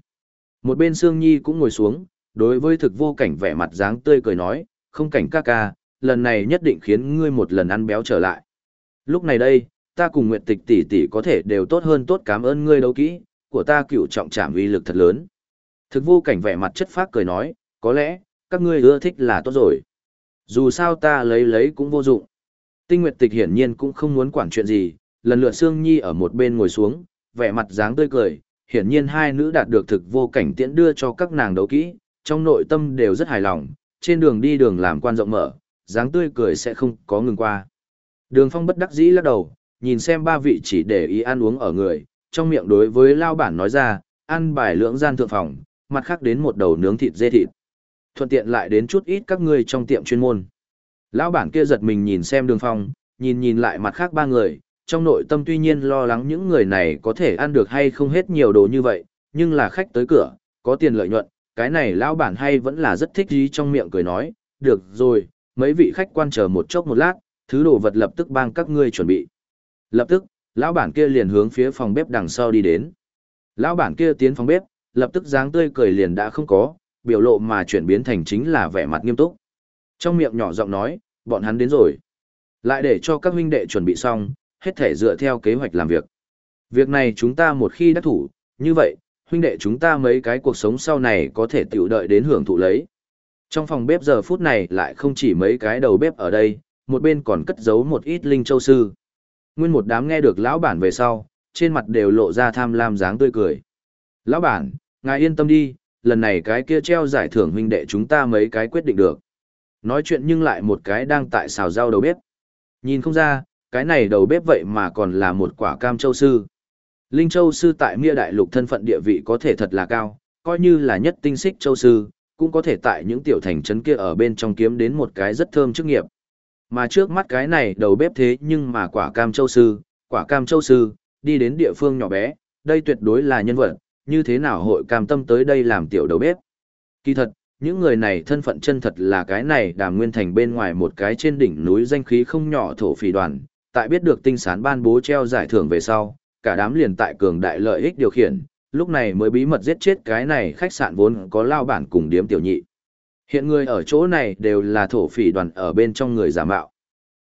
Một bên Sương Nhi cũng ngồi xuống, đối với thực vô cảnh vẻ mặt dáng tươi cười nói, không cảnh ca ca, lần này nhất định khiến ngươi một lần ăn béo trở lại. Lúc này đây, ta cùng Nguyệt Tịch tỷ tỷ có thể đều tốt hơn tốt cảm ơn ngươi đấu kỹ, của ta cựu trọng trảm uy lực thật lớn. Thực vô cảnh vẻ mặt chất phác cười nói, có lẽ, các ngươi ưa thích là tốt rồi. Dù sao ta lấy lấy cũng vô dụng. Tinh Nguyệt Tịch hiển nhiên cũng không muốn quản chuyện gì, lần lượt Sương Nhi ở một bên ngồi xuống, vẻ mặt dáng tươi cười, hiển nhiên hai nữ đạt được thực vô cảnh tiễn đưa cho các nàng đấu kỹ, trong nội tâm đều rất hài lòng, trên đường đi đường làm quan rộng mở, dáng tươi cười sẽ không có ngừng qua. Đường Phong bất đắc dĩ lắc đầu, nhìn xem ba vị chỉ để ý ăn uống ở người, trong miệng đối với lao bản nói ra, ăn bài lưỡng gian thượng phòng, mặt khác đến một đầu nướng thịt dê thịt. Thuận tiện lại đến chút ít các ngươi trong tiệm chuyên môn. Lão bản kia giật mình nhìn xem đường phong, nhìn nhìn lại mặt khác ba người, trong nội tâm tuy nhiên lo lắng những người này có thể ăn được hay không hết nhiều đồ như vậy, nhưng là khách tới cửa, có tiền lợi nhuận, cái này lão bản hay vẫn là rất thích gì trong miệng cười nói, được rồi, mấy vị khách quan chờ một chốc một lát, thứ đồ vật lập tức bang các ngươi chuẩn bị. Lập tức, lão bản kia liền hướng phía phòng bếp đằng sau đi đến. Lão bản kia tiến phòng bếp, lập tức dáng tươi cười liền đã không có, biểu lộ mà chuyển biến thành chính là vẻ mặt nghiêm túc. Trong miệng nhỏ giọng nói, bọn hắn đến rồi. Lại để cho các huynh đệ chuẩn bị xong, hết thể dựa theo kế hoạch làm việc. Việc này chúng ta một khi đã thủ, như vậy, huynh đệ chúng ta mấy cái cuộc sống sau này có thể tiểu đợi đến hưởng thụ lấy. Trong phòng bếp giờ phút này lại không chỉ mấy cái đầu bếp ở đây, một bên còn cất giấu một ít linh châu sư. Nguyên một đám nghe được lão bản về sau, trên mặt đều lộ ra tham lam dáng tươi cười. Lão bản, ngài yên tâm đi, lần này cái kia treo giải thưởng huynh đệ chúng ta mấy cái quyết định được. Nói chuyện nhưng lại một cái đang tại xào rau đầu bếp. Nhìn không ra, cái này đầu bếp vậy mà còn là một quả cam châu sư. Linh châu sư tại Mia đại lục thân phận địa vị có thể thật là cao, coi như là nhất tinh xích châu sư, cũng có thể tại những tiểu thành trấn kia ở bên trong kiếm đến một cái rất thơm chức nghiệp. Mà trước mắt cái này đầu bếp thế nhưng mà quả cam châu sư, quả cam châu sư, đi đến địa phương nhỏ bé, đây tuyệt đối là nhân vật, như thế nào hội cam tâm tới đây làm tiểu đầu bếp. Kỳ thật, những người này thân phận chân thật là cái này đàm nguyên thành bên ngoài một cái trên đỉnh núi danh khí không nhỏ thổ phỉ đoàn, tại biết được tinh sán ban bố treo giải thưởng về sau, cả đám liền tại cường đại lợi ích điều khiển, lúc này mới bí mật giết chết cái này khách sạn vốn có lao bản cùng điếm tiểu nhị. Hiện người ở chỗ này đều là thổ phỉ đoàn ở bên trong người giả mạo.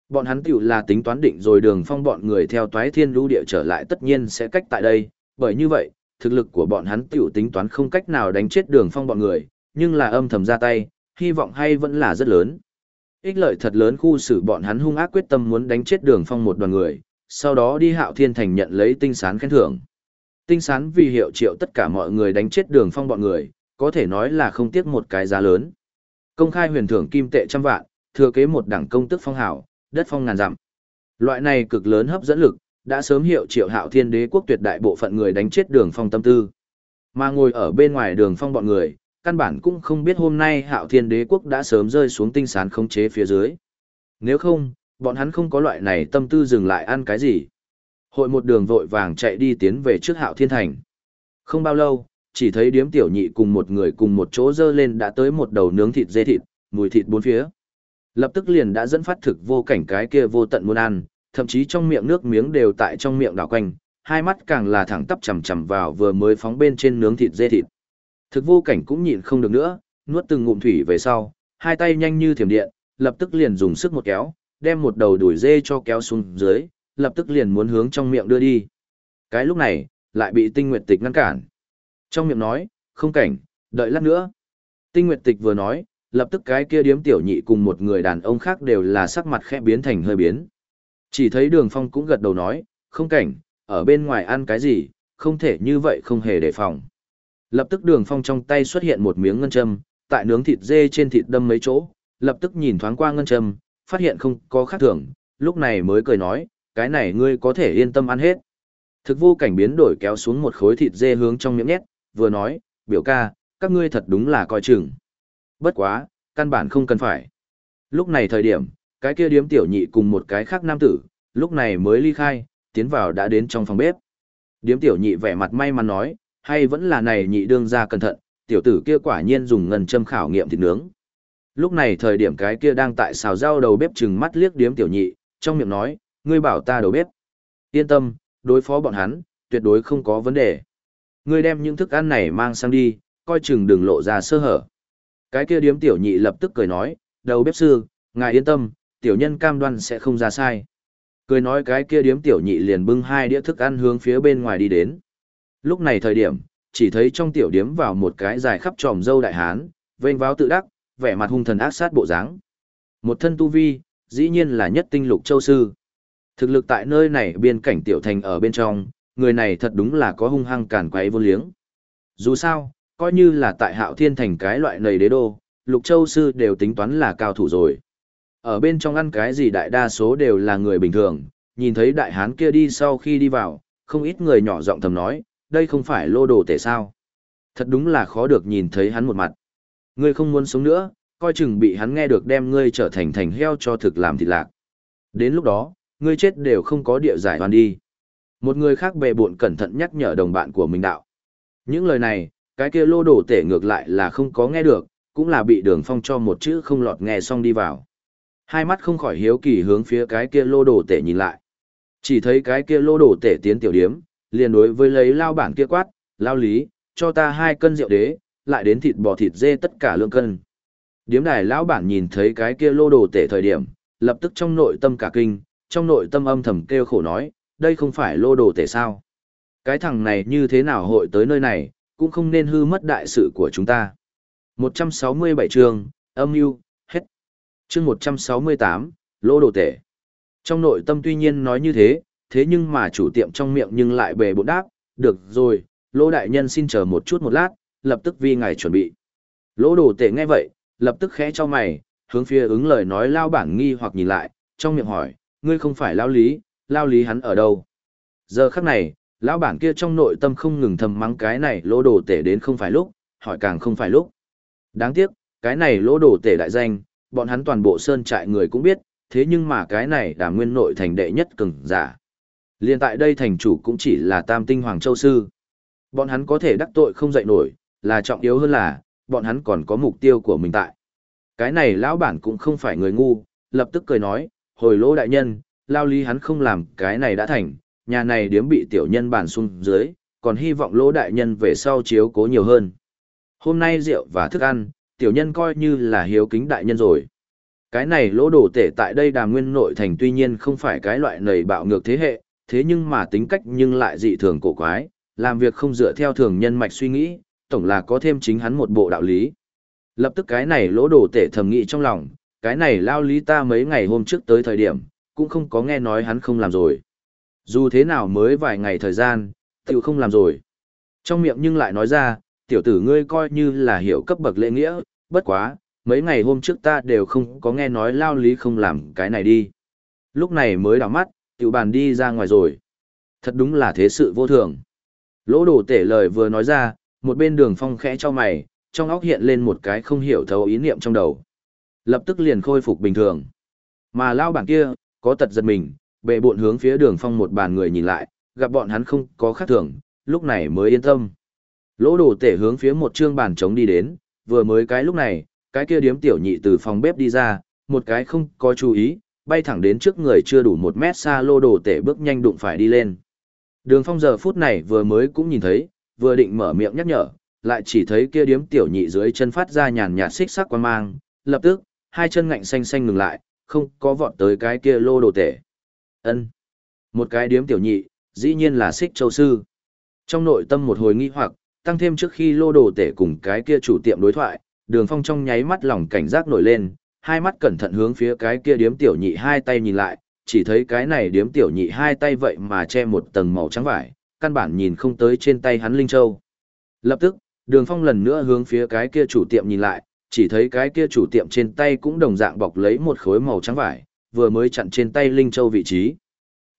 Bọn hắn tiểu là tính toán định rồi đường phong bọn người theo toái thiên lũ địa trở lại tất nhiên sẽ cách tại đây, bởi như vậy, thực lực của bọn hắn tiểu tính toán không cách nào đánh chết đường phong bọn người, nhưng là âm thầm ra tay, hy vọng hay vẫn là rất lớn. Ích lợi thật lớn khu xử bọn hắn hung ác quyết tâm muốn đánh chết đường phong một đoàn người, sau đó đi hạo thiên thành nhận lấy tinh sán khen thưởng. Tinh sán vì hiệu triệu tất cả mọi người đánh chết đường phong bọn người, có thể nói là không tiếc một cái giá lớn. Công khai huyền thưởng kim tệ trăm vạn, thừa kế một đảng công tức phong hảo, đất phong ngàn dặm. Loại này cực lớn hấp dẫn lực, đã sớm hiệu triệu hạo thiên đế quốc tuyệt đại bộ phận người đánh chết đường phong tâm tư. Mà ngồi ở bên ngoài đường phong bọn người, căn bản cũng không biết hôm nay hạo thiên đế quốc đã sớm rơi xuống tinh sán khống chế phía dưới. Nếu không, bọn hắn không có loại này tâm tư dừng lại ăn cái gì. Hội một đường vội vàng chạy đi tiến về trước hạo thiên thành. Không bao lâu, chỉ thấy điếm tiểu nhị cùng một người cùng một chỗ dơ lên đã tới một đầu nướng thịt dê thịt, mùi thịt bốn phía. Lập tức liền đã dẫn phát thực vô cảnh cái kia vô tận muốn ăn, thậm chí trong miệng nước miếng đều tại trong miệng đảo quanh, hai mắt càng là thẳng tắp chầm chầm vào vừa mới phóng bên trên nướng thịt dê thịt. Thực vô cảnh cũng nhịn không được nữa, nuốt từng ngụm thủy về sau, hai tay nhanh như thiểm điện, lập tức liền dùng sức một kéo, đem một đầu đuổi dê cho kéo xuống dưới, lập tức liền muốn hướng trong miệng đưa đi. Cái lúc này, lại bị tinh nguyệt tịch ngăn cản. Trong miệng nói, không cảnh, đợi lát nữa. Tinh nguyệt tịch vừa nói, lập tức cái kia điếm tiểu nhị cùng một người đàn ông khác đều là sắc mặt khẽ biến thành hơi biến. Chỉ thấy đường phong cũng gật đầu nói, không cảnh, ở bên ngoài ăn cái gì, không thể như vậy không hề đề phòng. Lập tức đường phong trong tay xuất hiện một miếng ngân châm, tại nướng thịt dê trên thịt đâm mấy chỗ, lập tức nhìn thoáng qua ngân châm, phát hiện không có khác thường, lúc này mới cười nói, cái này ngươi có thể yên tâm ăn hết. Thực vô cảnh biến đổi kéo xuống một khối thịt dê hướng trong miệng nhét, vừa nói, biểu ca, các ngươi thật đúng là coi chừng. Bất quá, căn bản không cần phải. Lúc này thời điểm, cái kia điếm tiểu nhị cùng một cái khác nam tử, lúc này mới ly khai, tiến vào đã đến trong phòng bếp. Điếm tiểu nhị vẻ mặt may mắn nói, hay vẫn là này nhị đương ra cẩn thận, tiểu tử kia quả nhiên dùng ngân châm khảo nghiệm thịt nướng. Lúc này thời điểm cái kia đang tại xào rau đầu bếp chừng mắt liếc điếm tiểu nhị, trong miệng nói, ngươi bảo ta đầu bếp. Yên tâm, đối phó bọn hắn, tuyệt đối không có vấn đề. Ngươi đem những thức ăn này mang sang đi, coi chừng đừng lộ ra sơ hở. Cái kia điếm tiểu nhị lập tức cười nói, đầu bếp sư, ngài yên tâm, tiểu nhân cam đoan sẽ không ra sai. Cười nói cái kia điếm tiểu nhị liền bưng hai đĩa thức ăn hướng phía bên ngoài đi đến. Lúc này thời điểm, chỉ thấy trong tiểu điếm vào một cái dài khắp tròm dâu đại hán, vênh váo tự đắc, vẻ mặt hung thần ác sát bộ dáng. Một thân tu vi, dĩ nhiên là nhất tinh lục châu sư. Thực lực tại nơi này biên cảnh tiểu thành ở bên trong, người này thật đúng là có hung hăng cản quấy vô liếng. Dù sao, coi như là tại hạo thiên thành cái loại nầy đế đô, lục châu sư đều tính toán là cao thủ rồi. Ở bên trong ăn cái gì đại đa số đều là người bình thường, nhìn thấy đại hán kia đi sau khi đi vào, không ít người nhỏ giọng thầm nói, đây không phải lô đồ tể sao. Thật đúng là khó được nhìn thấy hắn một mặt. Ngươi không muốn sống nữa, coi chừng bị hắn nghe được đem ngươi trở thành thành heo cho thực làm thịt lạc. Đến lúc đó, ngươi chết đều không có địa giải hoàn đi. Một người khác bề bộn cẩn thận nhắc nhở đồng bạn của mình đạo. Những lời này, cái kia lô đồ tể ngược lại là không có nghe được, cũng là bị đường phong cho một chữ không lọt nghe xong đi vào. Hai mắt không khỏi hiếu kỳ hướng phía cái kia lô đồ tể nhìn lại. Chỉ thấy cái kia lô đồ tể tiến tiểu điếm, liền đối với lấy lao bản kia quát, lao lý, cho ta hai cân rượu đế, lại đến thịt bò thịt dê tất cả lượng cân. Điếm đài lão bản nhìn thấy cái kia lô đồ tể thời điểm, lập tức trong nội tâm cả kinh, trong nội tâm âm thầm kêu khổ nói, đây không phải lô đồ tể sao. Cái thằng này như thế nào hội tới nơi này, cũng không nên hư mất đại sự của chúng ta. 167 chương, âm mưu hết. Chương 168, lô đồ tể. Trong nội tâm tuy nhiên nói như thế, thế nhưng mà chủ tiệm trong miệng nhưng lại bề bộ đáp, được rồi, lô đại nhân xin chờ một chút một lát, lập tức vi ngài chuẩn bị. Lô đồ tể nghe vậy, lập tức khẽ cho mày, hướng phía ứng lời nói lao bản nghi hoặc nhìn lại, trong miệng hỏi, ngươi không phải lao lý, lao lý hắn ở đâu? Giờ khắc này, lão bản kia trong nội tâm không ngừng thầm mắng cái này lỗ đồ tể đến không phải lúc, hỏi càng không phải lúc. Đáng tiếc, cái này lỗ đồ tể đại danh, bọn hắn toàn bộ sơn trại người cũng biết, thế nhưng mà cái này đàm nguyên nội thành đệ nhất cường giả. Liên tại đây thành chủ cũng chỉ là tam tinh hoàng châu sư. Bọn hắn có thể đắc tội không dậy nổi, là trọng yếu hơn là, bọn hắn còn có mục tiêu của mình tại. Cái này lão bản cũng không phải người ngu, lập tức cười nói, hồi lỗ đại nhân, lao lý hắn không làm cái này đã thành, nhà này điếm bị tiểu nhân bản xuống dưới, còn hy vọng lỗ đại nhân về sau chiếu cố nhiều hơn. Hôm nay rượu và thức ăn, tiểu nhân coi như là hiếu kính đại nhân rồi. Cái này lỗ đổ tể tại đây đàm nguyên nội thành tuy nhiên không phải cái loại nầy bạo ngược thế hệ, thế nhưng mà tính cách nhưng lại dị thường cổ quái, làm việc không dựa theo thường nhân mạch suy nghĩ, tổng là có thêm chính hắn một bộ đạo lý. Lập tức cái này lỗ đồ tể thầm nghĩ trong lòng, cái này lao lý ta mấy ngày hôm trước tới thời điểm, cũng không có nghe nói hắn không làm rồi. Dù thế nào mới vài ngày thời gian, tiểu không làm rồi. Trong miệng nhưng lại nói ra, tiểu tử ngươi coi như là hiểu cấp bậc lễ nghĩa, bất quá, mấy ngày hôm trước ta đều không có nghe nói lao lý không làm cái này đi. Lúc này mới đảo mắt, tiểu bàn đi ra ngoài rồi. Thật đúng là thế sự vô thường. Lỗ đồ tể lời vừa nói ra, một bên đường phong khẽ cho mày, trong óc hiện lên một cái không hiểu thấu ý niệm trong đầu. Lập tức liền khôi phục bình thường. Mà lao bảng kia, có tật giật mình, bệ bộn hướng phía đường phong một bàn người nhìn lại, gặp bọn hắn không có khác thường, lúc này mới yên tâm. Lỗ đồ tể hướng phía một trương bàn trống đi đến, vừa mới cái lúc này, cái kia điếm tiểu nhị từ phòng bếp đi ra, một cái không có chú ý, bay thẳng đến trước người chưa đủ một mét xa lô đồ tể bước nhanh đụng phải đi lên. Đường phong giờ phút này vừa mới cũng nhìn thấy, vừa định mở miệng nhắc nhở, lại chỉ thấy kia điếm tiểu nhị dưới chân phát ra nhàn nhạt xích sắc quan mang, lập tức, hai chân ngạnh xanh xanh ngừng lại, không có vọt tới cái kia lô đồ tể. ân Một cái điếm tiểu nhị, dĩ nhiên là xích châu sư. Trong nội tâm một hồi nghi hoặc, tăng thêm trước khi lô đồ tể cùng cái kia chủ tiệm đối thoại, đường phong trong nháy mắt lòng cảnh giác nổi lên, hai mắt cẩn thận hướng phía cái kia điếm tiểu nhị hai tay nhìn lại, chỉ thấy cái này điếm tiểu nhị hai tay vậy mà che một tầng màu trắng vải, căn bản nhìn không tới trên tay hắn Linh Châu. Lập tức, đường phong lần nữa hướng phía cái kia chủ tiệm nhìn lại, chỉ thấy cái kia chủ tiệm trên tay cũng đồng dạng bọc lấy một khối màu trắng vải, vừa mới chặn trên tay Linh Châu vị trí.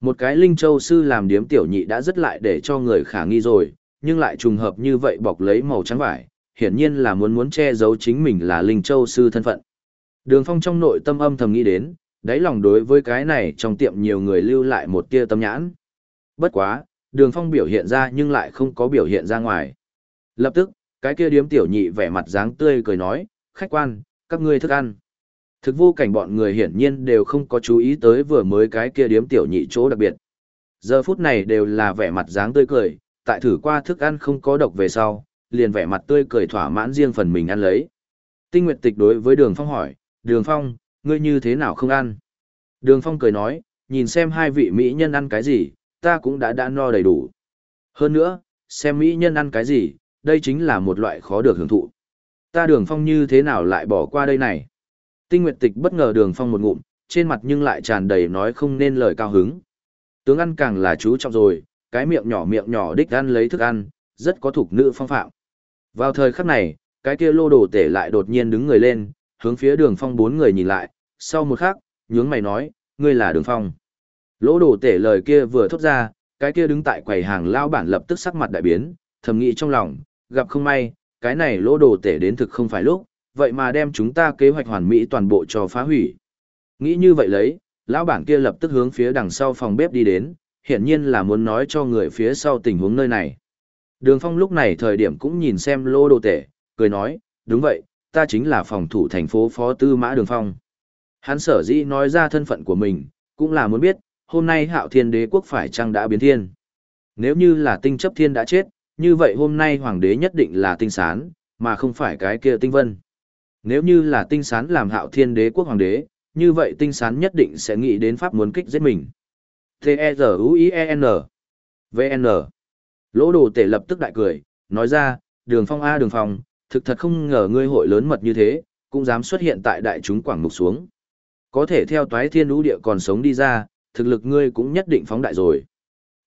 Một cái Linh Châu sư làm điếm tiểu nhị đã rất lại để cho người khả nghi rồi, nhưng lại trùng hợp như vậy bọc lấy màu trắng vải, hiển nhiên là muốn muốn che giấu chính mình là Linh Châu sư thân phận. Đường Phong trong nội tâm âm thầm nghĩ đến, đáy lòng đối với cái này trong tiệm nhiều người lưu lại một tia tâm nhãn. Bất quá, Đường Phong biểu hiện ra nhưng lại không có biểu hiện ra ngoài. Lập tức, cái kia điếm tiểu nhị vẻ mặt dáng tươi cười nói, khách quan, các ngươi thức ăn. Thực vô cảnh bọn người hiển nhiên đều không có chú ý tới vừa mới cái kia điếm tiểu nhị chỗ đặc biệt. Giờ phút này đều là vẻ mặt dáng tươi cười, tại thử qua thức ăn không có độc về sau, liền vẻ mặt tươi cười thỏa mãn riêng phần mình ăn lấy. Tinh Nguyệt Tịch đối với Đường Phong hỏi, Đường Phong, ngươi như thế nào không ăn? Đường Phong cười nói, nhìn xem hai vị mỹ nhân ăn cái gì, ta cũng đã đã no đầy đủ. Hơn nữa, xem mỹ nhân ăn cái gì, đây chính là một loại khó được hưởng thụ. Ta đường phong như thế nào lại bỏ qua đây này? Tinh Nguyệt Tịch bất ngờ đường phong một ngụm, trên mặt nhưng lại tràn đầy nói không nên lời cao hứng. Tướng ăn càng là chú trọng rồi, cái miệng nhỏ miệng nhỏ đích ăn lấy thức ăn, rất có thuộc nữ phong phạm. Vào thời khắc này, cái kia lô đồ tể lại đột nhiên đứng người lên, hướng phía đường phong bốn người nhìn lại, sau một khắc, nhướng mày nói, ngươi là đường phong. Lỗ đồ tể lời kia vừa thốt ra, cái kia đứng tại quầy hàng lao bản lập tức sắc mặt đại biến, thầm nghĩ trong lòng, gặp không may, cái này lỗ đồ tể đến thực không phải lúc, vậy mà đem chúng ta kế hoạch hoàn mỹ toàn bộ cho phá hủy. Nghĩ như vậy lấy, lão bản kia lập tức hướng phía đằng sau phòng bếp đi đến, hiển nhiên là muốn nói cho người phía sau tình huống nơi này. Đường Phong lúc này thời điểm cũng nhìn xem lô đồ tể, cười nói, đúng vậy, ta chính là phòng thủ thành phố Phó Tư Mã Đường Phong. Hắn sở dĩ nói ra thân phận của mình, cũng là muốn biết, hôm nay hạo thiên đế quốc phải chăng đã biến thiên. Nếu như là tinh chấp thiên đã chết, như vậy hôm nay hoàng đế nhất định là tinh sán, mà không phải cái kia tinh vân. Nếu như là tinh sán làm hạo thiên đế quốc hoàng đế, như vậy tinh sán nhất định sẽ nghĩ đến pháp muốn kích giết mình. T e r u i e n V-N Lỗ đồ tể lập tức đại cười, nói ra, đường phong A đường phong, thực thật không ngờ ngươi hội lớn mật như thế, cũng dám xuất hiện tại đại chúng quảng mục xuống. Có thể theo toái thiên lũ địa còn sống đi ra, thực lực ngươi cũng nhất định phóng đại rồi.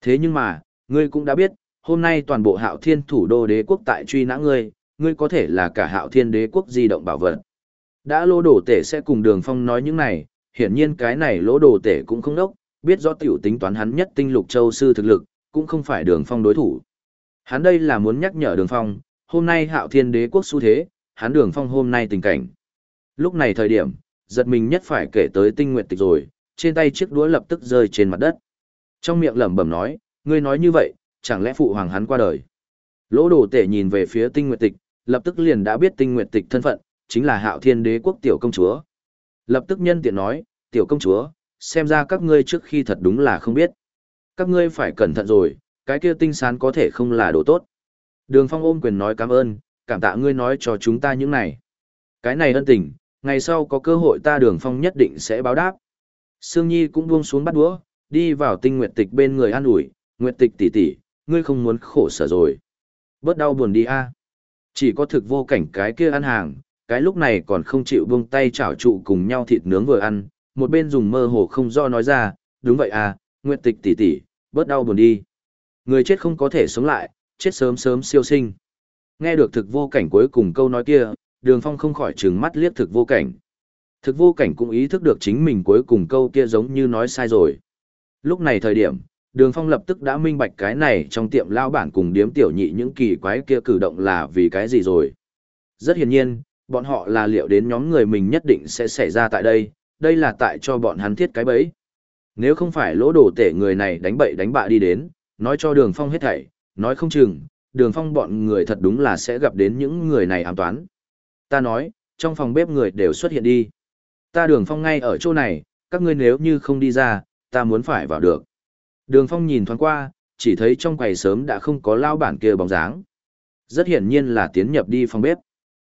Thế nhưng mà, ngươi cũng đã biết, hôm nay toàn bộ hạo thiên thủ đô đế quốc tại truy nã ngươi, ngươi có thể là cả hạo thiên đế quốc di động bảo vật. Đã lỗ đồ tể sẽ cùng đường phong nói những này, hiển nhiên cái này lỗ đồ tể cũng không đốc, biết rõ tiểu tính toán hắn nhất tinh lục châu sư thực lực, cũng không phải đường phong đối thủ. Hắn đây là muốn nhắc nhở đường phong, hôm nay hạo thiên đế quốc xu thế, hắn đường phong hôm nay tình cảnh. Lúc này thời điểm, giật mình nhất phải kể tới tinh nguyện tịch rồi, trên tay chiếc đũa lập tức rơi trên mặt đất. Trong miệng lẩm bẩm nói, ngươi nói như vậy, chẳng lẽ phụ hoàng hắn qua đời. Lỗ đồ tể nhìn về phía tinh nguyện tịch, lập tức liền đã biết tinh nguyện tịch thân phận, chính là hạo thiên đế quốc tiểu công chúa. Lập tức nhân tiện nói, tiểu công chúa, xem ra các ngươi trước khi thật đúng là không biết. Các ngươi phải cẩn thận rồi, cái kia tinh sán có thể không là đồ tốt. Đường phong ôm quyền nói cảm ơn, cảm tạ ngươi nói cho chúng ta những này. Cái này ân tình, ngày sau có cơ hội ta đường phong nhất định sẽ báo đáp. Sương Nhi cũng buông xuống bắt đũa, đi vào tinh nguyệt tịch bên người an ủi, nguyệt tịch tỷ tỷ, ngươi không muốn khổ sở rồi. Bớt đau buồn đi a. Chỉ có thực vô cảnh cái kia ăn hàng, cái lúc này còn không chịu buông tay chảo trụ cùng nhau thịt nướng vừa ăn, một bên dùng mơ hồ không do nói ra, đúng vậy à, nguyệt tịch tỷ tỷ, bớt đau buồn đi. Người chết không có thể sống lại, chết sớm sớm siêu sinh. Nghe được thực vô cảnh cuối cùng câu nói kia, đường phong không khỏi trừng mắt liếc thực vô cảnh. Thực vô cảnh cũng ý thức được chính mình cuối cùng câu kia giống như nói sai rồi. Lúc này thời điểm, đường phong lập tức đã minh bạch cái này trong tiệm lao bản cùng điếm tiểu nhị những kỳ quái kia cử động là vì cái gì rồi. Rất hiển nhiên, bọn họ là liệu đến nhóm người mình nhất định sẽ xảy ra tại đây, đây là tại cho bọn hắn thiết cái bẫy. Nếu không phải lỗ đổ tể người này đánh bậy đánh bạ đi đến, nói cho đường phong hết thảy, nói không chừng, đường phong bọn người thật đúng là sẽ gặp đến những người này ám toán. Ta nói, trong phòng bếp người đều xuất hiện đi. Ta đường phong ngay ở chỗ này, các ngươi nếu như không đi ra, ta muốn phải vào được. Đường phong nhìn thoáng qua, chỉ thấy trong quầy sớm đã không có lao bản kia bóng dáng. Rất hiển nhiên là tiến nhập đi phòng bếp.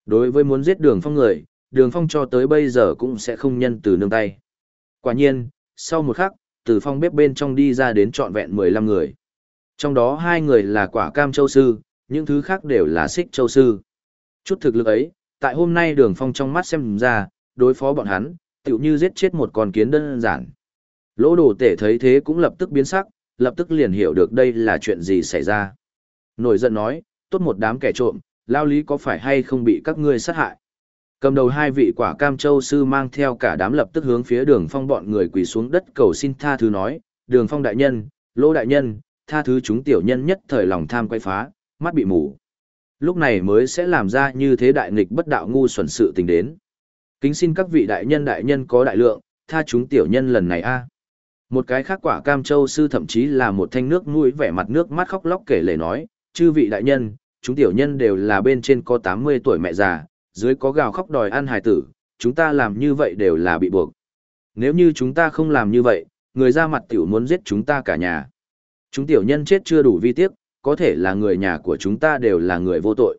Đối với muốn giết đường phong người, đường phong cho tới bây giờ cũng sẽ không nhân từ nương tay. Quả nhiên, sau một khắc, từ phòng bếp bên trong đi ra đến trọn vẹn mười lăm người. Trong đó hai người là quả cam châu sư, những thứ khác đều là xích châu sư. Chút thực lực ấy, tại hôm nay đường phong trong mắt xem ra, đối phó bọn hắn, tựu như giết chết một con kiến đơn giản. Lỗ đồ tể thấy thế cũng lập tức biến sắc, lập tức liền hiểu được đây là chuyện gì xảy ra. Nổi giận nói, tốt một đám kẻ trộm, lao lý có phải hay không bị các ngươi sát hại. Cầm đầu hai vị quả cam châu sư mang theo cả đám lập tức hướng phía đường phong bọn người quỳ xuống đất cầu xin tha thứ nói, đường phong đại nhân, lỗ đại nhân, tha thứ chúng tiểu nhân nhất thời lòng tham quay phá, mắt bị mù. Lúc này mới sẽ làm ra như thế đại nghịch bất đạo ngu xuẩn sự tình đến. Kính xin các vị đại nhân đại nhân có đại lượng, tha chúng tiểu nhân lần này a. Một cái khác quả cam châu sư thậm chí là một thanh nước mũi vẻ mặt nước mắt khóc lóc kể lể nói, chư vị đại nhân, chúng tiểu nhân đều là bên trên có 80 tuổi mẹ già, dưới có gào khóc đòi ăn hài tử, chúng ta làm như vậy đều là bị buộc. Nếu như chúng ta không làm như vậy, người ra mặt tiểu muốn giết chúng ta cả nhà. Chúng tiểu nhân chết chưa đủ vi tiếc, có thể là người nhà của chúng ta đều là người vô tội.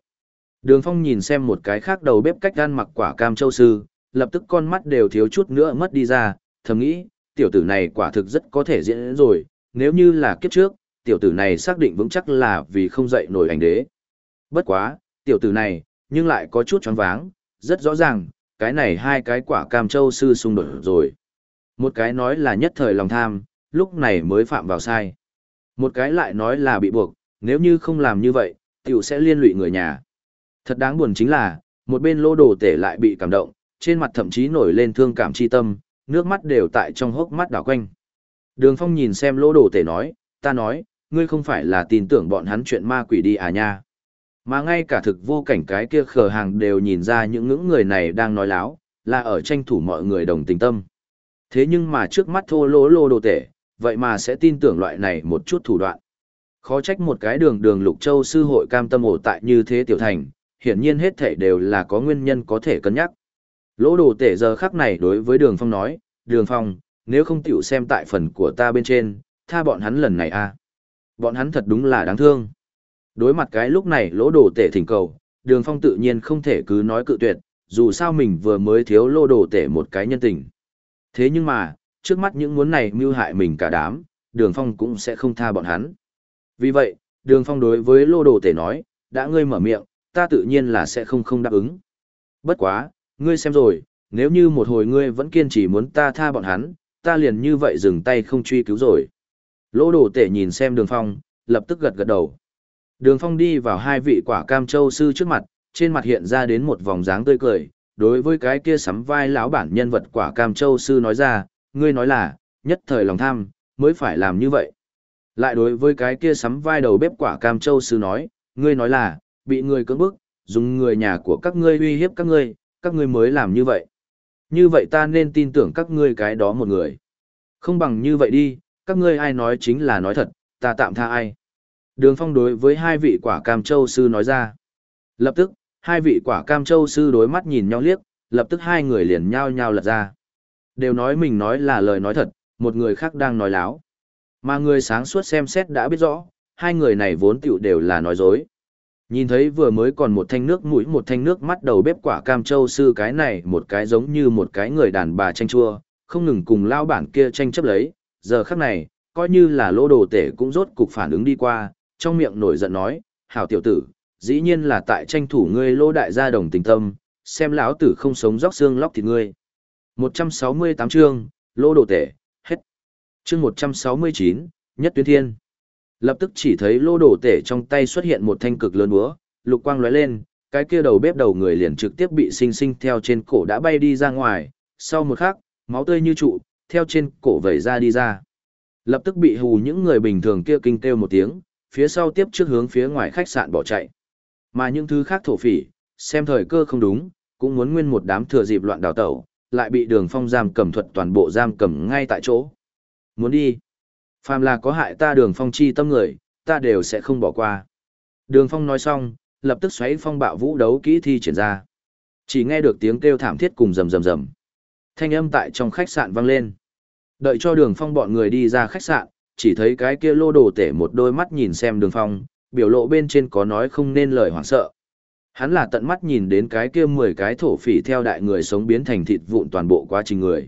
Đường Phong nhìn xem một cái khác đầu bếp cách gan mặc quả cam châu sư, lập tức con mắt đều thiếu chút nữa mất đi ra, thầm nghĩ, tiểu tử này quả thực rất có thể diễn rồi, nếu như là kiếp trước, tiểu tử này xác định vững chắc là vì không dậy nổi ảnh đế. Bất quá, tiểu tử này, nhưng lại có chút choáng váng, rất rõ ràng, cái này hai cái quả cam châu sư xung đột rồi. Một cái nói là nhất thời lòng tham, lúc này mới phạm vào sai. Một cái lại nói là bị buộc, nếu như không làm như vậy, tiểu sẽ liên lụy người nhà. Thật đáng buồn chính là, một bên lô đồ tể lại bị cảm động, trên mặt thậm chí nổi lên thương cảm chi tâm, nước mắt đều tại trong hốc mắt đảo quanh. Đường Phong nhìn xem lô đồ tể nói, ta nói, ngươi không phải là tin tưởng bọn hắn chuyện ma quỷ đi à nha. Mà ngay cả thực vô cảnh cái kia khờ hàng đều nhìn ra những ngưỡng người này đang nói láo, là ở tranh thủ mọi người đồng tình tâm. Thế nhưng mà trước mắt thô lỗ lô đồ tể, vậy mà sẽ tin tưởng loại này một chút thủ đoạn. Khó trách một cái đường đường lục châu sư hội cam tâm ổ tại như thế tiểu thành, hiển nhiên hết thể đều là có nguyên nhân có thể cân nhắc. Lỗ đồ tể giờ khắc này đối với đường phong nói, đường phong, nếu không tiểu xem tại phần của ta bên trên, tha bọn hắn lần này a à. Bọn hắn thật đúng là đáng thương. Đối mặt cái lúc này lỗ đồ tể thỉnh cầu, đường phong tự nhiên không thể cứ nói cự tuyệt, dù sao mình vừa mới thiếu lô đồ tể một cái nhân tình. Thế nhưng mà, trước mắt những muốn này mưu hại mình cả đám, đường phong cũng sẽ không tha bọn hắn. Vì vậy, đường phong đối với lô đồ tể nói, đã ngươi mở miệng, ta tự nhiên là sẽ không không đáp ứng. Bất quá, ngươi xem rồi, nếu như một hồi ngươi vẫn kiên trì muốn ta tha bọn hắn, ta liền như vậy dừng tay không truy cứu rồi. Lô đồ tể nhìn xem đường phong, lập tức gật gật đầu. Đường phong đi vào hai vị quả cam châu sư trước mặt, trên mặt hiện ra đến một vòng dáng tươi cười, đối với cái kia sắm vai lão bản nhân vật quả cam châu sư nói ra, ngươi nói là, nhất thời lòng tham, mới phải làm như vậy. Lại đối với cái kia sắm vai đầu bếp quả cam châu sư nói, ngươi nói là, bị người cưỡng bức, dùng người nhà của các ngươi uy hiếp các ngươi, các ngươi mới làm như vậy. Như vậy ta nên tin tưởng các ngươi cái đó một người. Không bằng như vậy đi, các ngươi ai nói chính là nói thật, ta tạm tha ai. Đường phong đối với hai vị quả cam châu sư nói ra. Lập tức, hai vị quả cam châu sư đối mắt nhìn nhau liếc, lập tức hai người liền nhao nhao lật ra. Đều nói mình nói là lời nói thật, một người khác đang nói láo. Mà người sáng suốt xem xét đã biết rõ, hai người này vốn tiểu đều là nói dối. Nhìn thấy vừa mới còn một thanh nước mũi một thanh nước mắt đầu bếp quả cam châu sư cái này một cái giống như một cái người đàn bà tranh chua, không ngừng cùng lao bản kia tranh chấp lấy, giờ khắc này, coi như là lô đồ tể cũng rốt cục phản ứng đi qua, trong miệng nổi giận nói, hảo tiểu tử, dĩ nhiên là tại tranh thủ ngươi lô đại gia đồng tình tâm, xem lão tử không sống róc xương lóc thịt ngươi. 168 chương, lô đồ tể, hết. Chương 169, nhất tuyến thiên. Lập tức chỉ thấy lô đồ tể trong tay xuất hiện một thanh cực lớn búa, lục quang lóe lên, cái kia đầu bếp đầu người liền trực tiếp bị sinh sinh theo trên cổ đã bay đi ra ngoài, sau một khắc, máu tươi như trụ, theo trên cổ vẩy ra đi ra. Lập tức bị hù những người bình thường kia kinh kêu một tiếng, phía sau tiếp trước hướng phía ngoài khách sạn bỏ chạy. Mà những thứ khác thổ phỉ, xem thời cơ không đúng, cũng muốn nguyên một đám thừa dịp loạn đào tẩu, lại bị đường phong giam cầm thuật toàn bộ giam cầm ngay tại chỗ. Muốn đi. Phàm là có hại ta đường phong chi tâm người, ta đều sẽ không bỏ qua. Đường phong nói xong, lập tức xoáy phong bạo vũ đấu kỹ thi triển ra. Chỉ nghe được tiếng kêu thảm thiết cùng rầm rầm rầm. Thanh âm tại trong khách sạn vang lên. Đợi cho đường phong bọn người đi ra khách sạn, chỉ thấy cái kia lô đồ tể một đôi mắt nhìn xem đường phong, biểu lộ bên trên có nói không nên lời hoảng sợ. Hắn là tận mắt nhìn đến cái kia mười cái thổ phỉ theo đại người sống biến thành thịt vụn toàn bộ quá trình người.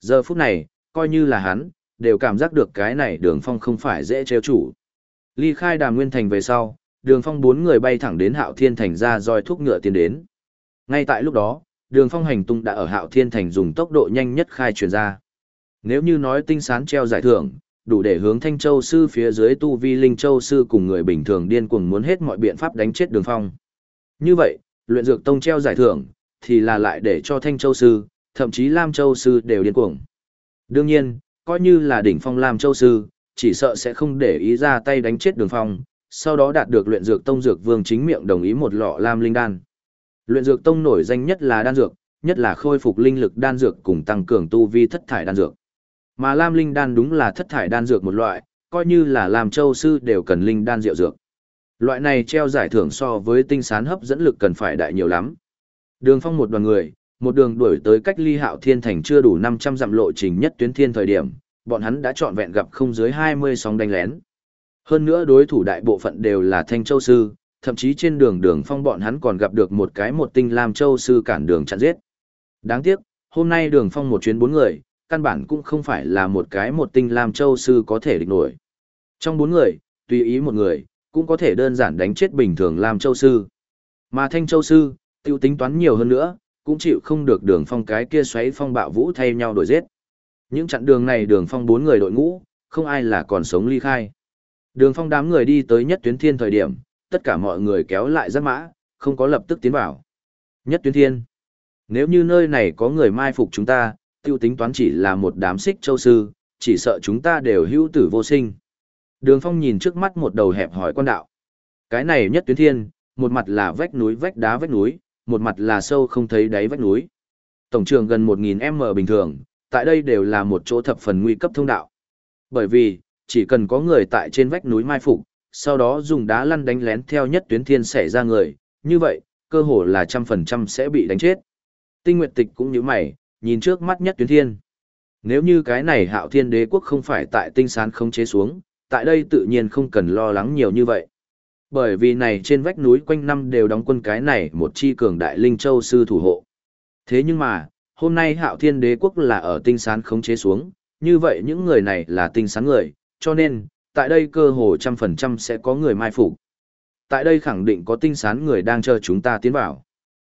Giờ phút này, coi như là hắn, đều cảm giác được cái này đường phong không phải dễ trêu chủ. Ly khai đàm nguyên thành về sau, đường phong bốn người bay thẳng đến hạo thiên thành ra roi thuốc ngựa tiến đến. Ngay tại lúc đó, đường phong hành tung đã ở hạo thiên thành dùng tốc độ nhanh nhất khai truyền ra. Nếu như nói tinh sán treo giải thưởng, đủ để hướng thanh châu sư phía dưới tu vi linh châu sư cùng người bình thường điên cuồng muốn hết mọi biện pháp đánh chết đường phong. Như vậy, luyện dược tông treo giải thưởng, thì là lại để cho thanh châu sư, thậm chí lam châu sư đều điên cuồng. Đương nhiên, coi như là đỉnh phong Lam Châu Sư, chỉ sợ sẽ không để ý ra tay đánh chết đường phong, sau đó đạt được luyện dược tông dược vương chính miệng đồng ý một lọ Lam Linh Đan. Luyện dược tông nổi danh nhất là đan dược, nhất là khôi phục linh lực đan dược cùng tăng cường tu vi thất thải đan dược. Mà Lam Linh Đan đúng là thất thải đan dược một loại, coi như là Lam Châu Sư đều cần linh đan diệu dược. Loại này treo giải thưởng so với tinh sán hấp dẫn lực cần phải đại nhiều lắm. Đường phong một đoàn người, một đường đuổi tới cách ly hạo thiên thành chưa đủ 500 dặm lộ trình nhất tuyến thiên thời điểm, bọn hắn đã trọn vẹn gặp không dưới 20 sóng đánh lén. Hơn nữa đối thủ đại bộ phận đều là thanh châu sư, thậm chí trên đường đường phong bọn hắn còn gặp được một cái một tinh lam châu sư cản đường chặn giết. Đáng tiếc, hôm nay đường phong một chuyến bốn người, căn bản cũng không phải là một cái một tinh lam châu sư có thể địch nổi. Trong bốn người, tùy ý một người, cũng có thể đơn giản đánh chết bình thường làm châu sư. Mà Thanh Châu Sư, tiêu tính toán nhiều hơn nữa, cũng chịu không được đường phong cái kia xoáy phong bạo vũ thay nhau đổi giết. Những chặn đường này đường phong bốn người đội ngũ, không ai là còn sống ly khai. Đường phong đám người đi tới nhất tuyến thiên thời điểm, tất cả mọi người kéo lại giáp mã, không có lập tức tiến vào. Nhất tuyến thiên. Nếu như nơi này có người mai phục chúng ta, tiêu tính toán chỉ là một đám xích châu sư, chỉ sợ chúng ta đều hữu tử vô sinh. Đường phong nhìn trước mắt một đầu hẹp hỏi quan đạo. Cái này nhất tuyến thiên, một mặt là vách núi vách đá vách núi, một mặt là sâu không thấy đáy vách núi. Tổng trường gần 1.000m bình thường, tại đây đều là một chỗ thập phần nguy cấp thông đạo. Bởi vì, chỉ cần có người tại trên vách núi mai phục, sau đó dùng đá lăn đánh lén theo nhất tuyến thiên xẻ ra người, như vậy, cơ hồ là trăm phần trăm sẽ bị đánh chết. Tinh Nguyệt Tịch cũng như mày, nhìn trước mắt nhất tuyến thiên. Nếu như cái này hạo thiên đế quốc không phải tại tinh sán không chế xuống, tại đây tự nhiên không cần lo lắng nhiều như vậy. Bởi vì này trên vách núi quanh năm đều đóng quân cái này một chi cường đại linh châu sư thủ hộ. Thế nhưng mà, hôm nay hạo thiên đế quốc là ở tinh sán khống chế xuống, như vậy những người này là tinh sán người, cho nên, tại đây cơ hồ trăm phần trăm sẽ có người mai phục. Tại đây khẳng định có tinh sán người đang chờ chúng ta tiến vào.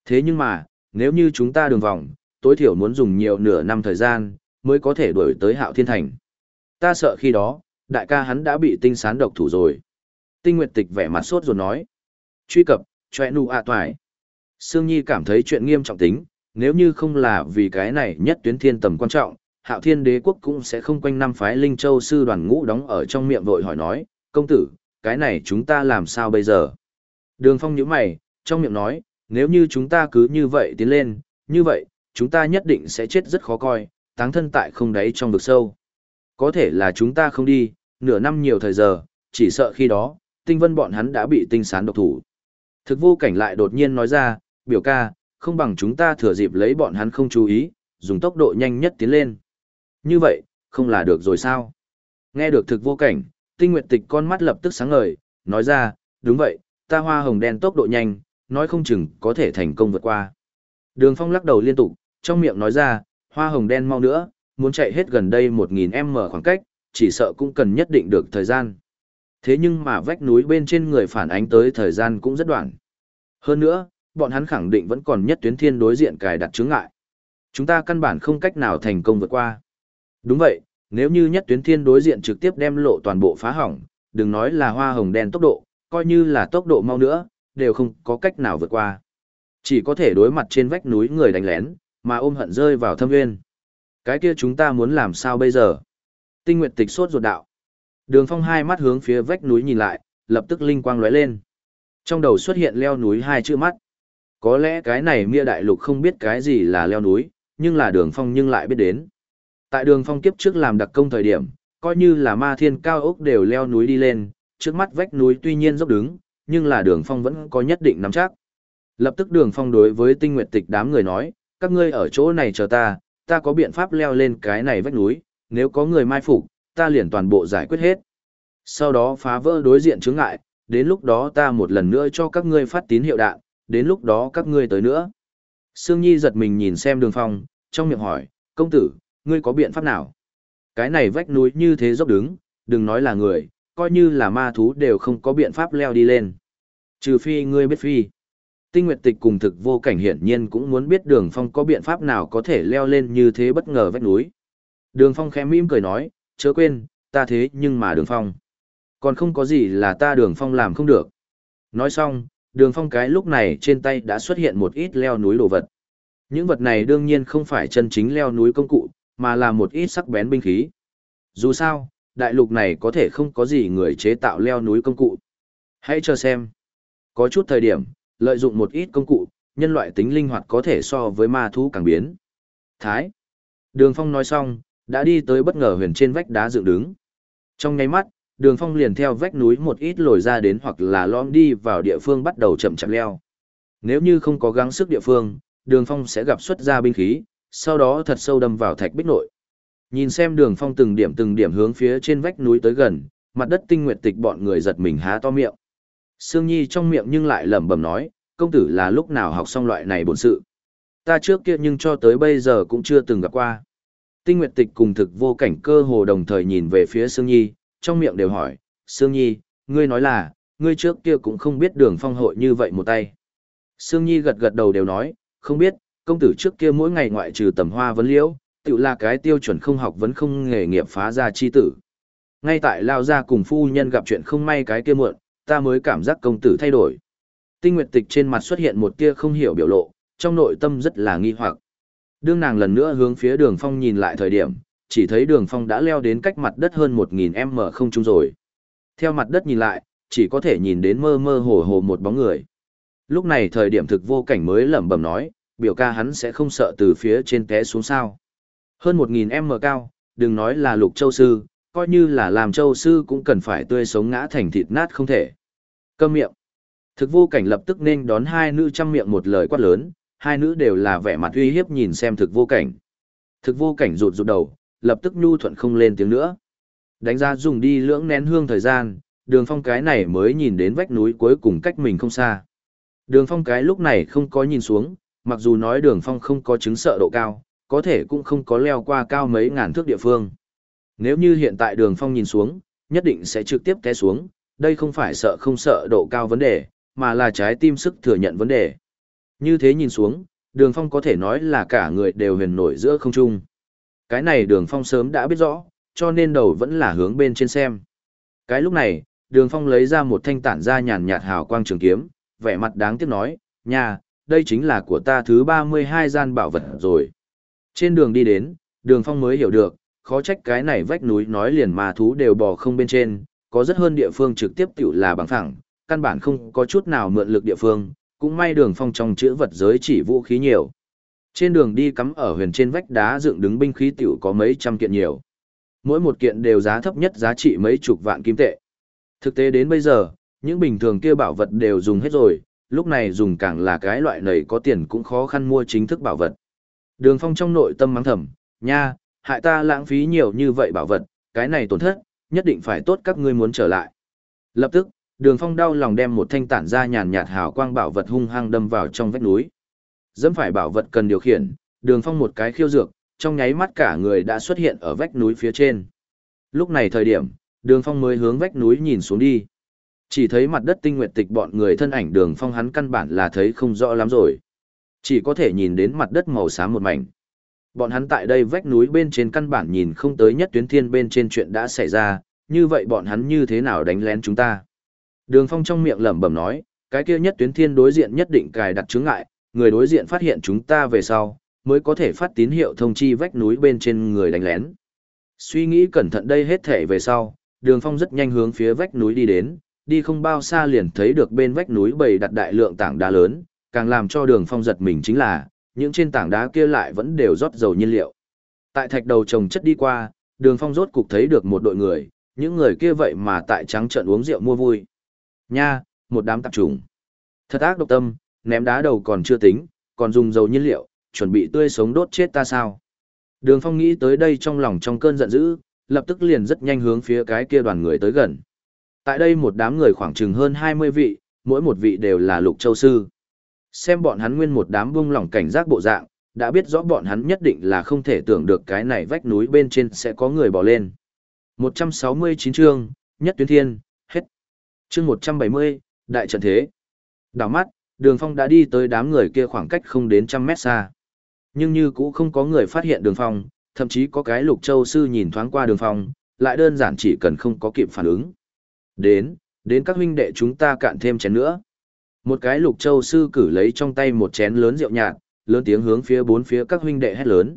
Thế nhưng mà, nếu như chúng ta đường vòng, tối thiểu muốn dùng nhiều nửa năm thời gian, mới có thể đuổi tới hạo thiên thành. Ta sợ khi đó, đại ca hắn đã bị tinh sán độc thủ rồi. Tinh Nguyệt Tịch vẻ mặt sốt rồi nói. Truy cập, choe nu a toài. Sương Nhi cảm thấy chuyện nghiêm trọng tính, nếu như không là vì cái này nhất tuyến thiên tầm quan trọng, hạo thiên đế quốc cũng sẽ không quanh năm phái Linh Châu sư đoàn ngũ đóng ở trong miệng vội hỏi nói, công tử, cái này chúng ta làm sao bây giờ? Đường phong nhíu mày, trong miệng nói, nếu như chúng ta cứ như vậy tiến lên, như vậy, chúng ta nhất định sẽ chết rất khó coi, táng thân tại không đáy trong vực sâu. Có thể là chúng ta không đi, nửa năm nhiều thời giờ, chỉ sợ khi đó, tinh vân bọn hắn đã bị tinh sán độc thủ. Thực vô cảnh lại đột nhiên nói ra, biểu ca, không bằng chúng ta thừa dịp lấy bọn hắn không chú ý, dùng tốc độ nhanh nhất tiến lên. Như vậy, không là được rồi sao? Nghe được thực vô cảnh, tinh nguyệt tịch con mắt lập tức sáng ngời, nói ra, đúng vậy, ta hoa hồng đen tốc độ nhanh, nói không chừng có thể thành công vượt qua. Đường phong lắc đầu liên tục, trong miệng nói ra, hoa hồng đen mau nữa, muốn chạy hết gần đây 1.000m khoảng cách, chỉ sợ cũng cần nhất định được thời gian. Thế nhưng mà vách núi bên trên người phản ánh tới thời gian cũng rất đoạn. Hơn nữa, bọn hắn khẳng định vẫn còn nhất tuyến thiên đối diện cài đặt chướng ngại. Chúng ta căn bản không cách nào thành công vượt qua. Đúng vậy, nếu như nhất tuyến thiên đối diện trực tiếp đem lộ toàn bộ phá hỏng, đừng nói là hoa hồng đen tốc độ, coi như là tốc độ mau nữa, đều không có cách nào vượt qua. Chỉ có thể đối mặt trên vách núi người đánh lén, mà ôm hận rơi vào thâm nguyên. Cái kia chúng ta muốn làm sao bây giờ? Tinh Nguyệt Tịch sốt ruột đạo. Đường Phong hai mắt hướng phía vách núi nhìn lại, lập tức linh quang lóe lên. Trong đầu xuất hiện leo núi hai chữ mắt. Có lẽ cái này Mia Đại Lục không biết cái gì là leo núi, nhưng là Đường Phong nhưng lại biết đến. Tại Đường Phong kiếp trước làm đặc công thời điểm, coi như là ma thiên cao ốc đều leo núi đi lên, trước mắt vách núi tuy nhiên dốc đứng, nhưng là Đường Phong vẫn có nhất định nắm chắc. Lập tức Đường Phong đối với Tinh Nguyệt Tịch đám người nói, các ngươi ở chỗ này chờ ta, ta có biện pháp leo lên cái này vách núi, nếu có người mai phục, ta liền toàn bộ giải quyết hết. Sau đó phá vỡ đối diện chướng ngại, đến lúc đó ta một lần nữa cho các ngươi phát tín hiệu đạn, đến lúc đó các ngươi tới nữa. Sương Nhi giật mình nhìn xem đường phong, trong miệng hỏi, công tử, ngươi có biện pháp nào? Cái này vách núi như thế dốc đứng, đừng nói là người, coi như là ma thú đều không có biện pháp leo đi lên. Trừ phi ngươi biết phi. Tinh Nguyệt Tịch cùng thực vô cảnh hiển nhiên cũng muốn biết đường phong có biện pháp nào có thể leo lên như thế bất ngờ vách núi. Đường phong khẽ mỉm cười nói, chớ quên, ta thế nhưng mà đường phong. Còn không có gì là ta đường phong làm không được. Nói xong, đường phong cái lúc này trên tay đã xuất hiện một ít leo núi đồ vật. Những vật này đương nhiên không phải chân chính leo núi công cụ, mà là một ít sắc bén binh khí. Dù sao, đại lục này có thể không có gì người chế tạo leo núi công cụ. Hãy chờ xem. Có chút thời điểm, lợi dụng một ít công cụ, nhân loại tính linh hoạt có thể so với ma thú càng biến. Thái. Đường Phong nói xong, đã đi tới bất ngờ huyền trên vách đá dựng đứng. Trong nháy mắt, đường phong liền theo vách núi một ít lồi ra đến hoặc là lom đi vào địa phương bắt đầu chậm chậm leo. Nếu như không có gắng sức địa phương, đường phong sẽ gặp xuất ra binh khí, sau đó thật sâu đâm vào thạch bích nội. Nhìn xem đường phong từng điểm từng điểm hướng phía trên vách núi tới gần, mặt đất tinh nguyệt tịch bọn người giật mình há to miệng. Sương Nhi trong miệng nhưng lại lẩm bẩm nói, công tử là lúc nào học xong loại này bổn sự. Ta trước kia nhưng cho tới bây giờ cũng chưa từng gặp qua. Tinh Nguyệt Tịch cùng thực vô cảnh cơ hồ đồng thời nhìn về phía Sương Nhi, trong miệng đều hỏi, Sương Nhi, ngươi nói là, ngươi trước kia cũng không biết đường phong hội như vậy một tay. Sương Nhi gật gật đầu đều nói, không biết, công tử trước kia mỗi ngày ngoại trừ tầm hoa vấn liễu, tự là cái tiêu chuẩn không học vấn không nghề nghiệp phá ra chi tử. Ngay tại lao ra cùng phu nhân gặp chuyện không may cái kia muộn, ta mới cảm giác công tử thay đổi. Tinh Nguyệt Tịch trên mặt xuất hiện một tia không hiểu biểu lộ, trong nội tâm rất là nghi hoặc. Đương nàng lần nữa hướng phía đường phong nhìn lại thời điểm, chỉ thấy đường phong đã leo đến cách mặt đất hơn 1.000 m không trung rồi. Theo mặt đất nhìn lại, chỉ có thể nhìn đến mơ mơ hồ hồ một bóng người. Lúc này thời điểm thực vô cảnh mới lẩm bẩm nói, biểu ca hắn sẽ không sợ từ phía trên té xuống sao. Hơn 1.000 m cao, đừng nói là lục châu sư, coi như là làm châu sư cũng cần phải tươi sống ngã thành thịt nát không thể. Câm miệng. Thực vô cảnh lập tức nên đón hai nữ trăm miệng một lời quát lớn, hai nữ đều là vẻ mặt uy hiếp nhìn xem thực vô cảnh. Thực vô cảnh rụt rụt đầu, lập tức nhu thuận không lên tiếng nữa. Đánh ra dùng đi lưỡng nén hương thời gian, đường phong cái này mới nhìn đến vách núi cuối cùng cách mình không xa. Đường phong cái lúc này không có nhìn xuống, mặc dù nói đường phong không có chứng sợ độ cao, có thể cũng không có leo qua cao mấy ngàn thước địa phương. Nếu như hiện tại đường phong nhìn xuống, nhất định sẽ trực tiếp té xuống, đây không phải sợ không sợ độ cao vấn đề, mà là trái tim sức thừa nhận vấn đề. Như thế nhìn xuống, đường phong có thể nói là cả người đều huyền nổi giữa không trung. Cái này đường phong sớm đã biết rõ, cho nên đầu vẫn là hướng bên trên xem. Cái lúc này, đường phong lấy ra một thanh tản ra nhàn nhạt hào quang trường kiếm, vẻ mặt đáng tiếc nói, nhà, đây chính là của ta thứ 32 gian bảo vật rồi. Trên đường đi đến, đường phong mới hiểu được, khó trách cái này vách núi nói liền mà thú đều bò không bên trên, có rất hơn địa phương trực tiếp tiểu là bằng phẳng, căn bản không có chút nào mượn lực địa phương, cũng may đường phong trong chữ vật giới chỉ vũ khí nhiều. Trên đường đi cắm ở huyền trên vách đá dựng đứng binh khí tiểu có mấy trăm kiện nhiều. Mỗi một kiện đều giá thấp nhất giá trị mấy chục vạn kim tệ. Thực tế đến bây giờ, những bình thường kia bảo vật đều dùng hết rồi, lúc này dùng càng là cái loại này có tiền cũng khó khăn mua chính thức bảo vật. Đường phong trong nội tâm mắng thầm, nha, hại ta lãng phí nhiều như vậy bảo vật, cái này tổn thất, nhất định phải tốt các ngươi muốn trở lại. Lập tức, đường phong đau lòng đem một thanh tản ra nhàn nhạt hào quang bảo vật hung hăng đâm vào trong vách núi. Dẫm phải bảo vật cần điều khiển, đường phong một cái khiêu dược, trong nháy mắt cả người đã xuất hiện ở vách núi phía trên. Lúc này thời điểm, đường phong mới hướng vách núi nhìn xuống đi. Chỉ thấy mặt đất tinh nguyệt tịch bọn người thân ảnh đường phong hắn căn bản là thấy không rõ lắm rồi. Chỉ có thể nhìn đến mặt đất màu xám một mảnh. Bọn hắn tại đây vách núi bên trên căn bản nhìn không tới nhất tuyến thiên bên trên chuyện đã xảy ra, như vậy bọn hắn như thế nào đánh lén chúng ta. Đường phong trong miệng lẩm bẩm nói, cái kia nhất tuyến thiên đối diện nhất định cài đặt chướng ngại, người đối diện phát hiện chúng ta về sau, mới có thể phát tín hiệu thông chi vách núi bên trên người đánh lén. Suy nghĩ cẩn thận đây hết thể về sau, đường phong rất nhanh hướng phía vách núi đi đến, đi không bao xa liền thấy được bên vách núi bầy đặt đại lượng tảng đá lớn, càng làm cho đường phong giật mình chính là, những trên tảng đá kia lại vẫn đều rót dầu nhiên liệu. Tại thạch đầu trồng chất đi qua, đường phong rốt cục thấy được một đội người, những người kia vậy mà tại trắng trận uống rượu mua vui. Nha, một đám tạp trùng. Thật ác độc tâm, ném đá đầu còn chưa tính, còn dùng dầu nhiên liệu, chuẩn bị tươi sống đốt chết ta sao. Đường phong nghĩ tới đây trong lòng trong cơn giận dữ, lập tức liền rất nhanh hướng phía cái kia đoàn người tới gần. Tại đây một đám người khoảng chừng hơn 20 vị, mỗi một vị đều là lục châu sư. Xem bọn hắn nguyên một đám bung lỏng cảnh giác bộ dạng, đã biết rõ bọn hắn nhất định là không thể tưởng được cái này vách núi bên trên sẽ có người bỏ lên. 169 chương, nhất tuyến thiên, hết. Chương 170, đại trận thế. Đảo mắt, đường phong đã đi tới đám người kia khoảng cách không đến trăm mét xa. Nhưng như cũ không có người phát hiện đường phong, thậm chí có cái lục châu sư nhìn thoáng qua đường phong, lại đơn giản chỉ cần không có kịp phản ứng. Đến, đến các huynh đệ chúng ta cạn thêm chén nữa. Một cái lục châu sư cử lấy trong tay một chén lớn rượu nhạt, lớn tiếng hướng phía bốn phía các huynh đệ hét lớn.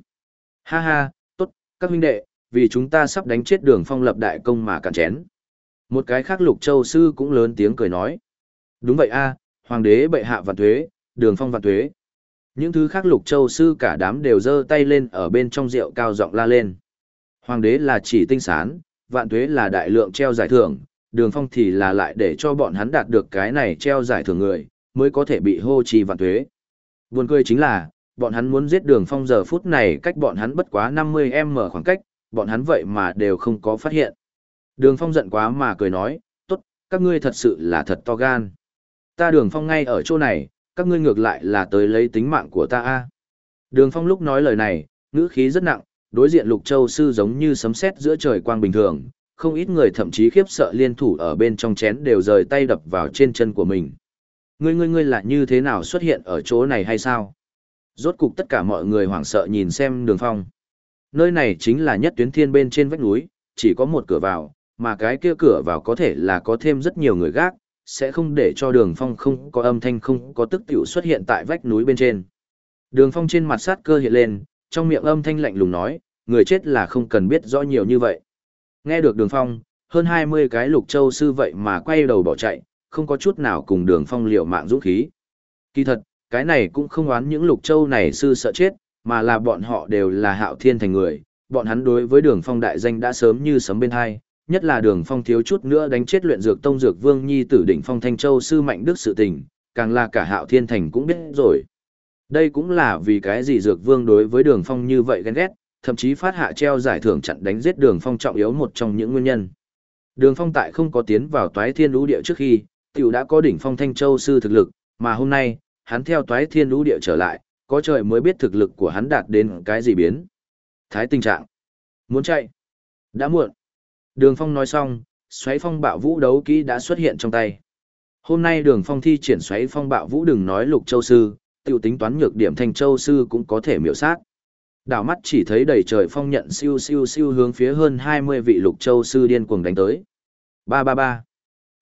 Ha ha, tốt, các huynh đệ, vì chúng ta sắp đánh chết đường phong lập đại công mà cản chén. Một cái khác lục châu sư cũng lớn tiếng cười nói. Đúng vậy a, hoàng đế bệ hạ vạn thuế, đường phong vạn thuế. Những thứ khác lục châu sư cả đám đều giơ tay lên ở bên trong rượu cao giọng la lên. Hoàng đế là chỉ tinh sán, vạn thuế là đại lượng treo giải thưởng, đường phong thì là lại để cho bọn hắn đạt được cái này treo giải thưởng người, mới có thể bị hô trì vạn thuế. Buồn cười chính là, bọn hắn muốn giết đường phong giờ phút này cách bọn hắn bất quá 50m khoảng cách, bọn hắn vậy mà đều không có phát hiện. Đường phong giận quá mà cười nói, tốt, các ngươi thật sự là thật to gan. Ta đường phong ngay ở chỗ này, các ngươi ngược lại là tới lấy tính mạng của ta a. Đường phong lúc nói lời này, ngữ khí rất nặng, đối diện lục châu sư giống như sấm sét giữa trời quang bình thường, không ít người thậm chí khiếp sợ liên thủ ở bên trong chén đều rời tay đập vào trên chân của mình. Ngươi ngươi ngươi là như thế nào xuất hiện ở chỗ này hay sao? Rốt cục tất cả mọi người hoảng sợ nhìn xem đường phong. Nơi này chính là nhất tuyến thiên bên trên vách núi, chỉ có một cửa vào, mà cái kia cửa vào có thể là có thêm rất nhiều người gác, sẽ không để cho đường phong không có âm thanh không có tức tiểu xuất hiện tại vách núi bên trên. Đường phong trên mặt sát cơ hiện lên, trong miệng âm thanh lạnh lùng nói, người chết là không cần biết rõ nhiều như vậy. Nghe được đường phong, hơn 20 cái lục châu sư vậy mà quay đầu bỏ chạy, không có chút nào cùng đường phong liều mạng dũng khí. Kỳ thật, cái này cũng không oán những lục châu này sư sợ chết, mà là bọn họ đều là hạo thiên thành người, bọn hắn đối với đường phong đại danh đã sớm như sấm bên hai, nhất là đường phong thiếu chút nữa đánh chết luyện dược tông dược vương nhi tử đỉnh phong thanh châu sư mạnh đức sự tình, càng là cả hạo thiên thành cũng biết rồi. Đây cũng là vì cái gì dược vương đối với đường phong như vậy ghen ghét, thậm chí phát hạ treo giải thưởng chặn đánh giết đường phong trọng yếu một trong những nguyên nhân. Đường phong tại không có tiến vào toái thiên lũ địa trước khi, tiểu đã có đỉnh phong thanh châu sư thực lực, mà hôm nay, hắn theo toái thiên lũ địa trở lại, có trời mới biết thực lực của hắn đạt đến cái gì biến. Thái tình trạng. Muốn chạy. Đã muộn. Đường phong nói xong, xoáy phong bạo vũ đấu kỹ đã xuất hiện trong tay. Hôm nay đường phong thi triển xoáy phong bạo vũ đừng nói lục châu sư, tiểu tính toán nhược điểm thanh châu sư cũng có thể miểu sát. Đảo mắt chỉ thấy đầy trời phong nhận siêu siêu siêu hướng phía hơn 20 vị lục châu sư điên cuồng đánh tới. Ba ba ba.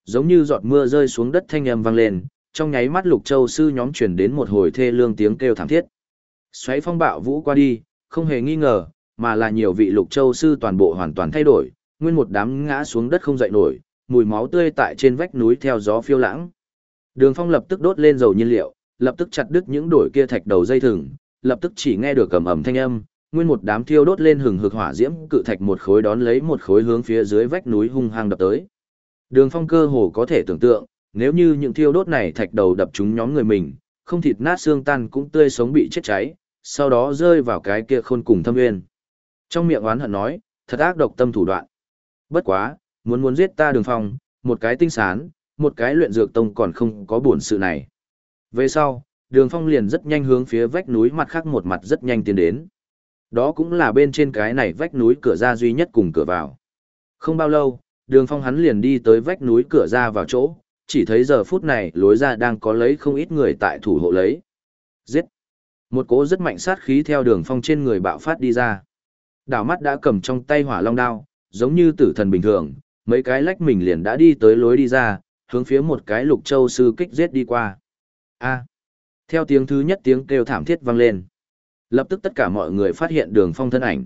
Giống như giọt mưa rơi xuống đất thanh âm vang lên, trong nháy mắt lục châu sư nhóm chuyển đến một hồi thê lương tiếng kêu thảm thiết. Xoáy phong bạo vũ qua đi, không hề nghi ngờ, mà là nhiều vị lục châu sư toàn bộ hoàn toàn thay đổi, nguyên một đám ngã xuống đất không dậy nổi, mùi máu tươi tại trên vách núi theo gió phiêu lãng. Đường Phong lập tức đốt lên dầu nhiên liệu, lập tức chặt đứt những đổi kia thạch đầu dây thừng, lập tức chỉ nghe được cầm ầm thanh âm, nguyên một đám thiêu đốt lên hừng hực hỏa diễm, cự thạch một khối đón lấy một khối hướng phía dưới vách núi hung hăng đập tới. Đường Phong cơ hồ có thể tưởng tượng, nếu như những thiêu đốt này thạch đầu đập trúng nhóm người mình, không thịt nát xương tan cũng tươi sống bị chết cháy, sau đó rơi vào cái kia khôn cùng thâm nguyên. Trong miệng oán hận nói, thật ác độc tâm thủ đoạn. Bất quá, muốn muốn giết ta đường phong, một cái tinh sán, một cái luyện dược tông còn không có buồn sự này. Về sau, đường phong liền rất nhanh hướng phía vách núi mặt khác một mặt rất nhanh tiến đến. Đó cũng là bên trên cái này vách núi cửa ra duy nhất cùng cửa vào. Không bao lâu, đường phong hắn liền đi tới vách núi cửa ra vào chỗ, chỉ thấy giờ phút này lối ra đang có lấy không ít người tại thủ hộ lấy. Giết! Một cỗ rất mạnh sát khí theo đường phong trên người bạo phát đi ra. Đảo mắt đã cầm trong tay hỏa long đao, giống như tử thần bình thường, mấy cái lách mình liền đã đi tới lối đi ra, hướng phía một cái lục châu sư kích giết đi qua. A. Theo tiếng thứ nhất tiếng kêu thảm thiết vang lên. Lập tức tất cả mọi người phát hiện đường phong thân ảnh.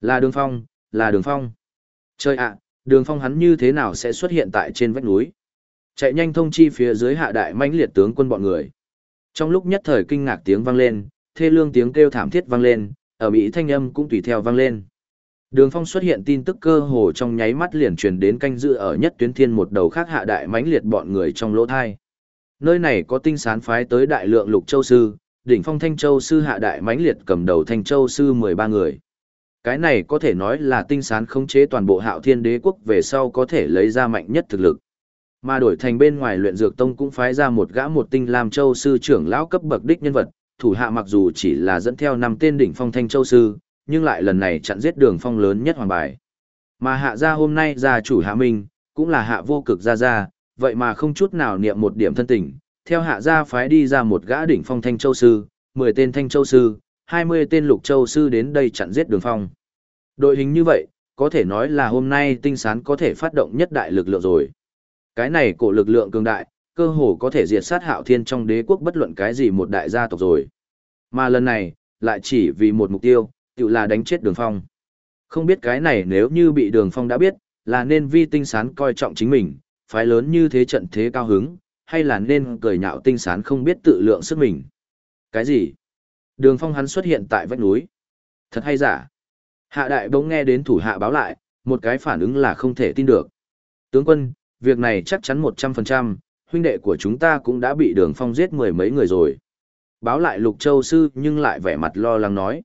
Là đường phong, là đường phong. trời ạ, đường phong hắn như thế nào sẽ xuất hiện tại trên vách núi? Chạy nhanh thông chi phía dưới hạ đại mãnh liệt tướng quân bọn người. Trong lúc nhất thời kinh ngạc tiếng vang lên, thê lương tiếng kêu thảm thiết vang lên, ở Mỹ thanh âm cũng tùy theo vang lên. Đường Phong xuất hiện tin tức cơ hồ trong nháy mắt liền truyền đến canh dự ở nhất tuyến thiên một đầu khác hạ đại mãnh liệt bọn người trong lỗ thai. Nơi này có tinh sán phái tới đại lượng lục châu sư, đỉnh phong thanh châu sư hạ đại mãnh liệt cầm đầu thanh châu sư 13 người. Cái này có thể nói là tinh sán khống chế toàn bộ hạo thiên đế quốc về sau có thể lấy ra mạnh nhất thực lực. Mà đổi thành bên ngoài luyện dược tông cũng phái ra một gã một tinh làm châu sư trưởng lão cấp bậc đích nhân vật, thủ hạ mặc dù chỉ là dẫn theo năm tên đỉnh phong thanh châu sư, nhưng lại lần này chặn giết đường phong lớn nhất hoàng bài. Mà hạ gia hôm nay gia chủ hạ minh, cũng là hạ vô cực gia gia, vậy mà không chút nào niệm một điểm thân tình, theo hạ gia phái đi ra một gã đỉnh phong thanh châu sư, 10 tên thanh châu sư, 20 tên lục châu sư đến đây chặn giết đường phong. Đội hình như vậy, có thể nói là hôm nay tinh sán có thể phát động nhất đại lực lượng rồi. Cái này cổ lực lượng cường đại, cơ hồ có thể diệt sát hạo thiên trong đế quốc bất luận cái gì một đại gia tộc rồi. Mà lần này, lại chỉ vì một mục tiêu, tự là đánh chết đường phong. Không biết cái này nếu như bị đường phong đã biết, là nên vi tinh sán coi trọng chính mình, phái lớn như thế trận thế cao hứng, hay là nên cười nhạo tinh sán không biết tự lượng sức mình. Cái gì? Đường phong hắn xuất hiện tại vách núi. Thật hay giả? Hạ đại bỗng nghe đến thủ hạ báo lại, một cái phản ứng là không thể tin được. Tướng quân, việc này chắc chắn một trăm phần trăm, huynh đệ của chúng ta cũng đã bị đường phong giết mười mấy người rồi. Báo lại lục châu sư nhưng lại vẻ mặt lo lắng nói.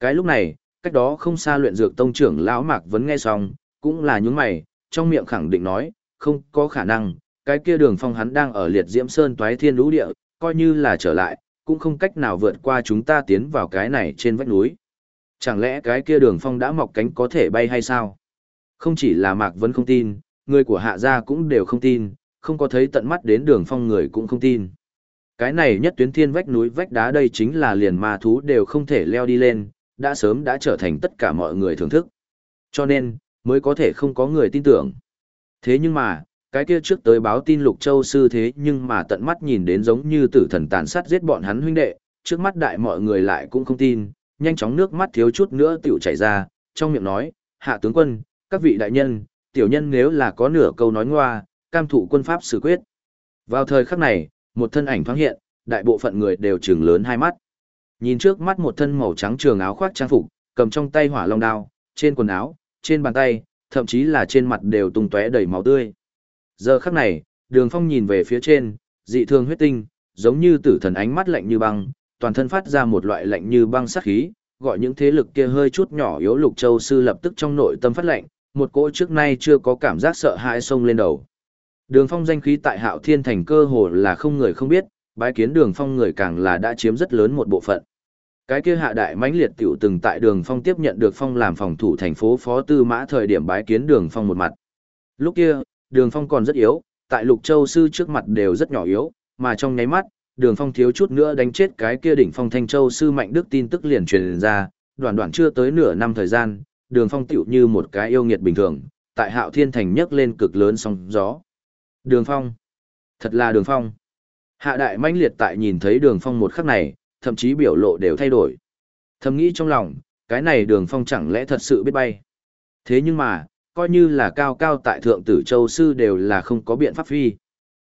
Cái lúc này, cách đó không xa luyện dược tông trưởng lão Mạc vẫn nghe xong, cũng là những mày, trong miệng khẳng định nói, không có khả năng, cái kia đường phong hắn đang ở liệt diễm sơn toái thiên lũ địa, coi như là trở lại, cũng không cách nào vượt qua chúng ta tiến vào cái này trên vách núi. Chẳng lẽ cái kia đường phong đã mọc cánh có thể bay hay sao? Không chỉ là Mạc vân không tin, người của hạ gia cũng đều không tin, không có thấy tận mắt đến đường phong người cũng không tin. Cái này nhất tuyến thiên vách núi vách đá đây chính là liền ma thú đều không thể leo đi lên, đã sớm đã trở thành tất cả mọi người thưởng thức. Cho nên, mới có thể không có người tin tưởng. Thế nhưng mà, cái kia trước tới báo tin Lục Châu sư thế nhưng mà tận mắt nhìn đến giống như tử thần tàn sát giết bọn hắn huynh đệ, trước mắt đại mọi người lại cũng không tin, nhanh chóng nước mắt thiếu chút nữa tiểu chảy ra, trong miệng nói, hạ tướng quân, các vị đại nhân, tiểu nhân nếu là có nửa câu nói ngoa, cam thụ quân pháp xử quyết. Vào thời khắc này, một thân ảnh thoáng hiện, đại bộ phận người đều trừng lớn hai mắt. Nhìn trước mắt một thân màu trắng trường áo khoác trang phục, cầm trong tay hỏa long đao, trên quần áo, trên bàn tay, thậm chí là trên mặt đều tung tóe đầy máu tươi. Giờ khắc này, Đường Phong nhìn về phía trên, dị thường huyết tinh, giống như tử thần ánh mắt lạnh như băng, toàn thân phát ra một loại lạnh như băng sát khí, gọi những thế lực kia hơi chút nhỏ yếu Lục Châu sư lập tức trong nội tâm phát lạnh, một cỗ trước nay chưa có cảm giác sợ hãi xông lên đầu. Đường Phong danh khí tại Hạo Thiên thành cơ hồ là không người không biết, bái kiến Đường Phong người càng là đã chiếm rất lớn một bộ phận. Cái kia hạ đại mãnh liệt tiểu từng tại Đường Phong tiếp nhận được Phong làm phòng thủ thành phố phó tư mã thời điểm bái kiến Đường Phong một mặt. Lúc kia, Đường Phong còn rất yếu, tại Lục Châu sư trước mặt đều rất nhỏ yếu, mà trong nháy mắt, Đường Phong thiếu chút nữa đánh chết cái kia đỉnh Phong Thanh Châu sư mạnh đức tin tức liền truyền ra, đoạn đoạn chưa tới nửa năm thời gian, Đường Phong tiểu như một cái yêu nghiệt bình thường, tại Hạo Thiên thành nhấc lên cực lớn sóng gió. Đường Phong. Thật là Đường Phong. Hạ đại mãnh liệt tại nhìn thấy Đường Phong một khắc này, thậm chí biểu lộ đều thay đổi. Thầm nghĩ trong lòng, cái này Đường Phong chẳng lẽ thật sự biết bay. Thế nhưng mà, coi như là cao cao tại Thượng Tử Châu Sư đều là không có biện pháp phi.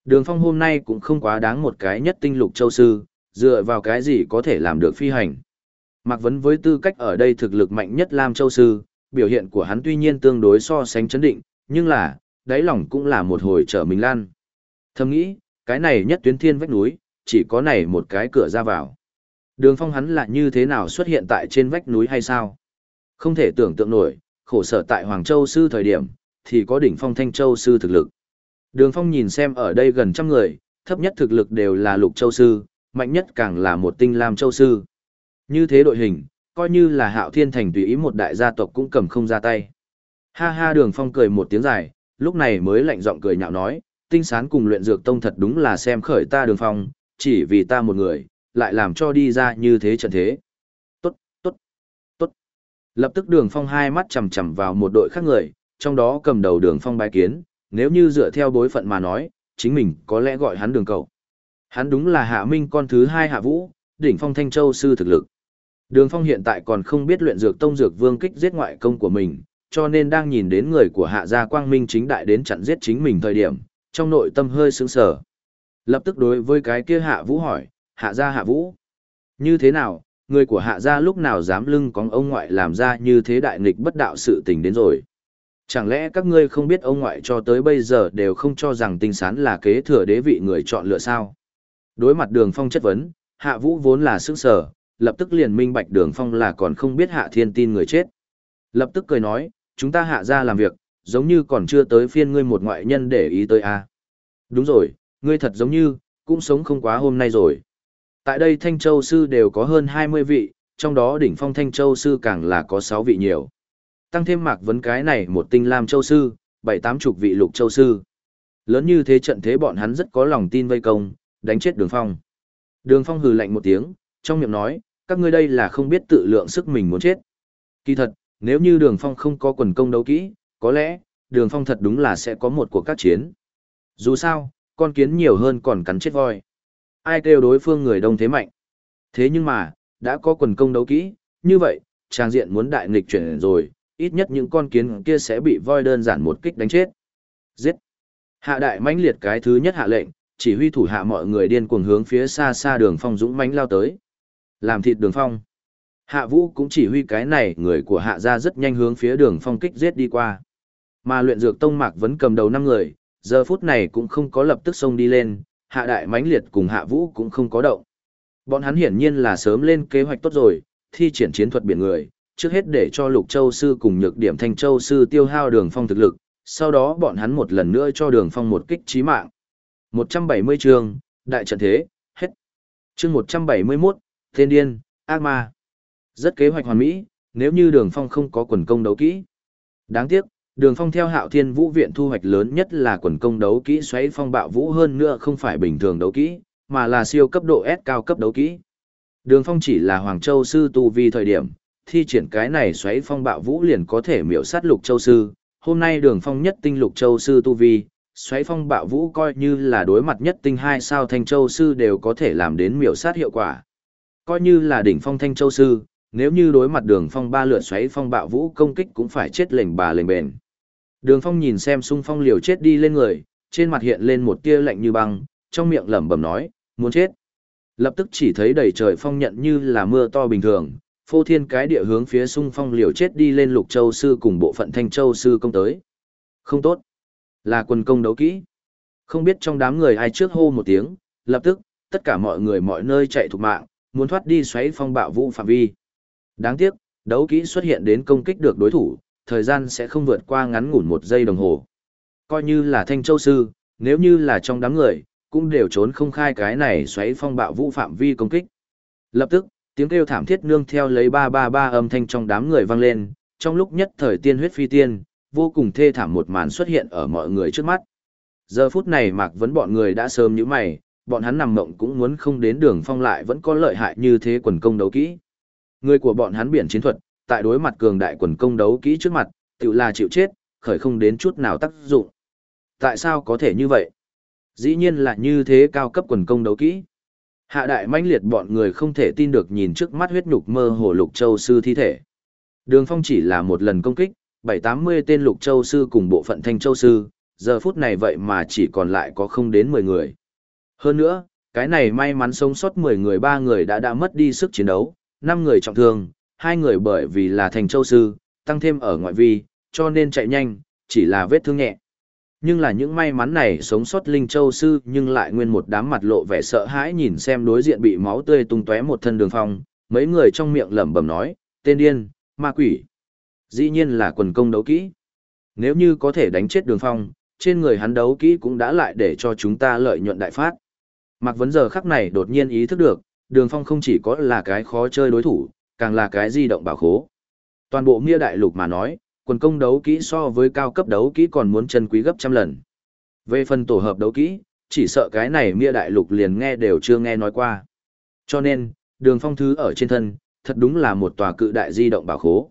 Đường Phong hôm nay cũng không quá đáng một cái nhất tinh lục Châu Sư, dựa vào cái gì có thể làm được phi hành. Mạc Vấn với tư cách ở đây thực lực mạnh nhất Lam Châu Sư, biểu hiện của hắn tuy nhiên tương đối so sánh chấn định, nhưng là, đáy lòng cũng là một hồi trở mình lan. Thầm nghĩ, cái này nhất tuyến thiên vách núi, chỉ có này một cái cửa ra vào. Đường phong hắn là như thế nào xuất hiện tại trên vách núi hay sao? Không thể tưởng tượng nổi, khổ sở tại Hoàng Châu Sư thời điểm, thì có đỉnh phong Thanh Châu Sư thực lực. Đường phong nhìn xem ở đây gần trăm người, thấp nhất thực lực đều là Lục Châu Sư, mạnh nhất càng là một tinh Lam Châu Sư. Như thế đội hình, coi như là hạo thiên thành tùy ý một đại gia tộc cũng cầm không ra tay. Ha ha đường phong cười một tiếng dài, lúc này mới lạnh giọng cười nhạo nói, tinh sán cùng luyện dược tông thật đúng là xem khởi ta đường phong, chỉ vì ta một người, lại làm cho đi ra như thế trận thế. Tốt, tốt, tốt. Lập tức đường phong hai mắt chầm chầm vào một đội khác người, trong đó cầm đầu đường phong bái kiến, nếu như dựa theo bối phận mà nói, chính mình có lẽ gọi hắn đường cầu. Hắn đúng là hạ minh con thứ hai hạ vũ, đỉnh phong thanh châu sư thực lực. Đường phong hiện tại còn không biết luyện dược tông dược vương kích giết ngoại công của mình, cho nên đang nhìn đến người của hạ gia quang minh chính đại đến chặn giết chính mình thời điểm, trong nội tâm hơi sướng sở. Lập tức đối với cái kia hạ vũ hỏi, hạ gia hạ vũ. Như thế nào, người của hạ gia lúc nào dám lưng cóng ông ngoại làm ra như thế đại nghịch bất đạo sự tình đến rồi. Chẳng lẽ các ngươi không biết ông ngoại cho tới bây giờ đều không cho rằng tinh sán là kế thừa đế vị người chọn lựa sao? Đối mặt đường phong chất vấn, hạ vũ vốn là sức sở, lập tức liền minh bạch đường phong là còn không biết hạ thiên tin người chết. Lập tức cười nói, chúng ta hạ ra làm việc, giống như còn chưa tới phiên ngươi một ngoại nhân để ý tới a. À. Đúng rồi, ngươi thật giống như, cũng sống không quá hôm nay rồi. Tại đây Thanh Châu Sư đều có hơn 20 vị, trong đó đỉnh phong Thanh Châu Sư càng là có 6 vị nhiều. Tăng thêm mạc vấn cái này một tinh Lam Châu Sư, bảy tám chục vị Lục Châu Sư. Lớn như thế trận thế bọn hắn rất có lòng tin vây công, đánh chết đường phong. Đường phong hừ lạnh một tiếng, trong miệng nói, các ngươi đây là không biết tự lượng sức mình muốn chết. Kỳ thật, nếu như đường phong không có quần công đấu kỹ, có lẽ, đường phong thật đúng là sẽ có một cuộc các chiến. Dù sao, con kiến nhiều hơn còn cắn chết voi. Ai kêu đối phương người đông thế mạnh. Thế nhưng mà, đã có quần công đấu kỹ, như vậy, trang diện muốn đại nghịch chuyển rồi, ít nhất những con kiến kia sẽ bị voi đơn giản một kích đánh chết. Giết! Hạ đại mãnh liệt cái thứ nhất hạ lệnh, chỉ huy thủ hạ mọi người điên cuồng hướng phía xa xa đường phong dũng mãnh lao tới. Làm thịt đường phong. Hạ vũ cũng chỉ huy cái này người của hạ gia rất nhanh hướng phía đường phong kích giết đi qua. Mà luyện dược tông mạc vẫn cầm đầu năm người, giờ phút này cũng không có lập tức xông đi lên, hạ đại mãnh liệt cùng hạ vũ cũng không có động. Bọn hắn hiển nhiên là sớm lên kế hoạch tốt rồi, thi triển chiến thuật biển người, trước hết để cho lục châu sư cùng nhược điểm thanh châu sư tiêu hao đường phong thực lực, sau đó bọn hắn một lần nữa cho đường phong một kích trí mạng. 170 chương, đại trận thế, hết. Chương 171, Thiên điên, ác ma. Rất kế hoạch hoàn mỹ, nếu như đường phong không có quần công đấu kỹ. Đáng tiếc, Đường Phong theo Hạo Thiên Vũ viện thu hoạch lớn nhất là quần công đấu kỹ xoáy phong bạo vũ hơn nữa không phải bình thường đấu kỹ, mà là siêu cấp độ S cao cấp đấu kỹ. Đường Phong chỉ là Hoàng Châu sư tu vi thời điểm, thi triển cái này xoáy phong bạo vũ liền có thể miểu sát Lục Châu sư. Hôm nay Đường Phong nhất tinh Lục Châu sư tu vi, xoáy phong bạo vũ coi như là đối mặt nhất tinh hai sao Thanh Châu sư đều có thể làm đến miểu sát hiệu quả. Coi như là đỉnh phong Thanh Châu sư, nếu như đối mặt Đường Phong ba lượt xoáy phong bạo vũ công kích cũng phải chết lệnh bà lệnh bền. Đường Phong nhìn xem Sung phong liều chết đi lên người, trên mặt hiện lên một tia lạnh như băng, trong miệng lẩm bẩm nói, muốn chết. Lập tức chỉ thấy đầy trời phong nhận như là mưa to bình thường, phô thiên cái địa hướng phía Sung phong liều chết đi lên lục châu sư cùng bộ phận thanh châu sư công tới. Không tốt. Là quân công đấu kỹ. Không biết trong đám người ai trước hô một tiếng, lập tức, tất cả mọi người mọi nơi chạy thục mạng, muốn thoát đi xoáy phong bạo vũ phạm vi. Đáng tiếc, đấu kỹ xuất hiện đến công kích được đối thủ, thời gian sẽ không vượt qua ngắn ngủn một giây đồng hồ. Coi như là thanh châu sư, nếu như là trong đám người, cũng đều trốn không khai cái này xoáy phong bạo vũ phạm vi công kích. Lập tức, tiếng kêu thảm thiết nương theo lấy ba ba ba âm thanh trong đám người vang lên, trong lúc nhất thời tiên huyết phi tiên, vô cùng thê thảm một màn xuất hiện ở mọi người trước mắt. Giờ phút này Mạc Vấn bọn người đã sớm như mày, bọn hắn nằm mộng cũng muốn không đến đường phong lại vẫn có lợi hại như thế quần công đấu kỹ. Người của bọn hắn biển chiến thuật, tại đối mặt cường đại quần công đấu kỹ trước mặt, tự là chịu chết, khởi không đến chút nào tác dụng. Tại sao có thể như vậy? Dĩ nhiên là như thế cao cấp quần công đấu kỹ. Hạ đại mãnh liệt bọn người không thể tin được nhìn trước mắt huyết nhục mơ hồ lục châu sư thi thể. Đường phong chỉ là một lần công kích, bảy tám mươi tên lục châu sư cùng bộ phận thanh châu sư, giờ phút này vậy mà chỉ còn lại có không đến mười người. Hơn nữa, cái này may mắn sống sót mười người ba người đã đã mất đi sức chiến đấu, năm người trọng thương, hai người bởi vì là thành châu sư, tăng thêm ở ngoại vi, cho nên chạy nhanh, chỉ là vết thương nhẹ. Nhưng là những may mắn này sống sót Linh Châu Sư nhưng lại nguyên một đám mặt lộ vẻ sợ hãi nhìn xem đối diện bị máu tươi tung tóe một thân đường phong, mấy người trong miệng lẩm bẩm nói, tên điên, ma quỷ. Dĩ nhiên là quần công đấu kỹ. Nếu như có thể đánh chết đường phong, trên người hắn đấu kỹ cũng đã lại để cho chúng ta lợi nhuận đại phát. Mạc Vấn giờ khắc này đột nhiên ý thức được, đường phong không chỉ có là cái khó chơi đối thủ, càng là cái di động bảo khố. Toàn bộ Mia Đại Lục mà nói, quần công đấu kỹ so với cao cấp đấu kỹ còn muốn chân quý gấp trăm lần. Về phần tổ hợp đấu kỹ, chỉ sợ cái này Mia Đại Lục liền nghe đều chưa nghe nói qua. Cho nên, đường phong thứ ở trên thân, thật đúng là một tòa cự đại di động bảo khố.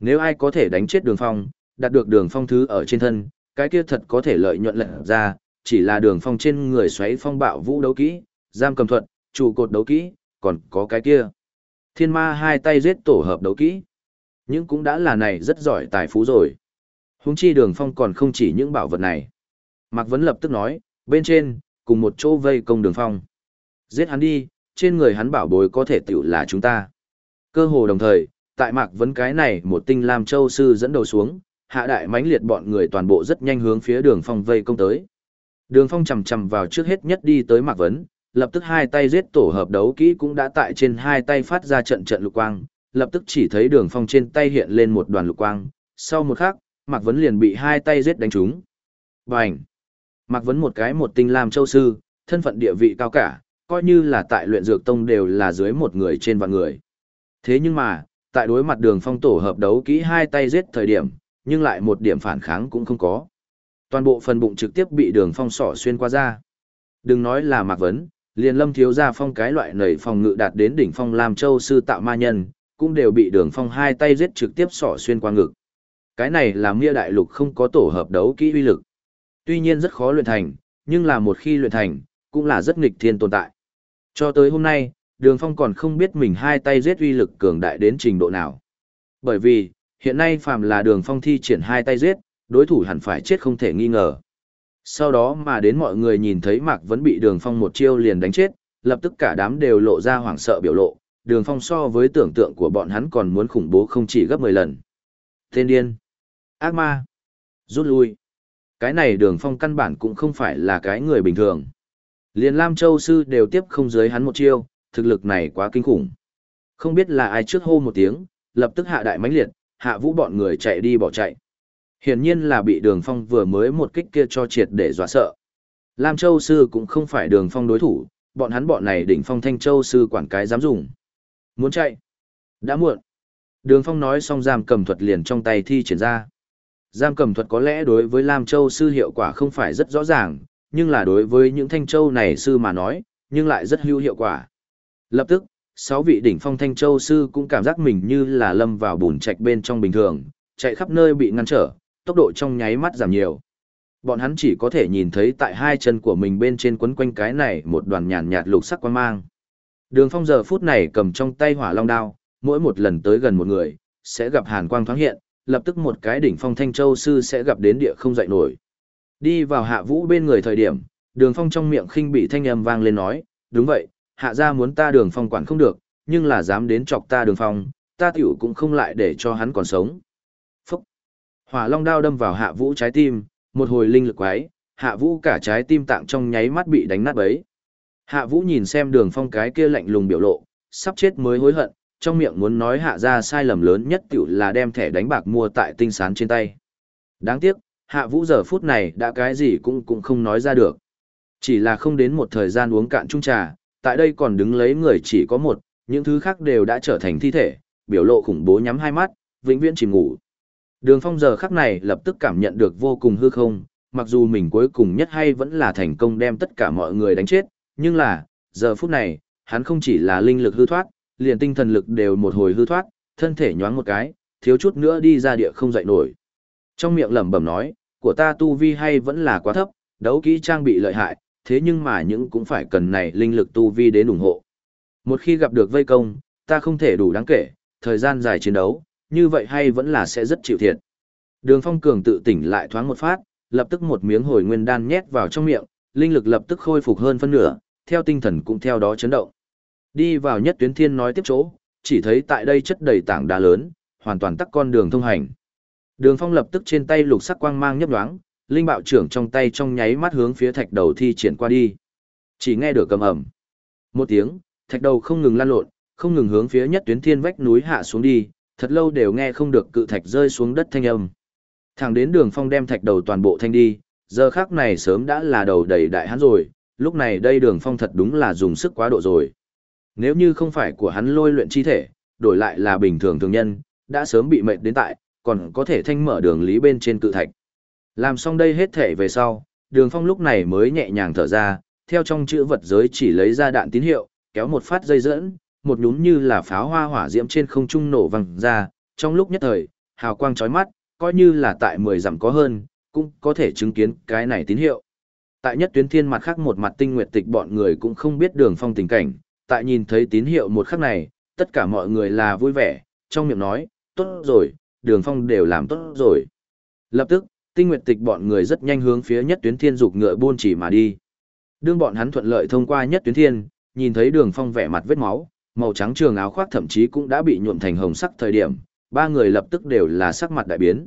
Nếu ai có thể đánh chết đường phong, đạt được đường phong thứ ở trên thân, cái kia thật có thể lợi nhuận lận ra, chỉ là đường phong trên người xoáy phong bạo vũ đấu kỹ, giam cầm thuật, trụ cột đấu kỹ, còn có cái kia. Thiên ma hai tay giết tổ hợp đấu kỹ. Nhưng cũng đã là này rất giỏi tài phú rồi. Húng chi đường phong còn không chỉ những bảo vật này. Mạc Vấn lập tức nói, bên trên, cùng một chỗ vây công đường phong. Giết hắn đi, trên người hắn bảo bối có thể tiểu là chúng ta. Cơ hồ đồng thời, tại Mạc Vấn cái này một tinh làm châu sư dẫn đầu xuống, hạ đại mãnh liệt bọn người toàn bộ rất nhanh hướng phía đường phong vây công tới. Đường phong chầm chầm vào trước hết nhất đi tới Mạc Vấn, lập tức hai tay giết tổ hợp đấu kỹ cũng đã tại trên hai tay phát ra trận trận lục quang, lập tức chỉ thấy đường phong trên tay hiện lên một đoàn lục quang, sau một khắc, Mạc Vấn liền bị hai tay giết đánh trúng. Bành! Mạc Vấn một cái một tinh làm châu sư, thân phận địa vị cao cả, coi như là tại luyện dược tông đều là dưới một người trên vạn người. Thế nhưng mà, tại đối mặt đường phong tổ hợp đấu kỹ hai tay giết thời điểm, nhưng lại một điểm phản kháng cũng không có. Toàn bộ phần bụng trực tiếp bị đường phong sỏ xuyên qua ra. Đừng nói là Mạc Vấn, liền lâm thiếu gia phong cái loại nầy phòng ngự đạt đến đỉnh phong làm châu sư tạo ma nhân, cũng đều bị đường phong hai tay giết trực tiếp sỏ xuyên qua ngực. Cái này làm mia đại lục không có tổ hợp đấu kỹ uy lực. Tuy nhiên rất khó luyện thành, nhưng là một khi luyện thành, cũng là rất nghịch thiên tồn tại. Cho tới hôm nay, đường phong còn không biết mình hai tay giết uy lực cường đại đến trình độ nào. Bởi vì, hiện nay phàm là đường phong thi triển hai tay giết, đối thủ hẳn phải chết không thể nghi ngờ. Sau đó mà đến mọi người nhìn thấy Mạc Vấn bị đường phong một chiêu liền đánh chết, lập tức cả đám đều lộ ra hoảng sợ biểu lộ, đường phong so với tưởng tượng của bọn hắn còn muốn khủng bố không chỉ gấp 10 lần. Tên điên, ác ma, rút lui. Cái này đường phong căn bản cũng không phải là cái người bình thường. Liền Lam Châu Sư đều tiếp không dưới hắn một chiêu, thực lực này quá kinh khủng. Không biết là ai trước hô một tiếng, lập tức hạ đại mãnh liệt, hạ vũ bọn người chạy đi bỏ chạy. Hiển nhiên là bị đường phong vừa mới một kích kia cho triệt để dọa sợ. Lam Châu Sư cũng không phải đường phong đối thủ, bọn hắn bọn này đỉnh phong thanh Châu Sư quản cái dám dùng. Muốn chạy. Đã muộn. Đường phong nói xong giam cầm thuật liền trong tay thi triển ra. Giam cầm thuật có lẽ đối với Lam Châu sư hiệu quả không phải rất rõ ràng, nhưng là đối với những thanh châu này sư mà nói, nhưng lại rất hữu hiệu quả. Lập tức, sáu vị đỉnh phong thanh châu sư cũng cảm giác mình như là lâm vào bùn trạch bên trong bình thường, chạy khắp nơi bị ngăn trở, tốc độ trong nháy mắt giảm nhiều. Bọn hắn chỉ có thể nhìn thấy tại hai chân của mình bên trên quấn quanh cái này một đoàn nhàn nhạt lục sắc quang mang. Đường phong giờ phút này cầm trong tay hỏa long đao, mỗi một lần tới gần một người, sẽ gặp hàn quang thoáng hiện, lập tức một cái đỉnh phong thanh châu sư sẽ gặp đến địa không dậy nổi. Đi vào hạ vũ bên người thời điểm, đường phong trong miệng khinh bị thanh âm vang lên nói, đúng vậy, hạ gia muốn ta đường phong quản không được, nhưng là dám đến chọc ta đường phong, ta tiểu cũng không lại để cho hắn còn sống. Hỏa long đao đâm vào hạ vũ trái tim, một hồi linh lực quái, hạ vũ cả trái tim tạng trong nháy mắt bị đánh nát bấy. Hạ vũ nhìn xem đường phong cái kia lạnh lùng biểu lộ, sắp chết mới hối hận, trong miệng muốn nói hạ ra sai lầm lớn nhất tiểu là đem thẻ đánh bạc mua tại tinh sán trên tay. Đáng tiếc, hạ vũ giờ phút này đã cái gì cũng cũng không nói ra được. Chỉ là không đến một thời gian uống cạn chung trà, tại đây còn đứng lấy người chỉ có một, những thứ khác đều đã trở thành thi thể, biểu lộ khủng bố nhắm hai mắt, vĩnh viễn chìm ngủ. Đường phong giờ khắc này lập tức cảm nhận được vô cùng hư không, mặc dù mình cuối cùng nhất hay vẫn là thành công đem tất cả mọi người đánh chết, nhưng là, giờ phút này, hắn không chỉ là linh lực hư thoát, liền tinh thần lực đều một hồi hư thoát, thân thể nhoáng một cái, thiếu chút nữa đi ra địa không dậy nổi. Trong miệng lẩm bẩm nói, của ta tu vi hay vẫn là quá thấp, đấu kỹ trang bị lợi hại, thế nhưng mà những cũng phải cần này linh lực tu vi đến ủng hộ. Một khi gặp được vây công, ta không thể đủ đáng kể, thời gian dài chiến đấu, như vậy hay vẫn là sẽ rất chịu thiệt. Đường Phong Cường tự tỉnh lại thoáng một phát, lập tức một miếng hồi nguyên đan nhét vào trong miệng, linh lực lập tức khôi phục hơn phân nửa, theo tinh thần cũng theo đó chấn động. Đi vào nhất tuyến thiên nói tiếp chỗ, chỉ thấy tại đây chất đầy tảng đá lớn, hoàn toàn tắc con đường thông hành. Đường Phong lập tức trên tay lục sắc quang mang nhấp nhoáng, linh bạo trưởng trong tay trong nháy mắt hướng phía thạch đầu thi triển qua đi. Chỉ nghe được cầm ầm, Một tiếng, thạch đầu không ngừng lan lộn, không ngừng hướng phía nhất tuyến thiên vách núi hạ xuống đi, thật lâu đều nghe không được cự thạch rơi xuống đất thanh âm. Thẳng đến đường phong đem thạch đầu toàn bộ thanh đi, giờ khác này sớm đã là đầu đầy đại hắn rồi, lúc này đây đường phong thật đúng là dùng sức quá độ rồi. Nếu như không phải của hắn lôi luyện chi thể, đổi lại là bình thường thường nhân, đã sớm bị mệt đến tại, còn có thể thanh mở đường lý bên trên cự thạch. Làm xong đây hết thể về sau, đường phong lúc này mới nhẹ nhàng thở ra, theo trong chữ vật giới chỉ lấy ra đạn tín hiệu, kéo một phát dây dẫn, một nhún như là pháo hoa hỏa diễm trên không trung nổ vang ra, trong lúc nhất thời, hào quang chói mắt, coi như là tại 10 dặm có hơn, cũng có thể chứng kiến cái này tín hiệu. Tại nhất tuyến thiên mặt khác một mặt tinh nguyệt tịch bọn người cũng không biết đường phong tình cảnh, tại nhìn thấy tín hiệu một khắc này, tất cả mọi người là vui vẻ, trong miệng nói, tốt rồi, đường phong đều làm tốt rồi. Lập tức, tinh nguyệt tịch bọn người rất nhanh hướng phía nhất tuyến thiên dục ngựa buôn chỉ mà đi. Đương bọn hắn thuận lợi thông qua nhất tuyến thiên, nhìn thấy đường phong vẻ mặt vết máu, màu trắng trường áo khoác thậm chí cũng đã bị nhuộm thành hồng sắc thời điểm, ba người lập tức đều là sắc mặt đại biến.